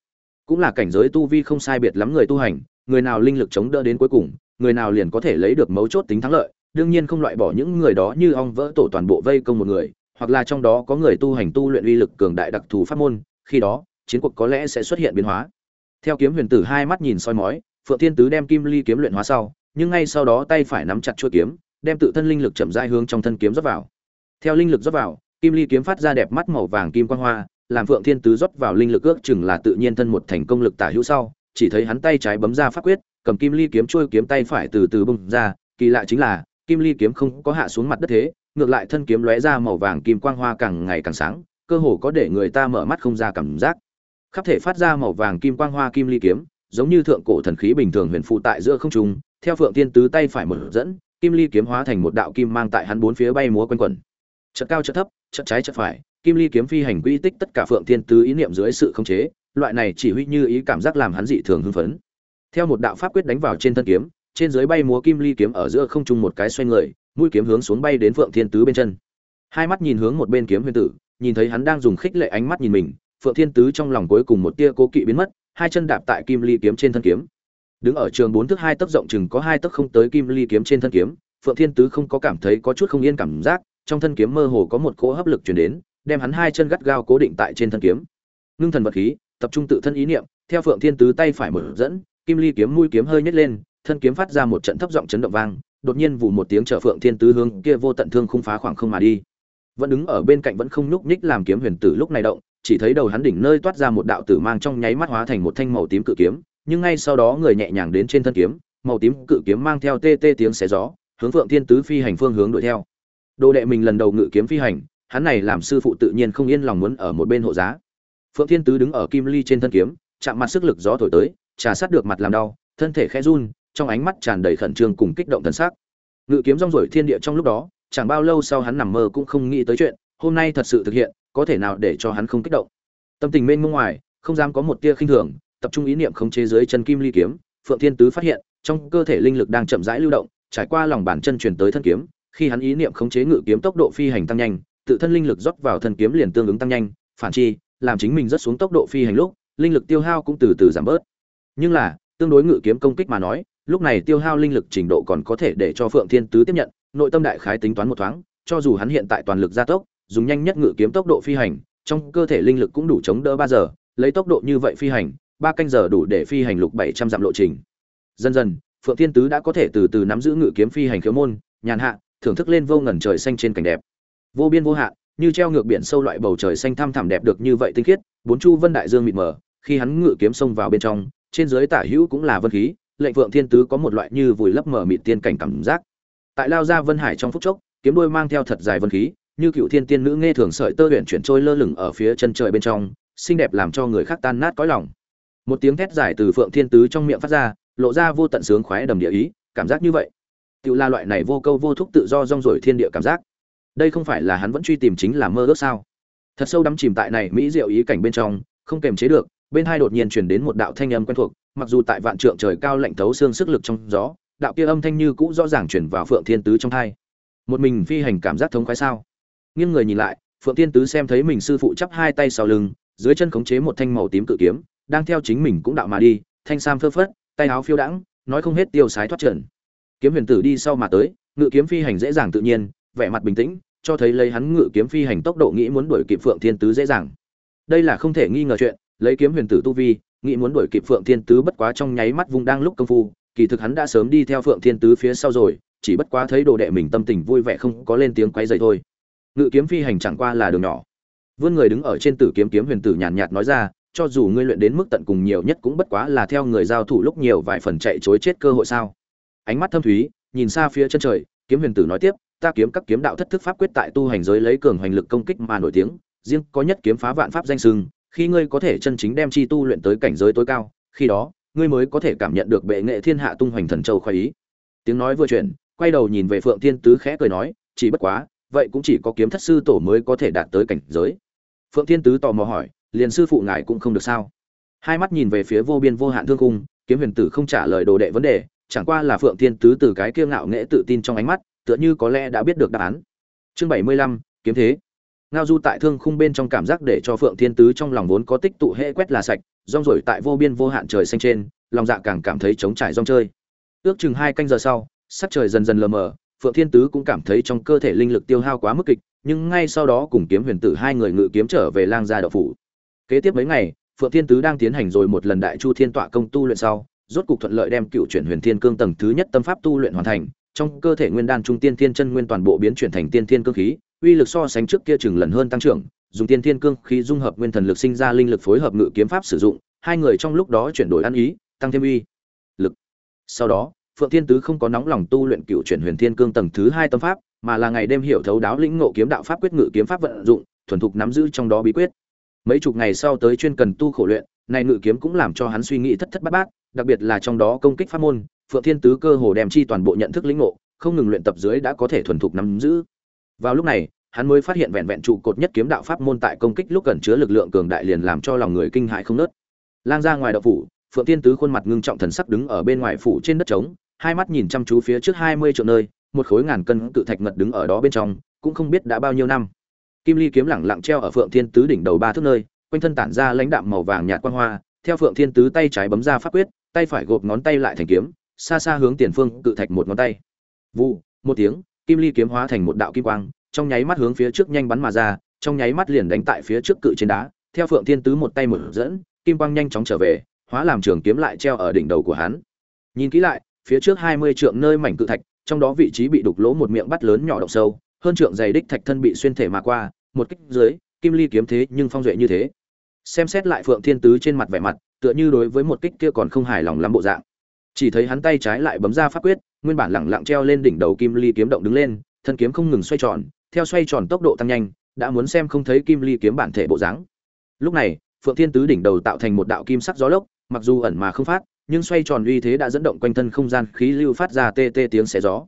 Cũng là cảnh giới tu vi không sai biệt lắm người tu hành, người nào linh lực chống đỡ đến cuối cùng, người nào liền có thể lấy được mấu chốt tính thắng lợi, đương nhiên không loại bỏ những người đó như ong vỡ tổ toàn bộ vây công một người, hoặc là trong đó có người tu hành tu luyện uy lực cường đại đặc thù pháp môn, khi đó chiến cuộc có lẽ sẽ xuất hiện biến hóa. Theo kiếm huyền tử hai mắt nhìn soi mói, phượng thiên tứ đem kim ly kiếm luyện hóa sau, nhưng ngay sau đó tay phải nắm chặt chuôi kiếm, đem tự thân linh lực chậm rãi hướng trong thân kiếm rót vào. Theo linh lực rót vào, kim ly kiếm phát ra đẹp mắt màu vàng kim quang hoa, làm phượng thiên tứ rót vào linh lực ước chừng là tự nhiên thân một thành công lực tả hữu sau, chỉ thấy hắn tay trái bấm ra pháp quyết, cầm kim ly kiếm trôi kiếm tay phải từ từ bung ra, kỳ lạ chính là, kim ly kiếm không có hạ xuống mặt đất thế, ngược lại thân kiếm lóe ra màu vàng kim quang hoa càng ngày càng sáng, cơ hồ có để người ta mở mắt không ra cảm giác khắp thể phát ra màu vàng kim quang hoa kim ly kiếm, giống như thượng cổ thần khí bình thường huyền phụ tại giữa không trung, theo phượng tiên tứ tay phải mở dẫn, kim ly kiếm hóa thành một đạo kim mang tại hắn bốn phía bay múa quanh quẩn. Chợt cao chợt thấp, chợt trái chợt phải, kim ly kiếm phi hành quy tích tất cả phượng tiên tứ ý niệm dưới sự khống chế, loại này chỉ huy như ý cảm giác làm hắn dị thường hưng phấn. Theo một đạo pháp quyết đánh vào trên thân kiếm, trên dưới bay múa kim ly kiếm ở giữa không trung một cái xoay người, mũi kiếm hướng xuống bay đến phượng thiên tứ bên chân. Hai mắt nhìn hướng một bên kiếm huyền tử, nhìn thấy hắn đang dùng khích lệ ánh mắt nhìn mình phượng thiên tứ trong lòng cuối cùng một tia cố kỵ biến mất, hai chân đạp tại kim ly kiếm trên thân kiếm. Đứng ở trường bốn thước hai tấc rộng chừng có hai tấc không tới kim ly kiếm trên thân kiếm, phượng thiên tứ không có cảm thấy có chút không yên cảm giác, trong thân kiếm mơ hồ có một cỗ hấp lực truyền đến, đem hắn hai chân gắt gao cố định tại trên thân kiếm. Ngưng thần vật khí, tập trung tự thân ý niệm, theo phượng thiên tứ tay phải mở dẫn, kim ly kiếm mũi kiếm hơi nhếch lên, thân kiếm phát ra một trận thấp giọng chấn động vang, đột nhiên vụ một tiếng trợ phượng thiên tứ hướng kia vô tận thương khung phá khoảng không mà đi. Vẫn đứng ở bên cạnh vẫn không nhúc nhích làm kiếm huyền tử lúc này động chỉ thấy đầu hắn đỉnh nơi toát ra một đạo tử mang trong nháy mắt hóa thành một thanh màu tím cự kiếm, nhưng ngay sau đó người nhẹ nhàng đến trên thân kiếm, màu tím cự kiếm mang theo tê tê tiếng xé gió, hướng phượng thiên tứ phi hành phương hướng đuổi theo. Đồ đệ mình lần đầu ngự kiếm phi hành, hắn này làm sư phụ tự nhiên không yên lòng muốn ở một bên hộ giá. Phượng thiên tứ đứng ở kim ly trên thân kiếm, chạm mặt sức lực gió thổi tới, trà sát được mặt làm đau, thân thể khẽ run, trong ánh mắt tràn đầy khẩn trương cùng kích động thần sắc. Ngự kiếm rong ruổi thiên địa trong lúc đó, chẳng bao lâu sau hắn nằm mơ cũng không nghĩ tới chuyện hôm nay thật sự thực hiện, có thể nào để cho hắn không kích động? Tâm tình mênh mông ngoài, không dám có một tia khinh thường, tập trung ý niệm khống chế dưới chân kim ly kiếm, phượng thiên tứ phát hiện, trong cơ thể linh lực đang chậm rãi lưu động, trải qua lòng bàn chân truyền tới thân kiếm, khi hắn ý niệm khống chế ngự kiếm tốc độ phi hành tăng nhanh, tự thân linh lực rót vào thân kiếm liền tương ứng tăng nhanh, phản chi, làm chính mình rất xuống tốc độ phi hành lúc, linh lực tiêu hao cũng từ từ giảm bớt. Nhưng là, tương đối ngự kiếm công kích mà nói, lúc này tiêu hao linh lực trình độ còn có thể để cho phượng thiên tứ tiếp nhận, nội tâm đại khái tính toán một thoáng, cho dù hắn hiện tại toàn lực gia tốc dùng nhanh nhất ngự kiếm tốc độ phi hành, trong cơ thể linh lực cũng đủ chống đỡ ba giờ, lấy tốc độ như vậy phi hành, ba canh giờ đủ để phi hành lục bảy trăm dặm lộ trình. Dần dần, phượng thiên tứ đã có thể từ từ nắm giữ ngự kiếm phi hành khiếu môn, nhàn hạ, thưởng thức lên vô ngần trời xanh trên cảnh đẹp. Vô biên vô hạn, như treo ngược biển sâu loại bầu trời xanh thăm thẳm đẹp được như vậy tinh khiết, bốn chu vân đại dương mịt mờ, khi hắn ngự kiếm xông vào bên trong, trên dưới tả hữu cũng là vân khí, lệnh phượng thiên tứ có một loại như vùi lấp mở mịt tiên cảnh cảm giác. Tại lao ra vân hải trong phút chốc, kiếm đôi mang theo thật dài vân khí như cựu thiên tiên nữ nghe thường sợi tơ huyền chuyển trôi lơ lửng ở phía chân trời bên trong, xinh đẹp làm cho người khác tan nát cõi lòng. Một tiếng thét dài từ phượng thiên tứ trong miệng phát ra, lộ ra vô tận sướng khoái đầm địa ý, cảm giác như vậy. Tự la loại này vô câu vô thúc tự do rong rổi thiên địa cảm giác. Đây không phải là hắn vẫn truy tìm chính là mơ ước sao? Thật sâu đắm chìm tại này mỹ diệu ý cảnh bên trong, không kềm chế được, bên hai đột nhiên truyền đến một đạo thanh âm quen thuộc, mặc dù tại vạn trượng trời cao lạnh thấu xương sức lực trong gió, đạo kia âm thanh như cũ rõ ràng truyền vào phượng thiên tứ trong thai. Một mình phi hành cảm giác thống khoái sao? Nghiêng người nhìn lại, phượng thiên tứ xem thấy mình sư phụ chắp hai tay sau lưng, dưới chân khống chế một thanh màu tím cự kiếm, đang theo chính mình cũng đạo mà đi, thanh sam phơ phất, tay áo phiêu đãng, nói không hết tiêu sái thoát trần. Kiếm huyền tử đi sau mà tới, ngự kiếm phi hành dễ dàng tự nhiên, vẻ mặt bình tĩnh, cho thấy lấy hắn ngự kiếm phi hành tốc độ nghĩ muốn đuổi kịp phượng thiên tứ dễ dàng. Đây là không thể nghi ngờ chuyện, lấy kiếm huyền tử tu vi, nghĩ muốn đuổi kịp phượng thiên tứ bất quá trong nháy mắt vùng đang lúc công phu, kỳ thực hắn đã sớm đi theo phượng thiên tứ phía sau rồi, chỉ bất quá thấy đồ đệ mình tâm tình vui vẻ không có lên tiếng quay rầy thôi ngự kiếm phi hành chẳng qua là đường nhỏ. Vươn người đứng ở trên tử kiếm kiếm huyền tử nhàn nhạt nói ra, cho dù ngươi luyện đến mức tận cùng nhiều nhất cũng bất quá là theo người giao thủ lúc nhiều vài phần chạy chối chết cơ hội sao? Ánh mắt thâm thúy, nhìn xa phía chân trời, kiếm huyền tử nói tiếp, ta kiếm các kiếm đạo thất thức pháp quyết tại tu hành giới lấy cường hoành lực công kích mà nổi tiếng, riêng có nhất kiếm phá vạn pháp danh sưng, khi ngươi có thể chân chính đem chi tu luyện tới cảnh giới tối cao, khi đó, ngươi mới có thể cảm nhận được bệ nghệ thiên hạ tung hoành thần châu khoái ý. Tiếng nói vừa chuyển, quay đầu nhìn về phượng thiên tứ khẽ cười nói, chỉ bất quá vậy cũng chỉ có kiếm thất sư tổ mới có thể đạt tới cảnh giới. Phượng thiên tứ tò mò hỏi, liền sư phụ ngài cũng không được sao? Hai mắt nhìn về phía vô biên vô hạn thương cung kiếm huyền tử không trả lời đồ đệ vấn đề, chẳng qua là phượng thiên tứ từ cái kiêu ngạo nghệ tự tin trong ánh mắt, tựa như có lẽ đã biết được đáp án. Chương bảy mươi lăm, kiếm thế. Ngao du tại thương khung bên trong cảm giác để cho phượng thiên tứ trong lòng vốn có tích tụ hệ quét là sạch, rong rổi tại vô biên vô hạn trời xanh trên, lòng dạ càng cảm thấy trống trải rong chơi. Ước chừng hai canh giờ sau, sắc trời dần dần lờ mờ phượng thiên tứ cũng cảm thấy trong cơ thể linh lực tiêu hao quá mức kịch, nhưng ngay sau đó cùng kiếm huyền tử hai người ngự kiếm trở về lang gia đậu phủ. Kế tiếp mấy ngày, phượng thiên tứ đang tiến hành rồi một lần đại chu thiên tọa công tu luyện sau, rốt cục thuận lợi đem cựu chuyển huyền thiên cương tầng thứ nhất tâm pháp tu luyện hoàn thành, trong cơ thể nguyên đan trung tiên thiên chân nguyên toàn bộ biến chuyển thành tiên thiên cương khí, uy lực so sánh trước kia chừng lần hơn tăng trưởng, dùng tiên thiên cương khí dung hợp nguyên thần lực sinh ra linh lực phối hợp ngự kiếm pháp sử dụng, hai người trong lúc đó chuyển đổi ăn ý, tăng thêm uy lực. Sau đó phượng thiên tứ không có nóng lòng tu luyện cựu chuyển huyền thiên cương tầng thứ hai tâm pháp, mà là ngày đêm hiểu thấu đáo lĩnh ngộ kiếm đạo pháp quyết ngự kiếm pháp vận dụng, thuần thục nắm giữ trong đó bí quyết. Mấy chục ngày sau tới chuyên cần tu khổ luyện, này ngự kiếm cũng làm cho hắn suy nghĩ thất thất bát bát, đặc biệt là trong đó công kích pháp môn, phượng thiên tứ cơ hồ đem chi toàn bộ nhận thức lĩnh ngộ, không ngừng luyện tập dưới đã có thể thuần thục nắm giữ. Vào lúc này, hắn mới phát hiện vẹn vẹn trụ cột nhất kiếm đạo pháp môn tại công kích lúc cần chứa lực lượng cường đại liền làm cho lòng người kinh hãi không nớt. Lang ra ngoài đạo phủ, phượng thiên tứ khuôn mặt ngưng trọng thần sắc đứng ở bên ngoài phủ trên đất trống hai mắt nhìn chăm chú phía trước hai mươi triệu nơi, một khối ngàn cân cự thạch ngật đứng ở đó bên trong, cũng không biết đã bao nhiêu năm. Kim ly kiếm lẳng lặng treo ở phượng thiên tứ đỉnh đầu ba thước nơi, quanh thân tản ra lãnh đạm màu vàng nhạt quang hoa, theo phượng thiên tứ tay trái bấm ra pháp quyết, tay phải gộp ngón tay lại thành kiếm, xa xa hướng tiền phương cự thạch một ngón tay. Vụ một tiếng, kim ly kiếm hóa thành một đạo kim quang, trong nháy mắt hướng phía trước nhanh bắn mà ra, trong nháy mắt liền đánh tại phía trước cự trên đá, theo phượng thiên tứ một tay mở dẫn, kim quang nhanh chóng trở về, hóa làm trường kiếm lại treo ở đỉnh đầu của hắn. Nhìn kỹ lại phía trước hai mươi trượng nơi mảnh cự thạch, trong đó vị trí bị đục lỗ một miệng bắt lớn nhỏ động sâu, hơn trượng dày đích thạch thân bị xuyên thể mà qua, một kích dưới, kim ly kiếm thế nhưng phong duệ như thế. Xem xét lại phượng thiên tứ trên mặt vẻ mặt, tựa như đối với một kích kia còn không hài lòng lắm bộ dạng. Chỉ thấy hắn tay trái lại bấm ra pháp quyết, nguyên bản lẳng lặng treo lên đỉnh đầu kim ly kiếm động đứng lên, thân kiếm không ngừng xoay tròn, theo xoay tròn tốc độ tăng nhanh, đã muốn xem không thấy kim ly kiếm bản thể bộ dáng. Lúc này, phượng thiên tứ đỉnh đầu tạo thành một đạo kim sắc gió lốc, mặc dù ẩn mà không phát nhưng xoay tròn uy thế đã dẫn động quanh thân không gian khí lưu phát ra tê tê tiếng xé gió.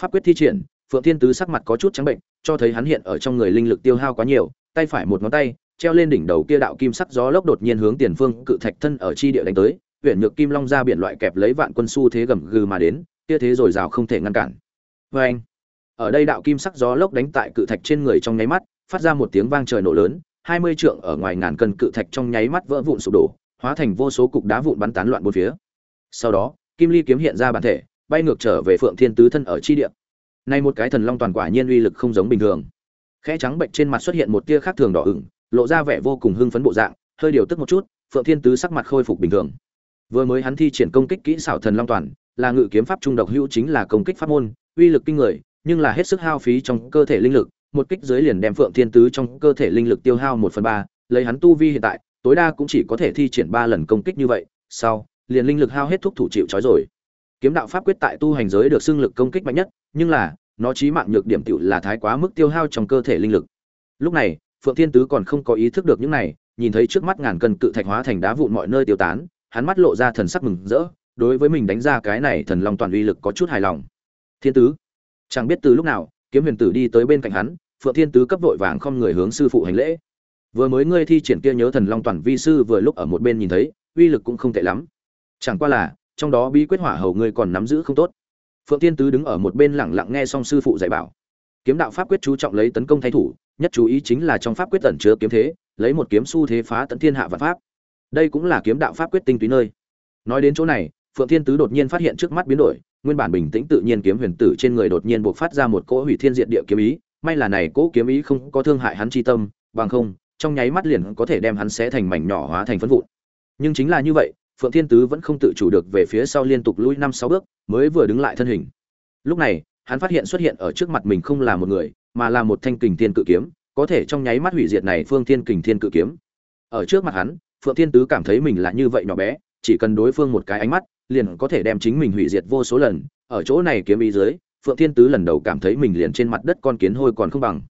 Pháp quyết thi triển, phượng thiên tứ sắc mặt có chút trắng bệnh, cho thấy hắn hiện ở trong người linh lực tiêu hao quá nhiều, tay phải một ngón tay, treo lên đỉnh đầu kia đạo kim sắc gió lốc đột nhiên hướng tiền phương cự thạch thân ở chi địa đánh tới huyện nhược kim long ra biển loại kẹp lấy vạn quân su thế gầm gừ mà đến, kia thế rồi rào không thể ngăn cản. Vê anh, ở đây đạo kim sắc gió lốc đánh tại cự thạch trên người trong nháy mắt, phát ra một tiếng vang trời nổ lớn, hai mươi trượng ở ngoài ngàn cân cự thạch trong nháy mắt vỡ vụn sụp đổ hóa thành vô số cục đá vụn bắn tán loạn bốn phía. Sau đó, kim ly kiếm hiện ra bản thể, bay ngược trở về phượng thiên tứ thân ở chi địa. Nay một cái thần long toàn quả nhiên uy lực không giống bình thường. Khẽ trắng bệnh trên mặt xuất hiện một tia khác thường đỏ ửng, lộ ra vẻ vô cùng hưng phấn bộ dạng, hơi điều tức một chút, phượng thiên tứ sắc mặt khôi phục bình thường. Vừa mới hắn thi triển công kích kỹ xảo thần long toàn, là ngự kiếm pháp trung độc hữu chính là công kích pháp môn, uy lực kinh người, nhưng là hết sức hao phí trong cơ thể linh lực, một kích dưới liền đem phượng thiên tứ trong cơ thể linh lực tiêu hao một phần ba, lấy hắn tu vi hiện tại tối đa cũng chỉ có thể thi triển ba lần công kích như vậy, sau, liền linh lực hao hết thúc thủ chịu trói rồi. Kiếm đạo pháp quyết tại tu hành giới được xưng lực công kích mạnh nhất, nhưng là, nó chí mạng nhược điểm tựu là thái quá mức tiêu hao trong cơ thể linh lực. Lúc này, phượng thiên tứ còn không có ý thức được những này, nhìn thấy trước mắt ngàn cân cự thạch hóa thành đá vụn mọi nơi tiêu tán, hắn mắt lộ ra thần sắc mừng rỡ, đối với mình đánh ra cái này thần long toàn uy lực có chút hài lòng. Thiên tứ, chẳng biết từ lúc nào, kiếm huyền tử đi tới bên cạnh hắn, phượng thiên tứ cấp vội vàng không người hướng sư phụ hành lễ vừa mới ngươi thi triển kia nhớ thần long toàn vi sư vừa lúc ở một bên nhìn thấy, uy lực cũng không tệ lắm. Chẳng qua là, trong đó bí quyết hỏa hầu ngươi còn nắm giữ không tốt. Phượng tiên tứ đứng ở một bên lặng lặng nghe xong sư phụ dạy bảo. Kiếm đạo pháp quyết chú trọng lấy tấn công thay thủ, nhất chú ý chính là trong pháp quyết tẩn chứa kiếm thế, lấy một kiếm xu thế phá tận thiên hạ vạn pháp. Đây cũng là kiếm đạo pháp quyết tinh túy nơi. Nói đến chỗ này, phượng thiên tứ đột nhiên phát hiện trước mắt biến đổi, nguyên bản bình tĩnh tự nhiên kiếm huyền tử trên người đột nhiên buộc phát ra một cỗ hủy thiên diệt địa kiếm ý, may là này cỗ kiếm ý không có thương hại hắn chi tâm, bằng không trong nháy mắt liền có thể đem hắn xé thành mảnh nhỏ hóa thành phân vụn. Nhưng chính là như vậy, phượng thiên tứ vẫn không tự chủ được về phía sau liên tục lùi năm sáu bước, mới vừa đứng lại thân hình. Lúc này, hắn phát hiện xuất hiện ở trước mặt mình không là một người, mà là một thanh kình thiên cự kiếm, có thể trong nháy mắt hủy diệt này phương thiên kình thiên cự kiếm. Ở trước mặt hắn, phượng thiên tứ cảm thấy mình là như vậy nhỏ bé, chỉ cần đối phương một cái ánh mắt, liền có thể đem chính mình hủy diệt vô số lần. Ở chỗ này kiếm ý dưới, phượng thiên tứ lần đầu cảm thấy mình liền trên mặt đất con kiến hôi còn không bằng.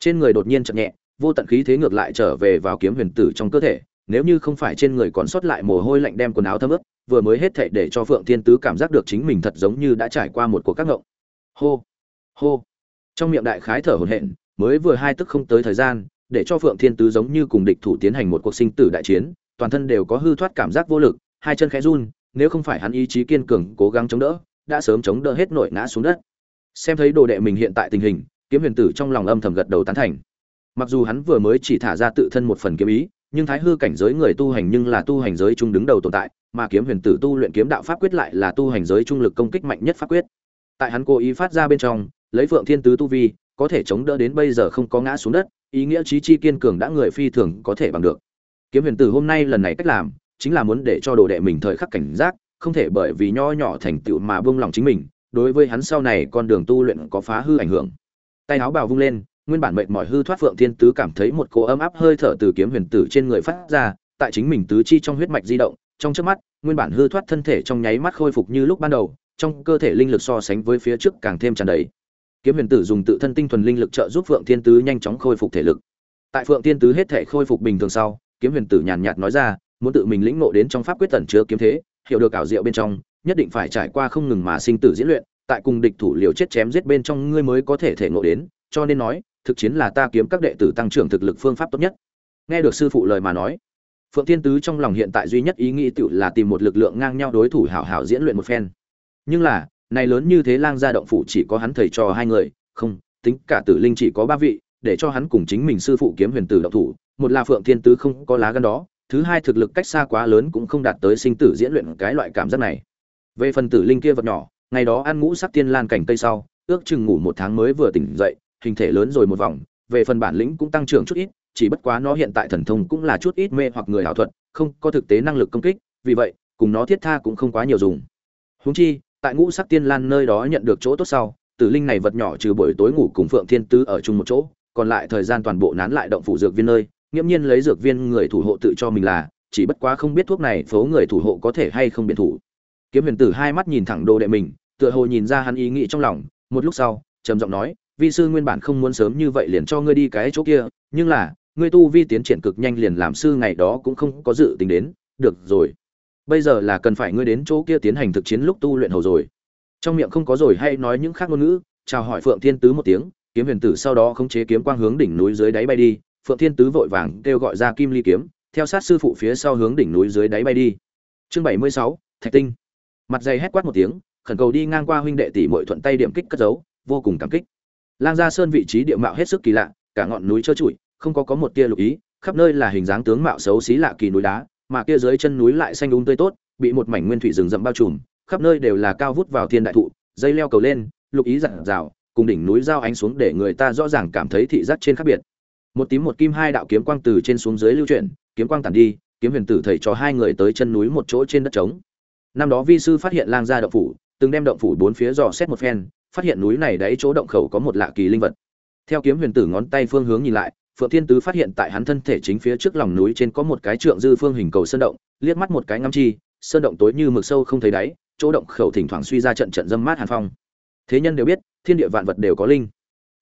Trên người đột nhiên chậm nhẹ vô tận khí thế ngược lại trở về vào kiếm huyền tử trong cơ thể, nếu như không phải trên người còn sót lại mồ hôi lạnh đem quần áo thấm ướt, vừa mới hết thệ để cho phượng thiên tứ cảm giác được chính mình thật giống như đã trải qua một cuộc các ngộng. Hô hô. Trong miệng đại khái thở hổn hển, mới vừa hai tức không tới thời gian, để cho phượng thiên tứ giống như cùng địch thủ tiến hành một cuộc sinh tử đại chiến, toàn thân đều có hư thoát cảm giác vô lực, hai chân khẽ run, nếu không phải hắn ý chí kiên cường cố gắng chống đỡ, đã sớm chống đỡ hết nội ngã xuống đất. Xem thấy đồ đệ mình hiện tại tình hình, kiếm huyền tử trong lòng âm thầm gật đầu tán thành mặc dù hắn vừa mới chỉ thả ra tự thân một phần kiếm ý, nhưng thái hư cảnh giới người tu hành nhưng là tu hành giới trung đứng đầu tồn tại, mà kiếm huyền tử tu luyện kiếm đạo pháp quyết lại là tu hành giới trung lực công kích mạnh nhất pháp quyết. Tại hắn cố ý phát ra bên trong, lấy phượng thiên tứ tu vi, có thể chống đỡ đến bây giờ không có ngã xuống đất, ý nghĩa trí chi kiên cường đã người phi thường có thể bằng được. Kiếm huyền tử hôm nay lần này cách làm, chính là muốn để cho đồ đệ mình thời khắc cảnh giác, không thể bởi vì nho nhỏ thành tựu mà buông lòng chính mình, đối với hắn sau này con đường tu luyện có phá hư ảnh hưởng. Tay áo bào vung lên nguyên bản mệt mỏi hư thoát phượng thiên tứ cảm thấy một cỗ ấm áp hơi thở từ kiếm huyền tử trên người phát ra, tại chính mình tứ chi trong huyết mạch di động, trong trước mắt, nguyên bản hư thoát thân thể trong nháy mắt khôi phục như lúc ban đầu, trong cơ thể linh lực so sánh với phía trước càng thêm tràn đầy. Kiếm huyền tử dùng tự thân tinh thuần linh lực trợ giúp phượng thiên tứ nhanh chóng khôi phục thể lực. Tại phượng thiên tứ hết thể khôi phục bình thường sau, kiếm huyền tử nhàn nhạt nói ra, muốn tự mình lĩnh ngộ đến trong pháp quyết tẩn chứa kiếm thế, hiểu được ảo diệu bên trong, nhất định phải trải qua không ngừng mà sinh tử diễn luyện, tại cùng địch thủ liều chết chém giết bên trong ngươi mới có thể thể ngộ đến, cho nên nói thực chiến là ta kiếm các đệ tử tăng trưởng thực lực phương pháp tốt nhất. Nghe được sư phụ lời mà nói, phượng thiên tứ trong lòng hiện tại duy nhất ý nghĩ tự là tìm một lực lượng ngang nhau đối thủ hảo hảo diễn luyện một phen. Nhưng là, này lớn như thế lang gia động phủ chỉ có hắn thầy trò hai người, không, tính cả tử linh chỉ có ba vị, để cho hắn cùng chính mình sư phụ kiếm huyền tử động thủ, một là phượng thiên tứ không có lá gan đó, thứ hai thực lực cách xa quá lớn cũng không đạt tới sinh tử diễn luyện cái loại cảm giác này. Về phần tử linh kia vật nhỏ, ngày đó ăn ngũ sắc tiên lan cảnh cây sau, ước chừng ngủ một tháng mới vừa tỉnh dậy hình thể lớn rồi một vòng, về phần bản lĩnh cũng tăng trưởng chút ít, chỉ bất quá nó hiện tại thần thông cũng là chút ít mê hoặc người ảo thuật, không có thực tế năng lực công kích, vì vậy, cùng nó thiết tha cũng không quá nhiều dùng. Huống chi, tại ngũ sắc tiên lan nơi đó nhận được chỗ tốt sau, tử linh này vật nhỏ trừ buổi tối ngủ cùng phượng thiên tứ ở chung một chỗ, còn lại thời gian toàn bộ nán lại động phủ dược viên nơi, nghiễm nhiên lấy dược viên người thủ hộ tự cho mình là, chỉ bất quá không biết thuốc này phố người thủ hộ có thể hay không biện thủ. Kiếm huyền tử hai mắt nhìn thẳng đồ đệ mình, tựa hồ nhìn ra hắn ý nghĩ trong lòng, một lúc sau, trầm giọng nói vi sư nguyên bản không muốn sớm như vậy liền cho ngươi đi cái chỗ kia, nhưng là, ngươi tu vi tiến triển cực nhanh liền làm sư ngày đó cũng không có dự tính đến, được rồi. Bây giờ là cần phải ngươi đến chỗ kia tiến hành thực chiến lúc tu luyện hầu rồi. Trong miệng không có rồi hay nói những khác ngôn ngữ, chào hỏi phượng thiên tứ một tiếng, kiếm huyền tử sau đó không chế kiếm quang hướng đỉnh núi dưới đáy bay đi, phượng thiên tứ vội vàng kêu gọi ra kim ly kiếm, theo sát sư phụ phía sau hướng đỉnh núi dưới đáy bay đi. Chương bảy mươi sáu, thạch tinh. Mặt dày hét quát một tiếng, khẩn cầu đi ngang qua huynh đệ tỷ muội thuận tay điểm kích cất giấu, vô cùng cảm kích lang gia sơn vị trí địa mạo hết sức kỳ lạ, cả ngọn núi trơ trụi, không có có một tia lục ý, khắp nơi là hình dáng tướng mạo xấu xí lạ kỳ núi đá, mà kia dưới chân núi lại xanh úng um tươi tốt, bị một mảnh nguyên thủy rừng rậm bao trùm, khắp nơi đều là cao vút vào thiên đại thụ, dây leo cầu lên, lục ý dặn rào, cùng đỉnh núi giao ánh xuống để người ta rõ ràng cảm thấy thị giác trên khác biệt. Một tím một kim hai đạo kiếm quang từ trên xuống dưới lưu chuyển, kiếm quang tản đi, kiếm huyền tử thầy cho hai người tới chân núi một chỗ trên đất trống. Năm đó vi sư phát hiện lang gia độc phủ từng đem động phủ bốn phía dò xét một phen, phát hiện núi này đáy chỗ động khẩu có một lạ kỳ linh vật. Theo kiếm huyền tử ngón tay phương hướng nhìn lại, phượng thiên tứ phát hiện tại hắn thân thể chính phía trước lòng núi trên có một cái trượng dư phương hình cầu sơn động, liếc mắt một cái ngắm chi, sơn động tối như mực sâu không thấy đáy, chỗ động khẩu thỉnh thoảng suy ra trận trận dâm mát hàn phong. Thế nhân đều biết, thiên địa vạn vật đều có linh.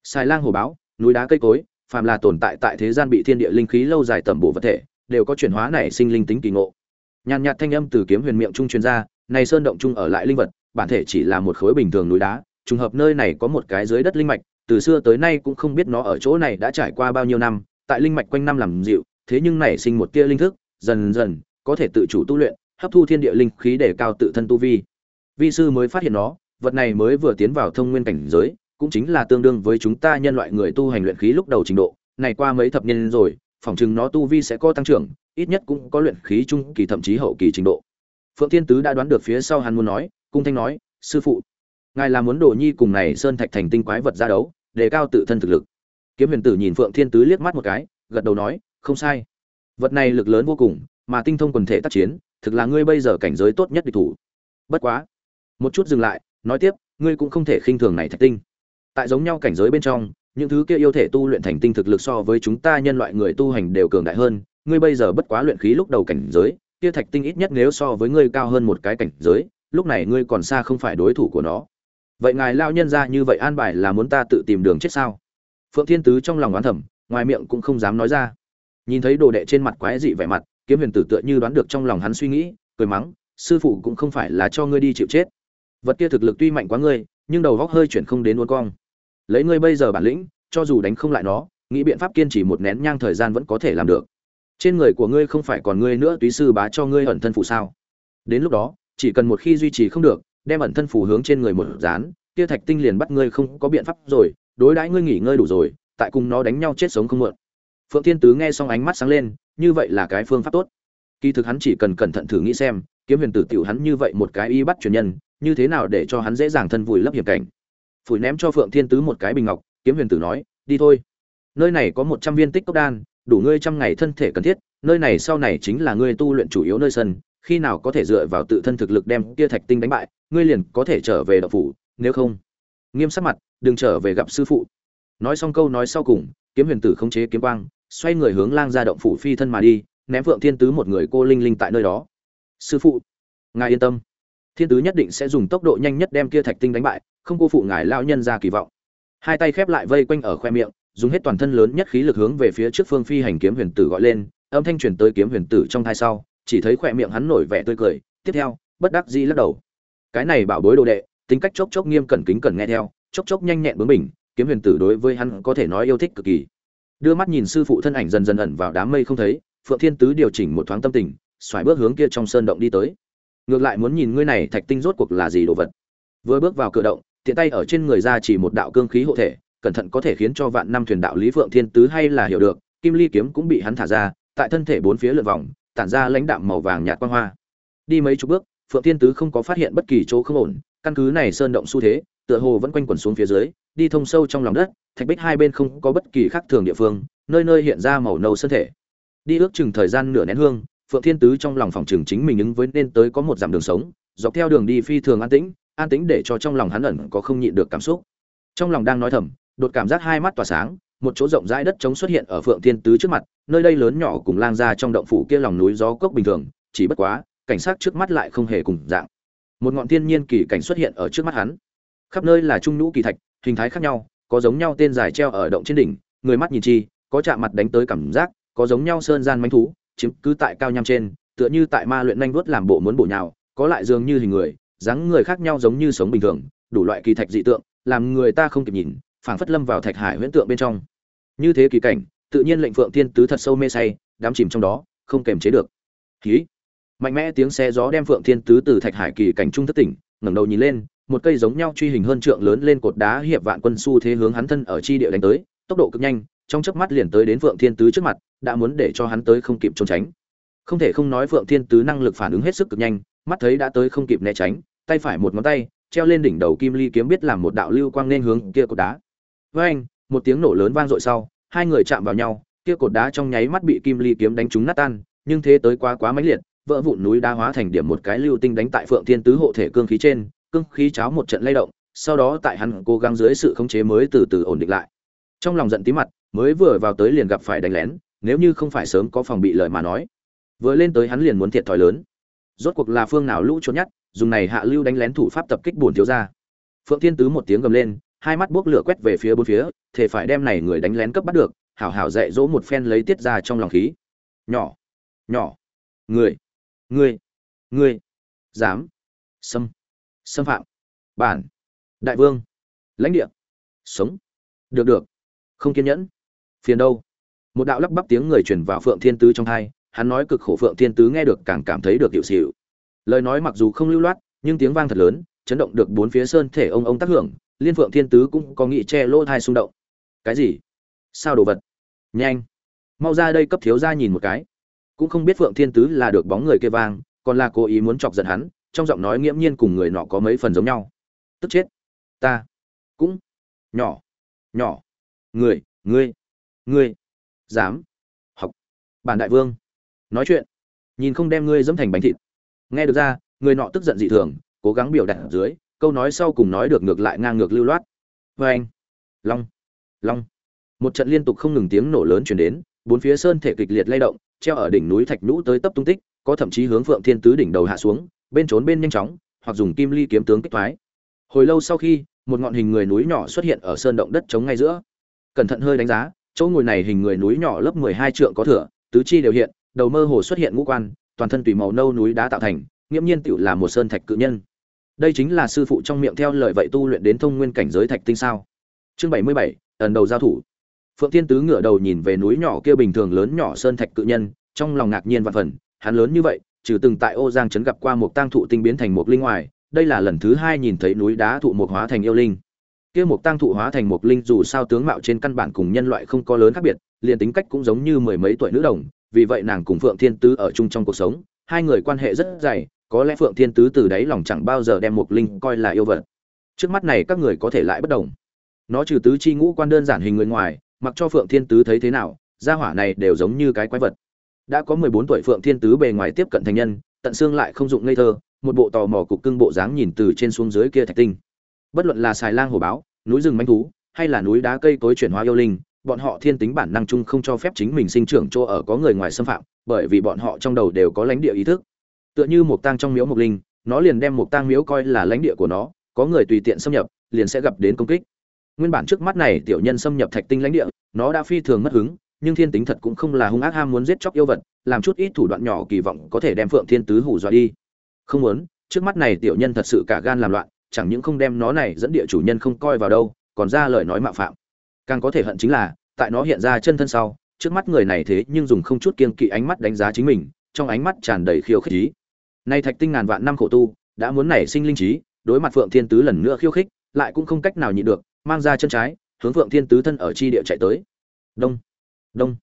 Xài lang hồ báo, núi đá cây cối, phàm là tồn tại tại thế gian bị thiên địa linh khí lâu dài tẩm bổ vật thể, đều có chuyển hóa này sinh linh tính kỳ ngộ. Nhàn nhạt thanh âm từ kiếm huyền miệng trung truyền ra, này sơn động trung ở lại linh vật bản thể chỉ là một khối bình thường núi đá, trùng hợp nơi này có một cái dưới đất linh mạch, từ xưa tới nay cũng không biết nó ở chỗ này đã trải qua bao nhiêu năm, tại linh mạch quanh năm làm dịu, thế nhưng nảy sinh một tia linh thức, dần dần, có thể tự chủ tu luyện, hấp thu thiên địa linh khí để cao tự thân tu vi. Vi sư mới phát hiện nó, vật này mới vừa tiến vào thông nguyên cảnh giới, cũng chính là tương đương với chúng ta nhân loại người tu hành luyện khí lúc đầu trình độ, này qua mấy thập niên rồi phỏng chừng nó tu vi sẽ có tăng trưởng, ít nhất cũng có luyện khí trung kỳ thậm chí hậu kỳ trình độ. Phượng thiên tứ đã đoán được phía sau hắn muốn nói cung thanh nói, sư phụ, ngài là muốn đồ nhi cùng này sơn thạch thành tinh quái vật ra đấu đề cao tự thân thực lực. Kiếm huyền tử nhìn phượng thiên tứ liếc mắt một cái, gật đầu nói, không sai. Vật này lực lớn vô cùng, mà tinh thông quần thể tác chiến, thực là ngươi bây giờ cảnh giới tốt nhất địch thủ. Bất quá. Một chút dừng lại, nói tiếp, ngươi cũng không thể khinh thường này thạch tinh. Tại giống nhau cảnh giới bên trong, những thứ kia yêu thể tu luyện thành tinh thực lực so với chúng ta nhân loại người tu hành đều cường đại hơn, ngươi bây giờ bất quá luyện khí lúc đầu cảnh giới, kia thạch tinh ít nhất nếu so với ngươi cao hơn một cái cảnh giới lúc này ngươi còn xa không phải đối thủ của nó. Vậy ngài lao nhân ra như vậy an bài là muốn ta tự tìm đường chết sao? Phượng thiên tứ trong lòng oán thầm, ngoài miệng cũng không dám nói ra. Nhìn thấy đồ đệ trên mặt quái dị vẻ mặt, kiếm huyền tử tựa như đoán được trong lòng hắn suy nghĩ, cười mắng, sư phụ cũng không phải là cho ngươi đi chịu chết. Vật kia thực lực tuy mạnh quá ngươi, nhưng đầu góc hơi chuyển không đến uốn cong. Lấy ngươi bây giờ bản lĩnh, cho dù đánh không lại nó, nghĩ biện pháp kiên trì một nén nhang thời gian vẫn có thể làm được. Trên người của ngươi không phải còn ngươi nữa, túy sư bá cho ngươi ẩn thân phụ sao? Đến lúc đó chỉ cần một khi duy trì không được, đem ẩn thân phù hướng trên người một dán, kia thạch tinh liền bắt ngươi không có biện pháp rồi, đối đãi ngươi nghỉ ngơi đủ rồi, tại cùng nó đánh nhau chết sống không mượn. Phượng thiên tứ nghe xong ánh mắt sáng lên, như vậy là cái phương pháp tốt. Kỳ thực hắn chỉ cần cẩn thận thử nghĩ xem, kiếm huyền tử tiểu hắn như vậy một cái y bắt truyền nhân, như thế nào để cho hắn dễ dàng thân vùi lấp hiểm cảnh. Phủi ném cho phượng thiên tứ một cái bình ngọc, kiếm huyền tử nói, đi thôi. Nơi này có một trăm viên tích cốc đan, đủ ngươi trăm ngày thân thể cần thiết, nơi này sau này chính là ngươi tu luyện chủ yếu nơi sân khi nào có thể dựa vào tự thân thực lực đem kia thạch tinh đánh bại, ngươi liền có thể trở về đạo phủ, nếu không. Nghiêm sắc mặt, đừng trở về gặp sư phụ. Nói xong câu nói sau cùng, kiếm huyền tử khống chế kiếm quang, xoay người hướng lang ra động phủ phi thân mà đi, ném phượng thiên tứ một người cô linh linh tại nơi đó. Sư phụ, ngài yên tâm. Thiên tứ nhất định sẽ dùng tốc độ nhanh nhất đem kia thạch tinh đánh bại, không cô phụ ngài lão nhân ra kỳ vọng. Hai tay khép lại vây quanh ở khoe miệng, dùng hết toàn thân lớn nhất khí lực hướng về phía trước phương phi hành kiếm huyền tử gọi lên, âm thanh truyền tới kiếm huyền tử trong thai sau chỉ thấy khỏe miệng hắn nổi vẻ tươi cười, tiếp theo, bất đắc dĩ lắc đầu. Cái này bảo bối đồ đệ, tính cách chốc chốc nghiêm cẩn kính cẩn nghe theo, chốc chốc nhanh nhẹn bướng mình kiếm huyền tử đối với hắn có thể nói yêu thích cực kỳ. Đưa mắt nhìn sư phụ thân ảnh dần dần ẩn vào đám mây không thấy, phượng thiên tứ điều chỉnh một thoáng tâm tình, xoài bước hướng kia trong sơn động đi tới. Ngược lại muốn nhìn ngươi này thạch tinh rốt cuộc là gì đồ vật. Vừa bước vào cửa động, tiện tay ở trên người ra chỉ một đạo cương khí hộ thể, cẩn thận có thể khiến cho vạn năm thuyền đạo lý phượng thiên tứ hay là hiểu được, kim ly kiếm cũng bị hắn thả ra, tại thân thể bốn phía lượn vòng tản ra lãnh đạm màu vàng nhạt quang hoa. Đi mấy chục bước, phượng thiên tứ không có phát hiện bất kỳ chỗ không ổn, căn cứ này sơn động xu thế, tựa hồ vẫn quanh quẩn xuống phía dưới, đi thông sâu trong lòng đất, thạch bích hai bên không có bất kỳ khác thường địa phương, nơi nơi hiện ra màu nâu sơn thể. Đi ước chừng thời gian nửa nén hương, phượng thiên tứ trong lòng phòng trường chính mình ứng với nên tới có một dặm đường sống, dọc theo đường đi phi thường an tĩnh an tĩnh để cho trong lòng hắn ẩn có không nhịn được cảm xúc. Trong lòng đang nói thầm, đột cảm giác hai mắt tỏa sáng một chỗ rộng rãi đất trống xuất hiện ở phượng thiên tứ trước mặt, nơi đây lớn nhỏ cùng lang ra trong động phủ kia lòng núi gió cốc bình thường, chỉ bất quá, cảnh sát trước mắt lại không hề cùng dạng. Một ngọn thiên nhiên kỳ cảnh xuất hiện ở trước mắt hắn. Khắp nơi là trung nhũ kỳ thạch, hình thái khác nhau, có giống nhau tên dài treo ở động trên đỉnh, người mắt nhìn chi, có chạm mặt đánh tới cảm giác, có giống nhau sơn gian manh thú, chiếm cứ tại cao nham trên, tựa như tại ma luyện nhanh vuốt làm bộ muốn bổ nhào, có lại dường như hình người, dáng người khác nhau giống như sống bình thường, đủ loại kỳ thạch dị tượng, làm người ta không kịp nhìn phảng phất lâm vào thạch hải huyễn tượng bên trong. Như thế kỳ cảnh, tự nhiên lệnh phượng thiên tứ thật sâu mê say đám chìm trong đó, không kềm chế được. Khí mạnh mẽ tiếng xe gió đem phượng thiên tứ từ thạch hải kỳ cảnh trung thất tỉnh, ngẩng đầu nhìn lên, một cây giống nhau truy hình hơn trượng lớn lên cột đá hiệp vạn quân su thế hướng hắn thân ở chi địa đánh tới, tốc độ cực nhanh, trong chớp mắt liền tới đến phượng thiên tứ trước mặt, đã muốn để cho hắn tới không kịp trốn tránh. Không thể không nói phượng thiên tứ năng lực phản ứng hết sức cực nhanh, mắt thấy đã tới không kịp né tránh, tay phải một ngón tay, treo lên đỉnh đầu kim ly kiếm biết làm một đạo lưu quang nên hướng kia cột đá với anh một tiếng nổ lớn vang dội sau hai người chạm vào nhau kia cột đá trong nháy mắt bị kim ly kiếm đánh trúng nát tan nhưng thế tới quá quá mãnh liệt vỡ vụn núi đá hóa thành điểm một cái lưu tinh đánh tại phượng thiên tứ hộ thể cương khí trên cương khí cháo một trận lay động sau đó tại hắn cố gắng dưới sự khống chế mới từ từ ổn định lại. Trong lòng giận tí mặt mới vừa vào tới liền gặp phải đánh lén nếu như không phải sớm có phòng bị lời mà nói. Vừa lên tới hắn liền muốn thiệt thòi lớn. Rốt cuộc là phương nào lũ trốn nhất dùng này hạ lưu đánh lén thủ pháp tập kích bổn thiếu gia, phượng thiên tứ một tiếng gầm lên hai mắt buốc lửa quét về phía bốn phía thể phải đem này người đánh lén cấp bắt được, hảo hảo dạy dỗ một phen lấy tiết ra trong lòng khí. Nhỏ nhỏ, người người người, dám, xâm xâm phạm, bản, đại vương, lãnh địa, sống, được được, không kiên nhẫn, phiền đâu. Một đạo lắp bắp tiếng người truyền vào phượng thiên tứ trong hai, hắn nói cực khổ phượng thiên tứ nghe được càng cảm thấy được hiệu xịu. Lời nói mặc dù không lưu loát, nhưng tiếng vang thật lớn, chấn động được bốn phía sơn thể ông ông tác hưởng liên phượng thiên tứ cũng có nghị che lỗ thai xung động. Cái gì? Sao đồ vật? Nhanh. Mau ra đây cấp thiếu ra nhìn một cái. Cũng không biết phượng thiên tứ là được bóng người kia vang, còn là cố ý muốn chọc giận hắn, trong giọng nói nghiễm nhiên cùng người nọ có mấy phần giống nhau. Tức chết. Ta. Cũng. Nhỏ. Nhỏ. Người, ngươi ngươi. Dám. Học. Bản đại vương. Nói chuyện. Nhìn không đem ngươi dẫm thành bánh thịt. Nghe được ra, người nọ tức giận dị thường, cố gắng biểu đạt ở dưới câu nói sau cùng nói được ngược lại ngang ngược lưu loát. Vê anh. Long. Long. Một trận liên tục không ngừng tiếng nổ lớn chuyển đến, bốn phía sơn thể kịch liệt lay động, treo ở đỉnh núi thạch nhũ tới tấp tung tích, có thậm chí hướng phượng thiên tứ đỉnh đầu hạ xuống, bên trốn bên nhanh chóng, hoặc dùng kim ly kiếm tướng kích thoái. Hồi lâu sau khi, một ngọn hình người núi nhỏ xuất hiện ở sơn động đất trống ngay giữa. Cẩn thận hơi đánh giá, chỗ ngồi này hình người núi nhỏ lớp mười hai trượng có thửa tứ chi đều hiện, đầu mơ hồ xuất hiện ngũ quan, toàn thân tùy màu nâu núi đá tạo thành, nghiễm nhiên tựu là một sơn thạch cự nhân đây chính là sư phụ trong miệng theo lời vậy tu luyện đến thông nguyên cảnh giới thạch tinh sao? Chương bảy mươi bảy, ẩn đầu giao thủ. Phượng thiên tứ ngửa đầu nhìn về núi nhỏ kia bình thường lớn nhỏ sơn thạch cự nhân, trong lòng ngạc nhiên và phần, hắn lớn như vậy, trừ từng tại ô giang trấn gặp qua một tang thụ tinh biến thành một linh ngoài, đây là lần thứ hai nhìn thấy núi đá thụ một hóa thành yêu linh. Kia một tang thụ hóa thành một linh dù sao tướng mạo trên căn bản cùng nhân loại không có lớn khác biệt, liền tính cách cũng giống như mười mấy tuổi nữ đồng, vì vậy nàng cùng phượng thiên tứ ở chung trong cuộc sống, hai người quan hệ rất dày có lẽ phượng thiên tứ từ đấy lòng chẳng bao giờ đem một linh coi là yêu vật. Trước mắt này các người có thể lại bất đồng. Nó trừ tứ chi ngũ quan đơn giản hình người ngoài, mặc cho phượng thiên tứ thấy thế nào, gia hỏa này đều giống như cái quái vật. Đã có mười bốn tuổi phượng thiên tứ bề ngoài tiếp cận thành nhân, tận xương lại không dụng ngây thơ, một bộ tò mò cục cưng bộ dáng nhìn từ trên xuống dưới kia thạch tinh. Bất luận là xài lang hổ báo, núi rừng manh thú, hay là núi đá cây cối chuyển hóa yêu linh, bọn họ thiên tính bản năng chung không cho phép chính mình sinh trưởng chỗ ở có người ngoài xâm phạm, bởi vì bọn họ trong đầu đều có lãnh địa ý thức tựa như một tang trong miếu mộc linh, nó liền đem một tang miếu coi là lãnh địa của nó, có người tùy tiện xâm nhập, liền sẽ gặp đến công kích. Nguyên bản trước mắt này tiểu nhân xâm nhập thạch tinh lãnh địa, nó đã phi thường mất hứng, nhưng thiên tính thật cũng không là hung ác ham muốn giết chóc yêu vật, làm chút ít thủ đoạn nhỏ kỳ vọng có thể đem phượng thiên tứ hủ dọa đi. Không muốn, trước mắt này tiểu nhân thật sự cả gan làm loạn, chẳng những không đem nó này dẫn địa chủ nhân không coi vào đâu, còn ra lời nói mạo phạm. Càng có thể hận chính là, tại nó hiện ra chân thân sau, trước mắt người này thế nhưng dùng không chút kiên kỵ ánh mắt đánh giá chính mình, trong ánh mắt tràn đầy khiêu khích ý nay thạch tinh ngàn vạn năm khổ tu, đã muốn nảy sinh linh trí, đối mặt phượng thiên tứ lần nữa khiêu khích, lại cũng không cách nào nhịn được, mang ra chân trái, hướng phượng thiên tứ thân ở chi địa chạy tới. Đông đông.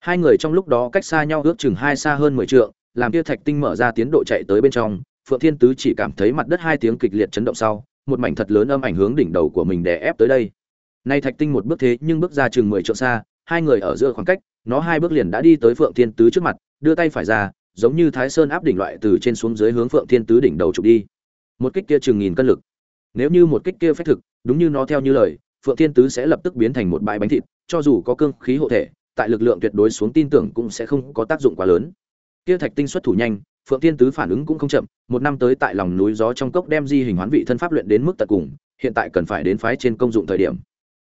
Hai người trong lúc đó cách xa nhau ước chừng hai xa hơn mười trượng, làm kia thạch tinh mở ra tiến độ chạy tới bên trong, phượng thiên tứ chỉ cảm thấy mặt đất hai tiếng kịch liệt chấn động sau, một mảnh thật lớn âm ảnh hướng đỉnh đầu của mình đè ép tới đây. Nay thạch tinh một bước thế nhưng bước ra chừng mười trượng xa, hai người ở giữa khoảng cách, nó hai bước liền đã đi tới phượng thiên tứ trước mặt, đưa tay phải ra giống như thái sơn áp đỉnh loại từ trên xuống dưới hướng phượng thiên tứ đỉnh đầu trục đi. Một kích kia chừng nghìn cân lực. Nếu như một kích kia phách thực, đúng như nó theo như lời, phượng thiên tứ sẽ lập tức biến thành một bãi bánh thịt, cho dù có cương khí hộ thể, tại lực lượng tuyệt đối xuống tin tưởng cũng sẽ không có tác dụng quá lớn. Kia thạch tinh xuất thủ nhanh, phượng thiên tứ phản ứng cũng không chậm, một năm tới tại lòng núi gió trong cốc đem di hình hoán vị thân pháp luyện đến mức tận cùng, hiện tại cần phải đến phái trên công dụng thời điểm.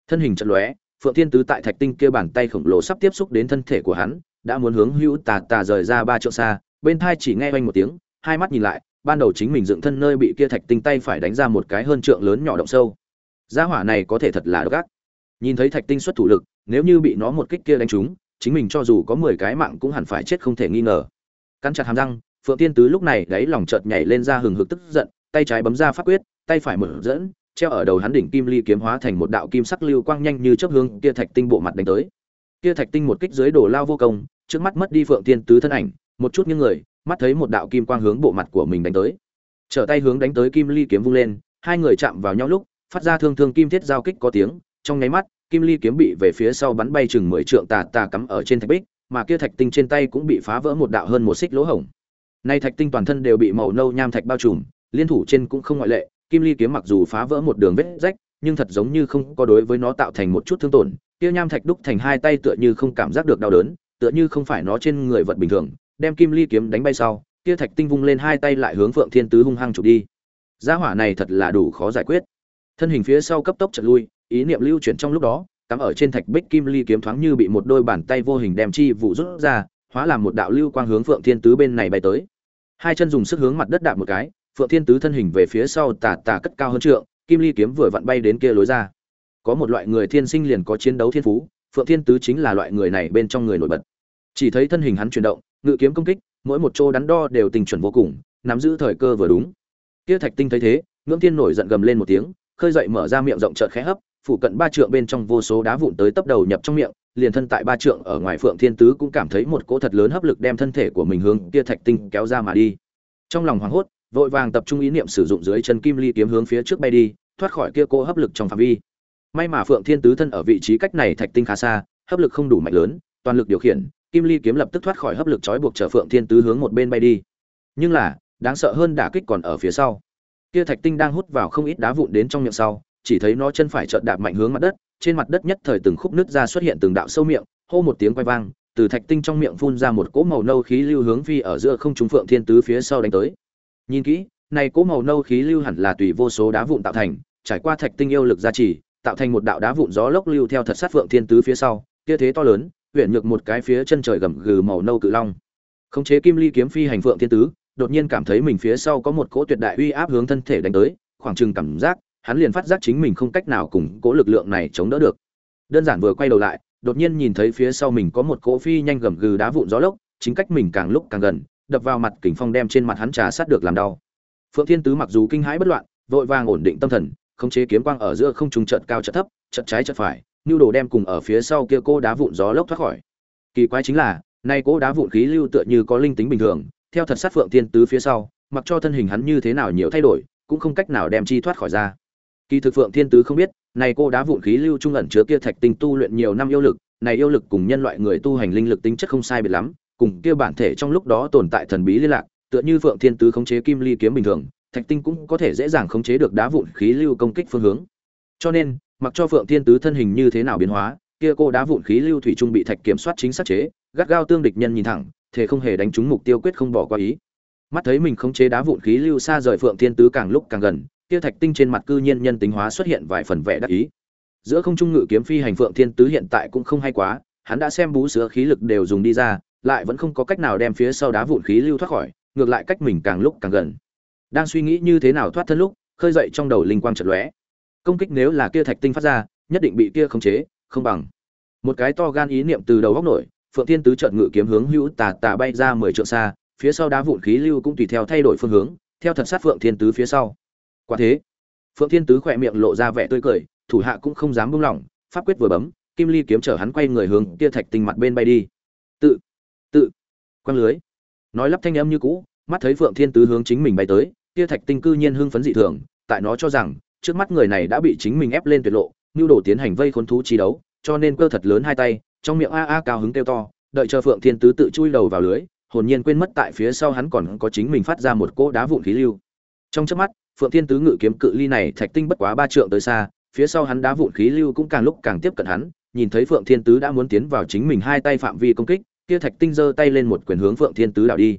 Thân hình trận lóe, phượng thiên tứ tại thạch tinh kia bàn tay khổng lồ sắp tiếp xúc đến thân thể của hắn đã muốn hướng hữu tà tà rời ra ba trượng xa, bên thai chỉ nghe oanh một tiếng, hai mắt nhìn lại, ban đầu chính mình dựng thân nơi bị kia thạch tinh tay phải đánh ra một cái hơn trượng lớn nhỏ động sâu. Gia hỏa này có thể thật là độc ác. Nhìn thấy thạch tinh xuất thủ lực, nếu như bị nó một kích kia đánh trúng, chính mình cho dù có mười cái mạng cũng hẳn phải chết không thể nghi ngờ. Cắn chặt hàm răng, phượng tiên tứ lúc này đáy lòng chợt nhảy lên ra hừng hực tức giận, tay trái bấm ra pháp quyết, tay phải mở dẫn, treo ở đầu hắn đỉnh kim ly kiếm hóa thành một đạo kim sắc lưu quang nhanh như chớp hướng kia thạch tinh bộ mặt đánh tới kia thạch tinh một kích dưới đổ lao vô công, trước mắt mất đi phượng tiên tứ thân ảnh, một chút những người, mắt thấy một đạo kim quang hướng bộ mặt của mình đánh tới. Trở tay hướng đánh tới kim ly kiếm vung lên, hai người chạm vào nhau lúc, phát ra thương thương kim thiết giao kích có tiếng, trong nháy mắt, kim ly kiếm bị về phía sau bắn bay chừng mười trượng tà tà cắm ở trên thạch bích, mà kia thạch tinh trên tay cũng bị phá vỡ một đạo hơn một xích lỗ hổng. Nay thạch tinh toàn thân đều bị màu nâu nham thạch bao trùm, liên thủ trên cũng không ngoại lệ, kim ly kiếm mặc dù phá vỡ một đường vết rách, nhưng thật giống như không có đối với nó tạo thành một chút thương tổn kia nham thạch đúc thành hai tay tựa như không cảm giác được đau đớn, tựa như không phải nó trên người vật bình thường, đem kim ly kiếm đánh bay sau, kia thạch tinh vung lên hai tay lại hướng phượng thiên tứ hung hăng chụp đi. Gia hỏa này thật là đủ khó giải quyết. Thân hình phía sau cấp tốc chợt lui, ý niệm lưu chuyển trong lúc đó, cắm ở trên thạch bích kim ly kiếm thoáng như bị một đôi bàn tay vô hình đem chi vụ rút ra, hóa làm một đạo lưu quang hướng phượng thiên tứ bên này bay tới. Hai chân dùng sức hướng mặt đất đạp một cái, phượng thiên tứ thân hình về phía sau tà tà cất cao hơn trượng, kim ly kiếm vừa vặn bay đến kia lối ra có một loại người thiên sinh liền có chiến đấu thiên phú, phượng thiên tứ chính là loại người này bên trong người nổi bật. Chỉ thấy thân hình hắn chuyển động, ngự kiếm công kích, mỗi một chỗ đắn đo đều tình chuẩn vô cùng, nắm giữ thời cơ vừa đúng. Kia thạch tinh thấy thế, ngưỡng thiên nổi giận gầm lên một tiếng, khơi dậy mở ra miệng rộng trợt khẽ hấp phụ cận ba trượng bên trong vô số đá vụn tới tấp đầu nhập trong miệng, liền thân tại ba trượng ở ngoài phượng thiên tứ cũng cảm thấy một cỗ thật lớn hấp lực đem thân thể của mình hướng kia thạch tinh kéo ra mà đi. Trong lòng hoảng hốt, vội vàng tập trung ý niệm sử dụng dưới chân kim ly kiếm hướng phía trước bay đi, thoát khỏi kia cỗ hấp lực trong phạm vi may mà phượng thiên tứ thân ở vị trí cách này thạch tinh khá xa, hấp lực không đủ mạnh lớn, toàn lực điều khiển, kim ly kiếm lập tức thoát khỏi hấp lực trói buộc chở phượng thiên tứ hướng một bên bay đi. Nhưng là, đáng sợ hơn đả kích còn ở phía sau. Kia thạch tinh đang hút vào không ít đá vụn đến trong miệng sau, chỉ thấy nó chân phải trợn đạp mạnh hướng mặt đất, trên mặt đất nhất thời từng khúc nứt ra xuất hiện từng đạo sâu miệng, hô một tiếng quay vang, từ thạch tinh trong miệng phun ra một cỗ màu nâu khí lưu hướng phi ở giữa không trung phượng thiên tứ phía sau đánh tới. Nhìn kỹ, này cỗ màu nâu khí lưu hẳn là tùy vô số đá vụn tạo thành, trải qua thạch tinh yêu lực gia trì tạo thành một đạo đá vụn gió lốc lưu theo thật sát phượng thiên tứ phía sau, kia thế to lớn huyện nhược một cái phía chân trời gầm gừ màu nâu cự long. Khống chế kim ly kiếm phi hành phượng thiên tứ, đột nhiên cảm thấy mình phía sau có một cỗ tuyệt đại uy áp hướng thân thể đánh tới, khoảng chừng cảm giác, hắn liền phát giác chính mình không cách nào cùng cỗ lực lượng này chống đỡ được. Đơn giản vừa quay đầu lại, đột nhiên nhìn thấy phía sau mình có một cỗ phi nhanh gầm gừ đá vụn gió lốc, chính cách mình càng lúc càng gần, đập vào mặt kình phong đem trên mặt hắn trà sát được làm đau. Phượng thiên tứ mặc dù kinh hãi bất loạn, vội vàng ổn định tâm thần khống chế kiếm quang ở giữa không trùng trận cao trận thấp trận trái trận phải nhu đồ đem cùng ở phía sau kia cô đá vụn gió lốc thoát khỏi. Kỳ quái chính là, nay cô đá vụn khí lưu tựa như có linh tính bình thường, theo thật sát phượng thiên tứ phía sau, mặc cho thân hình hắn như thế nào nhiều thay đổi, cũng không cách nào đem chi thoát khỏi ra. Kỳ thực phượng thiên tứ không biết này cô đá vụn khí lưu trung ẩn chứa kia thạch tinh tu luyện nhiều năm yêu lực, này yêu lực cùng nhân loại người tu hành linh lực tính chất không sai biệt lắm, cùng kia bản thể trong lúc đó tồn tại thần bí liên lạc, tựa như phượng thiên tứ khống chế kim ly kiếm bình thường thạch tinh cũng có thể dễ dàng khống chế được đá vụn khí lưu công kích phương hướng. Cho nên, mặc cho phượng thiên tứ thân hình như thế nào biến hóa, kia cô đá vụn khí lưu thủy trung bị thạch kiểm soát chính xác chế, gắt gao tương địch nhân nhìn thẳng thể không hề đánh trúng mục tiêu quyết không bỏ qua ý. Mắt thấy mình khống chế đá vụn khí lưu xa rời phượng thiên tứ càng lúc càng gần, kia thạch tinh trên mặt cư nhiên nhân tính hóa xuất hiện vài phần vẻ đắc ý. Giữa không trung ngự kiếm phi hành phượng thiên tứ hiện tại cũng không hay quá, hắn đã xem bú sữa khí lực đều dùng đi ra, lại vẫn không có cách nào đem phía sau đá vụn khí lưu thoát khỏi, ngược lại cách mình càng lúc càng gần đang suy nghĩ như thế nào thoát thân lúc, khơi dậy trong đầu linh quang chật lóe. Công kích nếu là kia thạch tinh phát ra, nhất định bị kia khống chế, không bằng. Một cái to gan ý niệm từ đầu góc nổi, phượng thiên tứ trận ngự kiếm hướng hữu tà tà bay ra mười trượng xa, phía sau đá vụn khí lưu cũng tùy theo thay đổi phương hướng, theo thật sát phượng thiên tứ phía sau. Quả thế, phượng thiên tứ khỏe miệng lộ ra vẻ tươi cười, thủ hạ cũng không dám buông lỏng, pháp quyết vừa bấm, kim ly kiếm chở hắn quay người hướng kia thạch tinh mặt bên bay đi. Tự tự, quăng lưới. Nói lắp thanh âm như cũ mắt thấy phượng thiên tứ hướng chính mình bay tới, kia thạch tinh cư nhiên hưng phấn dị thường, tại nó cho rằng, trước mắt người này đã bị chính mình ép lên tuyệt lộ nhu đồ tiến hành vây khốn thú chi đấu, cho nên cơ thật lớn hai tay, trong miệng a a cao hứng kêu to, đợi chờ phượng thiên tứ tự chui đầu vào lưới, hồn nhiên quên mất tại phía sau hắn còn có chính mình phát ra một cỗ đá vụn khí lưu. Trong chớp mắt, phượng thiên tứ ngự kiếm cự ly này thạch tinh bất quá ba trượng tới xa, phía sau hắn đá vụn khí lưu cũng càng lúc càng tiếp cận hắn, nhìn thấy phượng thiên tứ đã muốn tiến vào chính mình hai tay phạm vi công kích, kia thạch tinh giơ tay lên một quyền hướng phượng thiên tứ đảo đi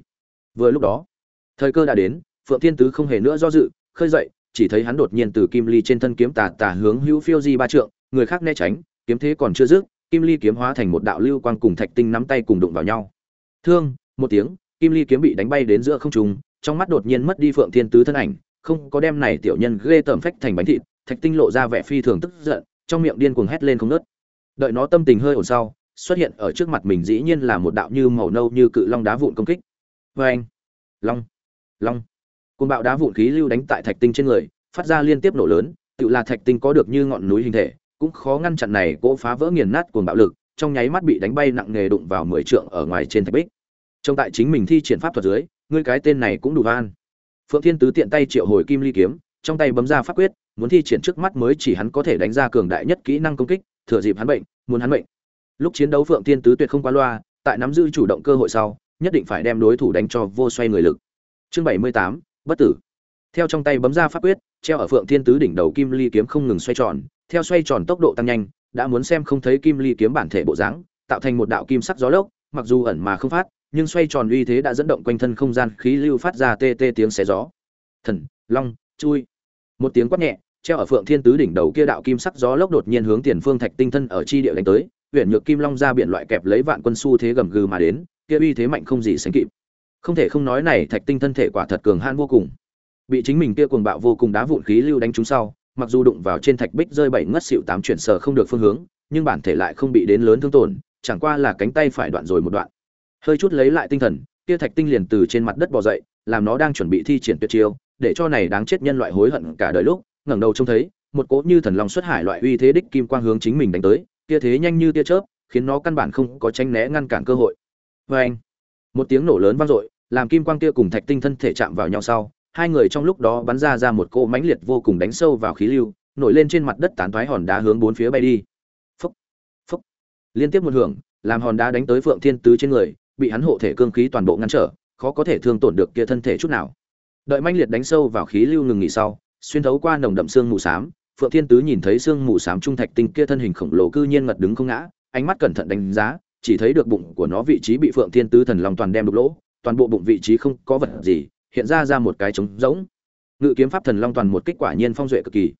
vừa lúc đó, thời cơ đã đến, phượng thiên tứ không hề nữa do dự, khơi dậy, chỉ thấy hắn đột nhiên từ kim ly trên thân kiếm tà tà hướng hữu phiêu di ba trượng, người khác né tránh, kiếm thế còn chưa dứt, kim ly kiếm hóa thành một đạo lưu quang cùng thạch tinh nắm tay cùng đụng vào nhau. Thương, một tiếng, kim ly kiếm bị đánh bay đến giữa không trung, trong mắt đột nhiên mất đi phượng thiên tứ thân ảnh, không có đem này tiểu nhân ghê tởm phách thành bánh thịt, thạch tinh lộ ra vẻ phi thường tức giận, trong miệng điên cuồng hét lên không nớt đợi nó tâm tình hơi ổn sau, xuất hiện ở trước mặt mình dĩ nhiên là một đạo như màu nâu như cự long đá vụn công kích vê anh. Long. Long. Côn bạo đá vụn khí lưu đánh tại thạch tinh trên người, phát ra liên tiếp nổ lớn tự là thạch tinh có được như ngọn núi hình thể, cũng khó ngăn chặn này cỗ phá vỡ nghiền nát cuồng bạo lực, trong nháy mắt bị đánh bay nặng nề đụng vào mười trượng ở ngoài trên thạch bích. Trong tại chính mình thi triển pháp thuật dưới, ngươi cái tên này cũng đủ van. Phượng thiên tứ tiện tay triệu hồi kim ly kiếm, trong tay bấm ra pháp quyết, muốn thi triển trước mắt mới chỉ hắn có thể đánh ra cường đại nhất kỹ năng công kích, thừa dịp hắn bệnh, muốn hắn bệnh. Lúc chiến đấu phượng thiên tứ tuyệt không qua loa, tại nắm giữ chủ động cơ hội sau nhất định phải đem đối thủ đánh cho vô xoay người lực. Chương bảy mươi tám, bất tử. Theo trong tay bấm ra pháp quyết, treo ở phượng thiên tứ đỉnh đầu kim ly kiếm không ngừng xoay tròn, theo xoay tròn tốc độ tăng nhanh, đã muốn xem không thấy kim ly kiếm bản thể bộ dáng, tạo thành một đạo kim sắc gió lốc, mặc dù ẩn mà không phát, nhưng xoay tròn uy thế đã dẫn động quanh thân không gian khí lưu phát ra tê tê tiếng xé gió. Thần, long, chui. Một tiếng quát nhẹ, treo ở phượng thiên tứ đỉnh đầu kia đạo kim sắc gió lốc đột nhiên hướng tiền phương thạch tinh thân ở chi địa đánh tới huyện nhược kim long ra biển loại kẹp lấy vạn quân su thế gầm gừ mà đến kia uy thế mạnh không gì sánh kịp. Không thể không nói này thạch tinh thân thể quả thật cường hãn vô cùng. Bị chính mình kia cuồng bạo vô cùng đá vụn khí lưu đánh trúng sau, mặc dù đụng vào trên thạch bích rơi bảy ngất xỉu tám chuyển sở không được phương hướng, nhưng bản thể lại không bị đến lớn thương tổn, chẳng qua là cánh tay phải đoạn rồi một đoạn. Hơi chút lấy lại tinh thần, kia thạch tinh liền từ trên mặt đất bò dậy, làm nó đang chuẩn bị thi triển tuyệt chiêu, để cho này đáng chết nhân loại hối hận cả đời lúc, ngẩng đầu trông thấy, một cỗ như thần long xuất hải loại uy thế đích kim quang hướng chính mình đánh tới, kia thế nhanh như tia chớp, khiến nó căn bản không có tránh né ngăn cản cơ hội vê anh, một tiếng nổ lớn vang dội, làm kim quang kia cùng thạch tinh thân thể chạm vào nhau sau, hai người trong lúc đó bắn ra ra một cô mãnh liệt vô cùng đánh sâu vào khí lưu, nổi lên trên mặt đất tán thoái hòn đá hướng bốn phía bay đi. Phúc phúc. Liên tiếp một hưởng, làm hòn đá đánh tới phượng thiên tứ trên người, bị hắn hộ thể cương khí toàn bộ ngăn trở, khó có thể thương tổn được kia thân thể chút nào. Đợi mãnh liệt đánh sâu vào khí lưu ngừng nghỉ sau, xuyên thấu qua nồng đậm xương mù xám, phượng thiên tứ nhìn thấy xương mù xám trung thạch tinh kia thân hình khổng lồ cư nhiên ngật đứng không ngã, ánh mắt cẩn thận đánh giá chỉ thấy được bụng của nó vị trí bị phượng thiên tứ thần long toàn đem đục lỗ, toàn bộ bụng vị trí không có vật gì, hiện ra ra một cái trống rỗng. Ngự kiếm pháp thần long toàn một kích quả nhiên phong duệ cực kỳ.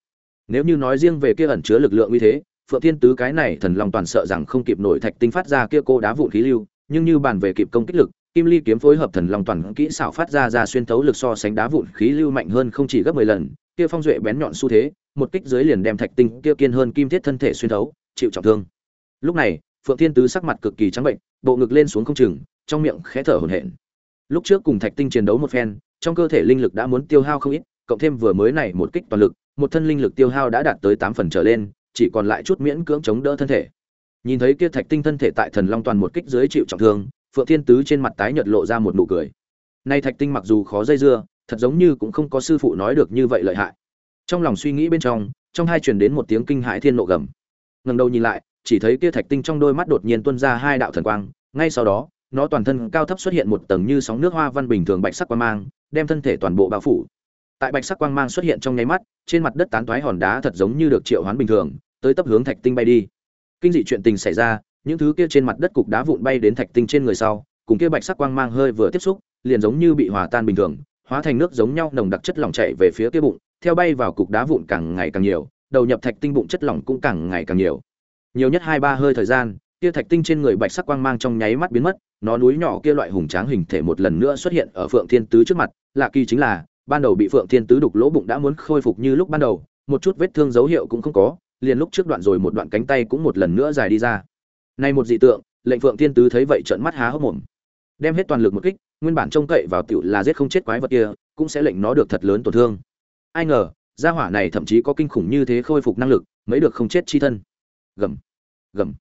Nếu như nói riêng về kia ẩn chứa lực lượng như thế, phượng thiên tứ cái này thần long toàn sợ rằng không kịp nổi thạch tinh phát ra kia cô đá vụn khí lưu, nhưng như bàn về kịp công kích lực, kim ly kiếm phối hợp thần long toàn kỹ xảo phát ra ra xuyên thấu lực so sánh đá vụn khí lưu mạnh hơn không chỉ gấp 10 lần, kia phong duệ bén nhọn xu thế, một kích dưới liền đem thạch tinh kia kiên hơn kim thiết thân thể xuyên thấu, chịu trọng thương. Lúc này phượng thiên tứ sắc mặt cực kỳ trắng bệnh, bộ ngực lên xuống không chừng, trong miệng khẽ thở hổn hển. Lúc trước cùng thạch tinh chiến đấu một phen, trong cơ thể linh lực đã muốn tiêu hao không ít, cộng thêm vừa mới này một kích toàn lực, một thân linh lực tiêu hao đã đạt tới tám phần trở lên, chỉ còn lại chút miễn cưỡng chống đỡ thân thể. Nhìn thấy kia thạch tinh thân thể tại thần long toàn một kích dưới chịu trọng thương, phượng thiên tứ trên mặt tái nhợt lộ ra một nụ cười. Nay thạch tinh mặc dù khó dây dưa, thật giống như cũng không có sư phụ nói được như vậy lợi hại. Trong lòng suy nghĩ bên trong trong hai truyền đến một tiếng kinh hãi thiên nộ gầm. Ngẩng đầu nhìn lại chỉ thấy kia thạch tinh trong đôi mắt đột nhiên tuôn ra hai đạo thần quang, ngay sau đó, nó toàn thân cao thấp xuất hiện một tầng như sóng nước hoa văn bình thường bạch sắc quang mang, đem thân thể toàn bộ bao phủ. Tại bạch sắc quang mang xuất hiện trong nháy mắt, trên mặt đất tán toái hòn đá thật giống như được triệu hoán bình thường, tới tấp hướng thạch tinh bay đi. Kinh dị chuyện tình xảy ra, những thứ kia trên mặt đất cục đá vụn bay đến thạch tinh trên người sau, cùng kia bạch sắc quang mang hơi vừa tiếp xúc, liền giống như bị hòa tan bình thường, hóa thành nước giống nhau nồng đặc chất lỏng chảy về phía kia bụng, theo bay vào cục đá vụn càng ngày càng nhiều, đầu nhập thạch tinh bụng chất lỏng cũng càng ngày càng nhiều nhiều nhất hai ba hơi thời gian kia thạch tinh trên người bạch sắc quang mang trong nháy mắt biến mất, nó núi nhỏ kia loại hùng tráng hình thể một lần nữa xuất hiện ở phượng thiên tứ trước mặt, lạ kỳ chính là, ban đầu bị phượng thiên tứ đục lỗ bụng đã muốn khôi phục như lúc ban đầu, một chút vết thương dấu hiệu cũng không có, liền lúc trước đoạn rồi một đoạn cánh tay cũng một lần nữa dài đi ra. Nay một dị tượng, lệnh phượng thiên tứ thấy vậy trợn mắt há hốc mồm. Đem hết toàn lực một kích, nguyên bản trông cậy vào tiểu là giết không chết quái vật kia, cũng sẽ lệnh nó được thật lớn tổn thương. Ai ngờ, gia hỏa này thậm chí có kinh khủng như thế khôi phục năng lực mới được không chết chi thân gầm gầm.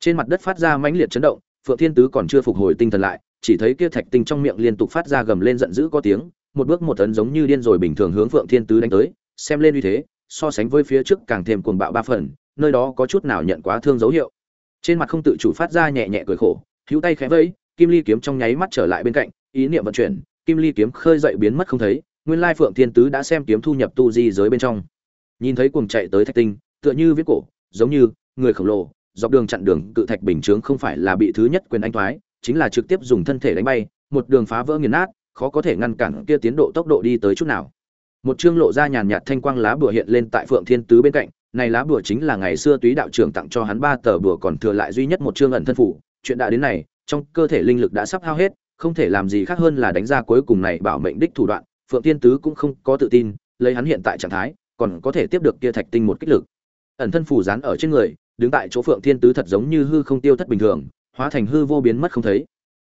Trên mặt đất phát ra mãnh liệt chấn động, phượng thiên tứ còn chưa phục hồi tinh thần lại, chỉ thấy kia thạch tinh trong miệng liên tục phát ra gầm lên giận dữ có tiếng, một bước một tấn giống như điên rồi bình thường hướng phượng thiên tứ đánh tới, xem lên uy thế, so sánh với phía trước càng thêm cuồng bạo ba phần, nơi đó có chút nào nhận quá thương dấu hiệu. Trên mặt không tự chủ phát ra nhẹ nhẹ cười khổ, hữu tay khẽ vẫy, kim ly kiếm trong nháy mắt trở lại bên cạnh, ý niệm vận chuyển, kim ly kiếm khơi dậy biến mất không thấy, nguyên lai phượng thiên tứ đã xem kiếm thu nhập tu di giới bên trong. Nhìn thấy cuồng chạy tới thạch tinh, tựa như viết cổ, giống như người khổng lồ, dọc đường chặn đường cự thạch bình chướng không phải là bị thứ nhất quyền anh thoái, chính là trực tiếp dùng thân thể đánh bay, một đường phá vỡ nghiền nát, khó có thể ngăn cản kia tiến độ tốc độ đi tới chút nào. Một chương lộ ra nhàn nhạt thanh quang lá bùa hiện lên tại phượng thiên tứ bên cạnh, này lá bùa chính là ngày xưa túy đạo trưởng tặng cho hắn ba tờ bùa còn thừa lại duy nhất một chương ẩn thân phủ, chuyện đã đến này, trong cơ thể linh lực đã sắp hao hết, không thể làm gì khác hơn là đánh ra cuối cùng này bảo mệnh đích thủ đoạn, phượng thiên tứ cũng không có tự tin, lấy hắn hiện tại trạng thái, còn có thể tiếp được kia thạch tinh một kích lực. Ẩn thân phủ dán ở trên người đứng tại chỗ phượng thiên tứ thật giống như hư không tiêu thất bình thường, hóa thành hư vô biến mất không thấy.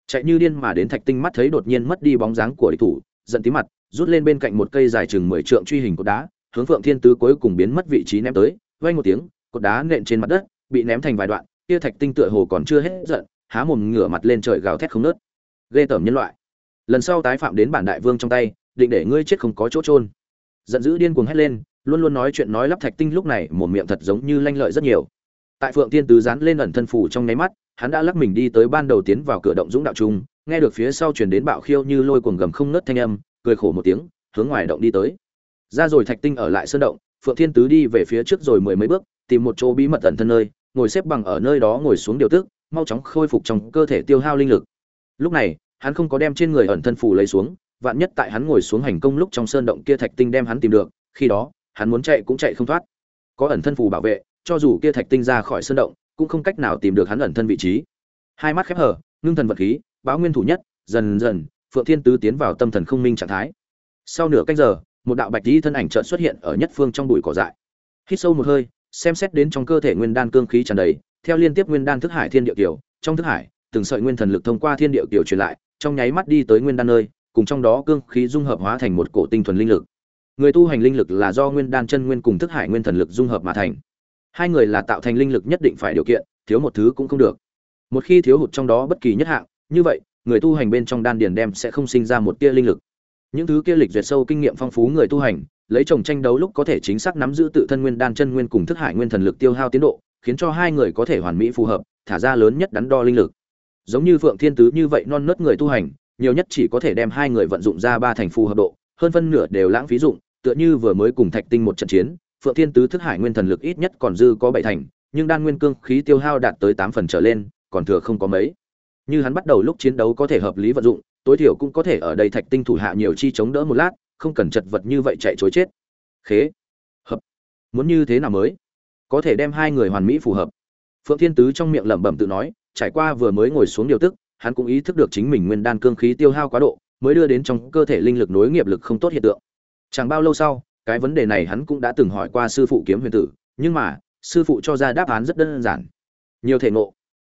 Chạy như điên mà đến thạch tinh mắt thấy đột nhiên mất đi bóng dáng của địch thủ, giận tí mặt, rút lên bên cạnh một cây dài chừng mười trượng truy hình cột đá, hướng phượng thiên tứ cuối cùng biến mất vị trí ném tới, vang một tiếng, cột đá nện trên mặt đất, bị ném thành vài đoạn, kia thạch tinh tựa hồ còn chưa hết giận, há mồm ngửa mặt lên trời gào thét không nớt ghê tởm nhân loại. Lần sau tái phạm đến bản đại vương trong tay, định để ngươi chết không có chỗ trôn giận dữ điên cuồng hét lên, luôn luôn nói chuyện nói lắp thạch tinh lúc này, một miệng thật giống như lanh lợi rất nhiều tại phượng tiên tứ dán lên ẩn thân phủ trong nháy mắt, hắn đã lắc mình đi tới ban đầu tiến vào cửa động dũng đạo trung, nghe được phía sau truyền đến bạo khiêu như lôi cuồng gầm không nớt thanh âm, cười khổ một tiếng, hướng ngoài động đi tới. Ra rồi thạch tinh ở lại sơn động, phượng thiên tứ đi về phía trước rồi mười mấy bước, tìm một chỗ bí mật ẩn thân nơi, ngồi xếp bằng ở nơi đó ngồi xuống điều tức, mau chóng khôi phục trong cơ thể tiêu hao linh lực. Lúc này, hắn không có đem trên người ẩn thân phủ lấy xuống, vạn nhất tại hắn ngồi xuống hành công lúc trong sơn động kia thạch tinh đem hắn tìm được, khi đó, hắn muốn chạy cũng chạy không thoát. Có ẩn thân phủ bảo vệ cho dù kia thạch tinh ra khỏi sơn động cũng không cách nào tìm được hắn ẩn thân vị trí. Hai mắt khép hờ, ngưng thần vật khí báo nguyên thủ nhất dần dần phượng thiên tứ tiến vào tâm thần không minh trạng thái. Sau nửa canh giờ một đạo bạch tí thân ảnh chợt xuất hiện ở nhất phương trong bụi cỏ dại. Hít sâu một hơi xem xét đến trong cơ thể nguyên đan cương khí tràn đầy theo liên tiếp nguyên đan thức hải thiên địa tiểu, trong thức hải từng sợi nguyên thần lực thông qua thiên địa tiểu truyền lại trong nháy mắt đi tới nguyên đan nơi cùng trong đó cương khí dung hợp hóa thành một cổ tinh thuần linh lực. Người tu hành linh lực là do nguyên đan chân nguyên cùng thức hải nguyên thần lực dung hợp mà thành hai người là tạo thành linh lực nhất định phải điều kiện, thiếu một thứ cũng không được. Một khi thiếu hụt trong đó bất kỳ nhất hạng, như vậy, người tu hành bên trong đan điền đem sẽ không sinh ra một tia linh lực. Những thứ kia lịch duyệt sâu kinh nghiệm phong phú người tu hành, lấy chồng tranh đấu lúc có thể chính xác nắm giữ tự thân nguyên đan chân nguyên cùng thức hải nguyên thần lực tiêu hao tiến độ, khiến cho hai người có thể hoàn mỹ phù hợp, thả ra lớn nhất đắn đo linh lực. Giống như phượng thiên tứ như vậy non nớt người tu hành, nhiều nhất chỉ có thể đem hai người vận dụng ra ba thành phù hợp độ, hơn phân nửa đều lãng phí dụng, tựa như vừa mới cùng thạch tinh một trận chiến phượng thiên tứ thức hải nguyên thần lực ít nhất còn dư có bảy thành, nhưng đan nguyên cương khí tiêu hao đạt tới tám phần trở lên, còn thừa không có mấy. Như hắn bắt đầu lúc chiến đấu có thể hợp lý vận dụng, tối thiểu cũng có thể ở đây thạch tinh thủ hạ nhiều chi chống đỡ một lát, không cần chật vật như vậy chạy chối chết. Khế. Hợp. Muốn như thế nào mới? Có thể đem hai người hoàn mỹ phù hợp. Phượng thiên tứ trong miệng lẩm bẩm tự nói, trải qua vừa mới ngồi xuống điều tức, hắn cũng ý thức được chính mình nguyên đan cương khí tiêu hao quá độ, mới đưa đến trong cơ thể linh lực nối nghiệp lực không tốt hiện tượng. Chẳng bao lâu sau cái vấn đề này hắn cũng đã từng hỏi qua sư phụ kiếm huyền tử, nhưng mà, sư phụ cho ra đáp án rất đơn giản. Nhiều thể ngộ.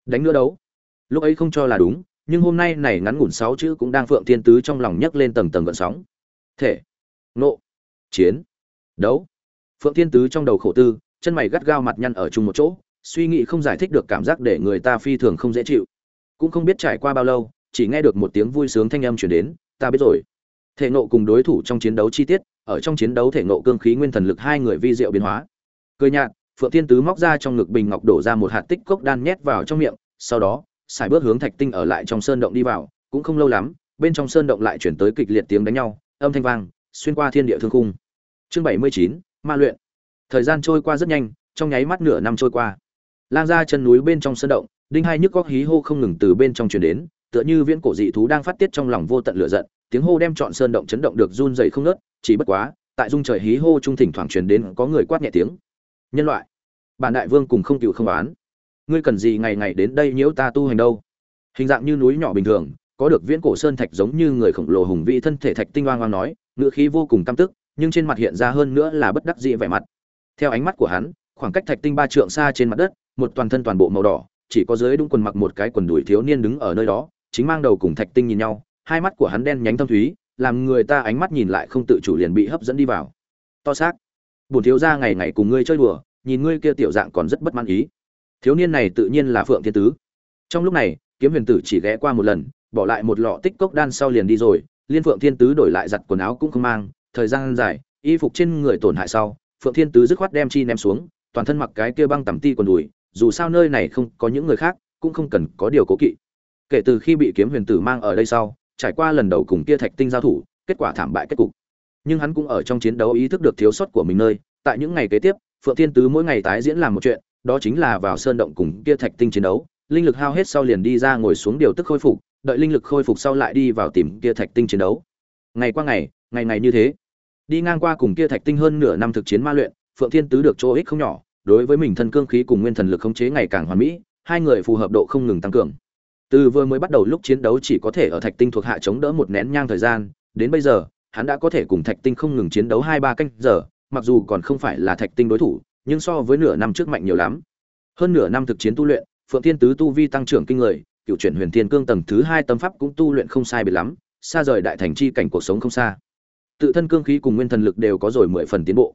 Đánh nữa đấu. Lúc ấy không cho là đúng, nhưng hôm nay này ngắn ngủn sáu chữ cũng đang phượng thiên tứ trong lòng nhấc lên tầng tầng gợn sóng. Thể. Nộ chiến. Đấu. Phượng thiên tứ trong đầu khổ tư, chân mày gắt gao mặt nhăn ở chung một chỗ, suy nghĩ không giải thích được cảm giác để người ta phi thường không dễ chịu. Cũng không biết trải qua bao lâu, chỉ nghe được một tiếng vui sướng thanh âm truyền đến, ta biết rồi. Thể nộ cùng đối thủ trong chiến đấu chi tiết ở trong chiến đấu thể nộ cương khí nguyên thần lực hai người vi diệu biến hóa. Cười nhạt, phượng thiên tứ móc ra trong ngực bình ngọc đổ ra một hạt tích cốc đan nhét vào trong miệng, sau đó, xài bước hướng thạch tinh ở lại trong sơn động đi vào, cũng không lâu lắm, bên trong sơn động lại chuyển tới kịch liệt tiếng đánh nhau, âm thanh vang, xuyên qua thiên địa thương khung. Chương bảy mươi chín, ma luyện. Thời gian trôi qua rất nhanh, trong nháy mắt nửa năm trôi qua. Lang ra chân núi bên trong sơn động, đinh hai nhức góc hí hô không ngừng từ bên trong truyền đến, tựa như viễn cổ dị thú đang phát tiết trong lòng vô tận lửa giận tiếng hô đem trọn sơn động chấn động được run dày không ngớt, chỉ bất quá tại dung trời hí hô trung thỉnh thoảng truyền đến có người quát nhẹ tiếng. Nhân loại bản đại vương cùng không cựu không bán ngươi cần gì ngày ngày đến đây nhiễu ta tu hành đâu? Hình dạng như núi nhỏ bình thường có được viễn cổ sơn thạch giống như người khổng lồ hùng vĩ thân thể thạch tinh oang oang nói ngữ khí vô cùng căm tức nhưng trên mặt hiện ra hơn nữa là bất đắc dĩ vẻ mặt. Theo ánh mắt của hắn khoảng cách thạch tinh ba trượng xa trên mặt đất một toàn thân toàn bộ màu đỏ chỉ có dưới đúng quần mặc một cái quần đùi thiếu niên đứng ở nơi đó chính mang đầu cùng thạch tinh nhìn nhau hai mắt của hắn đen nhánh thâm thúy, làm người ta ánh mắt nhìn lại không tự chủ liền bị hấp dẫn đi vào. To xác, bổn thiếu gia ngày ngày cùng ngươi chơi đùa, nhìn ngươi kia tiểu dạng còn rất bất mãn ý. Thiếu niên này tự nhiên là phượng thiên tứ. Trong lúc này, kiếm huyền tử chỉ ghé qua một lần, bỏ lại một lọ tích cốc đan sau liền đi rồi, liên phượng thiên tứ đổi lại giặt quần áo cũng không mang, thời gian dài, y phục trên người tổn hại sau, phượng thiên tứ dứt khoát đem chi ném xuống, toàn thân mặc cái kia băng tẩm ti còn đùi, dù sao nơi này không có những người khác, cũng không cần có điều cố kỵ. Kể từ khi bị kiếm huyền tử mang ở đây sau trải qua lần đầu cùng kia thạch tinh giao thủ, kết quả thảm bại kết cục. Nhưng hắn cũng ở trong chiến đấu ý thức được thiếu sót của mình nơi. Tại những ngày kế tiếp, phượng thiên tứ mỗi ngày tái diễn làm một chuyện, đó chính là vào sơn động cùng kia thạch tinh chiến đấu. Linh lực hao hết sau liền đi ra ngồi xuống điều tức khôi phục, đợi linh lực khôi phục sau lại đi vào tìm kia thạch tinh chiến đấu. Ngày qua ngày ngày ngày như thế. Đi ngang qua cùng kia thạch tinh hơn nửa năm thực chiến ma luyện, phượng thiên tứ được chỗ ích không nhỏ. Đối với mình thân cương khí cùng nguyên thần lực khống chế ngày càng hoàn mỹ, hai người phù hợp độ không ngừng tăng cường từ vừa mới bắt đầu lúc chiến đấu chỉ có thể ở thạch tinh thuộc hạ chống đỡ một nén nhang thời gian, đến bây giờ, hắn đã có thể cùng thạch tinh không ngừng chiến đấu hai ba canh giờ, mặc dù còn không phải là thạch tinh đối thủ, nhưng so với nửa năm trước mạnh nhiều lắm. Hơn nửa năm thực chiến tu luyện, phượng thiên tứ tu vi tăng trưởng kinh người, cựu chuyển huyền thiên cương tầng thứ hai tâm pháp cũng tu luyện không sai biệt lắm, xa rời đại thành chi cảnh cuộc sống không xa. Tự thân cương khí cùng nguyên thần lực đều có rồi mười phần tiến bộ.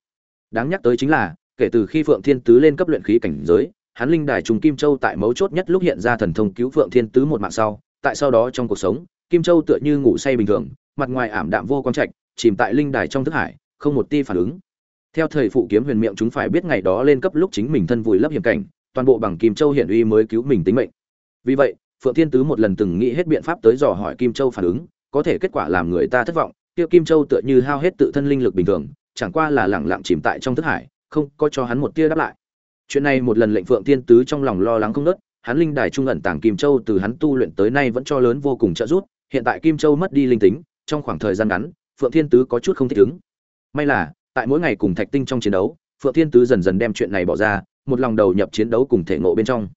Đáng nhắc tới chính là, kể từ khi phượng thiên tứ lên cấp luyện khí cảnh giới hắn linh đài trùng kim châu tại mấu chốt nhất lúc hiện ra thần thông cứu phượng thiên tứ một mạng sau, tại sau đó trong cuộc sống, kim châu tựa như ngủ say bình thường, mặt ngoài ảm đạm vô quang trạch, chìm tại linh đài trong thức hải, không một ti phản ứng. Theo thời phụ kiếm huyền miệng chúng phải biết ngày đó lên cấp lúc chính mình thân vùi lấp hiểm cảnh, toàn bộ bằng kim châu hiển uy mới cứu mình tính mệnh. Vì vậy, phượng thiên tứ một lần từng nghĩ hết biện pháp tới dò hỏi kim châu phản ứng, có thể kết quả làm người ta thất vọng tiêu kim châu tựa như hao hết tự thân linh lực bình thường, chẳng qua là lẳng lặng chìm tại trong thức hải, không có cho hắn một tia đáp lại chuyện này một lần lệnh phượng thiên tứ trong lòng lo lắng không nớt hắn linh đài trung ẩn tàng kim châu từ hắn tu luyện tới nay vẫn cho lớn vô cùng trợ giúp, hiện tại kim châu mất đi linh tính, trong khoảng thời gian ngắn, phượng thiên tứ có chút không thích ứng. May là, tại mỗi ngày cùng thạch tinh trong chiến đấu, phượng thiên tứ dần dần đem chuyện này bỏ ra, một lòng đầu nhập chiến đấu cùng thể ngộ bên trong.